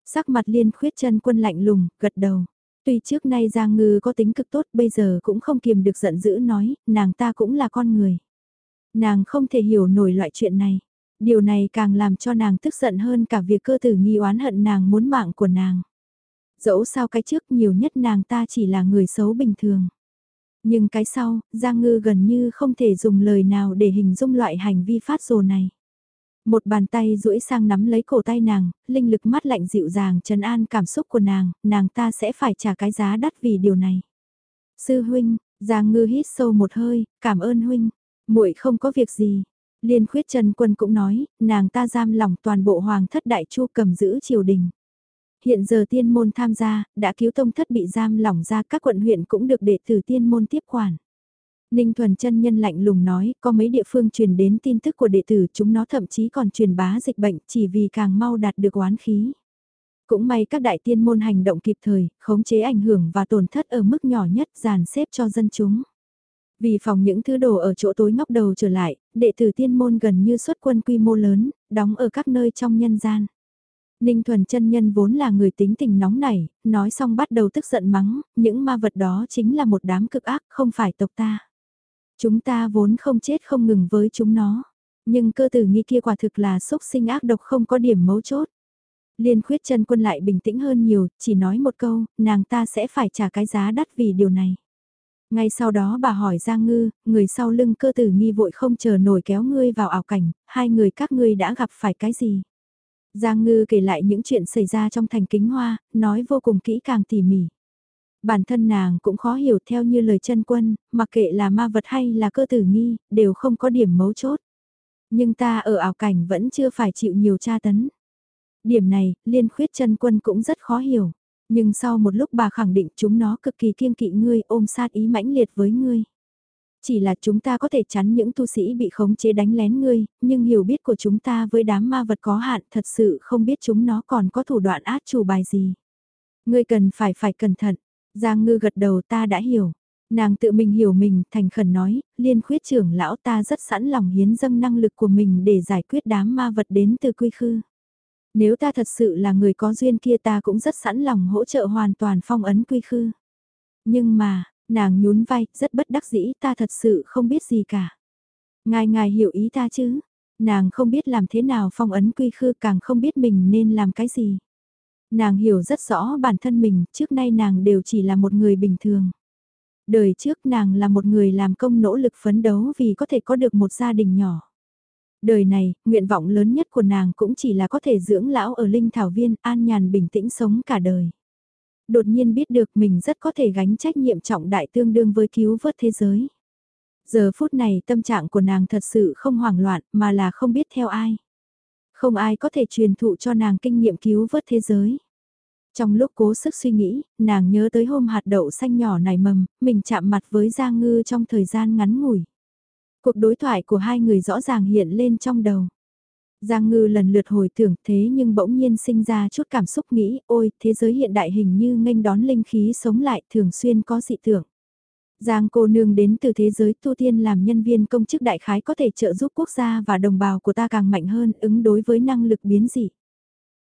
Sắc mặt liên khuyết chân quân lạnh lùng, gật đầu. Tuy trước nay Giang Ngư có tính cực tốt bây giờ cũng không kiềm được giận dữ nói, nàng ta cũng là con người. Nàng không thể hiểu nổi loại chuyện này. Điều này càng làm cho nàng tức giận hơn cả việc cơ tử nghi oán hận nàng muốn mạng của nàng. Dẫu sao cái trước nhiều nhất nàng ta chỉ là người xấu bình thường. Nhưng cái sau, Giang Ngư gần như không thể dùng lời nào để hình dung loại hành vi phát rồ này. Một bàn tay duỗi sang nắm lấy cổ tay nàng, linh lực mắt lạnh dịu dàng trấn an cảm xúc của nàng, nàng ta sẽ phải trả cái giá đắt vì điều này. Sư huynh, Giang Ngư hít sâu một hơi, cảm ơn huynh, muội không có việc gì. Liên khuyết Trần Quân cũng nói, nàng ta giam lỏng toàn bộ hoàng thất đại chu cầm giữ triều đình. Hiện giờ tiên môn tham gia, đã cứu tông thất bị giam lỏng ra các quận huyện cũng được đệ tử tiên môn tiếp quản. Ninh Thuần chân nhân lạnh lùng nói, có mấy địa phương truyền đến tin tức của đệ tử, chúng nó thậm chí còn truyền bá dịch bệnh chỉ vì càng mau đạt được oán khí. Cũng may các đại tiên môn hành động kịp thời, khống chế ảnh hưởng và tổn thất ở mức nhỏ nhất dàn xếp cho dân chúng. Vì phòng những thứ đồ ở chỗ tối ngóc đầu trở lại, đệ tử tiên môn gần như xuất quân quy mô lớn, đóng ở các nơi trong nhân gian. Ninh Thuần chân nhân vốn là người tính tình nóng nảy, nói xong bắt đầu tức giận mắng, những ma vật đó chính là một đám cực ác, không phải tộc ta. Chúng ta vốn không chết không ngừng với chúng nó. Nhưng cơ tử nghi kia quả thực là xúc sinh ác độc không có điểm mấu chốt. Liên khuyết chân quân lại bình tĩnh hơn nhiều, chỉ nói một câu, nàng ta sẽ phải trả cái giá đắt vì điều này. Ngay sau đó bà hỏi Giang Ngư, người sau lưng cơ tử nghi vội không chờ nổi kéo ngươi vào ảo cảnh, hai người các ngươi đã gặp phải cái gì. Giang Ngư kể lại những chuyện xảy ra trong thành kính hoa, nói vô cùng kỹ càng tỉ mỉ. Bản thân nàng cũng khó hiểu theo như lời chân quân, mặc kệ là ma vật hay là cơ tử nghi, đều không có điểm mấu chốt. Nhưng ta ở ảo cảnh vẫn chưa phải chịu nhiều tra tấn. Điểm này, liên khuyết chân quân cũng rất khó hiểu. Nhưng sau một lúc bà khẳng định chúng nó cực kỳ kiêng kỵ ngươi ôm sát ý mãnh liệt với ngươi. Chỉ là chúng ta có thể chắn những tu sĩ bị khống chế đánh lén ngươi, nhưng hiểu biết của chúng ta với đám ma vật có hạn thật sự không biết chúng nó còn có thủ đoạn át chủ bài gì. Ngươi cần phải phải cẩn thận. Giang ngư gật đầu ta đã hiểu. Nàng tự mình hiểu mình, thành khẩn nói, liên khuyết trưởng lão ta rất sẵn lòng hiến dâng năng lực của mình để giải quyết đám ma vật đến từ quy khư. Nếu ta thật sự là người có duyên kia ta cũng rất sẵn lòng hỗ trợ hoàn toàn phong ấn quy khư. Nhưng mà, nàng nhún vai, rất bất đắc dĩ ta thật sự không biết gì cả. Ngài ngài hiểu ý ta chứ, nàng không biết làm thế nào phong ấn quy khư càng không biết mình nên làm cái gì. Nàng hiểu rất rõ bản thân mình, trước nay nàng đều chỉ là một người bình thường. Đời trước nàng là một người làm công nỗ lực phấn đấu vì có thể có được một gia đình nhỏ. Đời này, nguyện vọng lớn nhất của nàng cũng chỉ là có thể dưỡng lão ở linh thảo viên, an nhàn bình tĩnh sống cả đời. Đột nhiên biết được mình rất có thể gánh trách nhiệm trọng đại tương đương với cứu vớt thế giới. Giờ phút này tâm trạng của nàng thật sự không hoảng loạn mà là không biết theo ai. Không ai có thể truyền thụ cho nàng kinh nghiệm cứu vớt thế giới. Trong lúc cố sức suy nghĩ, nàng nhớ tới hôm hạt đậu xanh nhỏ này mầm, mình chạm mặt với Giang Ngư trong thời gian ngắn ngủi. Cuộc đối thoại của hai người rõ ràng hiện lên trong đầu. Giang Ngư lần lượt hồi tưởng thế nhưng bỗng nhiên sinh ra chút cảm xúc nghĩ, ôi, thế giới hiện đại hình như nghênh đón linh khí sống lại thường xuyên có dị tưởng. Giang cô nương đến từ thế giới tu tiên làm nhân viên công chức đại khái có thể trợ giúp quốc gia và đồng bào của ta càng mạnh hơn ứng đối với năng lực biến dị.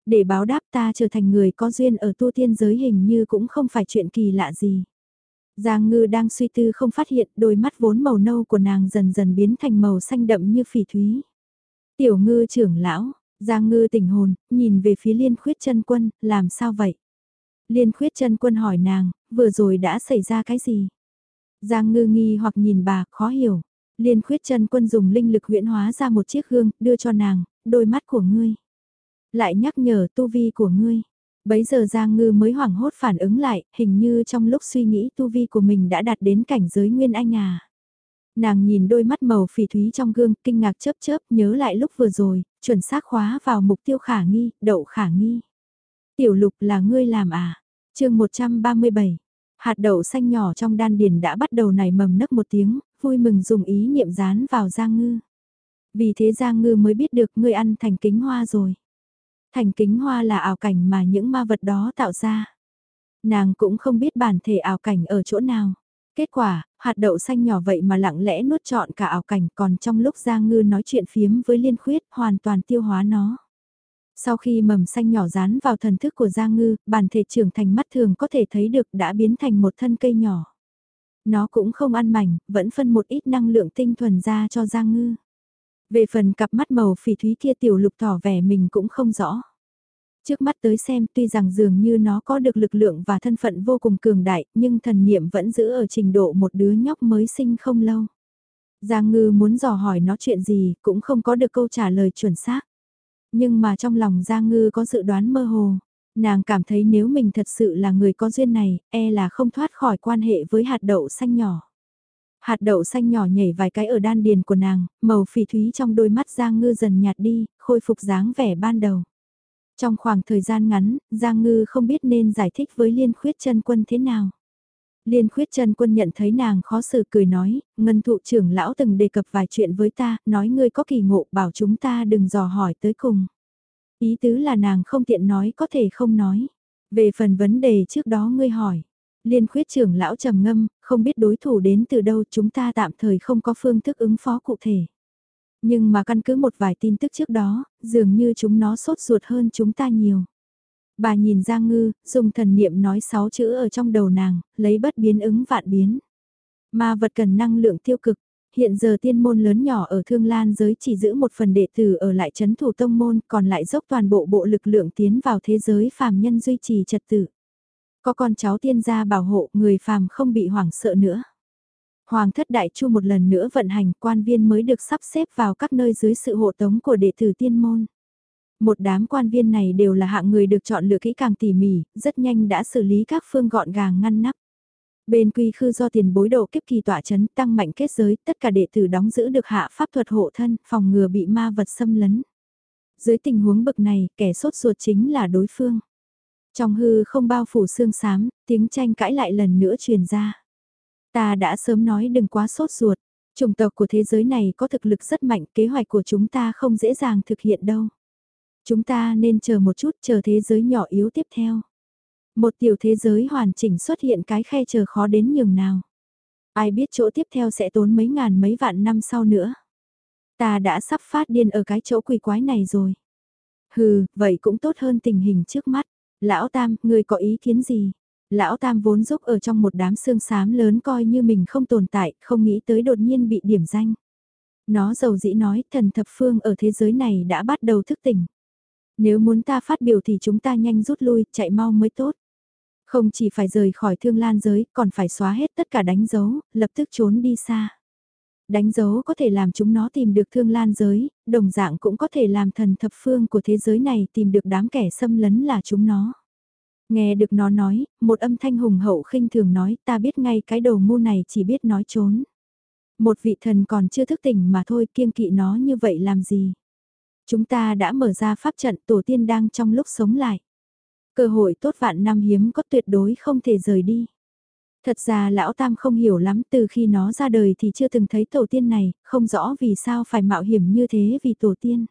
Để báo đáp ta trở thành người có duyên ở tu tiên giới hình như cũng không phải chuyện kỳ lạ gì. Giang ngư đang suy tư không phát hiện đôi mắt vốn màu nâu của nàng dần dần biến thành màu xanh đậm như phỉ thúy. Tiểu ngư trưởng lão, Giang ngư tỉnh hồn, nhìn về phía liên khuyết chân quân, làm sao vậy? Liên khuyết chân quân hỏi nàng, vừa rồi đã xảy ra cái gì? Giang ngư nghi hoặc nhìn bà, khó hiểu. Liên khuyết chân quân dùng linh lực huyễn hóa ra một chiếc gương, đưa cho nàng, đôi mắt của ngươi. Lại nhắc nhở tu vi của ngươi. Bấy giờ Giang Ngư mới hoảng hốt phản ứng lại, hình như trong lúc suy nghĩ tu vi của mình đã đạt đến cảnh giới Nguyên Anh à. Nàng nhìn đôi mắt màu phỉ thúy trong gương, kinh ngạc chớp chớp, nhớ lại lúc vừa rồi, chuẩn xác khóa vào mục tiêu khả nghi, đậu khả nghi. Tiểu lục là ngươi làm à? chương 137, hạt đậu xanh nhỏ trong đan điền đã bắt đầu nảy mầm nấc một tiếng, vui mừng dùng ý niệm dán vào Giang Ngư. Vì thế Giang Ngư mới biết được ngươi ăn thành kính hoa rồi. Thành kính hoa là ảo cảnh mà những ma vật đó tạo ra. Nàng cũng không biết bản thể ảo cảnh ở chỗ nào. Kết quả, hạt đậu xanh nhỏ vậy mà lặng lẽ nuốt trọn cả ảo cảnh còn trong lúc Giang Ngư nói chuyện phiếm với Liên Khuyết hoàn toàn tiêu hóa nó. Sau khi mầm xanh nhỏ dán vào thần thức của Giang Ngư, bản thể trưởng thành mắt thường có thể thấy được đã biến thành một thân cây nhỏ. Nó cũng không ăn mảnh, vẫn phân một ít năng lượng tinh thuần ra cho Giang Ngư. Về phần cặp mắt màu phỉ thúy kia tiểu lục tỏ vẻ mình cũng không rõ. Trước mắt tới xem tuy rằng dường như nó có được lực lượng và thân phận vô cùng cường đại, nhưng thần niệm vẫn giữ ở trình độ một đứa nhóc mới sinh không lâu. Giang ngư muốn dò hỏi nó chuyện gì, cũng không có được câu trả lời chuẩn xác. Nhưng mà trong lòng Giang ngư có dự đoán mơ hồ. Nàng cảm thấy nếu mình thật sự là người có duyên này, e là không thoát khỏi quan hệ với hạt đậu xanh nhỏ. Hạt đậu xanh nhỏ nhảy vài cái ở đan điền của nàng, màu phỉ thúy trong đôi mắt Giang Ngư dần nhạt đi, khôi phục dáng vẻ ban đầu. Trong khoảng thời gian ngắn, Giang Ngư không biết nên giải thích với Liên Khuyết chân Quân thế nào. Liên Khuyết chân Quân nhận thấy nàng khó xử cười nói, ngân thụ trưởng lão từng đề cập vài chuyện với ta, nói ngươi có kỳ ngộ bảo chúng ta đừng dò hỏi tới cùng. Ý tứ là nàng không tiện nói có thể không nói. Về phần vấn đề trước đó ngươi hỏi, Liên khuyết trưởng lão trầm ngâm, không biết đối thủ đến từ đâu chúng ta tạm thời không có phương thức ứng phó cụ thể. Nhưng mà căn cứ một vài tin tức trước đó, dường như chúng nó sốt ruột hơn chúng ta nhiều. Bà nhìn Giang Ngư, dùng thần niệm nói sáu chữ ở trong đầu nàng, lấy bất biến ứng vạn biến. Ma vật cần năng lượng tiêu cực, hiện giờ tiên môn lớn nhỏ ở Thương Lan giới chỉ giữ một phần đệ tử ở lại chấn thủ tông môn, còn lại dốc toàn bộ bộ lực lượng tiến vào thế giới phàm nhân duy trì trật tự. Có con cháu tiên gia bảo hộ người phàm không bị hoảng sợ nữa. Hoàng thất đại chu một lần nữa vận hành quan viên mới được sắp xếp vào các nơi dưới sự hộ tống của đệ tử tiên môn. Một đám quan viên này đều là hạng người được chọn lựa kỹ càng tỉ mỉ, rất nhanh đã xử lý các phương gọn gàng ngăn nắp. Bên quy khư do tiền bối độ kiếp kỳ tỏa chấn tăng mạnh kết giới, tất cả đệ tử đóng giữ được hạ pháp thuật hộ thân, phòng ngừa bị ma vật xâm lấn. Dưới tình huống bực này, kẻ sốt ruột chính là đối phương. Trong hư không bao phủ xương xám, tiếng tranh cãi lại lần nữa truyền ra. Ta đã sớm nói đừng quá sốt ruột, Chủng tộc của thế giới này có thực lực rất mạnh, kế hoạch của chúng ta không dễ dàng thực hiện đâu. Chúng ta nên chờ một chút, chờ thế giới nhỏ yếu tiếp theo. Một tiểu thế giới hoàn chỉnh xuất hiện cái khe chờ khó đến nhường nào. Ai biết chỗ tiếp theo sẽ tốn mấy ngàn mấy vạn năm sau nữa. Ta đã sắp phát điên ở cái chỗ quỷ quái này rồi. Hừ, vậy cũng tốt hơn tình hình trước mắt. Lão Tam, ngươi có ý kiến gì? Lão Tam vốn giúp ở trong một đám xương xám lớn coi như mình không tồn tại, không nghĩ tới đột nhiên bị điểm danh. Nó giàu dĩ nói, thần thập phương ở thế giới này đã bắt đầu thức tỉnh. Nếu muốn ta phát biểu thì chúng ta nhanh rút lui, chạy mau mới tốt. Không chỉ phải rời khỏi thương lan giới, còn phải xóa hết tất cả đánh dấu, lập tức trốn đi xa. Đánh dấu có thể làm chúng nó tìm được thương lan giới, đồng dạng cũng có thể làm thần thập phương của thế giới này tìm được đám kẻ xâm lấn là chúng nó. Nghe được nó nói, một âm thanh hùng hậu khinh thường nói ta biết ngay cái đầu ngu này chỉ biết nói trốn. Một vị thần còn chưa thức tỉnh mà thôi kiêng kỵ nó như vậy làm gì. Chúng ta đã mở ra pháp trận tổ tiên đang trong lúc sống lại. Cơ hội tốt vạn năm hiếm có tuyệt đối không thể rời đi. Thật ra lão Tam không hiểu lắm từ khi nó ra đời thì chưa từng thấy tổ tiên này, không rõ vì sao phải mạo hiểm như thế vì tổ tiên.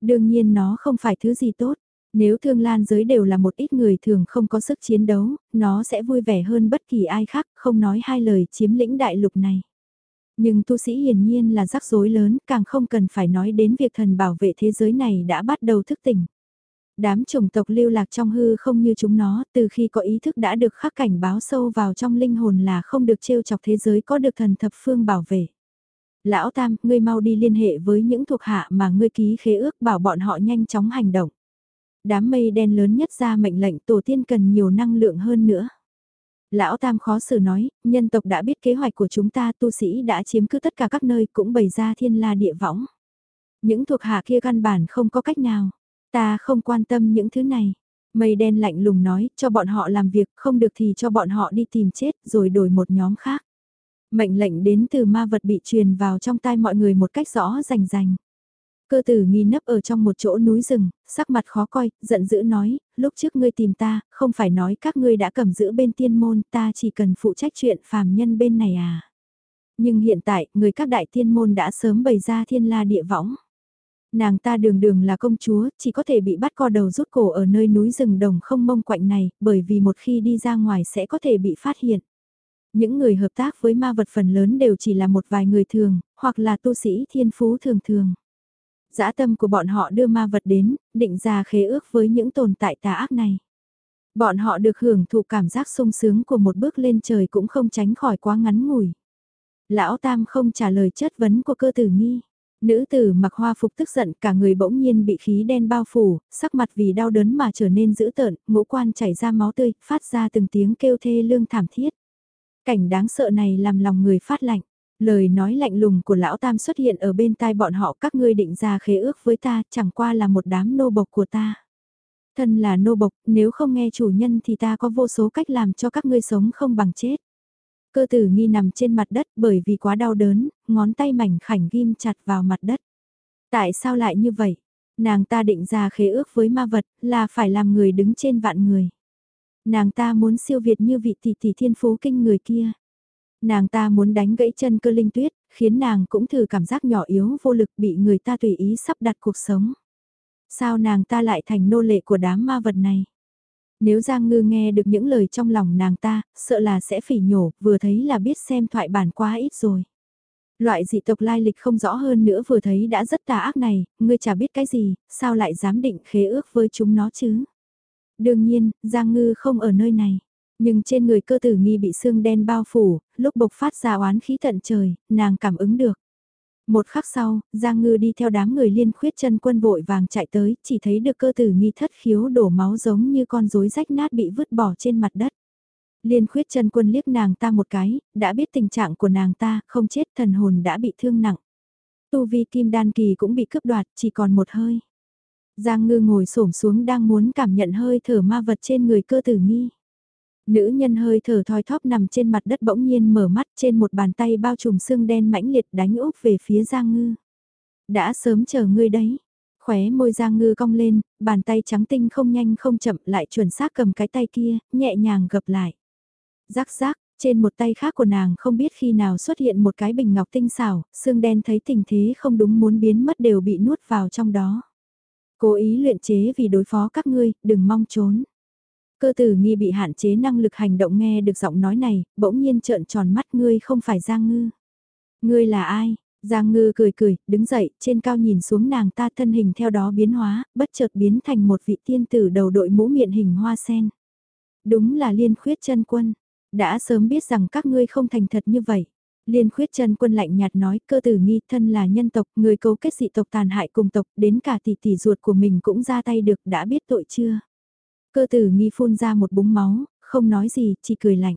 Đương nhiên nó không phải thứ gì tốt, nếu thương lan giới đều là một ít người thường không có sức chiến đấu, nó sẽ vui vẻ hơn bất kỳ ai khác, không nói hai lời chiếm lĩnh đại lục này. Nhưng tu sĩ hiển nhiên là rắc rối lớn, càng không cần phải nói đến việc thần bảo vệ thế giới này đã bắt đầu thức tỉnh. Đám chủng tộc lưu lạc trong hư không như chúng nó, từ khi có ý thức đã được khắc cảnh báo sâu vào trong linh hồn là không được trêu chọc thế giới có được thần thập phương bảo vệ. Lão Tam, ngươi mau đi liên hệ với những thuộc hạ mà ngươi ký khế ước bảo bọn họ nhanh chóng hành động. Đám mây đen lớn nhất ra mệnh lệnh tổ tiên cần nhiều năng lượng hơn nữa. Lão Tam khó xử nói, nhân tộc đã biết kế hoạch của chúng ta tu sĩ đã chiếm cứ tất cả các nơi cũng bày ra thiên la địa võng. Những thuộc hạ kia căn bản không có cách nào. Ta không quan tâm những thứ này. Mây đen lạnh lùng nói, cho bọn họ làm việc, không được thì cho bọn họ đi tìm chết, rồi đổi một nhóm khác. Mệnh lệnh đến từ ma vật bị truyền vào trong tai mọi người một cách rõ rành rành. Cơ tử nghi nấp ở trong một chỗ núi rừng, sắc mặt khó coi, giận dữ nói, lúc trước ngươi tìm ta, không phải nói các ngươi đã cầm giữ bên tiên môn, ta chỉ cần phụ trách chuyện phàm nhân bên này à. Nhưng hiện tại, người các đại tiên môn đã sớm bày ra thiên la địa võng. Nàng ta đường đường là công chúa, chỉ có thể bị bắt co đầu rút cổ ở nơi núi rừng đồng không mông quạnh này, bởi vì một khi đi ra ngoài sẽ có thể bị phát hiện. Những người hợp tác với ma vật phần lớn đều chỉ là một vài người thường, hoặc là tu sĩ thiên phú thường thường. Dã tâm của bọn họ đưa ma vật đến, định ra khế ước với những tồn tại tà ác này. Bọn họ được hưởng thụ cảm giác sung sướng của một bước lên trời cũng không tránh khỏi quá ngắn ngủi. Lão Tam không trả lời chất vấn của cơ tử nghi. Nữ tử mặc hoa phục tức giận cả người bỗng nhiên bị khí đen bao phủ, sắc mặt vì đau đớn mà trở nên dữ tợn, ngũ quan chảy ra máu tươi, phát ra từng tiếng kêu thê lương thảm thiết. Cảnh đáng sợ này làm lòng người phát lạnh. Lời nói lạnh lùng của lão tam xuất hiện ở bên tai bọn họ các ngươi định ra khế ước với ta chẳng qua là một đám nô bộc của ta. Thân là nô bộc, nếu không nghe chủ nhân thì ta có vô số cách làm cho các ngươi sống không bằng chết. Cơ tử nghi nằm trên mặt đất bởi vì quá đau đớn, ngón tay mảnh khảnh ghim chặt vào mặt đất. Tại sao lại như vậy? Nàng ta định ra khế ước với ma vật là phải làm người đứng trên vạn người. Nàng ta muốn siêu việt như vị tỷ tỷ thiên phú kinh người kia. Nàng ta muốn đánh gãy chân cơ linh tuyết, khiến nàng cũng thử cảm giác nhỏ yếu vô lực bị người ta tùy ý sắp đặt cuộc sống. Sao nàng ta lại thành nô lệ của đám ma vật này? Nếu Giang Ngư nghe được những lời trong lòng nàng ta, sợ là sẽ phỉ nhổ, vừa thấy là biết xem thoại bản quá ít rồi. Loại dị tộc lai lịch không rõ hơn nữa vừa thấy đã rất tà ác này, ngươi chả biết cái gì, sao lại dám định khế ước với chúng nó chứ? Đương nhiên, Giang Ngư không ở nơi này. Nhưng trên người cơ tử nghi bị xương đen bao phủ, lúc bộc phát ra oán khí tận trời, nàng cảm ứng được. Một khắc sau, Giang Ngư đi theo đám người liên khuyết chân quân vội vàng chạy tới, chỉ thấy được cơ tử nghi thất khiếu đổ máu giống như con rối rách nát bị vứt bỏ trên mặt đất. Liên khuyết chân quân liếc nàng ta một cái, đã biết tình trạng của nàng ta, không chết thần hồn đã bị thương nặng. Tu vi kim đan kỳ cũng bị cướp đoạt, chỉ còn một hơi. Giang ngư ngồi xổm xuống đang muốn cảm nhận hơi thở ma vật trên người cơ tử nghi. Nữ nhân hơi thở thoi thóp nằm trên mặt đất bỗng nhiên mở mắt trên một bàn tay bao trùm xương đen mãnh liệt đánh úp về phía Giang Ngư. Đã sớm chờ ngươi đấy. Khóe môi Giang Ngư cong lên, bàn tay trắng tinh không nhanh không chậm lại chuẩn xác cầm cái tay kia, nhẹ nhàng gập lại. Rắc rắc, Trên một tay khác của nàng không biết khi nào xuất hiện một cái bình ngọc tinh xảo, xương đen thấy tình thế không đúng muốn biến mất đều bị nuốt vào trong đó. Cố ý luyện chế vì đối phó các ngươi, đừng mong trốn. Cơ tử nghi bị hạn chế năng lực hành động nghe được giọng nói này, bỗng nhiên trợn tròn mắt ngươi không phải Giang Ngư. Ngươi là ai? Giang Ngư cười cười, đứng dậy, trên cao nhìn xuống nàng ta thân hình theo đó biến hóa, bất chợt biến thành một vị tiên tử đầu đội mũ miệng hình hoa sen. Đúng là liên khuyết chân quân, đã sớm biết rằng các ngươi không thành thật như vậy. Liên khuyết chân quân lạnh nhạt nói cơ tử nghi thân là nhân tộc, người cấu kết dị tộc tàn hại cùng tộc, đến cả tỷ tỷ ruột của mình cũng ra tay được, đã biết tội chưa? Cơ tử nghi phun ra một búng máu, không nói gì, chỉ cười lạnh.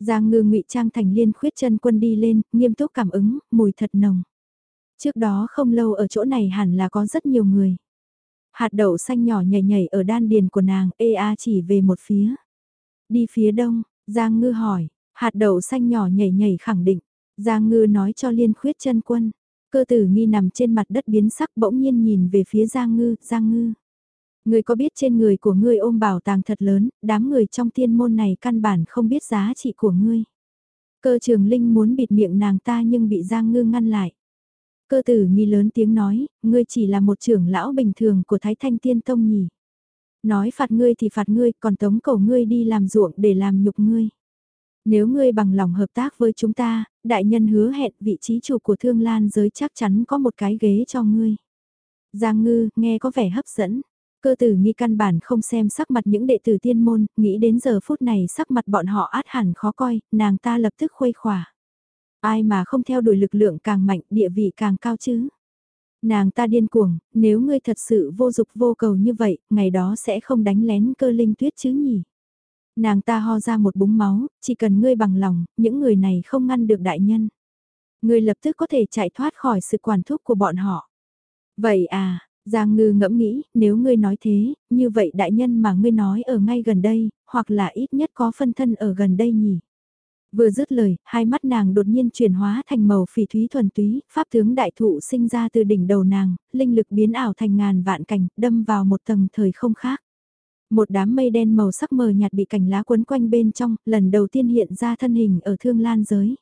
Giang ngư ngụy trang thành liên khuyết chân quân đi lên, nghiêm túc cảm ứng, mùi thật nồng. Trước đó không lâu ở chỗ này hẳn là có rất nhiều người. Hạt đậu xanh nhỏ nhảy nhảy ở đan điền của nàng, ê a chỉ về một phía. Đi phía đông, Giang ngư hỏi, hạt đậu xanh nhỏ nhảy nhảy khẳng định. Giang ngư nói cho liên khuyết chân quân. Cơ tử nghi nằm trên mặt đất biến sắc bỗng nhiên nhìn về phía Giang ngư, Giang ngư người có biết trên người của ngươi ôm bảo tàng thật lớn, đám người trong tiên môn này căn bản không biết giá trị của ngươi. Cơ trường linh muốn bịt miệng nàng ta nhưng bị Giang Ngư ngăn lại. Cơ tử nghi lớn tiếng nói, ngươi chỉ là một trưởng lão bình thường của Thái Thanh Tiên Tông nhỉ. Nói phạt ngươi thì phạt ngươi, còn tống cầu ngươi đi làm ruộng để làm nhục ngươi. Nếu ngươi bằng lòng hợp tác với chúng ta, đại nhân hứa hẹn vị trí chủ của thương lan giới chắc chắn có một cái ghế cho ngươi. Giang ngư, nghe có vẻ hấp dẫn. Cơ tử nghi căn bản không xem sắc mặt những đệ tử tiên môn, nghĩ đến giờ phút này sắc mặt bọn họ át hẳn khó coi, nàng ta lập tức khuây khỏa. Ai mà không theo đuổi lực lượng càng mạnh, địa vị càng cao chứ. Nàng ta điên cuồng, nếu ngươi thật sự vô dục vô cầu như vậy, ngày đó sẽ không đánh lén cơ linh tuyết chứ nhỉ. Nàng ta ho ra một búng máu, chỉ cần ngươi bằng lòng, những người này không ngăn được đại nhân. Ngươi lập tức có thể chạy thoát khỏi sự quản thúc của bọn họ. Vậy à, Giang ngư ngẫm nghĩ, nếu ngươi nói thế, như vậy đại nhân mà ngươi nói ở ngay gần đây, hoặc là ít nhất có phân thân ở gần đây nhỉ. Vừa dứt lời, hai mắt nàng đột nhiên chuyển hóa thành màu phỉ thúy thuần túy, pháp tướng đại thụ sinh ra từ đỉnh đầu nàng, linh lực biến ảo thành ngàn vạn cảnh, đâm vào một tầng thời không khác. Một đám mây đen màu sắc mờ nhạt bị cành lá quấn quanh bên trong, lần đầu tiên hiện ra thân hình ở thương lan giới.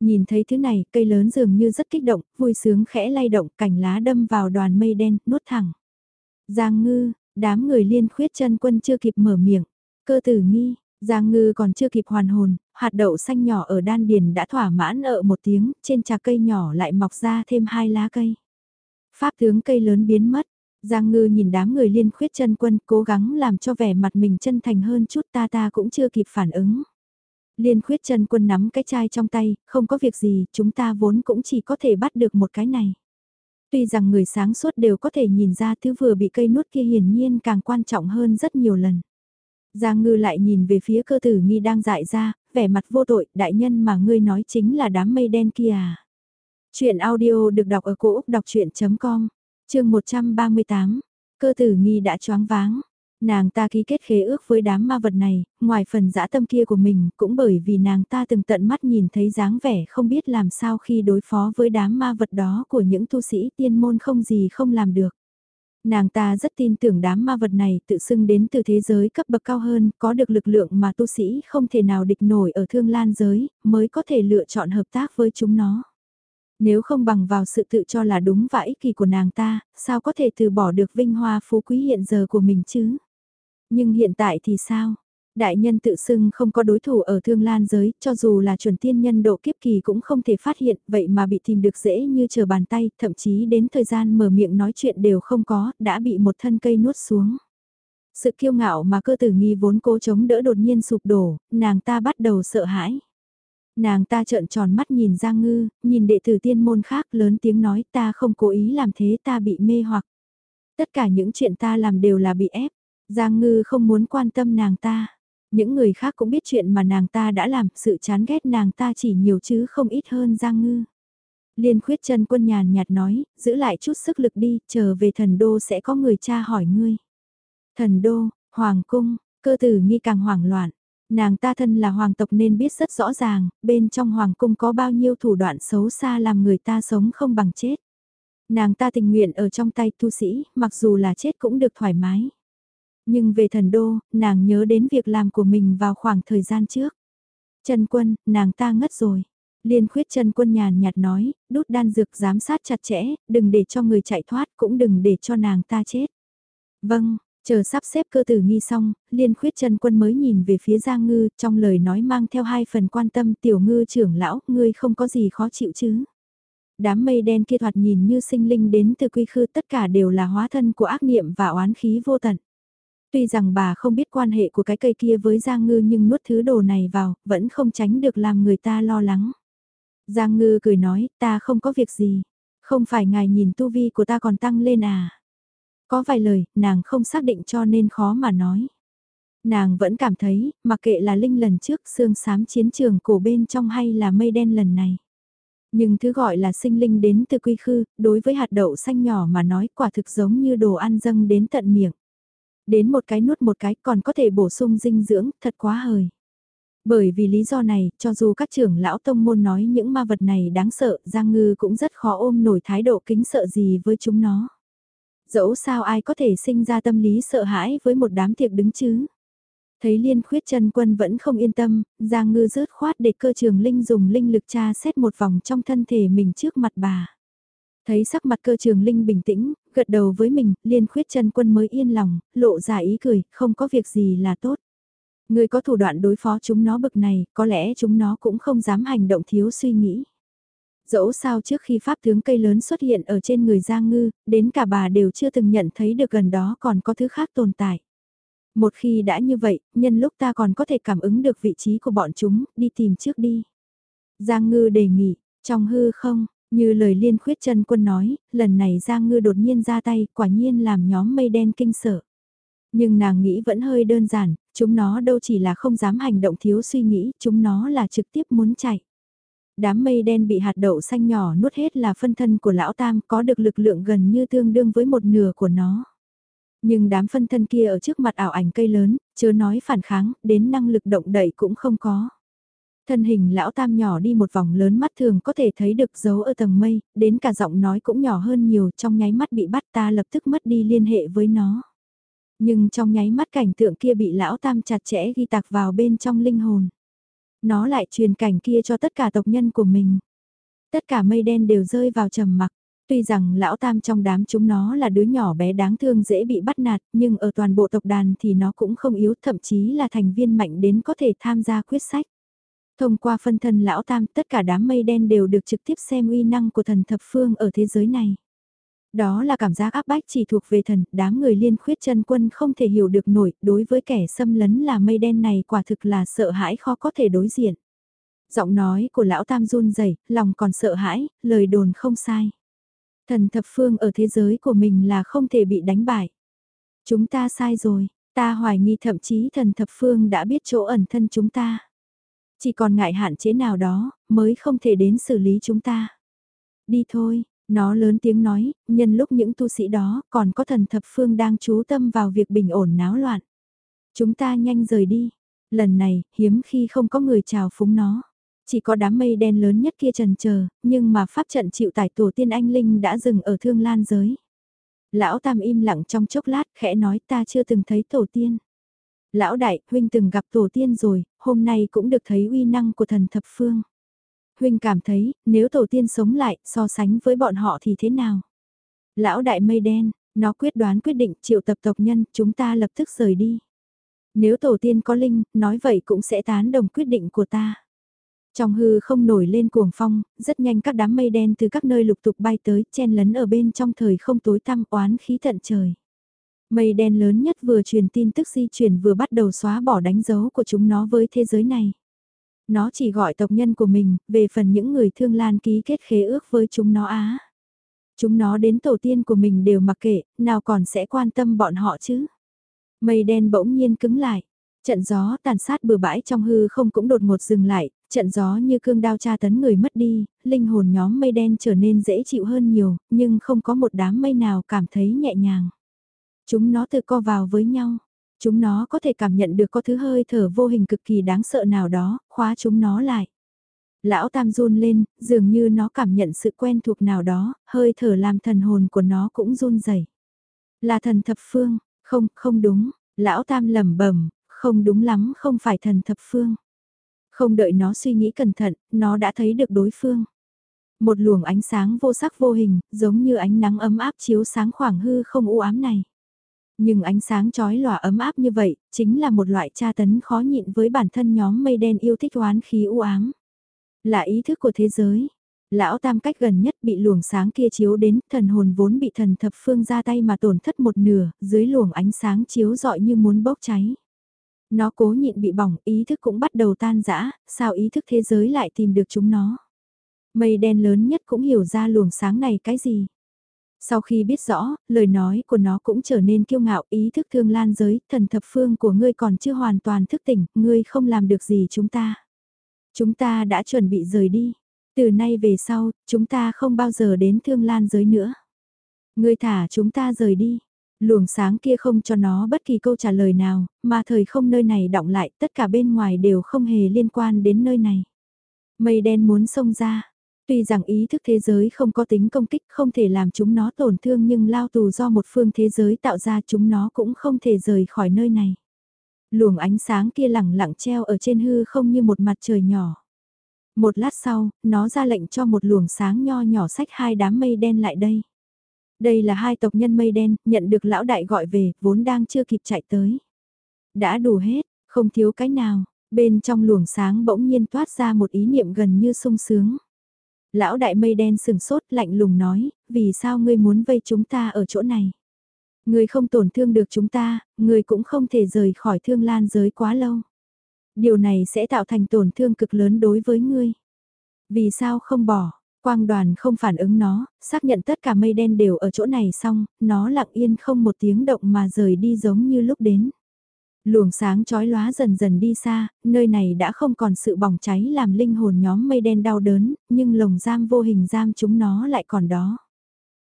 Nhìn thấy thứ này, cây lớn dường như rất kích động, vui sướng khẽ lay động, cành lá đâm vào đoàn mây đen, nuốt thẳng. Giang ngư, đám người liên khuyết chân quân chưa kịp mở miệng, cơ tử nghi, Giang ngư còn chưa kịp hoàn hồn, hạt đậu xanh nhỏ ở đan điền đã thỏa mãn ở một tiếng, trên trà cây nhỏ lại mọc ra thêm hai lá cây. Pháp tướng cây lớn biến mất, Giang ngư nhìn đám người liên khuyết chân quân cố gắng làm cho vẻ mặt mình chân thành hơn chút ta ta cũng chưa kịp phản ứng. Liên khuyết chân quân nắm cái chai trong tay, không có việc gì, chúng ta vốn cũng chỉ có thể bắt được một cái này. Tuy rằng người sáng suốt đều có thể nhìn ra thứ vừa bị cây nuốt kia hiển nhiên càng quan trọng hơn rất nhiều lần. Giang ngư lại nhìn về phía cơ tử nghi đang dại ra, vẻ mặt vô tội, đại nhân mà ngươi nói chính là đám mây đen kia à. Chuyện audio được đọc ở cổ Úc đọc chuyện.com, chương 138, cơ tử nghi đã choáng váng. Nàng ta ký kết khế ước với đám ma vật này, ngoài phần dã tâm kia của mình, cũng bởi vì nàng ta từng tận mắt nhìn thấy dáng vẻ không biết làm sao khi đối phó với đám ma vật đó của những tu sĩ tiên môn không gì không làm được. Nàng ta rất tin tưởng đám ma vật này tự xưng đến từ thế giới cấp bậc cao hơn, có được lực lượng mà tu sĩ không thể nào địch nổi ở thương lan giới, mới có thể lựa chọn hợp tác với chúng nó. Nếu không bằng vào sự tự cho là đúng và ích kỷ của nàng ta, sao có thể từ bỏ được vinh hoa phú quý hiện giờ của mình chứ? Nhưng hiện tại thì sao? Đại nhân tự xưng không có đối thủ ở thương lan giới, cho dù là chuẩn tiên nhân độ kiếp kỳ cũng không thể phát hiện, vậy mà bị tìm được dễ như chờ bàn tay, thậm chí đến thời gian mở miệng nói chuyện đều không có, đã bị một thân cây nuốt xuống. Sự kiêu ngạo mà cơ tử nghi vốn cố chống đỡ đột nhiên sụp đổ, nàng ta bắt đầu sợ hãi. Nàng ta trợn tròn mắt nhìn Giang Ngư, nhìn đệ tử tiên môn khác lớn tiếng nói ta không cố ý làm thế ta bị mê hoặc. Tất cả những chuyện ta làm đều là bị ép. Giang Ngư không muốn quan tâm nàng ta. Những người khác cũng biết chuyện mà nàng ta đã làm, sự chán ghét nàng ta chỉ nhiều chứ không ít hơn Giang Ngư. Liên khuyết chân quân nhàn nhạt nói, giữ lại chút sức lực đi, chờ về thần đô sẽ có người cha hỏi ngươi. Thần đô, hoàng cung, cơ tử nghi càng hoảng loạn. Nàng ta thân là hoàng tộc nên biết rất rõ ràng, bên trong hoàng cung có bao nhiêu thủ đoạn xấu xa làm người ta sống không bằng chết. Nàng ta tình nguyện ở trong tay tu sĩ, mặc dù là chết cũng được thoải mái. Nhưng về thần đô, nàng nhớ đến việc làm của mình vào khoảng thời gian trước. Trần quân, nàng ta ngất rồi. Liên khuyết Trần quân nhàn nhạt nói, đút đan dược giám sát chặt chẽ, đừng để cho người chạy thoát, cũng đừng để cho nàng ta chết. Vâng, chờ sắp xếp cơ tử nghi xong, liên khuyết Trần quân mới nhìn về phía Giang Ngư, trong lời nói mang theo hai phần quan tâm tiểu ngư trưởng lão, ngươi không có gì khó chịu chứ. Đám mây đen kia thoạt nhìn như sinh linh đến từ quy khư tất cả đều là hóa thân của ác niệm và oán khí vô tận. Tuy rằng bà không biết quan hệ của cái cây kia với Giang Ngư nhưng nuốt thứ đồ này vào, vẫn không tránh được làm người ta lo lắng. Giang Ngư cười nói, ta không có việc gì. Không phải ngài nhìn tu vi của ta còn tăng lên à. Có vài lời, nàng không xác định cho nên khó mà nói. Nàng vẫn cảm thấy, mặc kệ là linh lần trước xương sám chiến trường cổ bên trong hay là mây đen lần này. Nhưng thứ gọi là sinh linh đến từ quy khư, đối với hạt đậu xanh nhỏ mà nói quả thực giống như đồ ăn dâng đến tận miệng. Đến một cái nuốt một cái còn có thể bổ sung dinh dưỡng, thật quá hời. Bởi vì lý do này, cho dù các trưởng lão tông môn nói những ma vật này đáng sợ, Giang Ngư cũng rất khó ôm nổi thái độ kính sợ gì với chúng nó. Dẫu sao ai có thể sinh ra tâm lý sợ hãi với một đám tiệc đứng chứ. Thấy liên khuyết chân quân vẫn không yên tâm, Giang Ngư rớt khoát để cơ trường Linh dùng linh lực tra xét một vòng trong thân thể mình trước mặt bà. Thấy sắc mặt cơ trường Linh bình tĩnh, gật đầu với mình, liên khuyết chân quân mới yên lòng, lộ ra ý cười, không có việc gì là tốt. Người có thủ đoạn đối phó chúng nó bực này, có lẽ chúng nó cũng không dám hành động thiếu suy nghĩ. Dẫu sao trước khi pháp tướng cây lớn xuất hiện ở trên người Giang Ngư, đến cả bà đều chưa từng nhận thấy được gần đó còn có thứ khác tồn tại. Một khi đã như vậy, nhân lúc ta còn có thể cảm ứng được vị trí của bọn chúng, đi tìm trước đi. Giang Ngư đề nghị, trong hư không, như lời liên khuyết chân quân nói, lần này Giang Ngư đột nhiên ra tay, quả nhiên làm nhóm mây đen kinh sợ. Nhưng nàng nghĩ vẫn hơi đơn giản, chúng nó đâu chỉ là không dám hành động thiếu suy nghĩ, chúng nó là trực tiếp muốn chạy. Đám mây đen bị hạt đậu xanh nhỏ nuốt hết là phân thân của lão tam có được lực lượng gần như tương đương với một nửa của nó. Nhưng đám phân thân kia ở trước mặt ảo ảnh cây lớn, chưa nói phản kháng, đến năng lực động đẩy cũng không có. Thân hình lão tam nhỏ đi một vòng lớn mắt thường có thể thấy được dấu ở tầng mây, đến cả giọng nói cũng nhỏ hơn nhiều trong nháy mắt bị bắt ta lập tức mất đi liên hệ với nó. Nhưng trong nháy mắt cảnh tượng kia bị lão tam chặt chẽ ghi tạc vào bên trong linh hồn. Nó lại truyền cảnh kia cho tất cả tộc nhân của mình. Tất cả mây đen đều rơi vào trầm mặc. Tuy rằng lão tam trong đám chúng nó là đứa nhỏ bé đáng thương dễ bị bắt nạt, nhưng ở toàn bộ tộc đàn thì nó cũng không yếu, thậm chí là thành viên mạnh đến có thể tham gia quyết sách. Thông qua phân thân lão tam, tất cả đám mây đen đều được trực tiếp xem uy năng của thần thập phương ở thế giới này. Đó là cảm giác áp bách chỉ thuộc về thần, đám người liên khuyết chân quân không thể hiểu được nổi, đối với kẻ xâm lấn là mây đen này quả thực là sợ hãi khó có thể đối diện. Giọng nói của lão tam run rẩy lòng còn sợ hãi, lời đồn không sai. Thần thập phương ở thế giới của mình là không thể bị đánh bại. Chúng ta sai rồi, ta hoài nghi thậm chí thần thập phương đã biết chỗ ẩn thân chúng ta. Chỉ còn ngại hạn chế nào đó, mới không thể đến xử lý chúng ta. Đi thôi, nó lớn tiếng nói, nhân lúc những tu sĩ đó còn có thần thập phương đang chú tâm vào việc bình ổn náo loạn. Chúng ta nhanh rời đi. Lần này, hiếm khi không có người chào phúng nó. Chỉ có đám mây đen lớn nhất kia trần chờ nhưng mà pháp trận chịu tải tổ tiên anh linh đã dừng ở thương lan giới. Lão Tam im lặng trong chốc lát khẽ nói ta chưa từng thấy tổ tiên. Lão đại, huynh từng gặp tổ tiên rồi, hôm nay cũng được thấy uy năng của thần thập phương. Huynh cảm thấy, nếu tổ tiên sống lại, so sánh với bọn họ thì thế nào? Lão đại mây đen, nó quyết đoán quyết định triệu tập tộc nhân, chúng ta lập tức rời đi. Nếu tổ tiên có linh, nói vậy cũng sẽ tán đồng quyết định của ta. Trong hư không nổi lên cuồng phong, rất nhanh các đám mây đen từ các nơi lục tục bay tới, chen lấn ở bên trong thời không tối tăm oán khí tận trời. Mây đen lớn nhất vừa truyền tin tức di chuyển vừa bắt đầu xóa bỏ đánh dấu của chúng nó với thế giới này. Nó chỉ gọi tộc nhân của mình, về phần những người thương lan ký kết khế ước với chúng nó á. Chúng nó đến tổ tiên của mình đều mặc kệ, nào còn sẽ quan tâm bọn họ chứ. Mây đen bỗng nhiên cứng lại. Trận gió tàn sát bừa bãi trong hư không cũng đột ngột dừng lại, trận gió như cương đao tra tấn người mất đi, linh hồn nhóm mây đen trở nên dễ chịu hơn nhiều, nhưng không có một đám mây nào cảm thấy nhẹ nhàng. Chúng nó tự co vào với nhau. Chúng nó có thể cảm nhận được có thứ hơi thở vô hình cực kỳ đáng sợ nào đó, khóa chúng nó lại. Lão Tam run lên, dường như nó cảm nhận sự quen thuộc nào đó, hơi thở làm thần hồn của nó cũng run rẩy. Là thần thập phương, không, không đúng, Lão Tam lẩm bẩm, không đúng lắm, không phải thần thập phương. Không đợi nó suy nghĩ cẩn thận, nó đã thấy được đối phương. Một luồng ánh sáng vô sắc vô hình, giống như ánh nắng ấm áp chiếu sáng khoảng hư không u ám này. Nhưng ánh sáng chói lòa ấm áp như vậy, chính là một loại tra tấn khó nhịn với bản thân nhóm mây đen yêu thích oán khí u ám. Là ý thức của thế giới. Lão tam cách gần nhất bị luồng sáng kia chiếu đến, thần hồn vốn bị thần thập phương ra tay mà tổn thất một nửa, dưới luồng ánh sáng chiếu dọi như muốn bốc cháy. Nó cố nhịn bị bỏng, ý thức cũng bắt đầu tan rã, sao ý thức thế giới lại tìm được chúng nó. Mây đen lớn nhất cũng hiểu ra luồng sáng này cái gì. Sau khi biết rõ, lời nói của nó cũng trở nên kiêu ngạo ý thức thương lan giới, thần thập phương của ngươi còn chưa hoàn toàn thức tỉnh, ngươi không làm được gì chúng ta. Chúng ta đã chuẩn bị rời đi. Từ nay về sau, chúng ta không bao giờ đến thương lan giới nữa. Ngươi thả chúng ta rời đi. Luồng sáng kia không cho nó bất kỳ câu trả lời nào, mà thời không nơi này động lại, tất cả bên ngoài đều không hề liên quan đến nơi này. Mây đen muốn xông ra, Tuy rằng ý thức thế giới không có tính công kích không thể làm chúng nó tổn thương nhưng lao tù do một phương thế giới tạo ra chúng nó cũng không thể rời khỏi nơi này. Luồng ánh sáng kia lẳng lặng treo ở trên hư không như một mặt trời nhỏ. Một lát sau, nó ra lệnh cho một luồng sáng nho nhỏ sách hai đám mây đen lại đây. Đây là hai tộc nhân mây đen, nhận được lão đại gọi về, vốn đang chưa kịp chạy tới. Đã đủ hết, không thiếu cái nào, bên trong luồng sáng bỗng nhiên toát ra một ý niệm gần như sung sướng. Lão đại mây đen sừng sốt lạnh lùng nói, vì sao ngươi muốn vây chúng ta ở chỗ này? Ngươi không tổn thương được chúng ta, ngươi cũng không thể rời khỏi thương lan giới quá lâu. Điều này sẽ tạo thành tổn thương cực lớn đối với ngươi. Vì sao không bỏ? Quang đoàn không phản ứng nó, xác nhận tất cả mây đen đều ở chỗ này xong, nó lặng yên không một tiếng động mà rời đi giống như lúc đến. Luồng sáng chói lóa dần dần đi xa, nơi này đã không còn sự bỏng cháy làm linh hồn nhóm mây đen đau đớn, nhưng lồng giam vô hình giam chúng nó lại còn đó.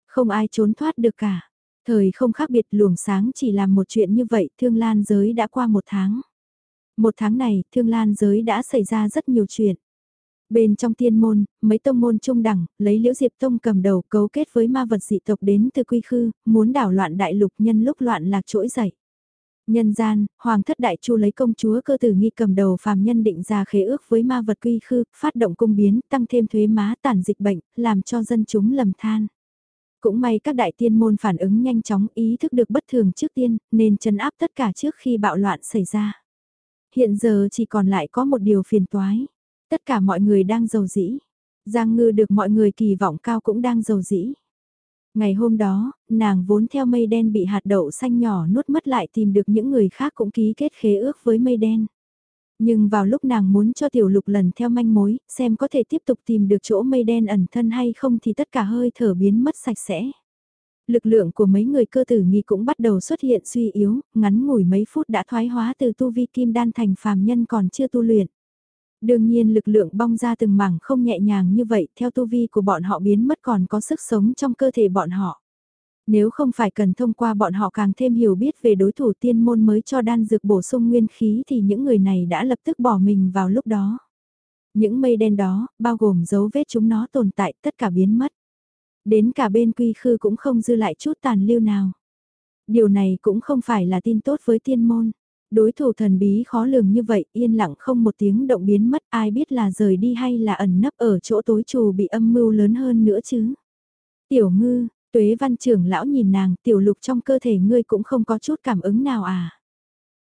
Không ai trốn thoát được cả. Thời không khác biệt luồng sáng chỉ làm một chuyện như vậy, thương lan giới đã qua một tháng. Một tháng này, thương lan giới đã xảy ra rất nhiều chuyện. Bên trong tiên môn, mấy tông môn trung đẳng, lấy liễu diệp tông cầm đầu cấu kết với ma vật dị tộc đến từ quy khư, muốn đảo loạn đại lục nhân lúc loạn lạc trỗi dậy. Nhân gian, Hoàng thất đại chu lấy công chúa cơ tử nghi cầm đầu phàm nhân định ra khế ước với ma vật quy khư, phát động cung biến, tăng thêm thuế má tàn dịch bệnh, làm cho dân chúng lầm than. Cũng may các đại tiên môn phản ứng nhanh chóng ý thức được bất thường trước tiên, nên chấn áp tất cả trước khi bạo loạn xảy ra. Hiện giờ chỉ còn lại có một điều phiền toái. Tất cả mọi người đang giàu dĩ. Giang ngư được mọi người kỳ vọng cao cũng đang giàu dĩ. Ngày hôm đó, nàng vốn theo mây đen bị hạt đậu xanh nhỏ nuốt mất lại tìm được những người khác cũng ký kết khế ước với mây đen. Nhưng vào lúc nàng muốn cho tiểu lục lần theo manh mối, xem có thể tiếp tục tìm được chỗ mây đen ẩn thân hay không thì tất cả hơi thở biến mất sạch sẽ. Lực lượng của mấy người cơ tử nghi cũng bắt đầu xuất hiện suy yếu, ngắn ngủi mấy phút đã thoái hóa từ tu vi kim đan thành phàm nhân còn chưa tu luyện. Đương nhiên lực lượng bong ra từng mảng không nhẹ nhàng như vậy, theo tu vi của bọn họ biến mất còn có sức sống trong cơ thể bọn họ. Nếu không phải cần thông qua bọn họ càng thêm hiểu biết về đối thủ tiên môn mới cho đan dược bổ sung nguyên khí thì những người này đã lập tức bỏ mình vào lúc đó. Những mây đen đó, bao gồm dấu vết chúng nó tồn tại, tất cả biến mất. Đến cả bên quy khư cũng không dư lại chút tàn lưu nào. Điều này cũng không phải là tin tốt với tiên môn. Đối thủ thần bí khó lường như vậy, yên lặng không một tiếng động biến mất, ai biết là rời đi hay là ẩn nấp ở chỗ tối trù bị âm mưu lớn hơn nữa chứ. Tiểu ngư, tuế văn trưởng lão nhìn nàng, tiểu lục trong cơ thể ngươi cũng không có chút cảm ứng nào à.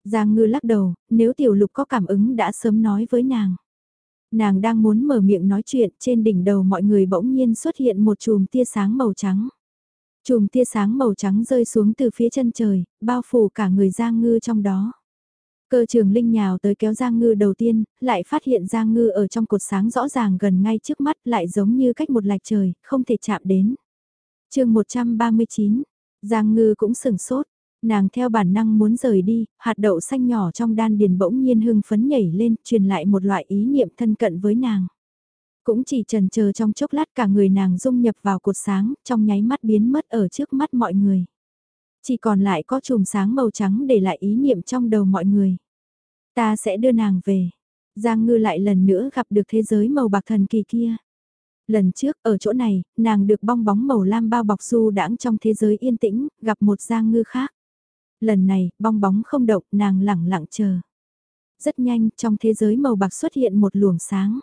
Giang ngư lắc đầu, nếu tiểu lục có cảm ứng đã sớm nói với nàng. Nàng đang muốn mở miệng nói chuyện, trên đỉnh đầu mọi người bỗng nhiên xuất hiện một chùm tia sáng màu trắng. Chùm tia sáng màu trắng rơi xuống từ phía chân trời, bao phủ cả người Giang ngư trong đó. Cơ trường linh nhào tới kéo Giang Ngư đầu tiên, lại phát hiện Giang Ngư ở trong cột sáng rõ ràng gần ngay trước mắt lại giống như cách một lạch trời, không thể chạm đến. chương 139, Giang Ngư cũng sừng sốt, nàng theo bản năng muốn rời đi, hạt đậu xanh nhỏ trong đan điền bỗng nhiên hưng phấn nhảy lên, truyền lại một loại ý niệm thân cận với nàng. Cũng chỉ trần chờ trong chốc lát cả người nàng dung nhập vào cột sáng, trong nháy mắt biến mất ở trước mắt mọi người. Chỉ còn lại có chùm sáng màu trắng để lại ý niệm trong đầu mọi người. Ta sẽ đưa nàng về. Giang ngư lại lần nữa gặp được thế giới màu bạc thần kỳ kia. Lần trước ở chỗ này, nàng được bong bóng màu lam bao bọc du đãng trong thế giới yên tĩnh, gặp một giang ngư khác. Lần này, bong bóng không động, nàng lẳng lặng chờ. Rất nhanh, trong thế giới màu bạc xuất hiện một luồng sáng.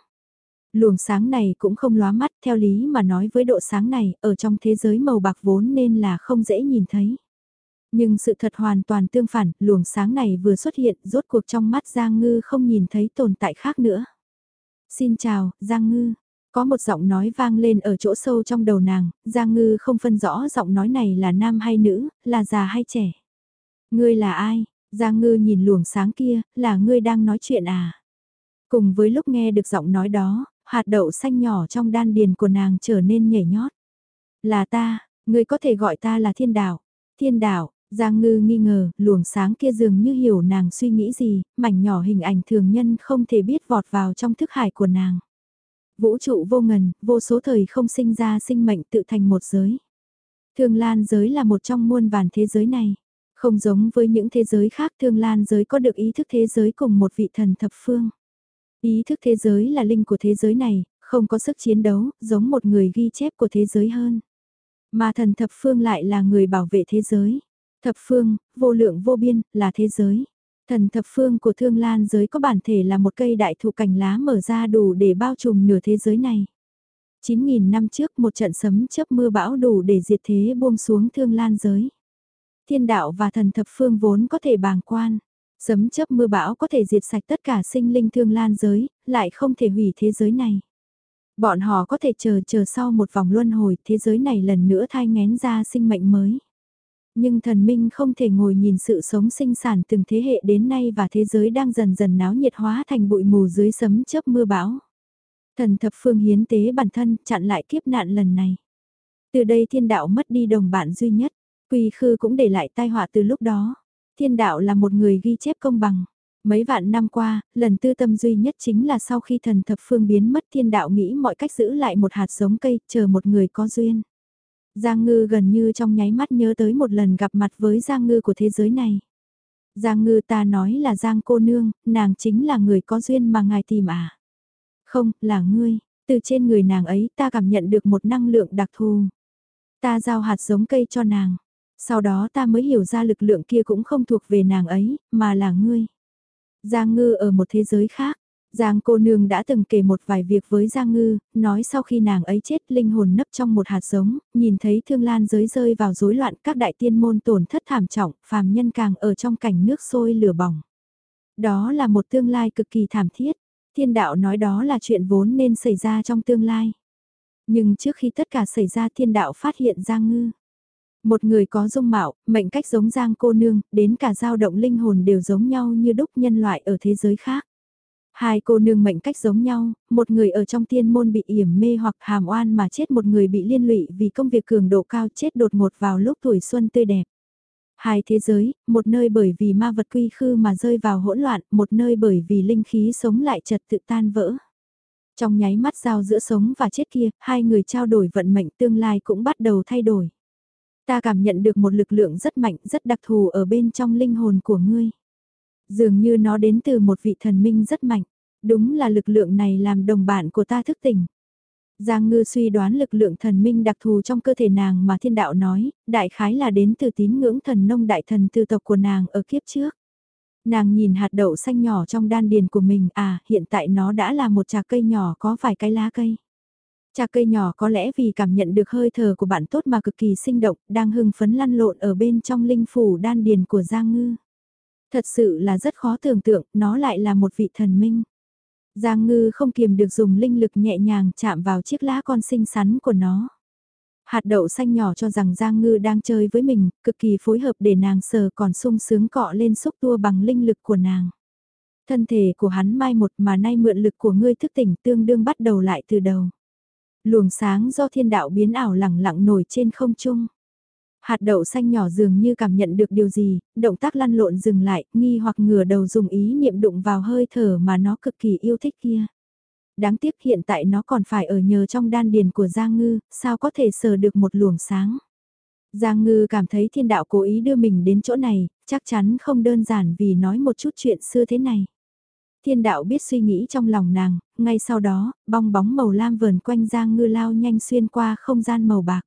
Luồng sáng này cũng không lóa mắt, theo lý mà nói với độ sáng này, ở trong thế giới màu bạc vốn nên là không dễ nhìn thấy. Nhưng sự thật hoàn toàn tương phản, luồng sáng này vừa xuất hiện, rốt cuộc trong mắt Giang Ngư không nhìn thấy tồn tại khác nữa. Xin chào, Giang Ngư. Có một giọng nói vang lên ở chỗ sâu trong đầu nàng, Giang Ngư không phân rõ giọng nói này là nam hay nữ, là già hay trẻ. Ngươi là ai? Giang Ngư nhìn luồng sáng kia, là ngươi đang nói chuyện à? Cùng với lúc nghe được giọng nói đó, hạt đậu xanh nhỏ trong đan điền của nàng trở nên nhảy nhót. Là ta, ngươi có thể gọi ta là thiên đạo. Thiên đạo, Giang Ngư nghi ngờ, luồng sáng kia dường như hiểu nàng suy nghĩ gì, mảnh nhỏ hình ảnh thường nhân không thể biết vọt vào trong thức hải của nàng. Vũ trụ vô ngần, vô số thời không sinh ra sinh mệnh tự thành một giới. Thương lan giới là một trong muôn vàn thế giới này. Không giống với những thế giới khác thương lan giới có được ý thức thế giới cùng một vị thần thập phương. Ý thức thế giới là linh của thế giới này, không có sức chiến đấu, giống một người ghi chép của thế giới hơn. Mà thần thập phương lại là người bảo vệ thế giới. Thập phương, vô lượng vô biên, là thế giới. Thần thập phương của thương lan giới có bản thể là một cây đại thụ cành lá mở ra đủ để bao trùm nửa thế giới này. 9.000 năm trước một trận sấm chớp mưa bão đủ để diệt thế buông xuống thương lan giới. Thiên đạo và thần thập phương vốn có thể bàng quan. Sấm chớp mưa bão có thể diệt sạch tất cả sinh linh thương lan giới, lại không thể hủy thế giới này. Bọn họ có thể chờ chờ sau một vòng luân hồi thế giới này lần nữa thai ngén ra sinh mệnh mới. Nhưng thần minh không thể ngồi nhìn sự sống sinh sản từng thế hệ đến nay và thế giới đang dần dần náo nhiệt hóa thành bụi mù dưới sấm chớp mưa bão. Thần thập phương hiến tế bản thân chặn lại kiếp nạn lần này. Từ đây thiên đạo mất đi đồng bạn duy nhất, quỳ khư cũng để lại tai họa từ lúc đó. Thiên đạo là một người ghi chép công bằng. Mấy vạn năm qua, lần tư tâm duy nhất chính là sau khi thần thập phương biến mất thiên đạo nghĩ mọi cách giữ lại một hạt giống cây, chờ một người có duyên. Giang Ngư gần như trong nháy mắt nhớ tới một lần gặp mặt với Giang Ngư của thế giới này. Giang Ngư ta nói là Giang cô nương, nàng chính là người có duyên mà ngài tìm à? Không, là ngươi, từ trên người nàng ấy ta cảm nhận được một năng lượng đặc thù. Ta giao hạt giống cây cho nàng. Sau đó ta mới hiểu ra lực lượng kia cũng không thuộc về nàng ấy, mà là ngươi. Giang Ngư ở một thế giới khác, Giang cô nương đã từng kể một vài việc với Giang Ngư, nói sau khi nàng ấy chết linh hồn nấp trong một hạt giống, nhìn thấy thương lan giới rơi vào rối loạn các đại tiên môn tổn thất thảm trọng, phàm nhân càng ở trong cảnh nước sôi lửa bỏng. Đó là một tương lai cực kỳ thảm thiết, thiên đạo nói đó là chuyện vốn nên xảy ra trong tương lai. Nhưng trước khi tất cả xảy ra thiên đạo phát hiện Giang Ngư. Một người có dung mạo, mệnh cách giống Giang cô nương, đến cả dao động linh hồn đều giống nhau như đúc nhân loại ở thế giới khác. Hai cô nương mệnh cách giống nhau, một người ở trong tiên môn bị yểm mê hoặc hàm oan mà chết một người bị liên lụy vì công việc cường độ cao chết đột ngột vào lúc tuổi xuân tươi đẹp. Hai thế giới, một nơi bởi vì ma vật quy khư mà rơi vào hỗn loạn, một nơi bởi vì linh khí sống lại trật tự tan vỡ. Trong nháy mắt giao giữa sống và chết kia, hai người trao đổi vận mệnh tương lai cũng bắt đầu thay đổi. Ta cảm nhận được một lực lượng rất mạnh, rất đặc thù ở bên trong linh hồn của ngươi. Dường như nó đến từ một vị thần minh rất mạnh. Đúng là lực lượng này làm đồng bạn của ta thức tỉnh. Giang ngư suy đoán lực lượng thần minh đặc thù trong cơ thể nàng mà thiên đạo nói, đại khái là đến từ tín ngưỡng thần nông đại thần tư tộc của nàng ở kiếp trước. Nàng nhìn hạt đậu xanh nhỏ trong đan điền của mình, à, hiện tại nó đã là một trà cây nhỏ có vài cái lá cây. Trà cây nhỏ có lẽ vì cảm nhận được hơi thở của bạn tốt mà cực kỳ sinh động, đang hưng phấn lăn lộn ở bên trong linh phủ đan điền của Giang Ngư. Thật sự là rất khó tưởng tượng, nó lại là một vị thần minh. Giang ngư không kiềm được dùng linh lực nhẹ nhàng chạm vào chiếc lá con xinh xắn của nó. Hạt đậu xanh nhỏ cho rằng Giang ngư đang chơi với mình, cực kỳ phối hợp để nàng sờ còn sung sướng cọ lên xúc tua bằng linh lực của nàng. Thân thể của hắn mai một mà nay mượn lực của ngươi thức tỉnh tương đương bắt đầu lại từ đầu. Luồng sáng do thiên đạo biến ảo lẳng lặng nổi trên không trung. Hạt đậu xanh nhỏ dường như cảm nhận được điều gì, động tác lăn lộn dừng lại, nghi hoặc ngửa đầu dùng ý niệm đụng vào hơi thở mà nó cực kỳ yêu thích kia. Đáng tiếc hiện tại nó còn phải ở nhờ trong đan điền của Giang Ngư, sao có thể sờ được một luồng sáng. Giang Ngư cảm thấy thiên đạo cố ý đưa mình đến chỗ này, chắc chắn không đơn giản vì nói một chút chuyện xưa thế này. Thiên đạo biết suy nghĩ trong lòng nàng, ngay sau đó, bong bóng màu lam vờn quanh Giang Ngư lao nhanh xuyên qua không gian màu bạc.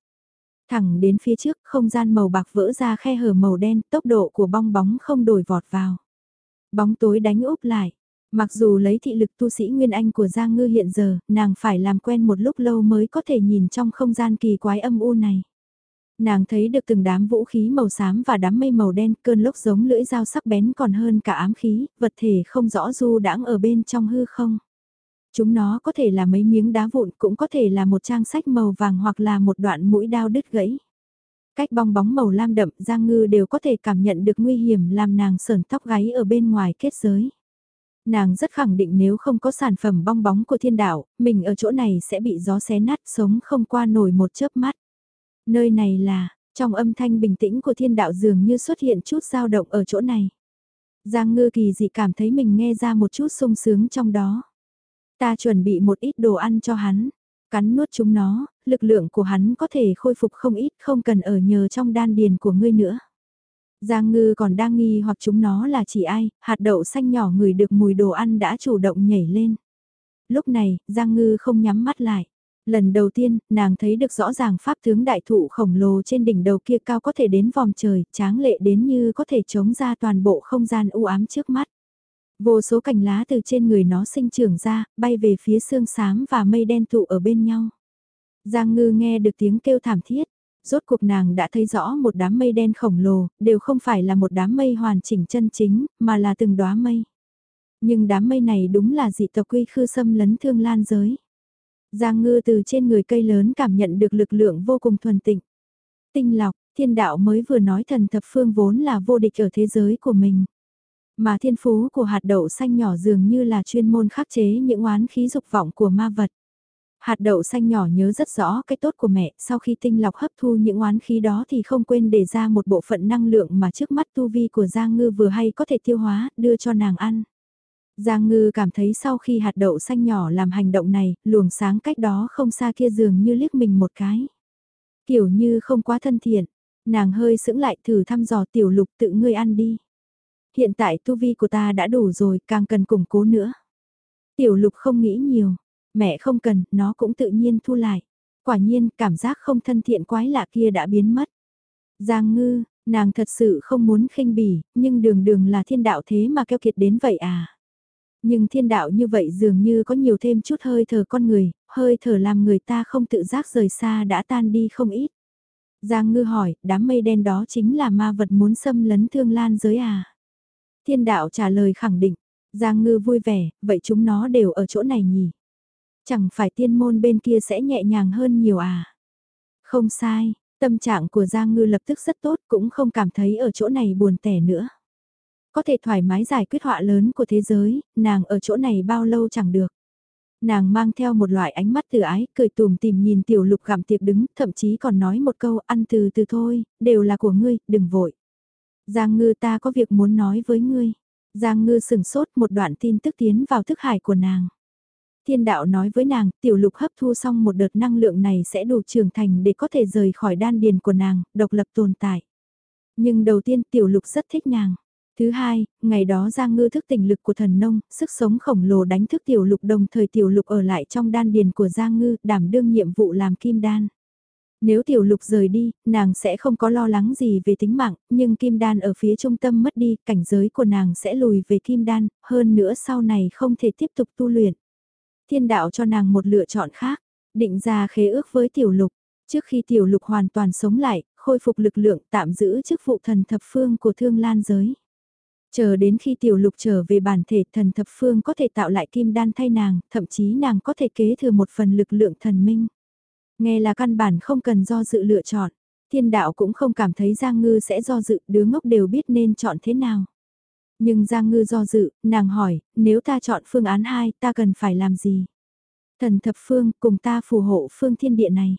Thẳng đến phía trước, không gian màu bạc vỡ ra khe hở màu đen, tốc độ của bong bóng không đổi vọt vào. Bóng tối đánh úp lại, Mặc dù lấy thị lực tu sĩ Nguyên Anh của Giang Ngư hiện giờ, nàng phải làm quen một lúc lâu mới có thể nhìn trong không gian kỳ quái âm u này. Nàng thấy được từng đám vũ khí màu xám và đám mây màu đen, cơn lốc giống lưỡi dao sắc bén còn hơn cả ám khí, vật thể không rõ du đãng ở bên trong hư không. Chúng nó có thể là mấy miếng đá vụn, cũng có thể là một trang sách màu vàng hoặc là một đoạn mũi đao đứt gãy. Cách bong bóng màu lam đậm, Giang Ngư đều có thể cảm nhận được nguy hiểm làm nàng sờn tóc gáy ở bên ngoài kết giới. Nàng rất khẳng định nếu không có sản phẩm bong bóng của thiên đạo, mình ở chỗ này sẽ bị gió xé nát sống không qua nổi một chớp mắt. Nơi này là, trong âm thanh bình tĩnh của thiên đạo dường như xuất hiện chút dao động ở chỗ này. Giang ngư kỳ dị cảm thấy mình nghe ra một chút sung sướng trong đó. Ta chuẩn bị một ít đồ ăn cho hắn, cắn nuốt chúng nó, lực lượng của hắn có thể khôi phục không ít không cần ở nhờ trong đan điền của ngươi nữa. Giang ngư còn đang nghi hoặc chúng nó là chỉ ai, hạt đậu xanh nhỏ người được mùi đồ ăn đã chủ động nhảy lên. Lúc này, Giang ngư không nhắm mắt lại. Lần đầu tiên, nàng thấy được rõ ràng pháp tướng đại thụ khổng lồ trên đỉnh đầu kia cao có thể đến vòng trời, tráng lệ đến như có thể chống ra toàn bộ không gian u ám trước mắt. Vô số cành lá từ trên người nó sinh trưởng ra, bay về phía xương xám và mây đen tụ ở bên nhau. Giang ngư nghe được tiếng kêu thảm thiết, rốt cuộc nàng đã thấy rõ một đám mây đen khổng lồ, đều không phải là một đám mây hoàn chỉnh chân chính, mà là từng đóa mây. Nhưng đám mây này đúng là dị tộc quy khư xâm lấn thương lan giới. Giang ngư từ trên người cây lớn cảm nhận được lực lượng vô cùng thuần tịnh. Tinh lọc, thiên đạo mới vừa nói thần thập phương vốn là vô địch ở thế giới của mình. Mà thiên phú của hạt đậu xanh nhỏ dường như là chuyên môn khắc chế những oán khí dục vọng của ma vật. Hạt đậu xanh nhỏ nhớ rất rõ cái tốt của mẹ, sau khi tinh lọc hấp thu những oán khí đó thì không quên để ra một bộ phận năng lượng mà trước mắt tu vi của Giang Ngư vừa hay có thể tiêu hóa, đưa cho nàng ăn. Giang Ngư cảm thấy sau khi hạt đậu xanh nhỏ làm hành động này, luồng sáng cách đó không xa kia dường như liếc mình một cái. Kiểu như không quá thân thiện, nàng hơi sững lại thử thăm dò tiểu lục tự ngươi ăn đi. Hiện tại tu vi của ta đã đủ rồi, càng cần củng cố nữa. Tiểu lục không nghĩ nhiều, mẹ không cần, nó cũng tự nhiên thu lại. Quả nhiên, cảm giác không thân thiện quái lạ kia đã biến mất. Giang ngư, nàng thật sự không muốn khinh bỉ, nhưng đường đường là thiên đạo thế mà keo kiệt đến vậy à. Nhưng thiên đạo như vậy dường như có nhiều thêm chút hơi thở con người, hơi thở làm người ta không tự giác rời xa đã tan đi không ít. Giang ngư hỏi, đám mây đen đó chính là ma vật muốn xâm lấn thương lan giới à? Thiên đạo trả lời khẳng định, Giang ngư vui vẻ, vậy chúng nó đều ở chỗ này nhỉ? Chẳng phải tiên môn bên kia sẽ nhẹ nhàng hơn nhiều à? Không sai, tâm trạng của Giang ngư lập tức rất tốt cũng không cảm thấy ở chỗ này buồn tẻ nữa. Có thể thoải mái giải quyết họa lớn của thế giới, nàng ở chỗ này bao lâu chẳng được. Nàng mang theo một loại ánh mắt từ ái, cười tùm tìm nhìn tiểu lục gặm tiệc đứng, thậm chí còn nói một câu ăn từ từ thôi, đều là của ngươi, đừng vội. Giang ngư ta có việc muốn nói với ngươi. Giang ngư sừng sốt một đoạn tin tức tiến vào thức hải của nàng. Thiên đạo nói với nàng, tiểu lục hấp thu xong một đợt năng lượng này sẽ đủ trưởng thành để có thể rời khỏi đan điền của nàng, độc lập tồn tại. Nhưng đầu tiên tiểu lục rất thích nàng. Thứ hai, ngày đó Giang Ngư thức tỉnh lực của thần nông, sức sống khổng lồ đánh thức tiểu lục đồng thời tiểu lục ở lại trong đan điền của Giang Ngư, đảm đương nhiệm vụ làm kim đan. Nếu tiểu lục rời đi, nàng sẽ không có lo lắng gì về tính mạng, nhưng kim đan ở phía trung tâm mất đi, cảnh giới của nàng sẽ lùi về kim đan, hơn nữa sau này không thể tiếp tục tu luyện. Thiên đạo cho nàng một lựa chọn khác, định ra khế ước với tiểu lục. Trước khi tiểu lục hoàn toàn sống lại, khôi phục lực lượng tạm giữ chức vụ thần thập phương của thương lan giới. Chờ đến khi tiểu lục trở về bản thể thần thập phương có thể tạo lại kim đan thay nàng, thậm chí nàng có thể kế thừa một phần lực lượng thần minh. Nghe là căn bản không cần do dự lựa chọn. Thiên đạo cũng không cảm thấy Giang Ngư sẽ do dự, đứa ngốc đều biết nên chọn thế nào. Nhưng Giang Ngư do dự, nàng hỏi, nếu ta chọn phương án 2, ta cần phải làm gì? Thần thập phương, cùng ta phù hộ phương thiên địa này.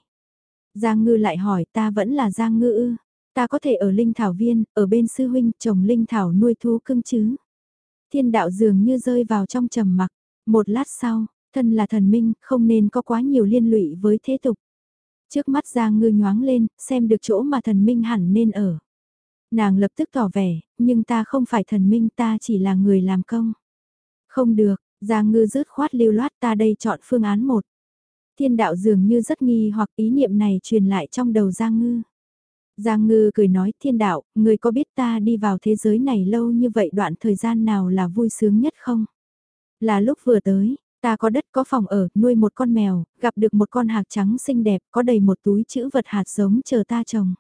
Giang Ngư lại hỏi, ta vẫn là Giang Ngư ư? Ta có thể ở Linh Thảo Viên, ở bên sư huynh, trồng Linh Thảo nuôi thú cưng chứ? Thiên đạo dường như rơi vào trong trầm mặc. Một lát sau, thân là thần minh, không nên có quá nhiều liên lụy với thế tục. Trước mắt Giang Ngư nhoáng lên, xem được chỗ mà thần minh hẳn nên ở. Nàng lập tức tỏ vẻ, nhưng ta không phải thần minh ta chỉ là người làm công. Không được, Giang Ngư rớt khoát lưu loát ta đây chọn phương án một. Thiên đạo dường như rất nghi hoặc ý niệm này truyền lại trong đầu Giang Ngư. Giang Ngư cười nói thiên đạo, người có biết ta đi vào thế giới này lâu như vậy đoạn thời gian nào là vui sướng nhất không? Là lúc vừa tới, ta có đất có phòng ở, nuôi một con mèo, gặp được một con hạc trắng xinh đẹp, có đầy một túi chữ vật hạt giống chờ ta trồng.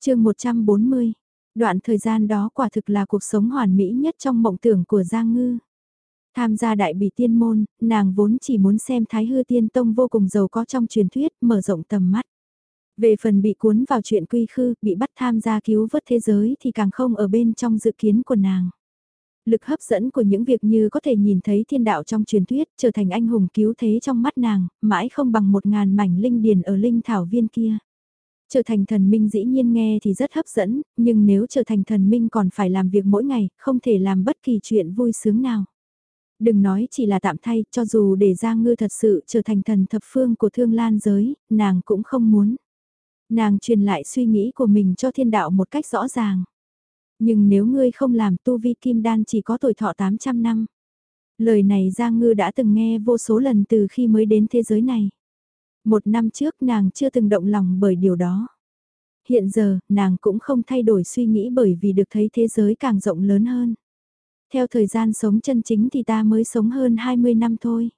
chương 140, đoạn thời gian đó quả thực là cuộc sống hoàn mỹ nhất trong mộng tưởng của Giang Ngư. Tham gia đại bị tiên môn, nàng vốn chỉ muốn xem Thái Hư Tiên Tông vô cùng giàu có trong truyền thuyết, mở rộng tầm mắt. Về phần bị cuốn vào chuyện quy khư, bị bắt tham gia cứu vớt thế giới thì càng không ở bên trong dự kiến của nàng. Lực hấp dẫn của những việc như có thể nhìn thấy thiên đạo trong truyền thuyết trở thành anh hùng cứu thế trong mắt nàng, mãi không bằng một ngàn mảnh linh điền ở linh thảo viên kia. Trở thành thần minh dĩ nhiên nghe thì rất hấp dẫn, nhưng nếu trở thành thần minh còn phải làm việc mỗi ngày, không thể làm bất kỳ chuyện vui sướng nào. Đừng nói chỉ là tạm thay, cho dù để Giang Ngư thật sự trở thành thần thập phương của thương lan giới, nàng cũng không muốn. Nàng truyền lại suy nghĩ của mình cho thiên đạo một cách rõ ràng. Nhưng nếu ngươi không làm tu vi kim đan chỉ có tuổi thọ 800 năm. Lời này Giang Ngư đã từng nghe vô số lần từ khi mới đến thế giới này. Một năm trước nàng chưa từng động lòng bởi điều đó. Hiện giờ, nàng cũng không thay đổi suy nghĩ bởi vì được thấy thế giới càng rộng lớn hơn. Theo thời gian sống chân chính thì ta mới sống hơn 20 năm thôi.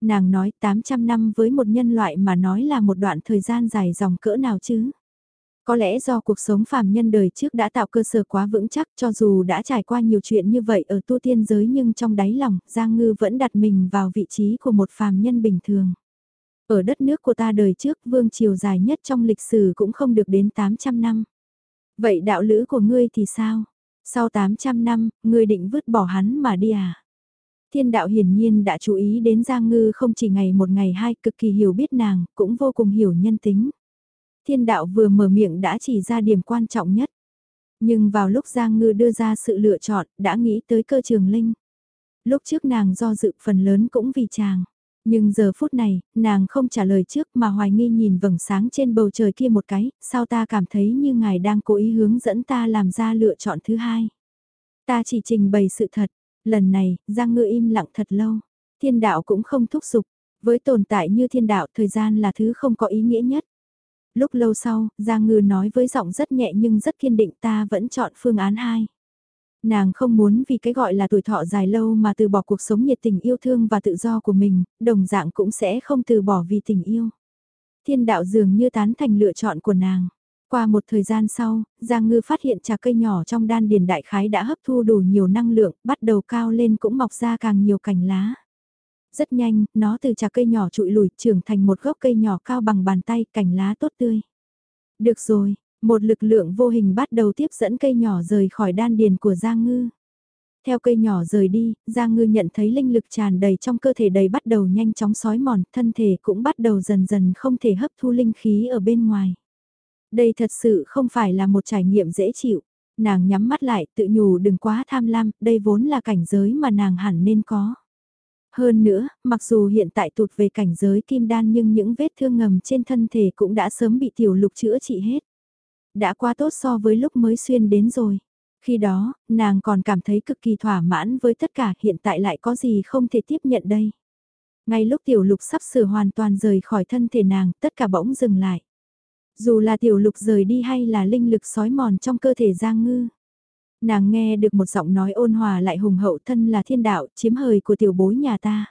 Nàng nói 800 năm với một nhân loại mà nói là một đoạn thời gian dài dòng cỡ nào chứ. Có lẽ do cuộc sống phàm nhân đời trước đã tạo cơ sở quá vững chắc cho dù đã trải qua nhiều chuyện như vậy ở tu tiên giới nhưng trong đáy lòng Giang Ngư vẫn đặt mình vào vị trí của một phàm nhân bình thường. Ở đất nước của ta đời trước vương triều dài nhất trong lịch sử cũng không được đến 800 năm. Vậy đạo lữ của ngươi thì sao? Sau 800 năm, ngươi định vứt bỏ hắn mà đi à? Thiên đạo hiển nhiên đã chú ý đến Giang Ngư không chỉ ngày một ngày hai cực kỳ hiểu biết nàng, cũng vô cùng hiểu nhân tính. Thiên đạo vừa mở miệng đã chỉ ra điểm quan trọng nhất. Nhưng vào lúc Giang Ngư đưa ra sự lựa chọn, đã nghĩ tới cơ trường linh. Lúc trước nàng do dự phần lớn cũng vì chàng. Nhưng giờ phút này, nàng không trả lời trước mà hoài nghi nhìn vầng sáng trên bầu trời kia một cái, sao ta cảm thấy như ngài đang cố ý hướng dẫn ta làm ra lựa chọn thứ hai. Ta chỉ trình bày sự thật, lần này, Giang Ngư im lặng thật lâu, thiên đạo cũng không thúc giục, với tồn tại như thiên đạo thời gian là thứ không có ý nghĩa nhất. Lúc lâu sau, Giang Ngư nói với giọng rất nhẹ nhưng rất kiên định ta vẫn chọn phương án 2. Nàng không muốn vì cái gọi là tuổi thọ dài lâu mà từ bỏ cuộc sống nhiệt tình yêu thương và tự do của mình, đồng dạng cũng sẽ không từ bỏ vì tình yêu. Thiên đạo dường như tán thành lựa chọn của nàng. Qua một thời gian sau, Giang Ngư phát hiện trà cây nhỏ trong đan điền đại khái đã hấp thu đủ nhiều năng lượng, bắt đầu cao lên cũng mọc ra càng nhiều cành lá. Rất nhanh, nó từ trà cây nhỏ trụi lùi trưởng thành một gốc cây nhỏ cao bằng bàn tay, cành lá tốt tươi. Được rồi, một lực lượng vô hình bắt đầu tiếp dẫn cây nhỏ rời khỏi đan điền của Giang Ngư. Theo cây nhỏ rời đi, Giang Ngư nhận thấy linh lực tràn đầy trong cơ thể đầy bắt đầu nhanh chóng sói mòn, thân thể cũng bắt đầu dần dần không thể hấp thu linh khí ở bên ngoài. Đây thật sự không phải là một trải nghiệm dễ chịu. Nàng nhắm mắt lại, tự nhủ đừng quá tham lam, đây vốn là cảnh giới mà nàng hẳn nên có. Hơn nữa, mặc dù hiện tại tụt về cảnh giới kim đan nhưng những vết thương ngầm trên thân thể cũng đã sớm bị tiểu lục chữa trị hết. Đã quá tốt so với lúc mới xuyên đến rồi. Khi đó, nàng còn cảm thấy cực kỳ thỏa mãn với tất cả hiện tại lại có gì không thể tiếp nhận đây. Ngay lúc tiểu lục sắp sửa hoàn toàn rời khỏi thân thể nàng, tất cả bỗng dừng lại. Dù là tiểu lục rời đi hay là linh lực sói mòn trong cơ thể Giang Ngư. Nàng nghe được một giọng nói ôn hòa lại hùng hậu thân là thiên đạo, chiếm hời của tiểu bối nhà ta.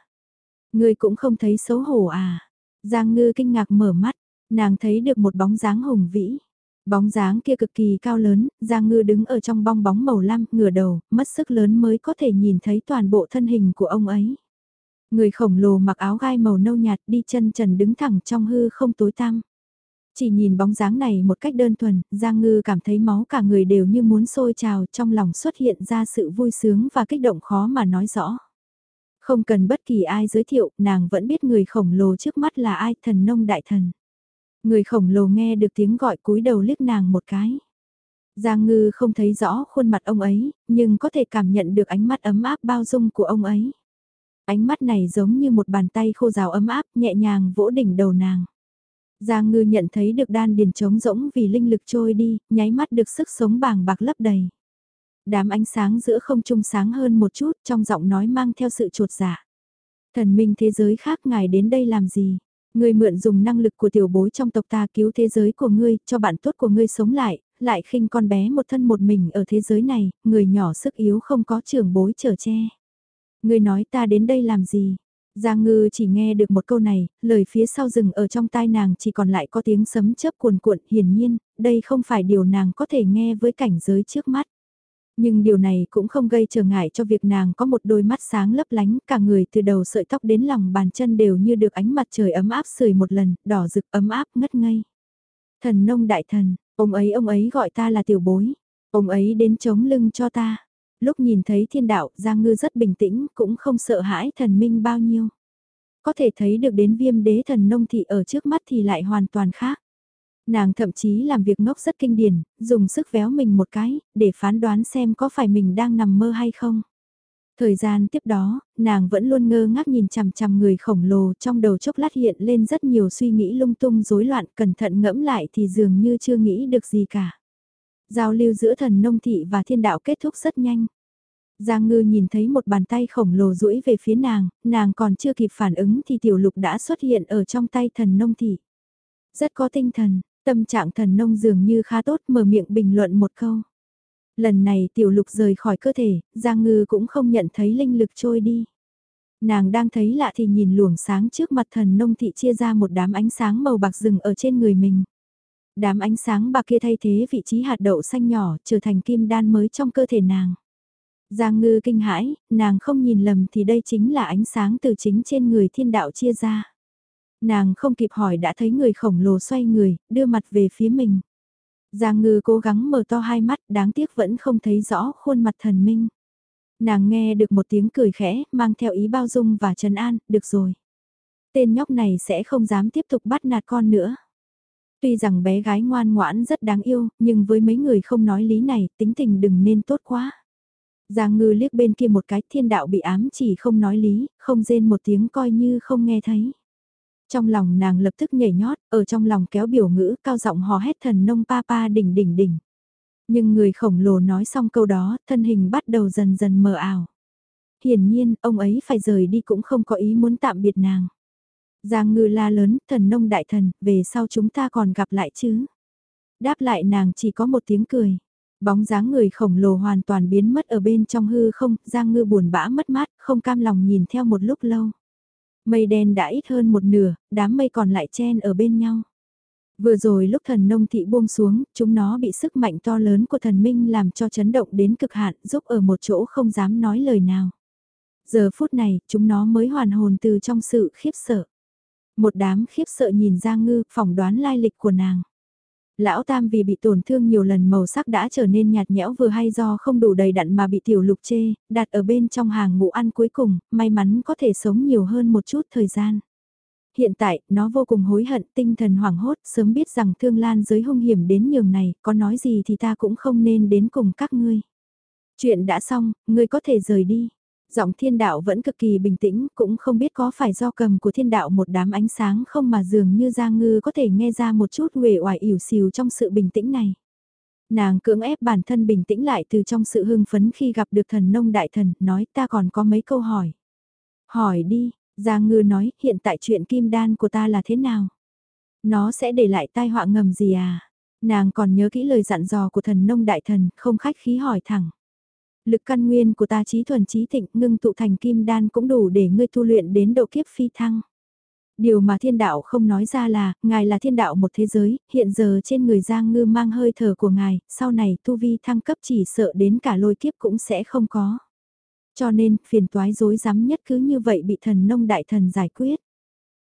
Ngươi cũng không thấy xấu hổ à. Giang ngư kinh ngạc mở mắt, nàng thấy được một bóng dáng hùng vĩ. Bóng dáng kia cực kỳ cao lớn, Giang Ngư đứng ở trong bong bóng màu lam, ngửa đầu, mất sức lớn mới có thể nhìn thấy toàn bộ thân hình của ông ấy. Người khổng lồ mặc áo gai màu nâu nhạt đi chân trần đứng thẳng trong hư không tối tăm. Chỉ nhìn bóng dáng này một cách đơn thuần, Giang Ngư cảm thấy máu cả người đều như muốn sôi trào trong lòng xuất hiện ra sự vui sướng và kích động khó mà nói rõ. Không cần bất kỳ ai giới thiệu, nàng vẫn biết người khổng lồ trước mắt là ai thần nông đại thần. Người khổng lồ nghe được tiếng gọi cúi đầu liếc nàng một cái. Giang Ngư không thấy rõ khuôn mặt ông ấy, nhưng có thể cảm nhận được ánh mắt ấm áp bao dung của ông ấy. Ánh mắt này giống như một bàn tay khô rào ấm áp nhẹ nhàng vỗ đỉnh đầu nàng. Giang ngư nhận thấy được đan điền trống rỗng vì linh lực trôi đi, nháy mắt được sức sống bàng bạc lấp đầy. Đám ánh sáng giữa không trung sáng hơn một chút trong giọng nói mang theo sự trột dạ. Thần minh thế giới khác ngài đến đây làm gì? Ngươi mượn dùng năng lực của tiểu bối trong tộc ta cứu thế giới của ngươi, cho bạn tốt của ngươi sống lại, lại khinh con bé một thân một mình ở thế giới này, người nhỏ sức yếu không có trưởng bối trở che. Ngươi nói ta đến đây làm gì? Giang ngư chỉ nghe được một câu này, lời phía sau rừng ở trong tai nàng chỉ còn lại có tiếng sấm chớp cuồn cuộn hiển nhiên, đây không phải điều nàng có thể nghe với cảnh giới trước mắt. Nhưng điều này cũng không gây trở ngại cho việc nàng có một đôi mắt sáng lấp lánh, cả người từ đầu sợi tóc đến lòng bàn chân đều như được ánh mặt trời ấm áp sưởi một lần, đỏ rực ấm áp ngất ngây. Thần nông đại thần, ông ấy ông ấy gọi ta là tiểu bối, ông ấy đến chống lưng cho ta. Lúc nhìn thấy thiên đạo, Giang Ngư rất bình tĩnh, cũng không sợ hãi thần minh bao nhiêu. Có thể thấy được đến viêm đế thần nông thị ở trước mắt thì lại hoàn toàn khác. Nàng thậm chí làm việc ngốc rất kinh điển, dùng sức véo mình một cái, để phán đoán xem có phải mình đang nằm mơ hay không. Thời gian tiếp đó, nàng vẫn luôn ngơ ngác nhìn chằm chằm người khổng lồ trong đầu chốc lát hiện lên rất nhiều suy nghĩ lung tung rối loạn cẩn thận ngẫm lại thì dường như chưa nghĩ được gì cả. Giao lưu giữa thần nông thị và thiên đạo kết thúc rất nhanh. Giang ngư nhìn thấy một bàn tay khổng lồ duỗi về phía nàng, nàng còn chưa kịp phản ứng thì tiểu lục đã xuất hiện ở trong tay thần nông thị. Rất có tinh thần, tâm trạng thần nông dường như khá tốt mở miệng bình luận một câu. Lần này tiểu lục rời khỏi cơ thể, Giang ngư cũng không nhận thấy linh lực trôi đi. Nàng đang thấy lạ thì nhìn luồng sáng trước mặt thần nông thị chia ra một đám ánh sáng màu bạc rừng ở trên người mình. Đám ánh sáng bạc kia thay thế vị trí hạt đậu xanh nhỏ trở thành kim đan mới trong cơ thể nàng. Giang ngư kinh hãi, nàng không nhìn lầm thì đây chính là ánh sáng từ chính trên người thiên đạo chia ra. Nàng không kịp hỏi đã thấy người khổng lồ xoay người, đưa mặt về phía mình. Giang ngư cố gắng mở to hai mắt, đáng tiếc vẫn không thấy rõ khuôn mặt thần minh. Nàng nghe được một tiếng cười khẽ, mang theo ý bao dung và trấn an, được rồi. Tên nhóc này sẽ không dám tiếp tục bắt nạt con nữa. Tuy rằng bé gái ngoan ngoãn rất đáng yêu, nhưng với mấy người không nói lý này, tính tình đừng nên tốt quá. Giang ngư liếc bên kia một cái thiên đạo bị ám chỉ không nói lý, không rên một tiếng coi như không nghe thấy. Trong lòng nàng lập tức nhảy nhót, ở trong lòng kéo biểu ngữ cao giọng hò hét thần nông pa pa đỉnh đỉnh đỉnh. Nhưng người khổng lồ nói xong câu đó, thân hình bắt đầu dần dần mờ ảo. Hiển nhiên, ông ấy phải rời đi cũng không có ý muốn tạm biệt nàng. Giang ngư la lớn, thần nông đại thần, về sau chúng ta còn gặp lại chứ. Đáp lại nàng chỉ có một tiếng cười. Bóng dáng người khổng lồ hoàn toàn biến mất ở bên trong hư không, Giang ngư buồn bã mất mát, không cam lòng nhìn theo một lúc lâu. Mây đen đã ít hơn một nửa, đám mây còn lại chen ở bên nhau. Vừa rồi lúc thần nông thị buông xuống, chúng nó bị sức mạnh to lớn của thần minh làm cho chấn động đến cực hạn, giúp ở một chỗ không dám nói lời nào. Giờ phút này, chúng nó mới hoàn hồn từ trong sự khiếp sợ. Một đám khiếp sợ nhìn Giang Ngư, phỏng đoán lai lịch của nàng. Lão Tam vì bị tổn thương nhiều lần màu sắc đã trở nên nhạt nhẽo vừa hay do không đủ đầy đặn mà bị tiểu lục chê, đặt ở bên trong hàng ngũ ăn cuối cùng, may mắn có thể sống nhiều hơn một chút thời gian. Hiện tại, nó vô cùng hối hận, tinh thần hoảng hốt, sớm biết rằng thương lan giới hung hiểm đến nhường này, có nói gì thì ta cũng không nên đến cùng các ngươi. Chuyện đã xong, ngươi có thể rời đi. Giọng thiên đạo vẫn cực kỳ bình tĩnh, cũng không biết có phải do cầm của thiên đạo một đám ánh sáng không mà dường như Giang Ngư có thể nghe ra một chút uể oải ỉu xìu trong sự bình tĩnh này. Nàng cưỡng ép bản thân bình tĩnh lại từ trong sự hưng phấn khi gặp được thần nông đại thần, nói ta còn có mấy câu hỏi. Hỏi đi, Giang Ngư nói, hiện tại chuyện kim đan của ta là thế nào? Nó sẽ để lại tai họa ngầm gì à? Nàng còn nhớ kỹ lời dặn dò của thần nông đại thần, không khách khí hỏi thẳng. Lực căn nguyên của ta trí thuần trí thịnh ngưng tụ thành kim đan cũng đủ để ngươi tu luyện đến độ kiếp phi thăng. Điều mà thiên đạo không nói ra là, ngài là thiên đạo một thế giới, hiện giờ trên người Giang Ngư mang hơi thở của ngài, sau này tu vi thăng cấp chỉ sợ đến cả lôi kiếp cũng sẽ không có. Cho nên, phiền toái dối rắm nhất cứ như vậy bị thần nông đại thần giải quyết.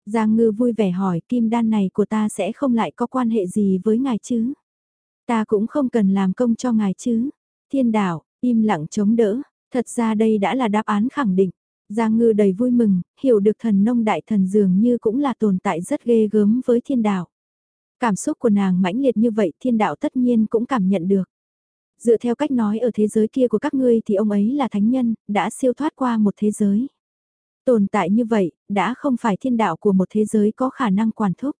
Giang Ngư vui vẻ hỏi kim đan này của ta sẽ không lại có quan hệ gì với ngài chứ? Ta cũng không cần làm công cho ngài chứ. Thiên đạo, Im lặng chống đỡ, thật ra đây đã là đáp án khẳng định. Giang ngư đầy vui mừng, hiểu được thần nông đại thần dường như cũng là tồn tại rất ghê gớm với thiên đạo. Cảm xúc của nàng mãnh liệt như vậy thiên đạo tất nhiên cũng cảm nhận được. Dựa theo cách nói ở thế giới kia của các ngươi thì ông ấy là thánh nhân, đã siêu thoát qua một thế giới. Tồn tại như vậy, đã không phải thiên đạo của một thế giới có khả năng quản thúc.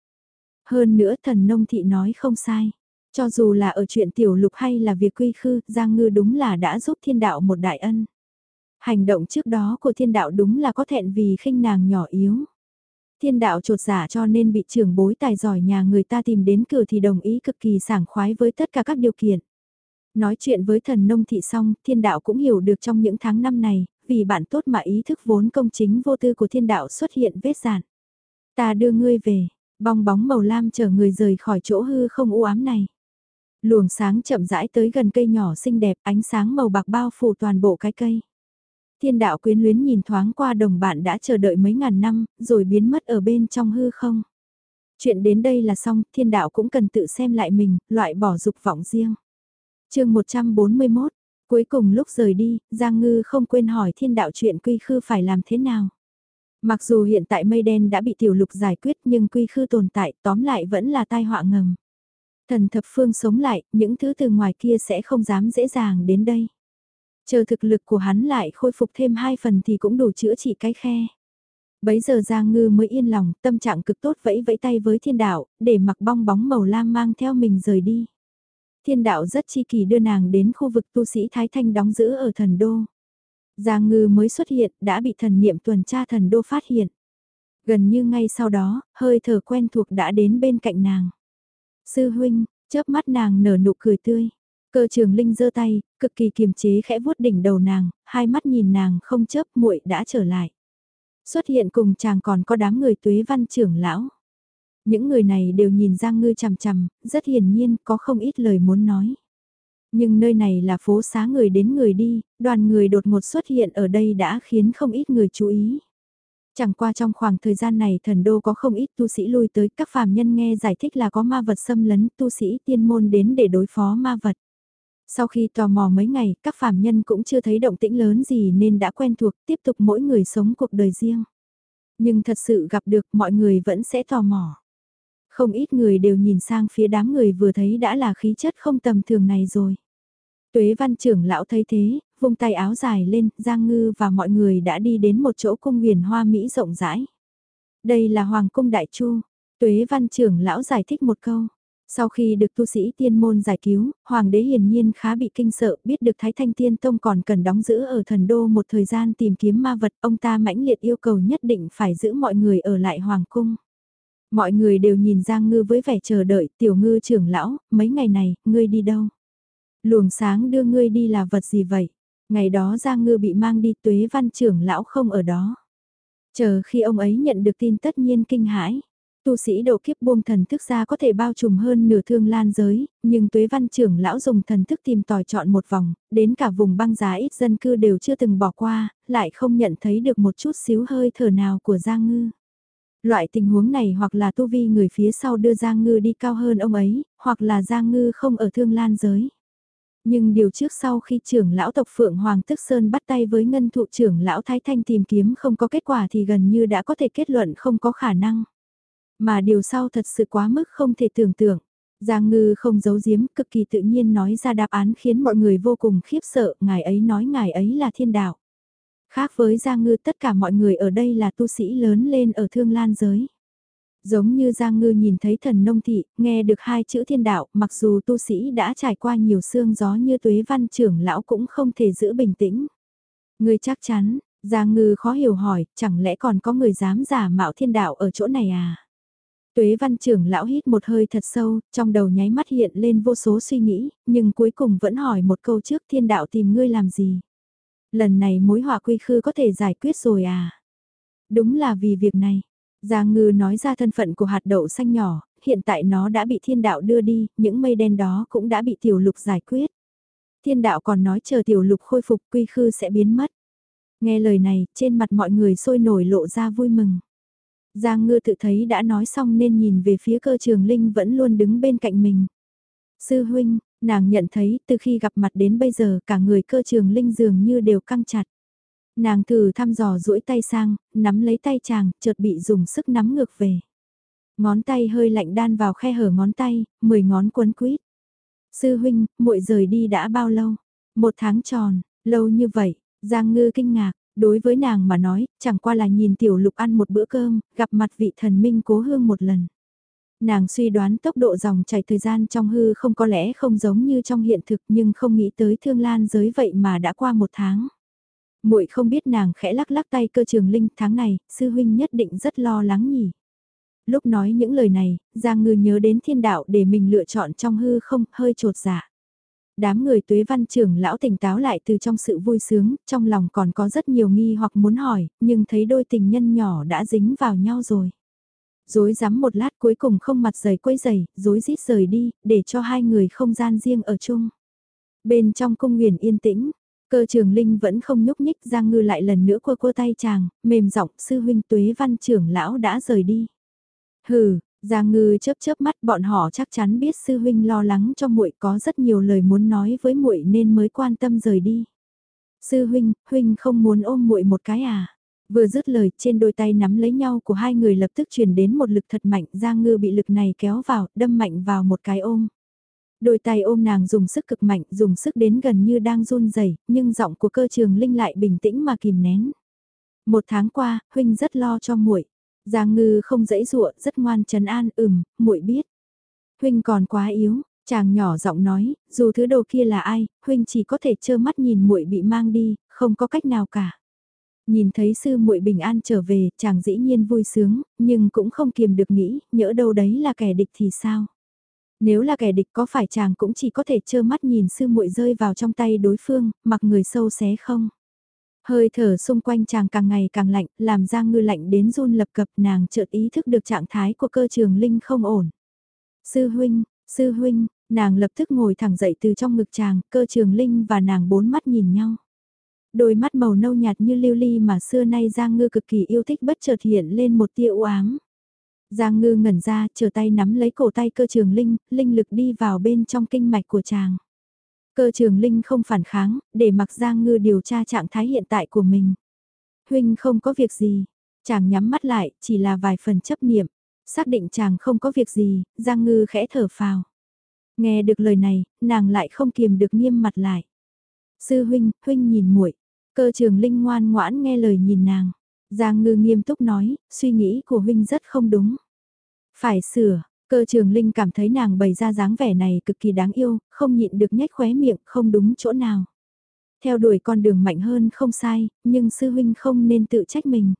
Hơn nữa thần nông thị nói không sai. Cho dù là ở chuyện tiểu lục hay là việc quy khư, Giang Ngư đúng là đã giúp thiên đạo một đại ân. Hành động trước đó của thiên đạo đúng là có thẹn vì khinh nàng nhỏ yếu. Thiên đạo trột giả cho nên bị trưởng bối tài giỏi nhà người ta tìm đến cửa thì đồng ý cực kỳ sảng khoái với tất cả các điều kiện. Nói chuyện với thần nông thị xong, thiên đạo cũng hiểu được trong những tháng năm này, vì bạn tốt mà ý thức vốn công chính vô tư của thiên đạo xuất hiện vết giản. Ta đưa ngươi về, bong bóng màu lam chờ người rời khỏi chỗ hư không u ám này. Luồng sáng chậm rãi tới gần cây nhỏ xinh đẹp, ánh sáng màu bạc bao phủ toàn bộ cái cây. Thiên đạo quyến luyến nhìn thoáng qua đồng bạn đã chờ đợi mấy ngàn năm, rồi biến mất ở bên trong hư không. Chuyện đến đây là xong, thiên đạo cũng cần tự xem lại mình, loại bỏ dục vọng riêng. chương 141, cuối cùng lúc rời đi, Giang Ngư không quên hỏi thiên đạo chuyện quy khư phải làm thế nào. Mặc dù hiện tại mây đen đã bị tiểu lục giải quyết nhưng quy khư tồn tại tóm lại vẫn là tai họa ngầm. Thần thập phương sống lại, những thứ từ ngoài kia sẽ không dám dễ dàng đến đây. Chờ thực lực của hắn lại khôi phục thêm hai phần thì cũng đủ chữa trị cái khe. Bấy giờ Giang Ngư mới yên lòng, tâm trạng cực tốt vẫy vẫy tay với thiên đạo, để mặc bong bóng màu lam mang theo mình rời đi. Thiên đạo rất chi kỳ đưa nàng đến khu vực tu sĩ Thái Thanh đóng giữ ở thần đô. Giang Ngư mới xuất hiện, đã bị thần niệm tuần tra thần đô phát hiện. Gần như ngay sau đó, hơi thở quen thuộc đã đến bên cạnh nàng. Sư huynh, chớp mắt nàng nở nụ cười tươi. Cơ trường linh giơ tay, cực kỳ kiềm chế khẽ vuốt đỉnh đầu nàng, hai mắt nhìn nàng không chớp muội đã trở lại. Xuất hiện cùng chàng còn có đám người tuế văn trưởng lão. Những người này đều nhìn Giang Ngư chằm chằm, rất hiển nhiên có không ít lời muốn nói. Nhưng nơi này là phố xá người đến người đi, đoàn người đột ngột xuất hiện ở đây đã khiến không ít người chú ý. Chẳng qua trong khoảng thời gian này thần đô có không ít tu sĩ lui tới các phàm nhân nghe giải thích là có ma vật xâm lấn tu sĩ tiên môn đến để đối phó ma vật. Sau khi tò mò mấy ngày, các phàm nhân cũng chưa thấy động tĩnh lớn gì nên đã quen thuộc tiếp tục mỗi người sống cuộc đời riêng. Nhưng thật sự gặp được mọi người vẫn sẽ tò mò. Không ít người đều nhìn sang phía đám người vừa thấy đã là khí chất không tầm thường này rồi. Tuế văn trưởng lão thấy thế, vung tay áo dài lên, Giang Ngư và mọi người đã đi đến một chỗ cung huyền hoa Mỹ rộng rãi. Đây là Hoàng cung Đại Chu, Tuế văn trưởng lão giải thích một câu. Sau khi được tu sĩ tiên môn giải cứu, Hoàng đế hiển nhiên khá bị kinh sợ, biết được Thái Thanh Tiên Tông còn cần đóng giữ ở thần đô một thời gian tìm kiếm ma vật, ông ta mãnh liệt yêu cầu nhất định phải giữ mọi người ở lại Hoàng cung. Mọi người đều nhìn Giang Ngư với vẻ chờ đợi, tiểu ngư trưởng lão, mấy ngày này, ngươi đi đâu? Luồng sáng đưa ngươi đi là vật gì vậy? Ngày đó Giang Ngư bị mang đi tuế văn trưởng lão không ở đó. Chờ khi ông ấy nhận được tin tất nhiên kinh hãi. Tu sĩ độ kiếp buông thần thức ra có thể bao trùm hơn nửa thương lan giới, nhưng tuế văn trưởng lão dùng thần thức tìm tòi chọn một vòng, đến cả vùng băng giá ít dân cư đều chưa từng bỏ qua, lại không nhận thấy được một chút xíu hơi thở nào của Giang Ngư. Loại tình huống này hoặc là tu vi người phía sau đưa Giang Ngư đi cao hơn ông ấy, hoặc là Giang Ngư không ở thương lan giới. Nhưng điều trước sau khi trưởng lão tộc Phượng Hoàng Tức Sơn bắt tay với ngân thụ trưởng lão Thái Thanh tìm kiếm không có kết quả thì gần như đã có thể kết luận không có khả năng. Mà điều sau thật sự quá mức không thể tưởng tượng. Giang Ngư không giấu giếm, cực kỳ tự nhiên nói ra đáp án khiến mọi người vô cùng khiếp sợ, ngài ấy nói ngài ấy là thiên đạo. Khác với Giang Ngư tất cả mọi người ở đây là tu sĩ lớn lên ở thương lan giới. Giống như Giang Ngư nhìn thấy thần nông thị, nghe được hai chữ thiên đạo, mặc dù tu sĩ đã trải qua nhiều sương gió như tuế văn trưởng lão cũng không thể giữ bình tĩnh. Người chắc chắn, Giang Ngư khó hiểu hỏi, chẳng lẽ còn có người dám giả mạo thiên đạo ở chỗ này à? Tuế văn trưởng lão hít một hơi thật sâu, trong đầu nháy mắt hiện lên vô số suy nghĩ, nhưng cuối cùng vẫn hỏi một câu trước thiên đạo tìm ngươi làm gì? Lần này mối họa quy khư có thể giải quyết rồi à? Đúng là vì việc này. Giang ngư nói ra thân phận của hạt đậu xanh nhỏ, hiện tại nó đã bị thiên đạo đưa đi, những mây đen đó cũng đã bị tiểu lục giải quyết. Thiên đạo còn nói chờ tiểu lục khôi phục quy khư sẽ biến mất. Nghe lời này, trên mặt mọi người sôi nổi lộ ra vui mừng. Giang ngư tự thấy đã nói xong nên nhìn về phía cơ trường linh vẫn luôn đứng bên cạnh mình. Sư huynh, nàng nhận thấy từ khi gặp mặt đến bây giờ cả người cơ trường linh dường như đều căng chặt. Nàng thử thăm dò duỗi tay sang, nắm lấy tay chàng, chợt bị dùng sức nắm ngược về. Ngón tay hơi lạnh đan vào khe hở ngón tay, mười ngón quấn quýt. Sư huynh, muội rời đi đã bao lâu? Một tháng tròn, lâu như vậy, Giang Ngư kinh ngạc, đối với nàng mà nói, chẳng qua là nhìn tiểu lục ăn một bữa cơm, gặp mặt vị thần minh cố hương một lần. Nàng suy đoán tốc độ dòng chảy thời gian trong hư không có lẽ không giống như trong hiện thực nhưng không nghĩ tới thương lan giới vậy mà đã qua một tháng muội không biết nàng khẽ lắc lắc tay cơ trường linh tháng này, sư huynh nhất định rất lo lắng nhỉ. Lúc nói những lời này, Giang Ngư nhớ đến thiên đạo để mình lựa chọn trong hư không, hơi trột dạ. Đám người tuế văn trưởng lão tỉnh táo lại từ trong sự vui sướng, trong lòng còn có rất nhiều nghi hoặc muốn hỏi, nhưng thấy đôi tình nhân nhỏ đã dính vào nhau rồi. Dối rắm một lát cuối cùng không mặt dày quấy giày dối rít rời đi, để cho hai người không gian riêng ở chung. Bên trong cung huyền yên tĩnh, cơ trường linh vẫn không nhúc nhích Giang Ngư lại lần nữa quơ quơ tay chàng, mềm giọng sư huynh tuế văn trưởng lão đã rời đi. Hừ, Giang Ngư chớp chớp mắt bọn họ chắc chắn biết sư huynh lo lắng cho muội có rất nhiều lời muốn nói với muội nên mới quan tâm rời đi. Sư huynh, huynh không muốn ôm muội một cái à? Vừa dứt lời, trên đôi tay nắm lấy nhau của hai người lập tức truyền đến một lực thật mạnh, Giang Ngư bị lực này kéo vào, đâm mạnh vào một cái ôm. Đôi tay ôm nàng dùng sức cực mạnh, dùng sức đến gần như đang run rẩy, nhưng giọng của cơ trường linh lại bình tĩnh mà kìm nén. Một tháng qua, huynh rất lo cho muội. Giang ngư không dãy dụa, rất ngoan trấn an, ừm, muội biết. Huynh còn quá yếu, chàng nhỏ giọng nói, dù thứ đồ kia là ai, huynh chỉ có thể trơ mắt nhìn muội bị mang đi, không có cách nào cả. Nhìn thấy sư muội bình an trở về, chàng dĩ nhiên vui sướng, nhưng cũng không kiềm được nghĩ, nhỡ đâu đấy là kẻ địch thì sao? Nếu là kẻ địch có phải chàng cũng chỉ có thể trơ mắt nhìn sư muội rơi vào trong tay đối phương, mặc người sâu xé không? Hơi thở xung quanh chàng càng ngày càng lạnh, làm Giang Ngư lạnh đến run lập cập nàng chợt ý thức được trạng thái của cơ trường linh không ổn. Sư huynh, sư huynh, nàng lập tức ngồi thẳng dậy từ trong ngực chàng, cơ trường linh và nàng bốn mắt nhìn nhau. Đôi mắt màu nâu nhạt như lưu ly mà xưa nay Giang Ngư cực kỳ yêu thích bất chợt hiện lên một tia u ám. Giang Ngư ngẩn ra, chờ tay nắm lấy cổ tay cơ trường linh, linh lực đi vào bên trong kinh mạch của chàng. Cơ trường Linh không phản kháng, để mặc Giang Ngư điều tra trạng thái hiện tại của mình. Huynh không có việc gì, chàng nhắm mắt lại, chỉ là vài phần chấp niệm. Xác định chàng không có việc gì, Giang Ngư khẽ thở phào. Nghe được lời này, nàng lại không kiềm được nghiêm mặt lại. Sư huynh, huynh nhìn muội. Cơ trường Linh ngoan ngoãn nghe lời nhìn nàng. Giang Ngư nghiêm túc nói, suy nghĩ của huynh rất không đúng. Phải sửa, Cơ trường Linh cảm thấy nàng bày ra dáng vẻ này cực kỳ đáng yêu, không nhịn được nhếch khóe miệng, không đúng chỗ nào. Theo đuổi con đường mạnh hơn không sai, nhưng sư huynh không nên tự trách mình.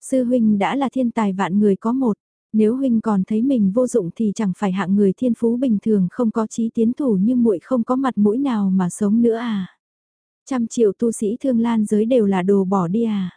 Sư huynh đã là thiên tài vạn người có một, nếu huynh còn thấy mình vô dụng thì chẳng phải hạng người thiên phú bình thường không có chí tiến thủ như muội không có mặt mũi nào mà sống nữa à. Trăm triệu tu sĩ thương lan giới đều là đồ bỏ đi à.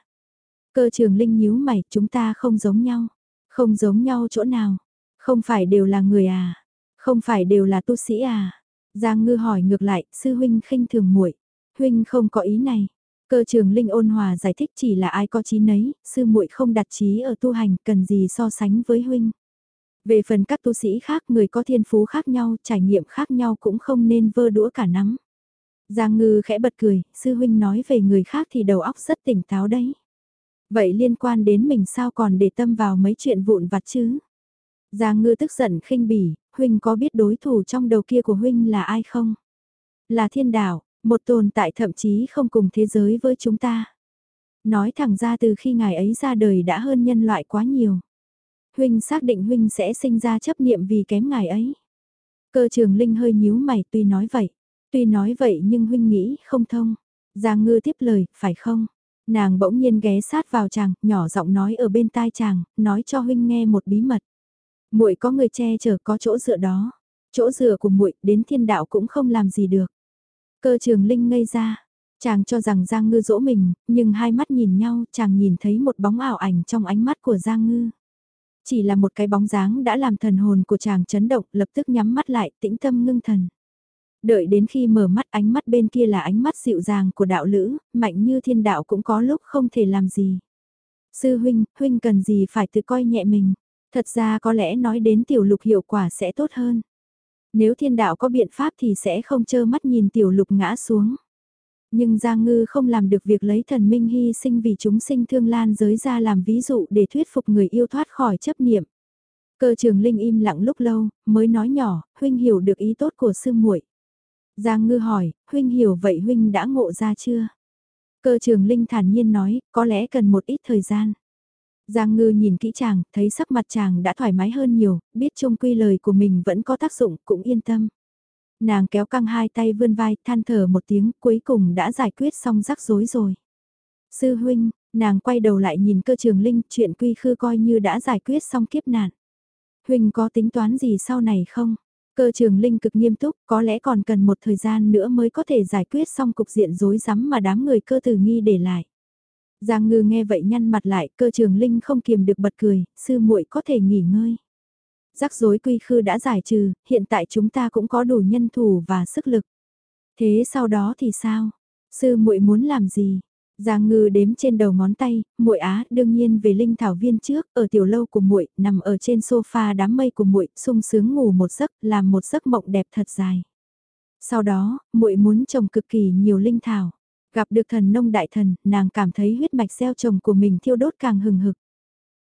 Cơ trường Linh nhíu mày, chúng ta không giống nhau. Không giống nhau chỗ nào. Không phải đều là người à? Không phải đều là tu sĩ à? Giang ngư hỏi ngược lại, sư huynh khinh thường muội Huynh không có ý này. Cơ trường Linh ôn hòa giải thích chỉ là ai có trí nấy, sư muội không đặt trí ở tu hành, cần gì so sánh với huynh. Về phần các tu sĩ khác, người có thiên phú khác nhau, trải nghiệm khác nhau cũng không nên vơ đũa cả nắm. Giang ngư khẽ bật cười, sư huynh nói về người khác thì đầu óc rất tỉnh táo đấy. Vậy liên quan đến mình sao còn để tâm vào mấy chuyện vụn vặt chứ? Giang ngư tức giận khinh bỉ, huynh có biết đối thủ trong đầu kia của huynh là ai không? Là thiên đạo, một tồn tại thậm chí không cùng thế giới với chúng ta. Nói thẳng ra từ khi ngài ấy ra đời đã hơn nhân loại quá nhiều. Huynh xác định huynh sẽ sinh ra chấp niệm vì kém ngài ấy. Cơ trường Linh hơi nhíu mày tuy nói vậy. Tuy nói vậy nhưng huynh nghĩ không thông. Giang ngư tiếp lời, phải không? Nàng bỗng nhiên ghé sát vào chàng, nhỏ giọng nói ở bên tai chàng, nói cho huynh nghe một bí mật muội có người che chở có chỗ dựa đó. Chỗ dựa của muội đến thiên đạo cũng không làm gì được. Cơ trường linh ngây ra, chàng cho rằng Giang Ngư dỗ mình, nhưng hai mắt nhìn nhau, chàng nhìn thấy một bóng ảo ảnh trong ánh mắt của Giang Ngư. Chỉ là một cái bóng dáng đã làm thần hồn của chàng chấn động, lập tức nhắm mắt lại, tĩnh tâm ngưng thần. Đợi đến khi mở mắt ánh mắt bên kia là ánh mắt dịu dàng của đạo lữ, mạnh như thiên đạo cũng có lúc không thể làm gì. Sư huynh, huynh cần gì phải tự coi nhẹ mình. Thật ra có lẽ nói đến tiểu lục hiệu quả sẽ tốt hơn. Nếu thiên đạo có biện pháp thì sẽ không chơ mắt nhìn tiểu lục ngã xuống. Nhưng Giang Ngư không làm được việc lấy thần minh hy sinh vì chúng sinh thương lan giới ra làm ví dụ để thuyết phục người yêu thoát khỏi chấp niệm. Cơ trường Linh im lặng lúc lâu, mới nói nhỏ, huynh hiểu được ý tốt của sư muội. Giang Ngư hỏi, huynh hiểu vậy huynh đã ngộ ra chưa? Cơ trường Linh thản nhiên nói, có lẽ cần một ít thời gian. Giang ngư nhìn kỹ chàng, thấy sắc mặt chàng đã thoải mái hơn nhiều, biết chung quy lời của mình vẫn có tác dụng, cũng yên tâm. Nàng kéo căng hai tay vươn vai, than thở một tiếng, cuối cùng đã giải quyết xong rắc rối rồi. Sư huynh, nàng quay đầu lại nhìn cơ trường linh, chuyện quy khư coi như đã giải quyết xong kiếp nạn. Huynh có tính toán gì sau này không? Cơ trường linh cực nghiêm túc, có lẽ còn cần một thời gian nữa mới có thể giải quyết xong cục diện rối rắm mà đám người cơ tử nghi để lại. Giang ngư nghe vậy nhăn mặt lại, cơ trường linh không kiềm được bật cười, sư muội có thể nghỉ ngơi. Rắc rối quy khư đã giải trừ, hiện tại chúng ta cũng có đủ nhân thủ và sức lực. Thế sau đó thì sao? Sư muội muốn làm gì? Giang Ngư đếm trên đầu ngón tay, muội á, đương nhiên về linh thảo viên trước, ở tiểu lâu của muội, nằm ở trên sofa đám mây của muội, sung sướng ngủ một giấc, làm một giấc mộng đẹp thật dài. Sau đó, muội muốn trồng cực kỳ nhiều linh thảo. Gặp được thần nông đại thần, nàng cảm thấy huyết mạch gieo trồng của mình thiêu đốt càng hừng hực.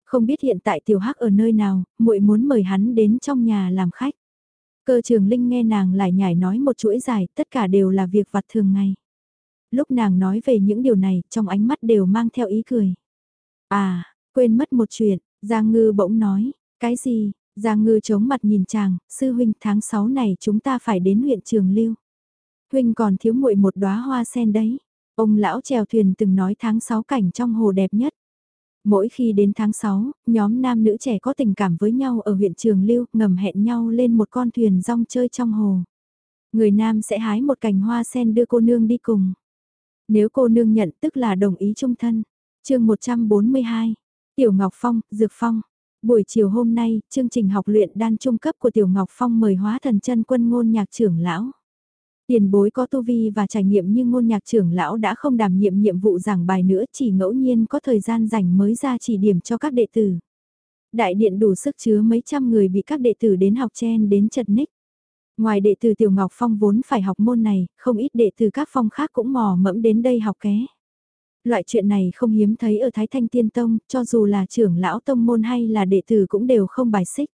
Không biết hiện tại tiểu hắc ở nơi nào, muội muốn mời hắn đến trong nhà làm khách. Cơ trường linh nghe nàng lại nhảy nói một chuỗi dài, tất cả đều là việc vặt thường ngày. Lúc nàng nói về những điều này, trong ánh mắt đều mang theo ý cười. À, quên mất một chuyện, Giang Ngư bỗng nói, cái gì, Giang Ngư chống mặt nhìn chàng, sư huynh tháng 6 này chúng ta phải đến huyện Trường Lưu. Huynh còn thiếu muội một đóa hoa sen đấy. Ông lão chèo thuyền từng nói tháng 6 cảnh trong hồ đẹp nhất. Mỗi khi đến tháng 6, nhóm nam nữ trẻ có tình cảm với nhau ở huyện Trường Lưu ngầm hẹn nhau lên một con thuyền rong chơi trong hồ. Người nam sẽ hái một cành hoa sen đưa cô nương đi cùng. Nếu cô nương nhận tức là đồng ý chung thân. chương 142, Tiểu Ngọc Phong, Dược Phong. Buổi chiều hôm nay, chương trình học luyện đan trung cấp của Tiểu Ngọc Phong mời hóa thần chân quân ngôn nhạc trưởng lão. Tiền bối có tu vi và trải nghiệm như ngôn nhạc trưởng lão đã không đảm nhiệm nhiệm vụ giảng bài nữa chỉ ngẫu nhiên có thời gian rảnh mới ra chỉ điểm cho các đệ tử. Đại điện đủ sức chứa mấy trăm người bị các đệ tử đến học chen đến chật ních. Ngoài đệ tử Tiểu Ngọc Phong vốn phải học môn này, không ít đệ tử các phong khác cũng mò mẫm đến đây học ké. Loại chuyện này không hiếm thấy ở Thái Thanh Tiên Tông, cho dù là trưởng lão tông môn hay là đệ tử cũng đều không bài xích.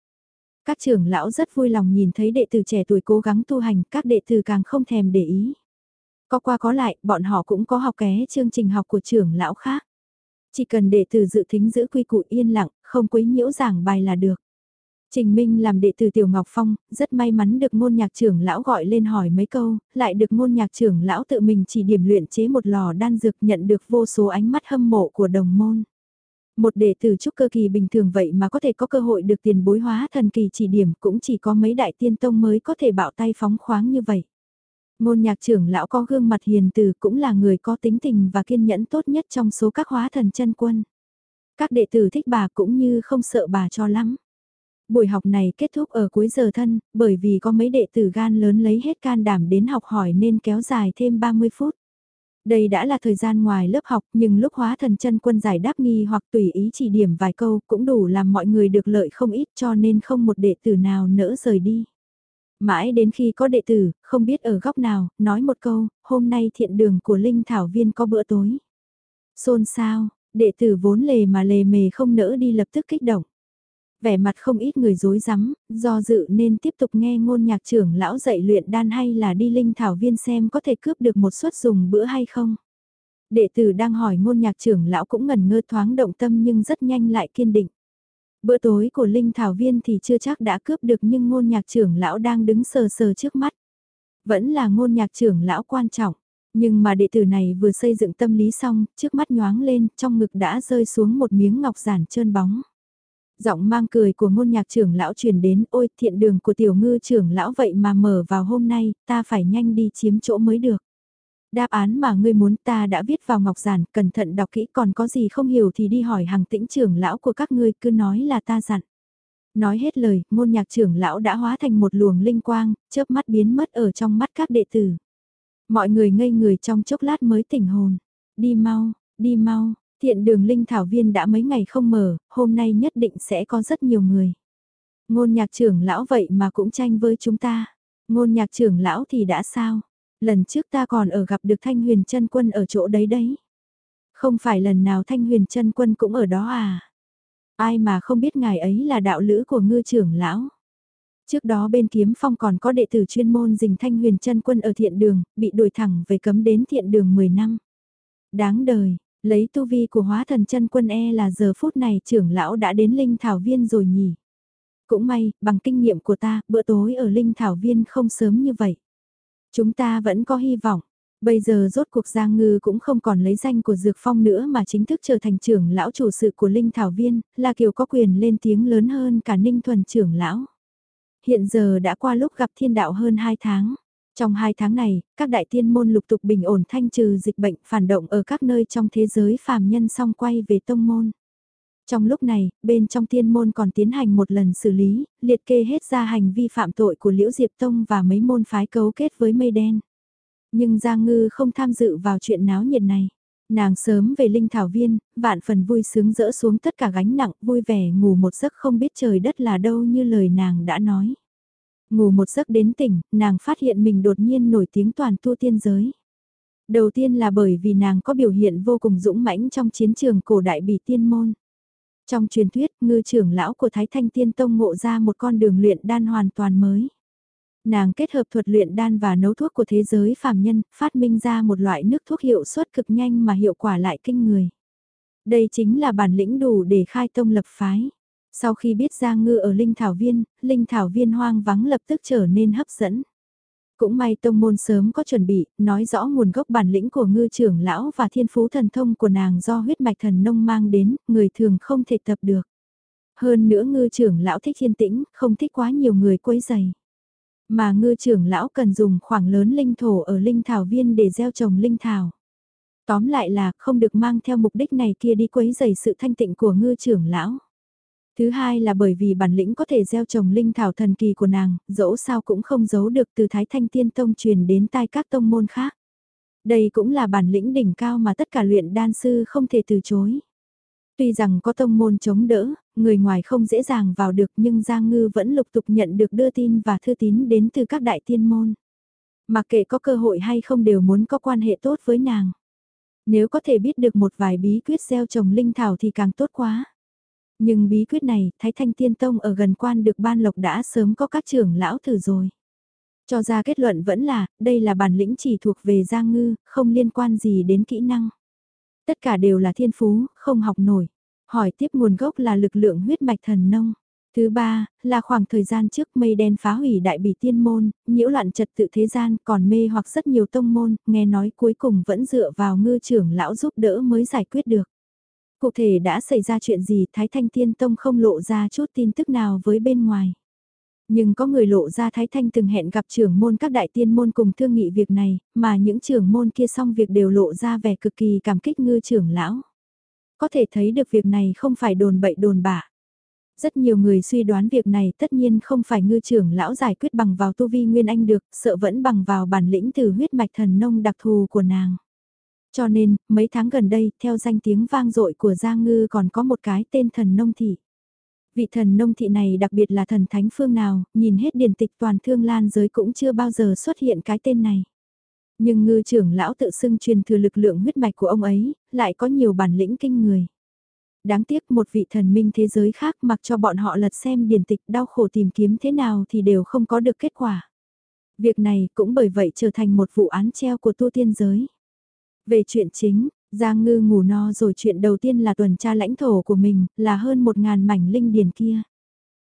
Các trưởng lão rất vui lòng nhìn thấy đệ tử trẻ tuổi cố gắng tu hành, các đệ tử càng không thèm để ý. Có qua có lại, bọn họ cũng có học ké chương trình học của trưởng lão khác. Chỉ cần đệ tử dự thính giữ quy củ yên lặng, không quấy nhiễu giảng bài là được. Trình Minh làm đệ tử Tiểu Ngọc Phong, rất may mắn được ngôn nhạc trưởng lão gọi lên hỏi mấy câu, lại được ngôn nhạc trưởng lão tự mình chỉ điểm luyện chế một lò đan dược nhận được vô số ánh mắt hâm mộ của đồng môn. Một đệ tử trúc cơ kỳ bình thường vậy mà có thể có cơ hội được tiền bối hóa thần kỳ chỉ điểm cũng chỉ có mấy đại tiên tông mới có thể bạo tay phóng khoáng như vậy. Ngôn nhạc trưởng lão có gương mặt hiền từ cũng là người có tính tình và kiên nhẫn tốt nhất trong số các hóa thần chân quân. Các đệ tử thích bà cũng như không sợ bà cho lắm. Buổi học này kết thúc ở cuối giờ thân, bởi vì có mấy đệ tử gan lớn lấy hết can đảm đến học hỏi nên kéo dài thêm 30 phút. Đây đã là thời gian ngoài lớp học nhưng lúc hóa thần chân quân giải đáp nghi hoặc tùy ý chỉ điểm vài câu cũng đủ làm mọi người được lợi không ít cho nên không một đệ tử nào nỡ rời đi. Mãi đến khi có đệ tử, không biết ở góc nào, nói một câu, hôm nay thiện đường của Linh Thảo Viên có bữa tối. Xôn sao, đệ tử vốn lề mà lề mề không nỡ đi lập tức kích động vẻ mặt không ít người dối rắm do dự nên tiếp tục nghe ngôn nhạc trưởng lão dạy luyện đan hay là đi linh thảo viên xem có thể cướp được một suất dùng bữa hay không. Đệ tử đang hỏi ngôn nhạc trưởng lão cũng ngần ngơ thoáng động tâm nhưng rất nhanh lại kiên định. Bữa tối của linh thảo viên thì chưa chắc đã cướp được nhưng ngôn nhạc trưởng lão đang đứng sờ sờ trước mắt. Vẫn là ngôn nhạc trưởng lão quan trọng. Nhưng mà đệ tử này vừa xây dựng tâm lý xong, trước mắt nhoáng lên, trong ngực đã rơi xuống một miếng ngọc giản trơn bóng. Giọng mang cười của ngôn nhạc trưởng lão truyền đến ôi thiện đường của tiểu ngư trưởng lão vậy mà mở vào hôm nay, ta phải nhanh đi chiếm chỗ mới được. Đáp án mà ngươi muốn ta đã viết vào ngọc giản, cẩn thận đọc kỹ còn có gì không hiểu thì đi hỏi hàng tĩnh trưởng lão của các ngươi cứ nói là ta dặn. Nói hết lời, ngôn nhạc trưởng lão đã hóa thành một luồng linh quang, chớp mắt biến mất ở trong mắt các đệ tử. Mọi người ngây người trong chốc lát mới tỉnh hồn. Đi mau, đi mau, Thiện đường linh thảo viên đã mấy ngày không mở, hôm nay nhất định sẽ có rất nhiều người. Ngôn nhạc trưởng lão vậy mà cũng tranh với chúng ta. Ngôn nhạc trưởng lão thì đã sao? Lần trước ta còn ở gặp được Thanh Huyền chân Quân ở chỗ đấy đấy. Không phải lần nào Thanh Huyền chân Quân cũng ở đó à? Ai mà không biết ngài ấy là đạo lữ của ngư trưởng lão. Trước đó bên kiếm phong còn có đệ tử chuyên môn dình Thanh Huyền chân Quân ở thiện đường, bị đuổi thẳng về cấm đến thiện đường 10 năm. Đáng đời, Lấy tu vi của hóa thần chân quân e là giờ phút này trưởng lão đã đến linh thảo viên rồi nhỉ. Cũng may, bằng kinh nghiệm của ta, bữa tối ở linh thảo viên không sớm như vậy. Chúng ta vẫn có hy vọng. Bây giờ rốt cuộc Giang Ngư cũng không còn lấy danh của Dược Phong nữa mà chính thức trở thành trưởng lão chủ sự của Linh Thảo Viên, là kiểu có quyền lên tiếng lớn hơn cả Ninh Thuần trưởng lão. hiện giờ đã qua lúc gặp thiên đạo hơn 2 tháng. Trong hai tháng này, các đại tiên môn lục tục bình ổn thanh trừ dịch bệnh phản động ở các nơi trong thế giới phàm nhân song quay về tông môn. Trong lúc này, bên trong tiên môn còn tiến hành một lần xử lý, liệt kê hết ra hành vi phạm tội của Liễu Diệp Tông và mấy môn phái cấu kết với mây đen. Nhưng Giang Ngư không tham dự vào chuyện náo nhiệt này. Nàng sớm về linh thảo viên, vạn phần vui sướng dỡ xuống tất cả gánh nặng, vui vẻ ngủ một giấc không biết trời đất là đâu như lời nàng đã nói. Ngủ một giấc đến tỉnh, nàng phát hiện mình đột nhiên nổi tiếng toàn tu tiên giới. Đầu tiên là bởi vì nàng có biểu hiện vô cùng dũng mãnh trong chiến trường cổ đại bỉ tiên môn. Trong truyền thuyết, ngư trưởng lão của Thái Thanh Tiên Tông ngộ ra một con đường luyện đan hoàn toàn mới. Nàng kết hợp thuật luyện đan và nấu thuốc của thế giới phàm nhân, phát minh ra một loại nước thuốc hiệu suất cực nhanh mà hiệu quả lại kinh người. Đây chính là bản lĩnh đủ để khai tông lập phái. Sau khi biết Giang Ngư ở Linh Thảo Viên, Linh Thảo Viên hoang vắng lập tức trở nên hấp dẫn. Cũng may tông môn sớm có chuẩn bị, nói rõ nguồn gốc bản lĩnh của ngư trưởng lão và thiên phú thần thông của nàng do huyết mạch thần nông mang đến, người thường không thể tập được. Hơn nữa ngư trưởng lão thích thiên tĩnh, không thích quá nhiều người quấy dày. Mà ngư trưởng lão cần dùng khoảng lớn linh thổ ở linh thảo viên để gieo trồng linh thảo. Tóm lại là không được mang theo mục đích này kia đi quấy dày sự thanh tịnh của ngư trưởng lão. Thứ hai là bởi vì bản lĩnh có thể gieo trồng linh thảo thần kỳ của nàng, dẫu sao cũng không giấu được từ Thái Thanh Tiên Tông truyền đến tai các tông môn khác. Đây cũng là bản lĩnh đỉnh cao mà tất cả luyện đan sư không thể từ chối. Tuy rằng có tông môn chống đỡ, người ngoài không dễ dàng vào được nhưng Giang Ngư vẫn lục tục nhận được đưa tin và thư tín đến từ các đại tiên môn. Mà kệ có cơ hội hay không đều muốn có quan hệ tốt với nàng. Nếu có thể biết được một vài bí quyết gieo trồng linh thảo thì càng tốt quá. Nhưng bí quyết này, Thái Thanh Tiên Tông ở gần quan được ban lộc đã sớm có các trưởng lão thử rồi. Cho ra kết luận vẫn là, đây là bản lĩnh chỉ thuộc về Giang Ngư, không liên quan gì đến kỹ năng. Tất cả đều là thiên phú, không học nổi. Hỏi tiếp nguồn gốc là lực lượng huyết mạch thần nông. Thứ ba, là khoảng thời gian trước mây đen phá hủy đại bỉ tiên môn, nhiễu loạn trật tự thế gian còn mê hoặc rất nhiều tông môn, nghe nói cuối cùng vẫn dựa vào ngư trưởng lão giúp đỡ mới giải quyết được. Cụ thể đã xảy ra chuyện gì Thái Thanh Tiên Tông không lộ ra chút tin tức nào với bên ngoài. Nhưng có người lộ ra Thái Thanh từng hẹn gặp trưởng môn các đại tiên môn cùng thương nghị việc này, mà những trưởng môn kia xong việc đều lộ ra vẻ cực kỳ cảm kích ngư trưởng lão. Có thể thấy được việc này không phải đồn bậy đồn bạ. Rất nhiều người suy đoán việc này tất nhiên không phải ngư trưởng lão giải quyết bằng vào tu vi nguyên anh được, sợ vẫn bằng vào bản lĩnh từ huyết mạch thần nông đặc thù của nàng. Cho nên, mấy tháng gần đây, theo danh tiếng vang dội của Giang Ngư còn có một cái tên thần nông thị. Vị thần nông thị này đặc biệt là thần thánh phương nào, nhìn hết điển tịch toàn thương lan giới cũng chưa bao giờ xuất hiện cái tên này. Nhưng ngư trưởng lão tự xưng truyền thừa lực lượng huyết mạch của ông ấy, lại có nhiều bản lĩnh kinh người. Đáng tiếc một vị thần minh thế giới khác mặc cho bọn họ lật xem điển tịch đau khổ tìm kiếm thế nào thì đều không có được kết quả. Việc này cũng bởi vậy trở thành một vụ án treo của tu tiên giới. Về chuyện chính, Giang Ngư ngủ no rồi chuyện đầu tiên là tuần tra lãnh thổ của mình, là hơn một ngàn mảnh linh điền kia.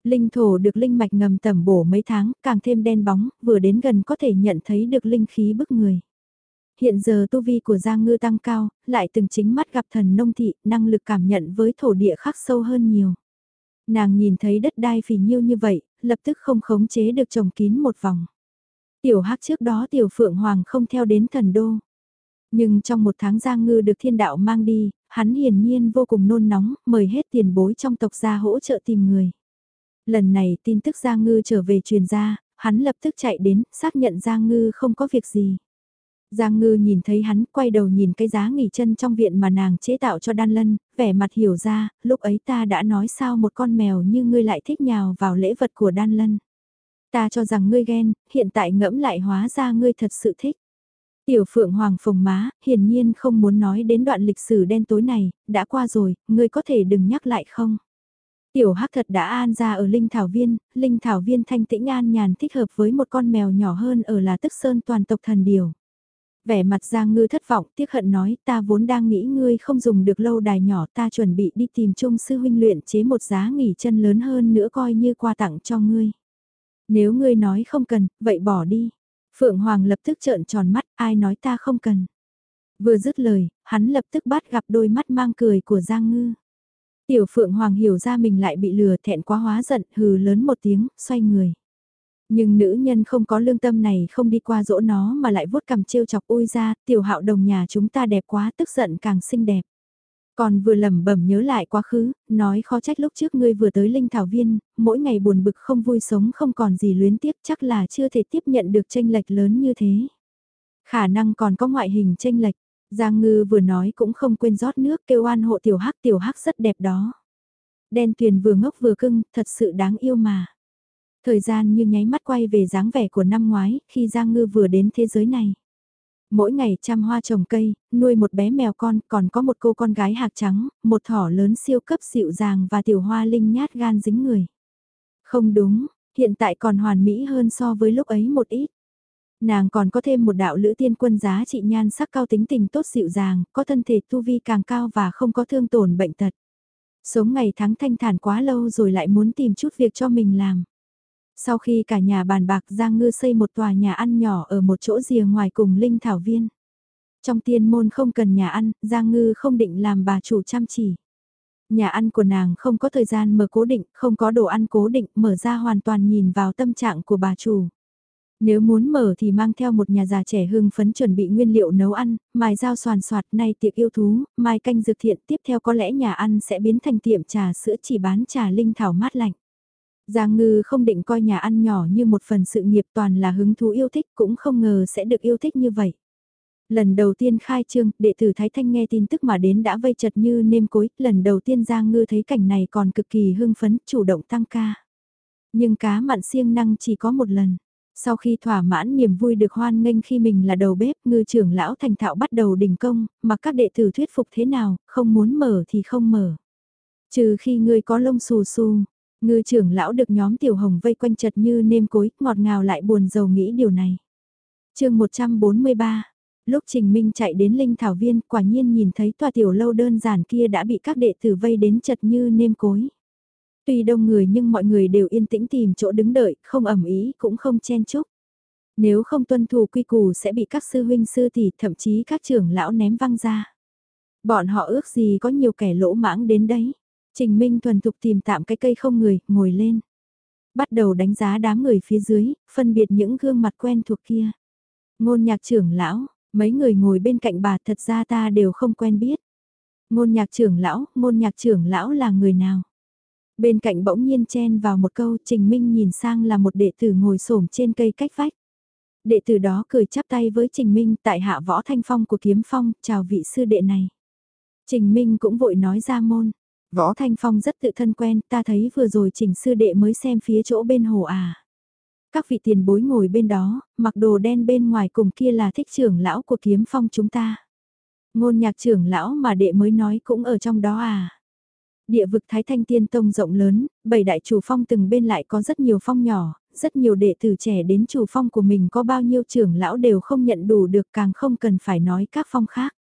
Linh thổ được linh mạch ngầm tẩm bổ mấy tháng, càng thêm đen bóng, vừa đến gần có thể nhận thấy được linh khí bức người. Hiện giờ tu vi của Giang Ngư tăng cao, lại từng chính mắt gặp thần nông thị, năng lực cảm nhận với thổ địa khắc sâu hơn nhiều. Nàng nhìn thấy đất đai phì nhiêu như vậy, lập tức không khống chế được trồng kín một vòng. Tiểu hắc trước đó tiểu phượng hoàng không theo đến thần đô. Nhưng trong một tháng Giang Ngư được thiên đạo mang đi, hắn hiển nhiên vô cùng nôn nóng, mời hết tiền bối trong tộc ra hỗ trợ tìm người. Lần này tin tức Giang Ngư trở về truyền ra, hắn lập tức chạy đến, xác nhận Giang Ngư không có việc gì. Giang Ngư nhìn thấy hắn, quay đầu nhìn cái giá nghỉ chân trong viện mà nàng chế tạo cho Đan Lân, vẻ mặt hiểu ra, lúc ấy ta đã nói sao một con mèo như ngươi lại thích nhào vào lễ vật của Đan Lân. Ta cho rằng ngươi ghen, hiện tại ngẫm lại hóa ra ngươi thật sự thích. Tiểu Phượng Hoàng phồng má, hiển nhiên không muốn nói đến đoạn lịch sử đen tối này, đã qua rồi, ngươi có thể đừng nhắc lại không? Tiểu Hắc thật đã an ra ở Linh Thảo Viên, Linh Thảo Viên thanh tĩnh an nhàn thích hợp với một con mèo nhỏ hơn ở là tức sơn toàn tộc thần điều. Vẻ mặt Giang Ngư thất vọng, tiếc hận nói, ta vốn đang nghĩ ngươi không dùng được lâu đài nhỏ, ta chuẩn bị đi tìm trung sư huynh luyện chế một giá nghỉ chân lớn hơn nữa coi như quà tặng cho ngươi. Nếu ngươi nói không cần, vậy bỏ đi. Phượng Hoàng lập tức trợn tròn mắt, ai nói ta không cần. Vừa dứt lời, hắn lập tức bắt gặp đôi mắt mang cười của Giang Ngư. Tiểu Phượng Hoàng hiểu ra mình lại bị lừa thẹn quá hóa giận, hừ lớn một tiếng, xoay người. Nhưng nữ nhân không có lương tâm này không đi qua dỗ nó mà lại vuốt cầm trêu chọc ui ra, tiểu hạo đồng nhà chúng ta đẹp quá tức giận càng xinh đẹp. Còn vừa lẩm bẩm nhớ lại quá khứ, nói khó trách lúc trước ngươi vừa tới Linh Thảo Viên, mỗi ngày buồn bực không vui sống không còn gì luyến tiếc chắc là chưa thể tiếp nhận được tranh lệch lớn như thế. Khả năng còn có ngoại hình tranh lệch, Giang Ngư vừa nói cũng không quên rót nước kêu An hộ tiểu hắc tiểu hắc rất đẹp đó. Đen tuyền vừa ngốc vừa cưng, thật sự đáng yêu mà. Thời gian như nháy mắt quay về dáng vẻ của năm ngoái, khi Giang Ngư vừa đến thế giới này. Mỗi ngày chăm hoa trồng cây, nuôi một bé mèo con, còn có một cô con gái hạc trắng, một thỏ lớn siêu cấp dịu dàng và tiểu hoa linh nhát gan dính người. Không đúng, hiện tại còn hoàn mỹ hơn so với lúc ấy một ít. Nàng còn có thêm một đạo lữ tiên quân giá trị nhan sắc cao tính tình tốt dịu dàng, có thân thể tu vi càng cao và không có thương tổn bệnh tật. Sống ngày tháng thanh thản quá lâu rồi lại muốn tìm chút việc cho mình làm. Sau khi cả nhà bàn bạc Giang Ngư xây một tòa nhà ăn nhỏ ở một chỗ rìa ngoài cùng Linh Thảo Viên. Trong tiên môn không cần nhà ăn, Giang Ngư không định làm bà chủ chăm chỉ. Nhà ăn của nàng không có thời gian mở cố định, không có đồ ăn cố định, mở ra hoàn toàn nhìn vào tâm trạng của bà chủ. Nếu muốn mở thì mang theo một nhà già trẻ hưng phấn chuẩn bị nguyên liệu nấu ăn, mài dao soàn soạt nay tiệc yêu thú, mai canh dược thiện tiếp theo có lẽ nhà ăn sẽ biến thành tiệm trà sữa chỉ bán trà linh thảo mát lạnh. Giang Ngư không định coi nhà ăn nhỏ như một phần sự nghiệp toàn là hứng thú yêu thích cũng không ngờ sẽ được yêu thích như vậy. Lần đầu tiên khai trương, đệ tử Thái Thanh nghe tin tức mà đến đã vây chật như nêm cối, lần đầu tiên Giang Ngư thấy cảnh này còn cực kỳ hưng phấn, chủ động tăng ca. Nhưng cá mặn siêng năng chỉ có một lần. Sau khi thỏa mãn niềm vui được hoan nghênh khi mình là đầu bếp, ngư trưởng lão thành thạo bắt đầu đình công, mà các đệ tử thuyết phục thế nào, không muốn mở thì không mở. Trừ khi ngươi có lông xù xù, ngư trưởng lão được nhóm tiểu hồng vây quanh chật như nêm cối, ngọt ngào lại buồn giàu nghĩ điều này. chương 143 Lúc Trình Minh chạy đến Linh Thảo Viên, quả nhiên nhìn thấy tòa tiểu lâu đơn giản kia đã bị các đệ tử vây đến chật như nêm cối. Tuy đông người nhưng mọi người đều yên tĩnh tìm chỗ đứng đợi, không ẩm ý cũng không chen chúc. Nếu không tuân thủ quy củ sẽ bị các sư huynh sư tỷ thậm chí các trưởng lão ném văng ra. Bọn họ ước gì có nhiều kẻ lỗ mãng đến đấy. Trình Minh thuần thục tìm tạm cái cây không người, ngồi lên. Bắt đầu đánh giá đám người phía dưới, phân biệt những gương mặt quen thuộc kia. Ngôn nhạc trưởng lão, mấy người ngồi bên cạnh bà thật ra ta đều không quen biết. Ngôn nhạc trưởng lão, ngôn nhạc trưởng lão là người nào? Bên cạnh bỗng nhiên chen vào một câu Trình Minh nhìn sang là một đệ tử ngồi xổm trên cây cách vách. Đệ tử đó cười chắp tay với Trình Minh tại hạ võ thanh phong của kiếm phong, chào vị sư đệ này. Trình Minh cũng vội nói ra môn. Võ Thanh Phong rất tự thân quen, ta thấy vừa rồi trình sư đệ mới xem phía chỗ bên hồ à. Các vị tiền bối ngồi bên đó, mặc đồ đen bên ngoài cùng kia là thích trưởng lão của kiếm phong chúng ta. Ngôn nhạc trưởng lão mà đệ mới nói cũng ở trong đó à. Địa vực Thái Thanh Tiên Tông rộng lớn, bảy đại chủ phong từng bên lại có rất nhiều phong nhỏ, rất nhiều đệ tử trẻ đến chủ phong của mình có bao nhiêu trưởng lão đều không nhận đủ được càng không cần phải nói các phong khác.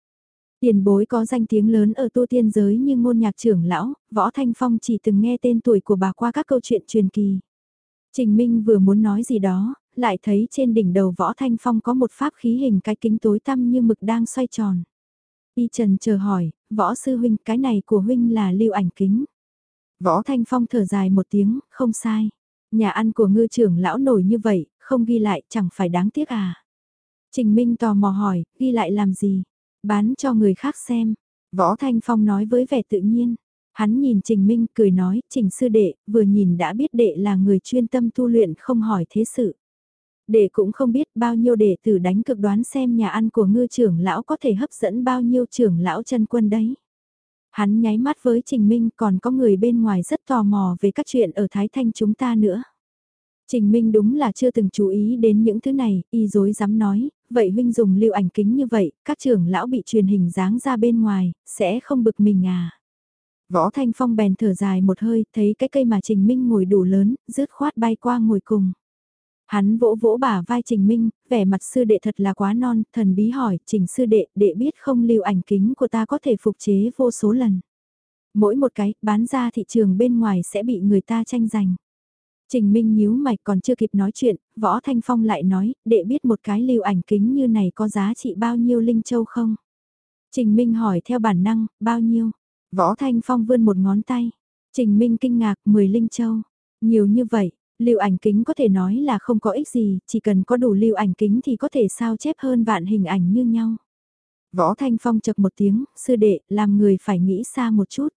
Tiền bối có danh tiếng lớn ở tu tiên giới như ngôn nhạc trưởng lão, Võ Thanh Phong chỉ từng nghe tên tuổi của bà qua các câu chuyện truyền kỳ. Trình Minh vừa muốn nói gì đó, lại thấy trên đỉnh đầu Võ Thanh Phong có một pháp khí hình cái kính tối tăm như mực đang xoay tròn. Y Trần chờ hỏi, võ sư huynh cái này của huynh là lưu ảnh kính. Võ Thanh Phong thở dài một tiếng, không sai. Nhà ăn của ngư trưởng lão nổi như vậy, không ghi lại chẳng phải đáng tiếc à. Trình Minh tò mò hỏi, ghi lại làm gì? Bán cho người khác xem. Võ Thanh Phong nói với vẻ tự nhiên. Hắn nhìn Trình Minh cười nói, Trình sư đệ, vừa nhìn đã biết đệ là người chuyên tâm tu luyện không hỏi thế sự. Đệ cũng không biết bao nhiêu đệ tử đánh cực đoán xem nhà ăn của ngư trưởng lão có thể hấp dẫn bao nhiêu trưởng lão chân quân đấy. Hắn nháy mắt với Trình Minh còn có người bên ngoài rất tò mò về các chuyện ở Thái Thanh chúng ta nữa. Trình Minh đúng là chưa từng chú ý đến những thứ này, y dối dám nói, vậy huynh dùng lưu ảnh kính như vậy, các trưởng lão bị truyền hình dáng ra bên ngoài, sẽ không bực mình à. Võ Thanh Phong bèn thở dài một hơi, thấy cái cây mà Trình Minh ngồi đủ lớn, rớt khoát bay qua ngồi cùng. Hắn vỗ vỗ bả vai Trình Minh, vẻ mặt sư đệ thật là quá non, thần bí hỏi, Trình sư đệ, đệ biết không lưu ảnh kính của ta có thể phục chế vô số lần. Mỗi một cái, bán ra thị trường bên ngoài sẽ bị người ta tranh giành. Trình Minh nhíu mày còn chưa kịp nói chuyện, Võ Thanh Phong lại nói, để biết một cái lưu ảnh kính như này có giá trị bao nhiêu linh châu không? Trình Minh hỏi theo bản năng, bao nhiêu? Võ Thanh Phong vươn một ngón tay. Trình Minh kinh ngạc, 10 linh châu. Nhiều như vậy, Lưu ảnh kính có thể nói là không có ích gì, chỉ cần có đủ lưu ảnh kính thì có thể sao chép hơn vạn hình ảnh như nhau. Võ Thanh Phong chập một tiếng, sư đệ, làm người phải nghĩ xa một chút.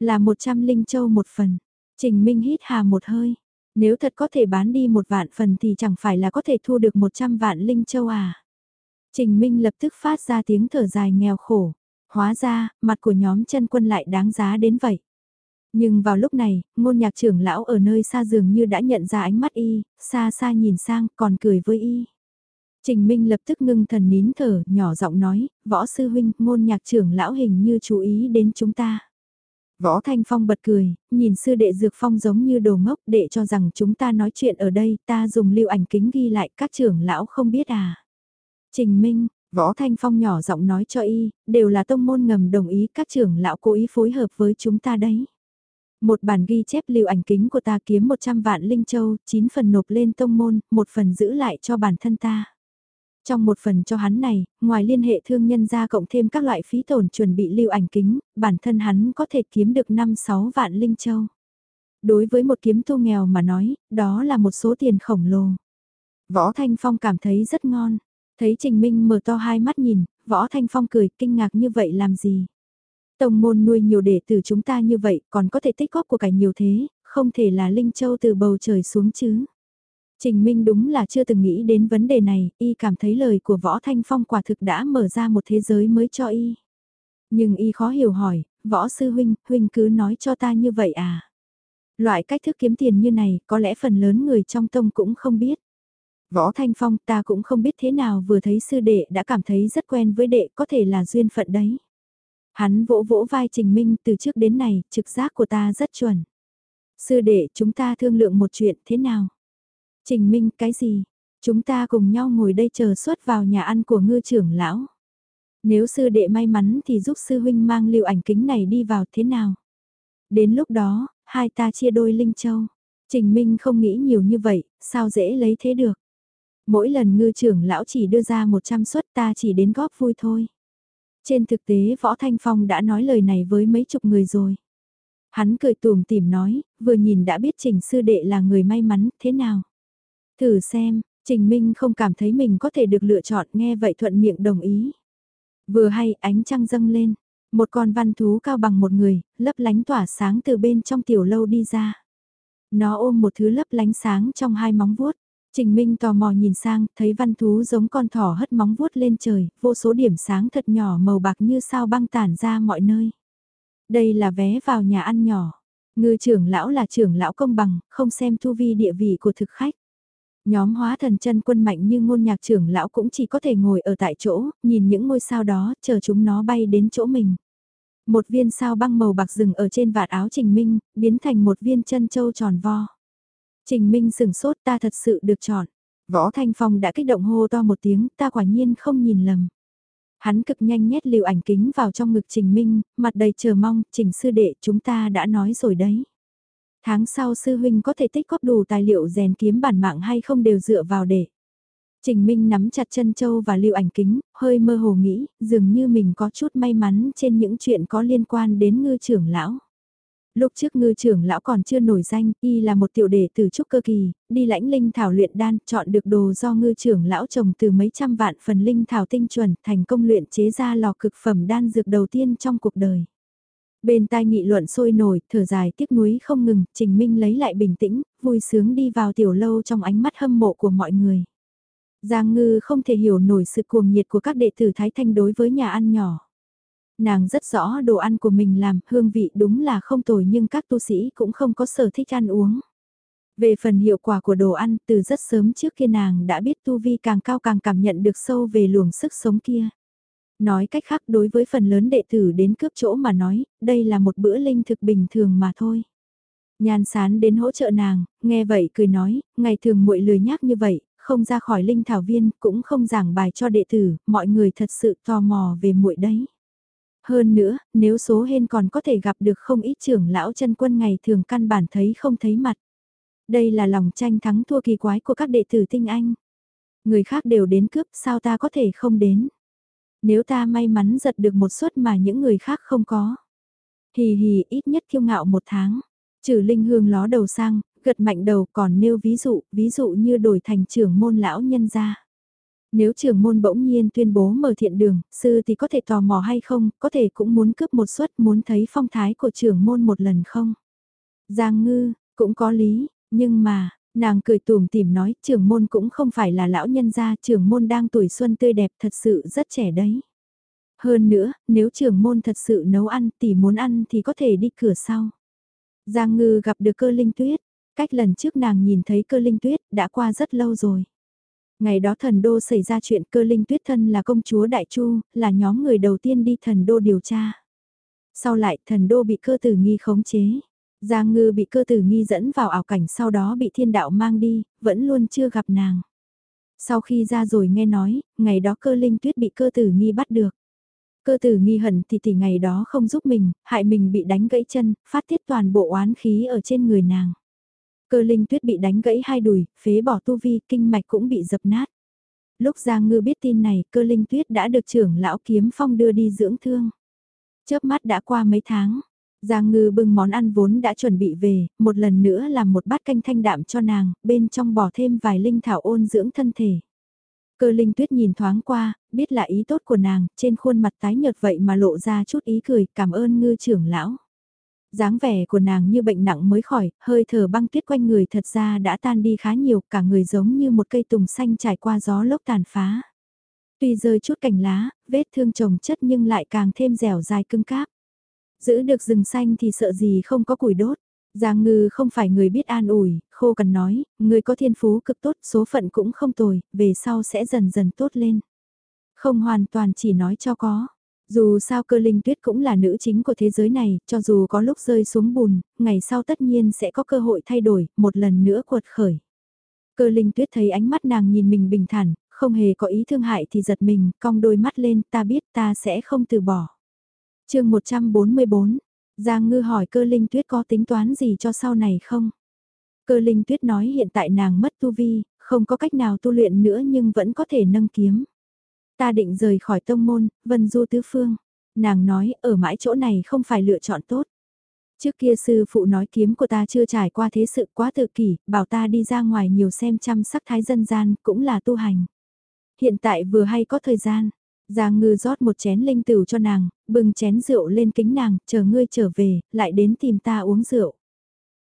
Là một trăm linh châu một phần. Trình Minh hít hà một hơi. Nếu thật có thể bán đi một vạn phần thì chẳng phải là có thể thu được một trăm vạn linh châu à. Trình Minh lập tức phát ra tiếng thở dài nghèo khổ. Hóa ra, mặt của nhóm chân quân lại đáng giá đến vậy. Nhưng vào lúc này, ngôn nhạc trưởng lão ở nơi xa dường như đã nhận ra ánh mắt y, xa xa nhìn sang còn cười với y. Trình Minh lập tức ngưng thần nín thở, nhỏ giọng nói, võ sư huynh, ngôn nhạc trưởng lão hình như chú ý đến chúng ta. Võ Thanh Phong bật cười, nhìn sư đệ Dược Phong giống như đồ ngốc đệ cho rằng chúng ta nói chuyện ở đây ta dùng lưu ảnh kính ghi lại các trưởng lão không biết à. Trình Minh, Võ Thanh Phong nhỏ giọng nói cho y, đều là tông môn ngầm đồng ý các trưởng lão cố ý phối hợp với chúng ta đấy. Một bản ghi chép lưu ảnh kính của ta kiếm 100 vạn linh châu, 9 phần nộp lên tông môn, một phần giữ lại cho bản thân ta. Trong một phần cho hắn này, ngoài liên hệ thương nhân ra cộng thêm các loại phí tổn chuẩn bị lưu ảnh kính, bản thân hắn có thể kiếm được 5-6 vạn linh châu. Đối với một kiếm tu nghèo mà nói, đó là một số tiền khổng lồ. Võ Thanh Phong cảm thấy rất ngon. Thấy Trình Minh mở to hai mắt nhìn, Võ Thanh Phong cười kinh ngạc như vậy làm gì? Tông môn nuôi nhiều đệ tử chúng ta như vậy còn có thể tích góp của cải nhiều thế, không thể là Linh Châu từ bầu trời xuống chứ. Trình Minh đúng là chưa từng nghĩ đến vấn đề này, y cảm thấy lời của Võ Thanh Phong quả thực đã mở ra một thế giới mới cho y. Nhưng y khó hiểu hỏi, Võ Sư Huynh, Huynh cứ nói cho ta như vậy à? Loại cách thức kiếm tiền như này, có lẽ phần lớn người trong tông cũng không biết. Võ Thanh Phong ta cũng không biết thế nào vừa thấy sư đệ đã cảm thấy rất quen với đệ có thể là duyên phận đấy. Hắn vỗ vỗ vai Trình Minh từ trước đến này, trực giác của ta rất chuẩn. Sư đệ chúng ta thương lượng một chuyện thế nào? Trình Minh cái gì? Chúng ta cùng nhau ngồi đây chờ xuất vào nhà ăn của ngư trưởng lão. Nếu sư đệ may mắn thì giúp sư huynh mang lưu ảnh kính này đi vào thế nào? Đến lúc đó, hai ta chia đôi linh châu. Trình Minh không nghĩ nhiều như vậy, sao dễ lấy thế được? Mỗi lần ngư trưởng lão chỉ đưa ra 100 suất ta chỉ đến góp vui thôi. Trên thực tế Võ Thanh Phong đã nói lời này với mấy chục người rồi. Hắn cười tùm tìm nói, vừa nhìn đã biết Trình Sư Đệ là người may mắn, thế nào? Thử xem, Trình Minh không cảm thấy mình có thể được lựa chọn nghe vậy thuận miệng đồng ý. Vừa hay ánh trăng dâng lên, một con văn thú cao bằng một người, lấp lánh tỏa sáng từ bên trong tiểu lâu đi ra. Nó ôm một thứ lấp lánh sáng trong hai móng vuốt. Trình Minh tò mò nhìn sang, thấy văn thú giống con thỏ hất móng vuốt lên trời, vô số điểm sáng thật nhỏ màu bạc như sao băng tản ra mọi nơi. Đây là vé vào nhà ăn nhỏ. Ngư trưởng lão là trưởng lão công bằng, không xem thu vi địa vị của thực khách. Nhóm hóa thần chân quân mạnh như ngôn nhạc trưởng lão cũng chỉ có thể ngồi ở tại chỗ, nhìn những ngôi sao đó, chờ chúng nó bay đến chỗ mình. Một viên sao băng màu bạc rừng ở trên vạt áo Trình Minh, biến thành một viên chân châu tròn vo. Trình Minh sừng sốt ta thật sự được chọn. Võ Thanh Phong đã kích động hô to một tiếng, ta quả nhiên không nhìn lầm. Hắn cực nhanh nhét liều ảnh kính vào trong ngực Trình Minh, mặt đầy chờ mong, Trình sư đệ chúng ta đã nói rồi đấy. Tháng sau sư huynh có thể tích góp đủ tài liệu rèn kiếm bản mạng hay không đều dựa vào để. Trình Minh nắm chặt chân châu và lưu ảnh kính, hơi mơ hồ nghĩ, dường như mình có chút may mắn trên những chuyện có liên quan đến ngư trưởng lão. Lúc trước ngư trưởng lão còn chưa nổi danh, y là một tiểu đệ từ trúc cơ kỳ, đi lãnh linh thảo luyện đan, chọn được đồ do ngư trưởng lão trồng từ mấy trăm vạn phần linh thảo tinh chuẩn, thành công luyện chế ra lò cực phẩm đan dược đầu tiên trong cuộc đời. Bên tai nghị luận sôi nổi, thở dài tiếc nuối không ngừng, Trình Minh lấy lại bình tĩnh, vui sướng đi vào tiểu lâu trong ánh mắt hâm mộ của mọi người. Giang Ngư không thể hiểu nổi sự cuồng nhiệt của các đệ tử Thái Thanh đối với nhà ăn nhỏ. Nàng rất rõ đồ ăn của mình làm, hương vị đúng là không tồi nhưng các tu sĩ cũng không có sở thích ăn uống. Về phần hiệu quả của đồ ăn, từ rất sớm trước kia nàng đã biết tu vi càng cao càng cảm nhận được sâu về luồng sức sống kia. Nói cách khác đối với phần lớn đệ tử đến cướp chỗ mà nói, đây là một bữa linh thực bình thường mà thôi. Nhan sán đến hỗ trợ nàng, nghe vậy cười nói, ngày thường muội lười nhác như vậy, không ra khỏi linh thảo viên, cũng không giảng bài cho đệ tử, mọi người thật sự tò mò về muội đấy. Hơn nữa, nếu số hên còn có thể gặp được không ít trưởng lão chân quân ngày thường căn bản thấy không thấy mặt. Đây là lòng tranh thắng thua kỳ quái của các đệ tử tinh anh. Người khác đều đến cướp sao ta có thể không đến. Nếu ta may mắn giật được một suất mà những người khác không có. Hì hì ít nhất kiêu ngạo một tháng. Trừ linh hương ló đầu sang, gật mạnh đầu còn nêu ví dụ, ví dụ như đổi thành trưởng môn lão nhân gia. Nếu trưởng môn bỗng nhiên tuyên bố mở thiện đường, sư thì có thể tò mò hay không, có thể cũng muốn cướp một suất muốn thấy phong thái của trưởng môn một lần không. Giang ngư, cũng có lý, nhưng mà, nàng cười tùm tìm nói trưởng môn cũng không phải là lão nhân gia, trưởng môn đang tuổi xuân tươi đẹp thật sự rất trẻ đấy. Hơn nữa, nếu trưởng môn thật sự nấu ăn thì muốn ăn thì có thể đi cửa sau. Giang ngư gặp được cơ linh tuyết, cách lần trước nàng nhìn thấy cơ linh tuyết đã qua rất lâu rồi. Ngày đó thần đô xảy ra chuyện cơ linh tuyết thân là công chúa Đại Chu, là nhóm người đầu tiên đi thần đô điều tra. Sau lại thần đô bị cơ tử nghi khống chế. Giang ngư bị cơ tử nghi dẫn vào ảo cảnh sau đó bị thiên đạo mang đi, vẫn luôn chưa gặp nàng. Sau khi ra rồi nghe nói, ngày đó cơ linh tuyết bị cơ tử nghi bắt được. Cơ tử nghi hận thì tỷ ngày đó không giúp mình, hại mình bị đánh gãy chân, phát tiết toàn bộ oán khí ở trên người nàng. Cơ linh tuyết bị đánh gãy hai đùi, phế bỏ tu vi, kinh mạch cũng bị dập nát. Lúc Giang Ngư biết tin này, cơ linh tuyết đã được trưởng lão kiếm phong đưa đi dưỡng thương. Chớp mắt đã qua mấy tháng, Giang Ngư bưng món ăn vốn đã chuẩn bị về, một lần nữa làm một bát canh thanh đạm cho nàng, bên trong bỏ thêm vài linh thảo ôn dưỡng thân thể. Cơ linh tuyết nhìn thoáng qua, biết là ý tốt của nàng, trên khuôn mặt tái nhợt vậy mà lộ ra chút ý cười, cảm ơn ngư trưởng lão dáng vẻ của nàng như bệnh nặng mới khỏi, hơi thở băng tuyết quanh người thật ra đã tan đi khá nhiều, cả người giống như một cây tùng xanh trải qua gió lốc tàn phá. Tuy rơi chút cành lá, vết thương trồng chất nhưng lại càng thêm dẻo dài cứng cáp. Giữ được rừng xanh thì sợ gì không có củi đốt. Giang ngư không phải người biết an ủi, khô cần nói, người có thiên phú cực tốt, số phận cũng không tồi, về sau sẽ dần dần tốt lên. Không hoàn toàn chỉ nói cho có. Dù sao cơ linh tuyết cũng là nữ chính của thế giới này, cho dù có lúc rơi xuống bùn, ngày sau tất nhiên sẽ có cơ hội thay đổi, một lần nữa cuột khởi. Cơ linh tuyết thấy ánh mắt nàng nhìn mình bình thản, không hề có ý thương hại thì giật mình, cong đôi mắt lên, ta biết ta sẽ không từ bỏ chương 144, Giang Ngư hỏi cơ linh tuyết có tính toán gì cho sau này không? Cơ linh tuyết nói hiện tại nàng mất tu vi, không có cách nào tu luyện nữa nhưng vẫn có thể nâng kiếm. Ta định rời khỏi tông môn, vân du tứ phương. Nàng nói, ở mãi chỗ này không phải lựa chọn tốt. Trước kia sư phụ nói kiếm của ta chưa trải qua thế sự quá tự kỷ, bảo ta đi ra ngoài nhiều xem chăm sắc thái dân gian, cũng là tu hành. Hiện tại vừa hay có thời gian, Giang ngư rót một chén linh tửu cho nàng, bưng chén rượu lên kính nàng, chờ ngươi trở về, lại đến tìm ta uống rượu.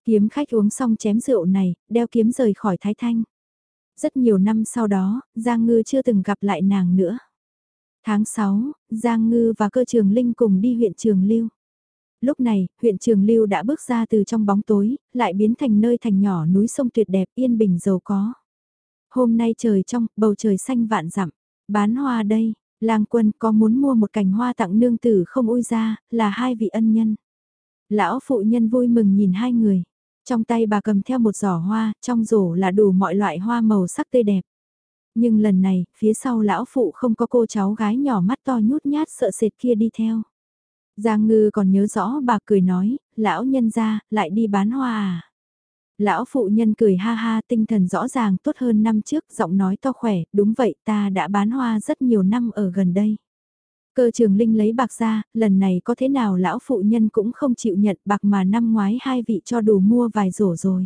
Kiếm khách uống xong chém rượu này, đeo kiếm rời khỏi thái thanh. Rất nhiều năm sau đó, Giang Ngư chưa từng gặp lại nàng nữa. Tháng 6, Giang Ngư và cơ trường Linh cùng đi huyện Trường Lưu. Lúc này, huyện Trường Lưu đã bước ra từ trong bóng tối, lại biến thành nơi thành nhỏ núi sông tuyệt đẹp yên bình giàu có. Hôm nay trời trong, bầu trời xanh vạn dặm, bán hoa đây, lang quân có muốn mua một cành hoa tặng nương tử không ui ra, là hai vị ân nhân. Lão phụ nhân vui mừng nhìn hai người. Trong tay bà cầm theo một giỏ hoa, trong rổ là đủ mọi loại hoa màu sắc tươi đẹp. Nhưng lần này, phía sau lão phụ không có cô cháu gái nhỏ mắt to nhút nhát sợ sệt kia đi theo. Giang ngư còn nhớ rõ bà cười nói, lão nhân ra, lại đi bán hoa à. Lão phụ nhân cười ha ha tinh thần rõ ràng tốt hơn năm trước, giọng nói to khỏe, đúng vậy ta đã bán hoa rất nhiều năm ở gần đây. Cơ trường Linh lấy bạc ra, lần này có thế nào lão phụ nhân cũng không chịu nhận bạc mà năm ngoái hai vị cho đủ mua vài rổ rồi.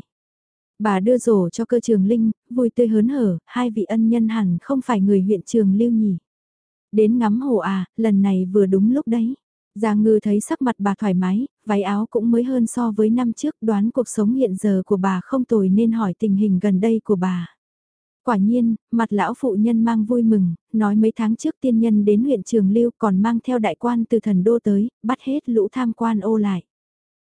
Bà đưa rổ cho cơ trường Linh, vui tươi hớn hở, hai vị ân nhân hẳn không phải người huyện trường Lưu nhỉ. Đến ngắm hồ à, lần này vừa đúng lúc đấy. Giang ngư thấy sắc mặt bà thoải mái, váy áo cũng mới hơn so với năm trước đoán cuộc sống hiện giờ của bà không tồi nên hỏi tình hình gần đây của bà. Quả nhiên, mặt lão phụ nhân mang vui mừng, nói mấy tháng trước tiên nhân đến huyện Trường Lưu còn mang theo đại quan từ thần đô tới, bắt hết lũ tham quan ô lại.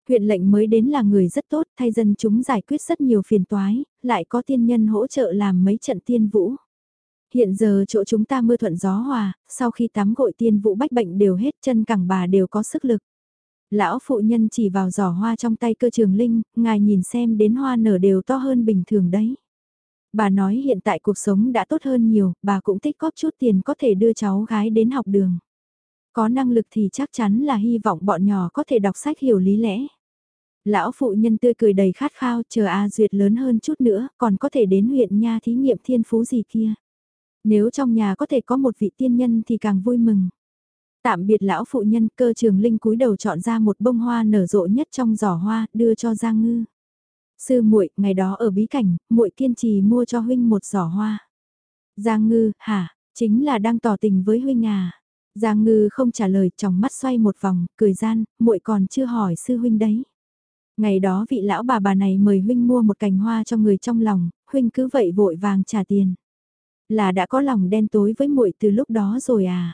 Huyện lệnh mới đến là người rất tốt, thay dân chúng giải quyết rất nhiều phiền toái, lại có tiên nhân hỗ trợ làm mấy trận tiên vũ. Hiện giờ chỗ chúng ta mưa thuận gió hòa, sau khi tắm gội tiên vũ bách bệnh đều hết chân cẳng bà đều có sức lực. Lão phụ nhân chỉ vào giỏ hoa trong tay cơ trường linh, ngài nhìn xem đến hoa nở đều to hơn bình thường đấy. Bà nói hiện tại cuộc sống đã tốt hơn nhiều, bà cũng tích góp chút tiền có thể đưa cháu gái đến học đường. Có năng lực thì chắc chắn là hy vọng bọn nhỏ có thể đọc sách hiểu lý lẽ. Lão phụ nhân tươi cười đầy khát khao chờ A Duyệt lớn hơn chút nữa còn có thể đến huyện nha thí nghiệm thiên phú gì kia. Nếu trong nhà có thể có một vị tiên nhân thì càng vui mừng. Tạm biệt lão phụ nhân cơ trường linh cúi đầu chọn ra một bông hoa nở rộ nhất trong giỏ hoa đưa cho Giang Ngư. Sư muội, ngày đó ở bí cảnh, muội kiên trì mua cho huynh một giỏ hoa. Giang Ngư, hả, chính là đang tỏ tình với huynh à? Giang Ngư không trả lời, trong mắt xoay một vòng, cười gian, muội còn chưa hỏi sư huynh đấy. Ngày đó vị lão bà bà này mời huynh mua một cành hoa cho người trong lòng, huynh cứ vậy vội vàng trả tiền. Là đã có lòng đen tối với muội từ lúc đó rồi à?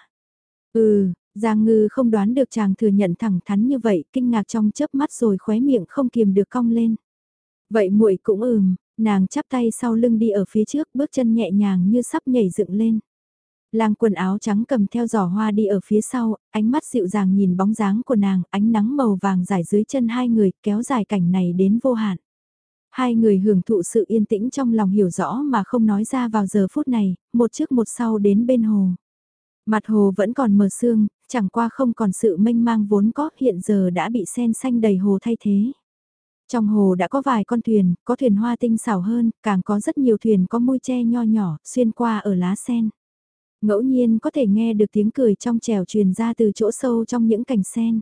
Ừ, Giang Ngư không đoán được chàng thừa nhận thẳng thắn như vậy, kinh ngạc trong chớp mắt rồi khóe miệng không kiềm được cong lên. Vậy muội cũng ừm, nàng chắp tay sau lưng đi ở phía trước, bước chân nhẹ nhàng như sắp nhảy dựng lên. Lang quần áo trắng cầm theo giỏ hoa đi ở phía sau, ánh mắt dịu dàng nhìn bóng dáng của nàng, ánh nắng màu vàng dài dưới chân hai người, kéo dài cảnh này đến vô hạn. Hai người hưởng thụ sự yên tĩnh trong lòng hiểu rõ mà không nói ra vào giờ phút này, một trước một sau đến bên hồ. Mặt hồ vẫn còn mờ sương, chẳng qua không còn sự mênh mang vốn có hiện giờ đã bị sen xanh đầy hồ thay thế. Trong hồ đã có vài con thuyền, có thuyền hoa tinh xảo hơn, càng có rất nhiều thuyền có môi tre nho nhỏ, xuyên qua ở lá sen. Ngẫu nhiên có thể nghe được tiếng cười trong trèo truyền ra từ chỗ sâu trong những cành sen.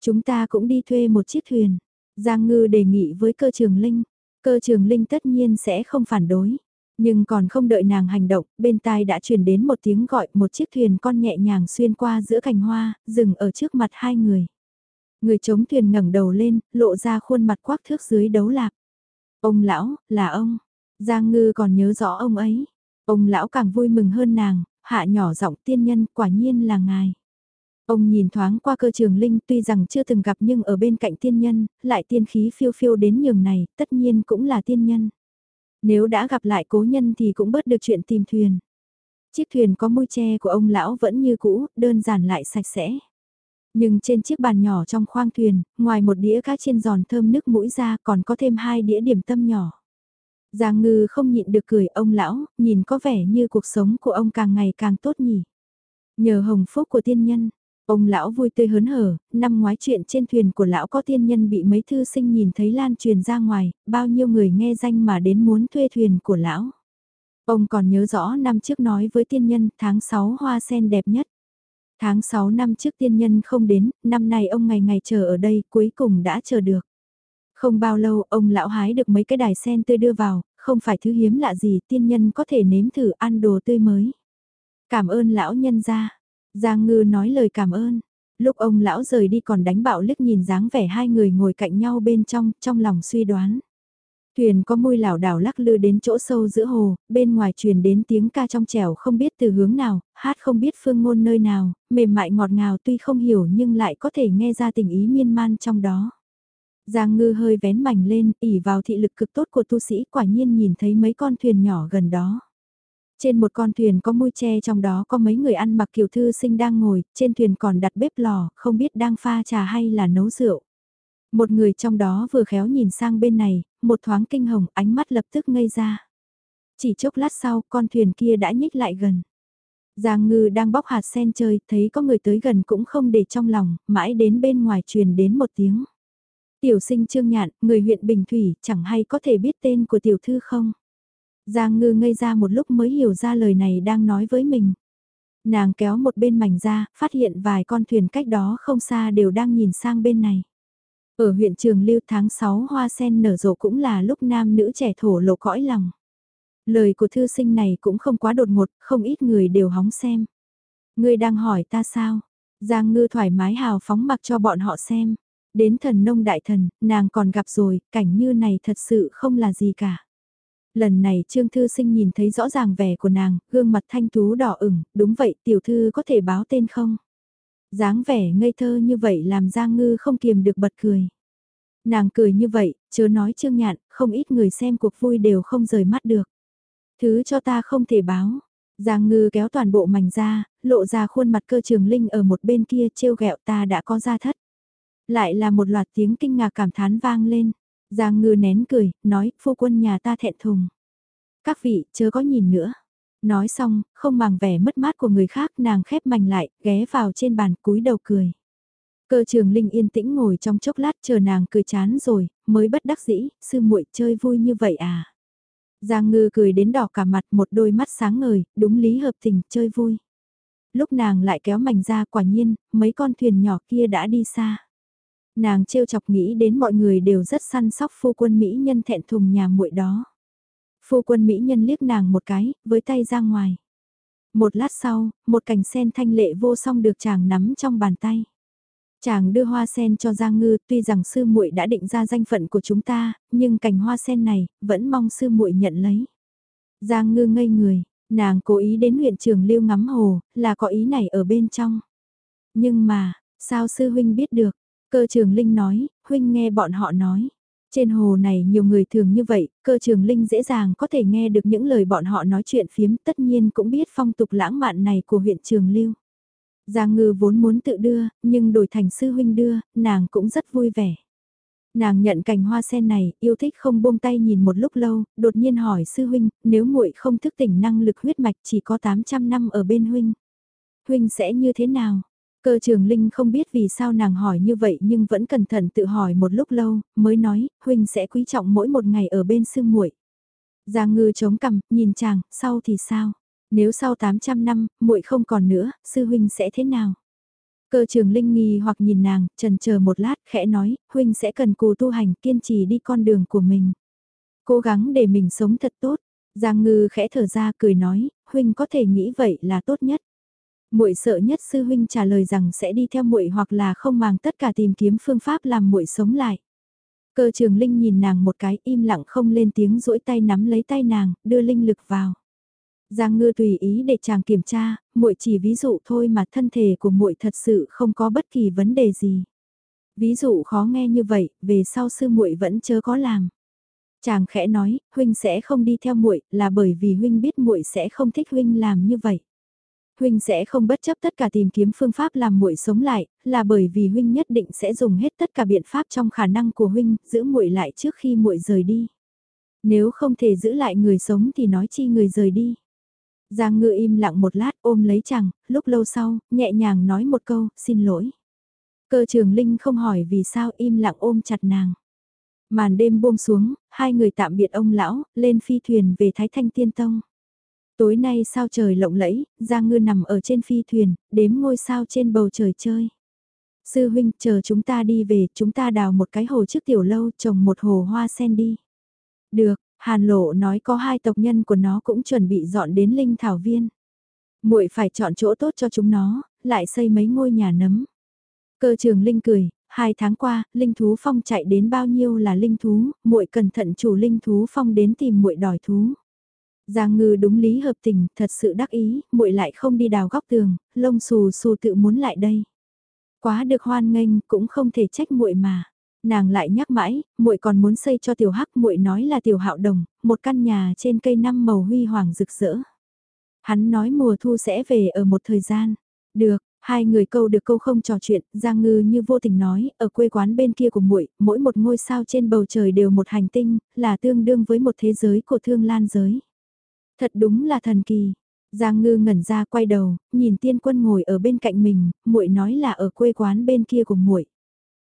Chúng ta cũng đi thuê một chiếc thuyền. Giang Ngư đề nghị với cơ trường Linh. Cơ trường Linh tất nhiên sẽ không phản đối. Nhưng còn không đợi nàng hành động, bên tai đã truyền đến một tiếng gọi một chiếc thuyền con nhẹ nhàng xuyên qua giữa cành hoa, dừng ở trước mặt hai người. Người chống thuyền ngẩng đầu lên, lộ ra khuôn mặt quắc thước dưới đấu lạc. Ông lão, là ông. Giang ngư còn nhớ rõ ông ấy. Ông lão càng vui mừng hơn nàng, hạ nhỏ giọng tiên nhân quả nhiên là ngài. Ông nhìn thoáng qua cơ trường linh tuy rằng chưa từng gặp nhưng ở bên cạnh tiên nhân, lại tiên khí phiêu phiêu đến nhường này, tất nhiên cũng là tiên nhân. Nếu đã gặp lại cố nhân thì cũng bớt được chuyện tìm thuyền. Chiếc thuyền có môi tre của ông lão vẫn như cũ, đơn giản lại sạch sẽ. Nhưng trên chiếc bàn nhỏ trong khoang thuyền, ngoài một đĩa cá chiên giòn thơm nước mũi ra còn có thêm hai đĩa điểm tâm nhỏ. Giang ngư không nhịn được cười ông lão, nhìn có vẻ như cuộc sống của ông càng ngày càng tốt nhỉ. Nhờ hồng phúc của tiên nhân, ông lão vui tươi hớn hở, năm ngoái chuyện trên thuyền của lão có tiên nhân bị mấy thư sinh nhìn thấy lan truyền ra ngoài, bao nhiêu người nghe danh mà đến muốn thuê thuyền của lão. Ông còn nhớ rõ năm trước nói với tiên nhân tháng 6 hoa sen đẹp nhất. Tháng 6 năm trước tiên nhân không đến, năm nay ông ngày ngày chờ ở đây cuối cùng đã chờ được. Không bao lâu ông lão hái được mấy cái đài sen tươi đưa vào, không phải thứ hiếm lạ gì tiên nhân có thể nếm thử ăn đồ tươi mới. Cảm ơn lão nhân gia. Giang ngư nói lời cảm ơn. Lúc ông lão rời đi còn đánh bạo liếc nhìn dáng vẻ hai người ngồi cạnh nhau bên trong, trong lòng suy đoán. Thuyền có môi lảo đảo lắc lư đến chỗ sâu giữa hồ, bên ngoài truyền đến tiếng ca trong trẻo không biết từ hướng nào, hát không biết phương ngôn nơi nào, mềm mại ngọt ngào tuy không hiểu nhưng lại có thể nghe ra tình ý miên man trong đó. Giang ngư hơi vén mảnh lên, ỉ vào thị lực cực tốt của tu sĩ quả nhiên nhìn thấy mấy con thuyền nhỏ gần đó. Trên một con thuyền có mui tre trong đó có mấy người ăn mặc kiểu thư sinh đang ngồi, trên thuyền còn đặt bếp lò, không biết đang pha trà hay là nấu rượu. Một người trong đó vừa khéo nhìn sang bên này, một thoáng kinh hồng ánh mắt lập tức ngây ra. Chỉ chốc lát sau con thuyền kia đã nhích lại gần. Giang ngư đang bóc hạt sen chơi, thấy có người tới gần cũng không để trong lòng, mãi đến bên ngoài truyền đến một tiếng. Tiểu sinh trương nhạn, người huyện Bình Thủy, chẳng hay có thể biết tên của tiểu thư không? Giang ngư ngây ra một lúc mới hiểu ra lời này đang nói với mình. Nàng kéo một bên mảnh ra, phát hiện vài con thuyền cách đó không xa đều đang nhìn sang bên này. Ở huyện Trường Lưu tháng 6 hoa sen nở rộ cũng là lúc nam nữ trẻ thổ lộ cõi lòng. Lời của thư sinh này cũng không quá đột ngột, không ít người đều hóng xem. Ngươi đang hỏi ta sao? Giang ngư thoải mái hào phóng mặc cho bọn họ xem. Đến thần nông đại thần, nàng còn gặp rồi, cảnh như này thật sự không là gì cả. Lần này Trương Thư Sinh nhìn thấy rõ ràng vẻ của nàng, gương mặt thanh tú đỏ ửng, đúng vậy tiểu thư có thể báo tên không? dáng vẻ ngây thơ như vậy làm Giang Ngư không kiềm được bật cười. Nàng cười như vậy, chớ nói Trương Nhạn, không ít người xem cuộc vui đều không rời mắt được. Thứ cho ta không thể báo. Giang Ngư kéo toàn bộ mảnh ra, lộ ra khuôn mặt cơ trường linh ở một bên kia trêu ghẹo ta đã có ra thất. Lại là một loạt tiếng kinh ngạc cảm thán vang lên. Giang ngư nén cười, nói, phu quân nhà ta thẹn thùng. Các vị, chớ có nhìn nữa. Nói xong, không màng vẻ mất mát của người khác nàng khép mành lại, ghé vào trên bàn cúi đầu cười. Cơ trường Linh yên tĩnh ngồi trong chốc lát chờ nàng cười chán rồi, mới bất đắc dĩ, sư muội chơi vui như vậy à. Giang ngư cười đến đỏ cả mặt một đôi mắt sáng ngời, đúng lý hợp tình, chơi vui. Lúc nàng lại kéo mảnh ra quả nhiên, mấy con thuyền nhỏ kia đã đi xa. Nàng trêu chọc nghĩ đến mọi người đều rất săn sóc phu quân mỹ nhân thẹn thùng nhà muội đó. Phu quân mỹ nhân liếc nàng một cái, với tay ra ngoài. Một lát sau, một cành sen thanh lệ vô song được chàng nắm trong bàn tay. Chàng đưa hoa sen cho Giang Ngư, tuy rằng sư muội đã định ra danh phận của chúng ta, nhưng cành hoa sen này vẫn mong sư muội nhận lấy. Giang Ngư ngây người, nàng cố ý đến huyện trường Lưu ngắm hồ, là có ý này ở bên trong. Nhưng mà, sao sư huynh biết được? Cơ trường Linh nói, huynh nghe bọn họ nói. Trên hồ này nhiều người thường như vậy, cơ trường Linh dễ dàng có thể nghe được những lời bọn họ nói chuyện phiếm tất nhiên cũng biết phong tục lãng mạn này của huyện Trường Lưu. Giang ngư vốn muốn tự đưa, nhưng đổi thành sư huynh đưa, nàng cũng rất vui vẻ. Nàng nhận cành hoa sen này, yêu thích không buông tay nhìn một lúc lâu, đột nhiên hỏi sư huynh, nếu muội không thức tỉnh năng lực huyết mạch chỉ có 800 năm ở bên huynh. Huynh sẽ như thế nào? Cơ trường Linh không biết vì sao nàng hỏi như vậy nhưng vẫn cẩn thận tự hỏi một lúc lâu, mới nói, huynh sẽ quý trọng mỗi một ngày ở bên sư muội. Giang ngư chống cằm, nhìn chàng, sau thì sao? Nếu sau 800 năm, muội không còn nữa, sư huynh sẽ thế nào? Cơ trường Linh nghi hoặc nhìn nàng, trần chờ một lát, khẽ nói, huynh sẽ cần cù tu hành, kiên trì đi con đường của mình. Cố gắng để mình sống thật tốt. Giang ngư khẽ thở ra cười nói, huynh có thể nghĩ vậy là tốt nhất muội sợ nhất sư huynh trả lời rằng sẽ đi theo muội hoặc là không màng tất cả tìm kiếm phương pháp làm muội sống lại. Cơ trường Linh nhìn nàng một cái im lặng không lên tiếng duỗi tay nắm lấy tay nàng, đưa linh lực vào. Giang ngư tùy ý để chàng kiểm tra, muội chỉ ví dụ thôi mà thân thể của muội thật sự không có bất kỳ vấn đề gì. Ví dụ khó nghe như vậy, về sau sư muội vẫn chớ có làm. Chàng khẽ nói, huynh sẽ không đi theo muội, là bởi vì huynh biết muội sẽ không thích huynh làm như vậy huynh sẽ không bất chấp tất cả tìm kiếm phương pháp làm muội sống lại, là bởi vì huynh nhất định sẽ dùng hết tất cả biện pháp trong khả năng của huynh, giữ muội lại trước khi muội rời đi. Nếu không thể giữ lại người sống thì nói chi người rời đi. Giang ngựa im lặng một lát ôm lấy chàng, lúc lâu sau, nhẹ nhàng nói một câu, xin lỗi. Cơ trường Linh không hỏi vì sao im lặng ôm chặt nàng. Màn đêm buông xuống, hai người tạm biệt ông lão, lên phi thuyền về Thái Thanh Tiên Tông. Tối nay sao trời lộng lẫy, Giang Ngư nằm ở trên phi thuyền, đếm ngôi sao trên bầu trời chơi. Sư huynh, chờ chúng ta đi về, chúng ta đào một cái hồ trước tiểu lâu, trồng một hồ hoa sen đi. Được, Hàn Lộ nói có hai tộc nhân của nó cũng chuẩn bị dọn đến Linh Thảo Viên. muội phải chọn chỗ tốt cho chúng nó, lại xây mấy ngôi nhà nấm. Cơ trường Linh cười, hai tháng qua, Linh Thú Phong chạy đến bao nhiêu là Linh Thú, muội cẩn thận chủ Linh Thú Phong đến tìm muội đòi thú. Giang ngư đúng lý hợp tình, thật sự đắc ý, muội lại không đi đào góc tường, lông xù xù tự muốn lại đây. Quá được hoan nghênh, cũng không thể trách muội mà. Nàng lại nhắc mãi, muội còn muốn xây cho tiểu hắc, muội nói là tiểu hạo đồng, một căn nhà trên cây năm màu huy hoàng rực rỡ. Hắn nói mùa thu sẽ về ở một thời gian. Được, hai người câu được câu không trò chuyện, Giang Ngư như vô tình nói, ở quê quán bên kia của muội, mỗi một ngôi sao trên bầu trời đều một hành tinh, là tương đương với một thế giới của thương lan giới. Thật đúng là thần kỳ. Giang ngư ngẩn ra quay đầu, nhìn tiên quân ngồi ở bên cạnh mình, muội nói là ở quê quán bên kia của muội.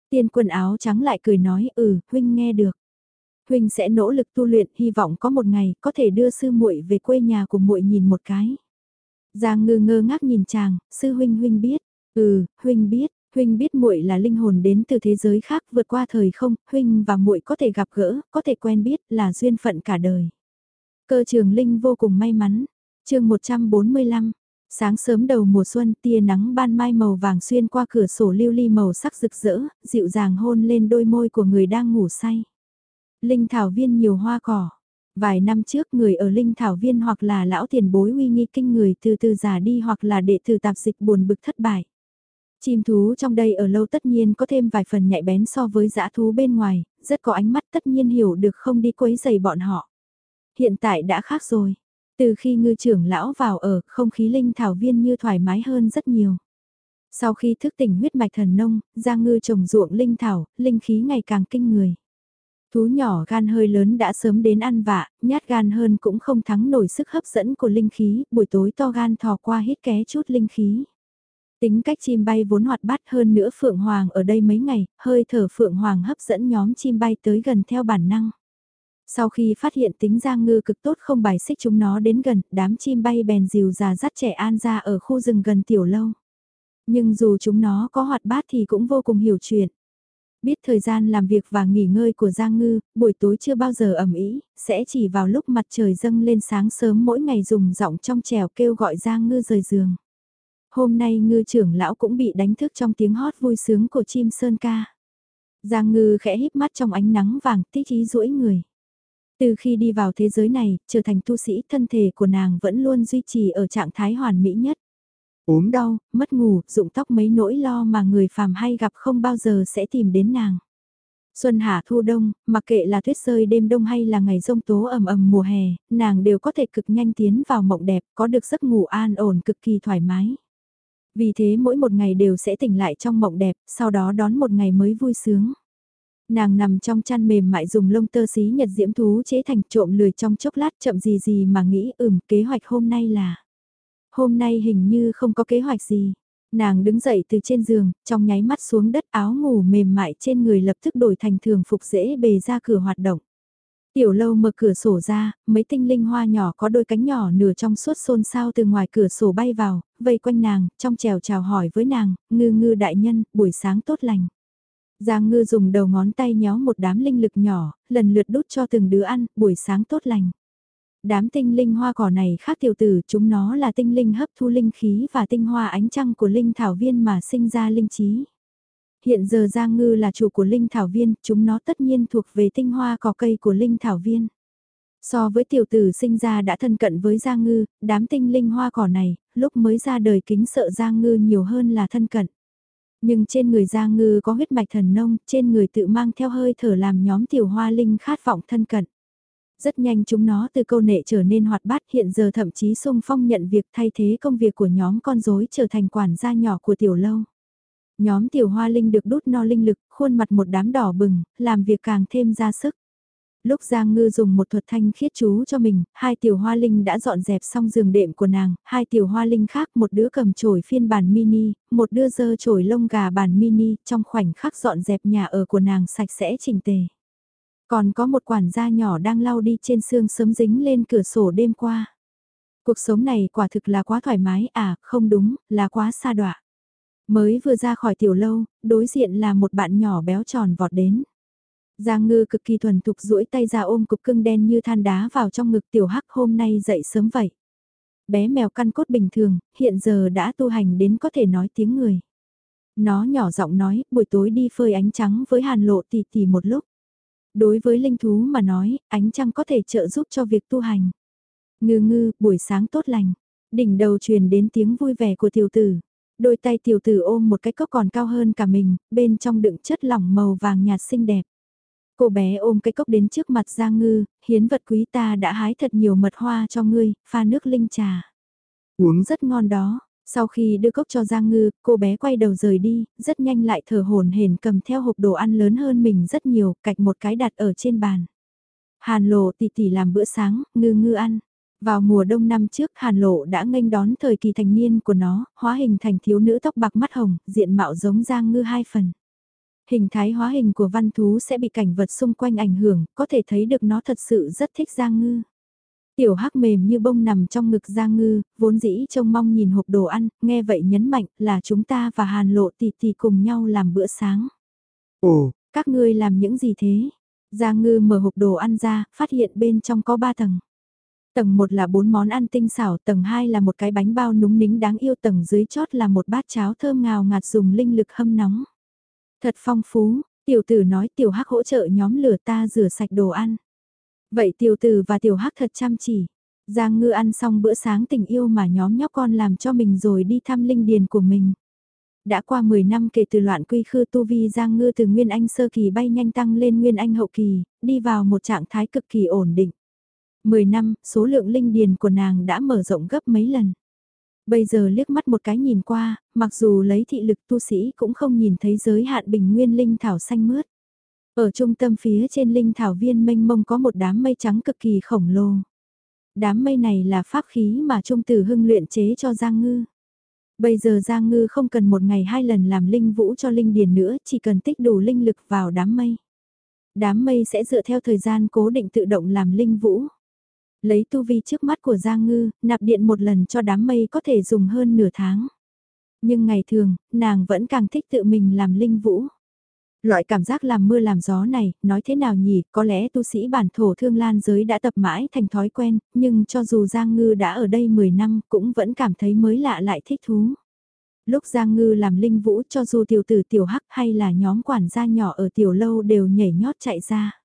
Tiên quân áo trắng lại cười nói, ừ, huynh nghe được. Huynh sẽ nỗ lực tu luyện, hy vọng có một ngày có thể đưa sư muội về quê nhà của muội nhìn một cái. Giang ngư ngơ ngác nhìn chàng, sư huynh huynh biết, ừ, huynh biết, huynh biết muội là linh hồn đến từ thế giới khác vượt qua thời không, huynh và muội có thể gặp gỡ, có thể quen biết là duyên phận cả đời. Cơ trường Linh vô cùng may mắn. chương 145, sáng sớm đầu mùa xuân tia nắng ban mai màu vàng xuyên qua cửa sổ lưu ly màu sắc rực rỡ, dịu dàng hôn lên đôi môi của người đang ngủ say. Linh thảo viên nhiều hoa cỏ. Vài năm trước người ở Linh Thảo Viên hoặc là lão tiền bối uy nghi kinh người từ từ già đi hoặc là đệ tử tạp dịch buồn bực thất bại. Chim thú trong đây ở lâu tất nhiên có thêm vài phần nhạy bén so với dã thú bên ngoài, rất có ánh mắt tất nhiên hiểu được không đi quấy giày bọn họ. Hiện tại đã khác rồi. Từ khi ngư trưởng lão vào ở, không khí linh thảo viên như thoải mái hơn rất nhiều. Sau khi thức tỉnh huyết mạch thần nông, Giang Ngư trồng ruộng linh thảo, linh khí ngày càng kinh người. Thú nhỏ gan hơi lớn đã sớm đến ăn vạ, nhát gan hơn cũng không thắng nổi sức hấp dẫn của linh khí, buổi tối to gan thò qua hít ké chút linh khí. Tính cách chim bay vốn hoạt bát hơn nữa Phượng Hoàng ở đây mấy ngày, hơi thở Phượng Hoàng hấp dẫn nhóm chim bay tới gần theo bản năng. Sau khi phát hiện tính Giang Ngư cực tốt không bài xích chúng nó đến gần, đám chim bay bèn dìu già dắt trẻ an ra ở khu rừng gần tiểu lâu. Nhưng dù chúng nó có hoạt bát thì cũng vô cùng hiểu chuyện. Biết thời gian làm việc và nghỉ ngơi của Giang Ngư, buổi tối chưa bao giờ ẩm ý, sẽ chỉ vào lúc mặt trời dâng lên sáng sớm mỗi ngày dùng giọng trong trèo kêu gọi Giang Ngư rời giường. Hôm nay ngư trưởng lão cũng bị đánh thức trong tiếng hót vui sướng của chim sơn ca. Giang Ngư khẽ híp mắt trong ánh nắng vàng tích ý duỗi người. Từ khi đi vào thế giới này, trở thành tu sĩ thân thể của nàng vẫn luôn duy trì ở trạng thái hoàn mỹ nhất. ốm đau, mất ngủ, rụng tóc mấy nỗi lo mà người phàm hay gặp không bao giờ sẽ tìm đến nàng. Xuân hạ thu đông, mặc kệ là tuyết rơi đêm đông hay là ngày rông tố ẩm ẩm mùa hè, nàng đều có thể cực nhanh tiến vào mộng đẹp, có được giấc ngủ an ổn cực kỳ thoải mái. Vì thế mỗi một ngày đều sẽ tỉnh lại trong mộng đẹp, sau đó đón một ngày mới vui sướng. Nàng nằm trong chăn mềm mại dùng lông tơ xí nhật diễm thú chế thành trộm lười trong chốc lát chậm gì gì mà nghĩ ừm kế hoạch hôm nay là. Hôm nay hình như không có kế hoạch gì. Nàng đứng dậy từ trên giường, trong nháy mắt xuống đất áo ngủ mềm mại trên người lập tức đổi thành thường phục dễ bề ra cửa hoạt động. Tiểu lâu mở cửa sổ ra, mấy tinh linh hoa nhỏ có đôi cánh nhỏ nửa trong suốt xôn xao từ ngoài cửa sổ bay vào, vây quanh nàng, trong trèo chào hỏi với nàng, ngư ngư đại nhân, buổi sáng tốt lành. Giang ngư dùng đầu ngón tay nhéo một đám linh lực nhỏ, lần lượt đút cho từng đứa ăn, buổi sáng tốt lành. Đám tinh linh hoa cỏ này khác tiểu tử, chúng nó là tinh linh hấp thu linh khí và tinh hoa ánh trăng của linh thảo viên mà sinh ra linh trí. Hiện giờ Giang Ngư là chủ của linh thảo viên, chúng nó tất nhiên thuộc về tinh hoa cỏ cây của linh thảo viên. So với tiểu tử sinh ra đã thân cận với Giang Ngư, đám tinh linh hoa cỏ này, lúc mới ra đời kính sợ Giang Ngư nhiều hơn là thân cận. Nhưng trên người Giang Ngư có huyết mạch thần nông, trên người tự mang theo hơi thở làm nhóm tiểu hoa linh khát vọng thân cận. Rất nhanh chúng nó từ câu nệ trở nên hoạt bát hiện giờ thậm chí sung phong nhận việc thay thế công việc của nhóm con rối trở thành quản gia nhỏ của tiểu lâu. Nhóm tiểu hoa linh được đút no linh lực, khuôn mặt một đám đỏ bừng, làm việc càng thêm ra sức. Lúc Giang Ngư dùng một thuật thanh khiết chú cho mình, hai tiểu hoa linh đã dọn dẹp xong giường đệm của nàng, hai tiểu hoa linh khác một đứa cầm chổi phiên bản mini, một đứa dơ chổi lông gà bản mini, trong khoảnh khắc dọn dẹp nhà ở của nàng sạch sẽ chỉnh tề. Còn có một quản gia nhỏ đang lau đi trên xương sớm dính lên cửa sổ đêm qua. Cuộc sống này quả thực là quá thoải mái à, không đúng, là quá xa đọa. Mới vừa ra khỏi tiểu lâu, đối diện là một bạn nhỏ béo tròn vọt đến. Giang ngư cực kỳ thuần thục duỗi tay ra ôm cục cưng đen như than đá vào trong ngực tiểu hắc hôm nay dậy sớm vậy. Bé mèo căn cốt bình thường, hiện giờ đã tu hành đến có thể nói tiếng người. Nó nhỏ giọng nói, buổi tối đi phơi ánh trắng với hàn lộ tì tì một lúc. Đối với linh thú mà nói, ánh trăng có thể trợ giúp cho việc tu hành. Ngư ngư, buổi sáng tốt lành. Đỉnh đầu truyền đến tiếng vui vẻ của tiểu tử. Đôi tay tiểu tử ôm một cái cốc còn cao hơn cả mình, bên trong đựng chất lỏng màu vàng nhạt xinh đẹp. Cô bé ôm cái cốc đến trước mặt Giang Ngư, hiến vật quý ta đã hái thật nhiều mật hoa cho ngươi, pha nước linh trà. Uống rất ngon đó. Sau khi đưa cốc cho Giang Ngư, cô bé quay đầu rời đi, rất nhanh lại thở hồn hển cầm theo hộp đồ ăn lớn hơn mình rất nhiều, cạch một cái đặt ở trên bàn. Hàn lộ tỉ tỉ làm bữa sáng, ngư ngư ăn. Vào mùa đông năm trước Hàn Lộ đã nghênh đón thời kỳ thành niên của nó, hóa hình thành thiếu nữ tóc bạc mắt hồng, diện mạo giống Giang Ngư hai phần. Hình thái hóa hình của văn thú sẽ bị cảnh vật xung quanh ảnh hưởng, có thể thấy được nó thật sự rất thích Giang Ngư. Tiểu hắc mềm như bông nằm trong ngực Giang Ngư, vốn dĩ trông mong nhìn hộp đồ ăn, nghe vậy nhấn mạnh là chúng ta và Hàn Lộ tỷ tỷ cùng nhau làm bữa sáng. Ồ, các ngươi làm những gì thế? Giang Ngư mở hộp đồ ăn ra, phát hiện bên trong có ba tầng. Tầng 1 là bốn món ăn tinh xảo, tầng 2 là một cái bánh bao núng nính đáng yêu, tầng dưới chót là một bát cháo thơm ngào ngạt dùng linh lực hâm nóng. Thật phong phú, tiểu tử nói tiểu hắc hỗ trợ nhóm lửa ta rửa sạch đồ ăn. Vậy tiểu tử và tiểu hắc thật chăm chỉ. Giang ngư ăn xong bữa sáng tình yêu mà nhóm nhóc con làm cho mình rồi đi thăm linh điền của mình. Đã qua 10 năm kể từ loạn quy khư tu vi Giang ngư từ Nguyên Anh sơ kỳ bay nhanh tăng lên Nguyên Anh hậu kỳ, đi vào một trạng thái cực kỳ ổn định. 10 năm, số lượng linh điền của nàng đã mở rộng gấp mấy lần. Bây giờ liếc mắt một cái nhìn qua, mặc dù lấy thị lực tu sĩ cũng không nhìn thấy giới hạn bình nguyên linh thảo xanh mướt. Ở trung tâm phía trên linh thảo viên mênh mông có một đám mây trắng cực kỳ khổng lồ. Đám mây này là pháp khí mà trung tử hưng luyện chế cho Giang Ngư. Bây giờ Giang Ngư không cần một ngày hai lần làm linh vũ cho linh điền nữa, chỉ cần tích đủ linh lực vào đám mây. Đám mây sẽ dựa theo thời gian cố định tự động làm linh vũ. Lấy tu vi trước mắt của Giang Ngư, nạp điện một lần cho đám mây có thể dùng hơn nửa tháng. Nhưng ngày thường, nàng vẫn càng thích tự mình làm linh vũ. Loại cảm giác làm mưa làm gió này, nói thế nào nhỉ, có lẽ tu sĩ bản thổ thương lan giới đã tập mãi thành thói quen, nhưng cho dù Giang Ngư đã ở đây 10 năm cũng vẫn cảm thấy mới lạ lại thích thú. Lúc Giang Ngư làm linh vũ cho dù tiểu tử tiểu hắc hay là nhóm quản gia nhỏ ở tiểu lâu đều nhảy nhót chạy ra.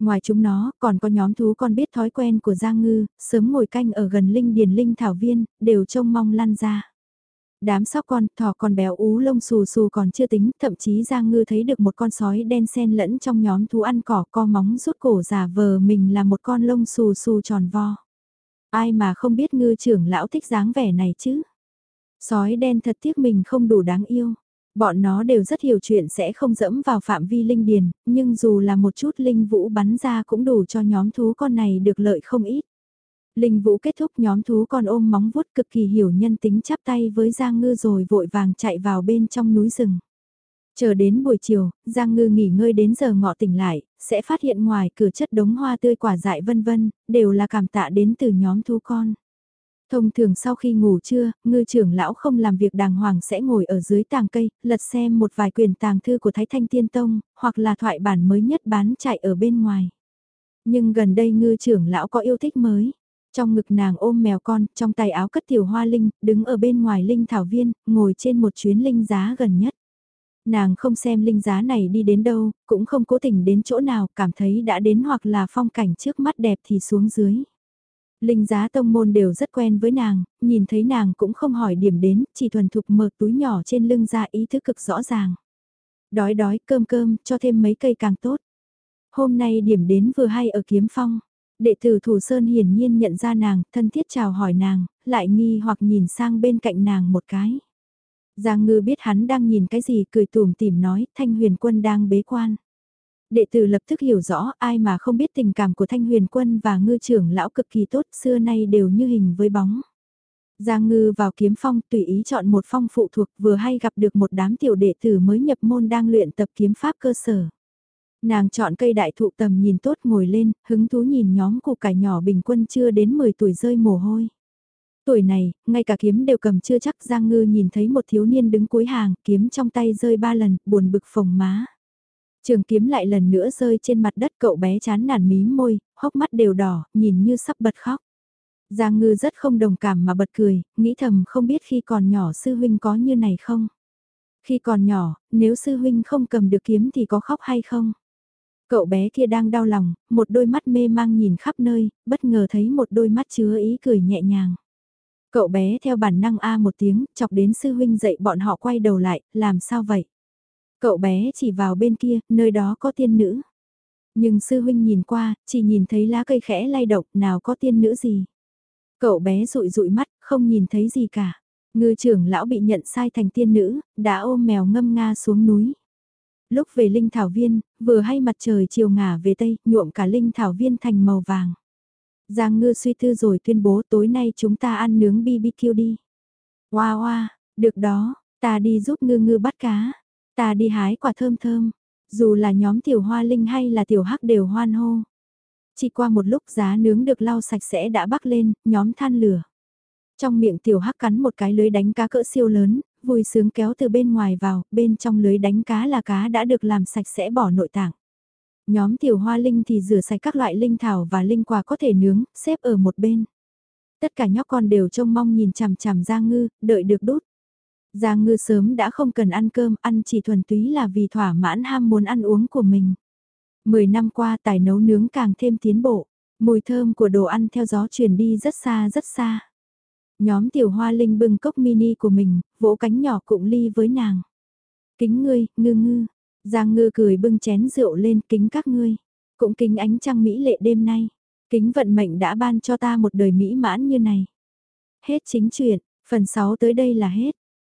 Ngoài chúng nó, còn có nhóm thú con biết thói quen của Giang Ngư, sớm ngồi canh ở gần linh điền linh thảo viên, đều trông mong lăn ra. Đám sóc con, thỏ con béo ú lông xù xù còn chưa tính, thậm chí Giang Ngư thấy được một con sói đen xen lẫn trong nhóm thú ăn cỏ co móng rút cổ giả vờ mình là một con lông xù xù tròn vo. Ai mà không biết ngư trưởng lão thích dáng vẻ này chứ? Sói đen thật tiếc mình không đủ đáng yêu. Bọn nó đều rất hiểu chuyện sẽ không dẫm vào phạm vi linh điền, nhưng dù là một chút linh vũ bắn ra cũng đủ cho nhóm thú con này được lợi không ít. Linh vũ kết thúc nhóm thú con ôm móng vuốt cực kỳ hiểu nhân tính chắp tay với Giang Ngư rồi vội vàng chạy vào bên trong núi rừng. Chờ đến buổi chiều, Giang Ngư nghỉ ngơi đến giờ ngọ tỉnh lại, sẽ phát hiện ngoài cửa chất đống hoa tươi quả dại vân vân, đều là cảm tạ đến từ nhóm thú con. Thông thường sau khi ngủ trưa, ngư trưởng lão không làm việc đàng hoàng sẽ ngồi ở dưới tàng cây, lật xem một vài quyền tàng thư của Thái Thanh Tiên Tông, hoặc là thoại bản mới nhất bán chạy ở bên ngoài. Nhưng gần đây ngư trưởng lão có yêu thích mới. Trong ngực nàng ôm mèo con, trong tay áo cất tiểu hoa linh, đứng ở bên ngoài linh thảo viên, ngồi trên một chuyến linh giá gần nhất. Nàng không xem linh giá này đi đến đâu, cũng không cố tình đến chỗ nào, cảm thấy đã đến hoặc là phong cảnh trước mắt đẹp thì xuống dưới. Linh giá tông môn đều rất quen với nàng, nhìn thấy nàng cũng không hỏi điểm đến, chỉ thuần thục mở túi nhỏ trên lưng ra ý thức cực rõ ràng. Đói đói cơm cơm, cho thêm mấy cây càng tốt. Hôm nay điểm đến vừa hay ở kiếm phong. Đệ tử Thủ Sơn hiển nhiên nhận ra nàng, thân thiết chào hỏi nàng, lại nghi hoặc nhìn sang bên cạnh nàng một cái. Giang ngư biết hắn đang nhìn cái gì cười tùm tìm nói, thanh huyền quân đang bế quan. Đệ tử lập tức hiểu rõ ai mà không biết tình cảm của Thanh Huyền Quân và ngư trưởng lão cực kỳ tốt xưa nay đều như hình với bóng. Giang ngư vào kiếm phong tùy ý chọn một phong phụ thuộc vừa hay gặp được một đám tiểu đệ tử mới nhập môn đang luyện tập kiếm pháp cơ sở. Nàng chọn cây đại thụ tầm nhìn tốt ngồi lên, hứng thú nhìn nhóm cụ cải nhỏ bình quân chưa đến 10 tuổi rơi mồ hôi. Tuổi này, ngay cả kiếm đều cầm chưa chắc Giang Ngư nhìn thấy một thiếu niên đứng cuối hàng, kiếm trong tay rơi ba lần, buồn bực phồng má. Trường kiếm lại lần nữa rơi trên mặt đất cậu bé chán nản mí môi, hốc mắt đều đỏ, nhìn như sắp bật khóc. Giang ngư rất không đồng cảm mà bật cười, nghĩ thầm không biết khi còn nhỏ sư huynh có như này không. Khi còn nhỏ, nếu sư huynh không cầm được kiếm thì có khóc hay không? Cậu bé kia đang đau lòng, một đôi mắt mê mang nhìn khắp nơi, bất ngờ thấy một đôi mắt chứa ý cười nhẹ nhàng. Cậu bé theo bản năng A một tiếng, chọc đến sư huynh dậy bọn họ quay đầu lại, làm sao vậy? Cậu bé chỉ vào bên kia, nơi đó có tiên nữ. Nhưng sư huynh nhìn qua, chỉ nhìn thấy lá cây khẽ lay động, nào có tiên nữ gì. Cậu bé rụi rụi mắt, không nhìn thấy gì cả. Ngư trưởng lão bị nhận sai thành tiên nữ, đã ôm mèo ngâm nga xuống núi. Lúc về linh thảo viên, vừa hay mặt trời chiều ngả về tây, nhuộm cả linh thảo viên thành màu vàng. Giang ngư suy tư rồi tuyên bố tối nay chúng ta ăn nướng BBQ đi. Hoa wow, hoa, wow, được đó, ta đi giúp ngư ngư bắt cá. Ta đi hái quả thơm thơm, dù là nhóm tiểu hoa linh hay là tiểu hắc đều hoan hô. Chỉ qua một lúc giá nướng được lau sạch sẽ đã bắc lên, nhóm than lửa. Trong miệng tiểu hắc cắn một cái lưới đánh cá cỡ siêu lớn, vui sướng kéo từ bên ngoài vào, bên trong lưới đánh cá là cá đã được làm sạch sẽ bỏ nội tạng. Nhóm tiểu hoa linh thì rửa sạch các loại linh thảo và linh quả có thể nướng, xếp ở một bên. Tất cả nhóc con đều trông mong nhìn chằm chằm ra ngư, đợi được đút. Giang ngư sớm đã không cần ăn cơm, ăn chỉ thuần túy là vì thỏa mãn ham muốn ăn uống của mình. Mười năm qua tài nấu nướng càng thêm tiến bộ, mùi thơm của đồ ăn theo gió truyền đi rất xa rất xa. Nhóm tiểu hoa linh bưng cốc mini của mình, vỗ cánh nhỏ cụng ly với nàng. Kính ngươi, ngư ngư. Giang ngư cười bưng chén rượu lên kính các ngươi. Cũng kính ánh trăng mỹ lệ đêm nay. Kính vận mệnh đã ban cho ta một đời mỹ mãn như này. Hết chính chuyện, phần 6 tới đây là hết.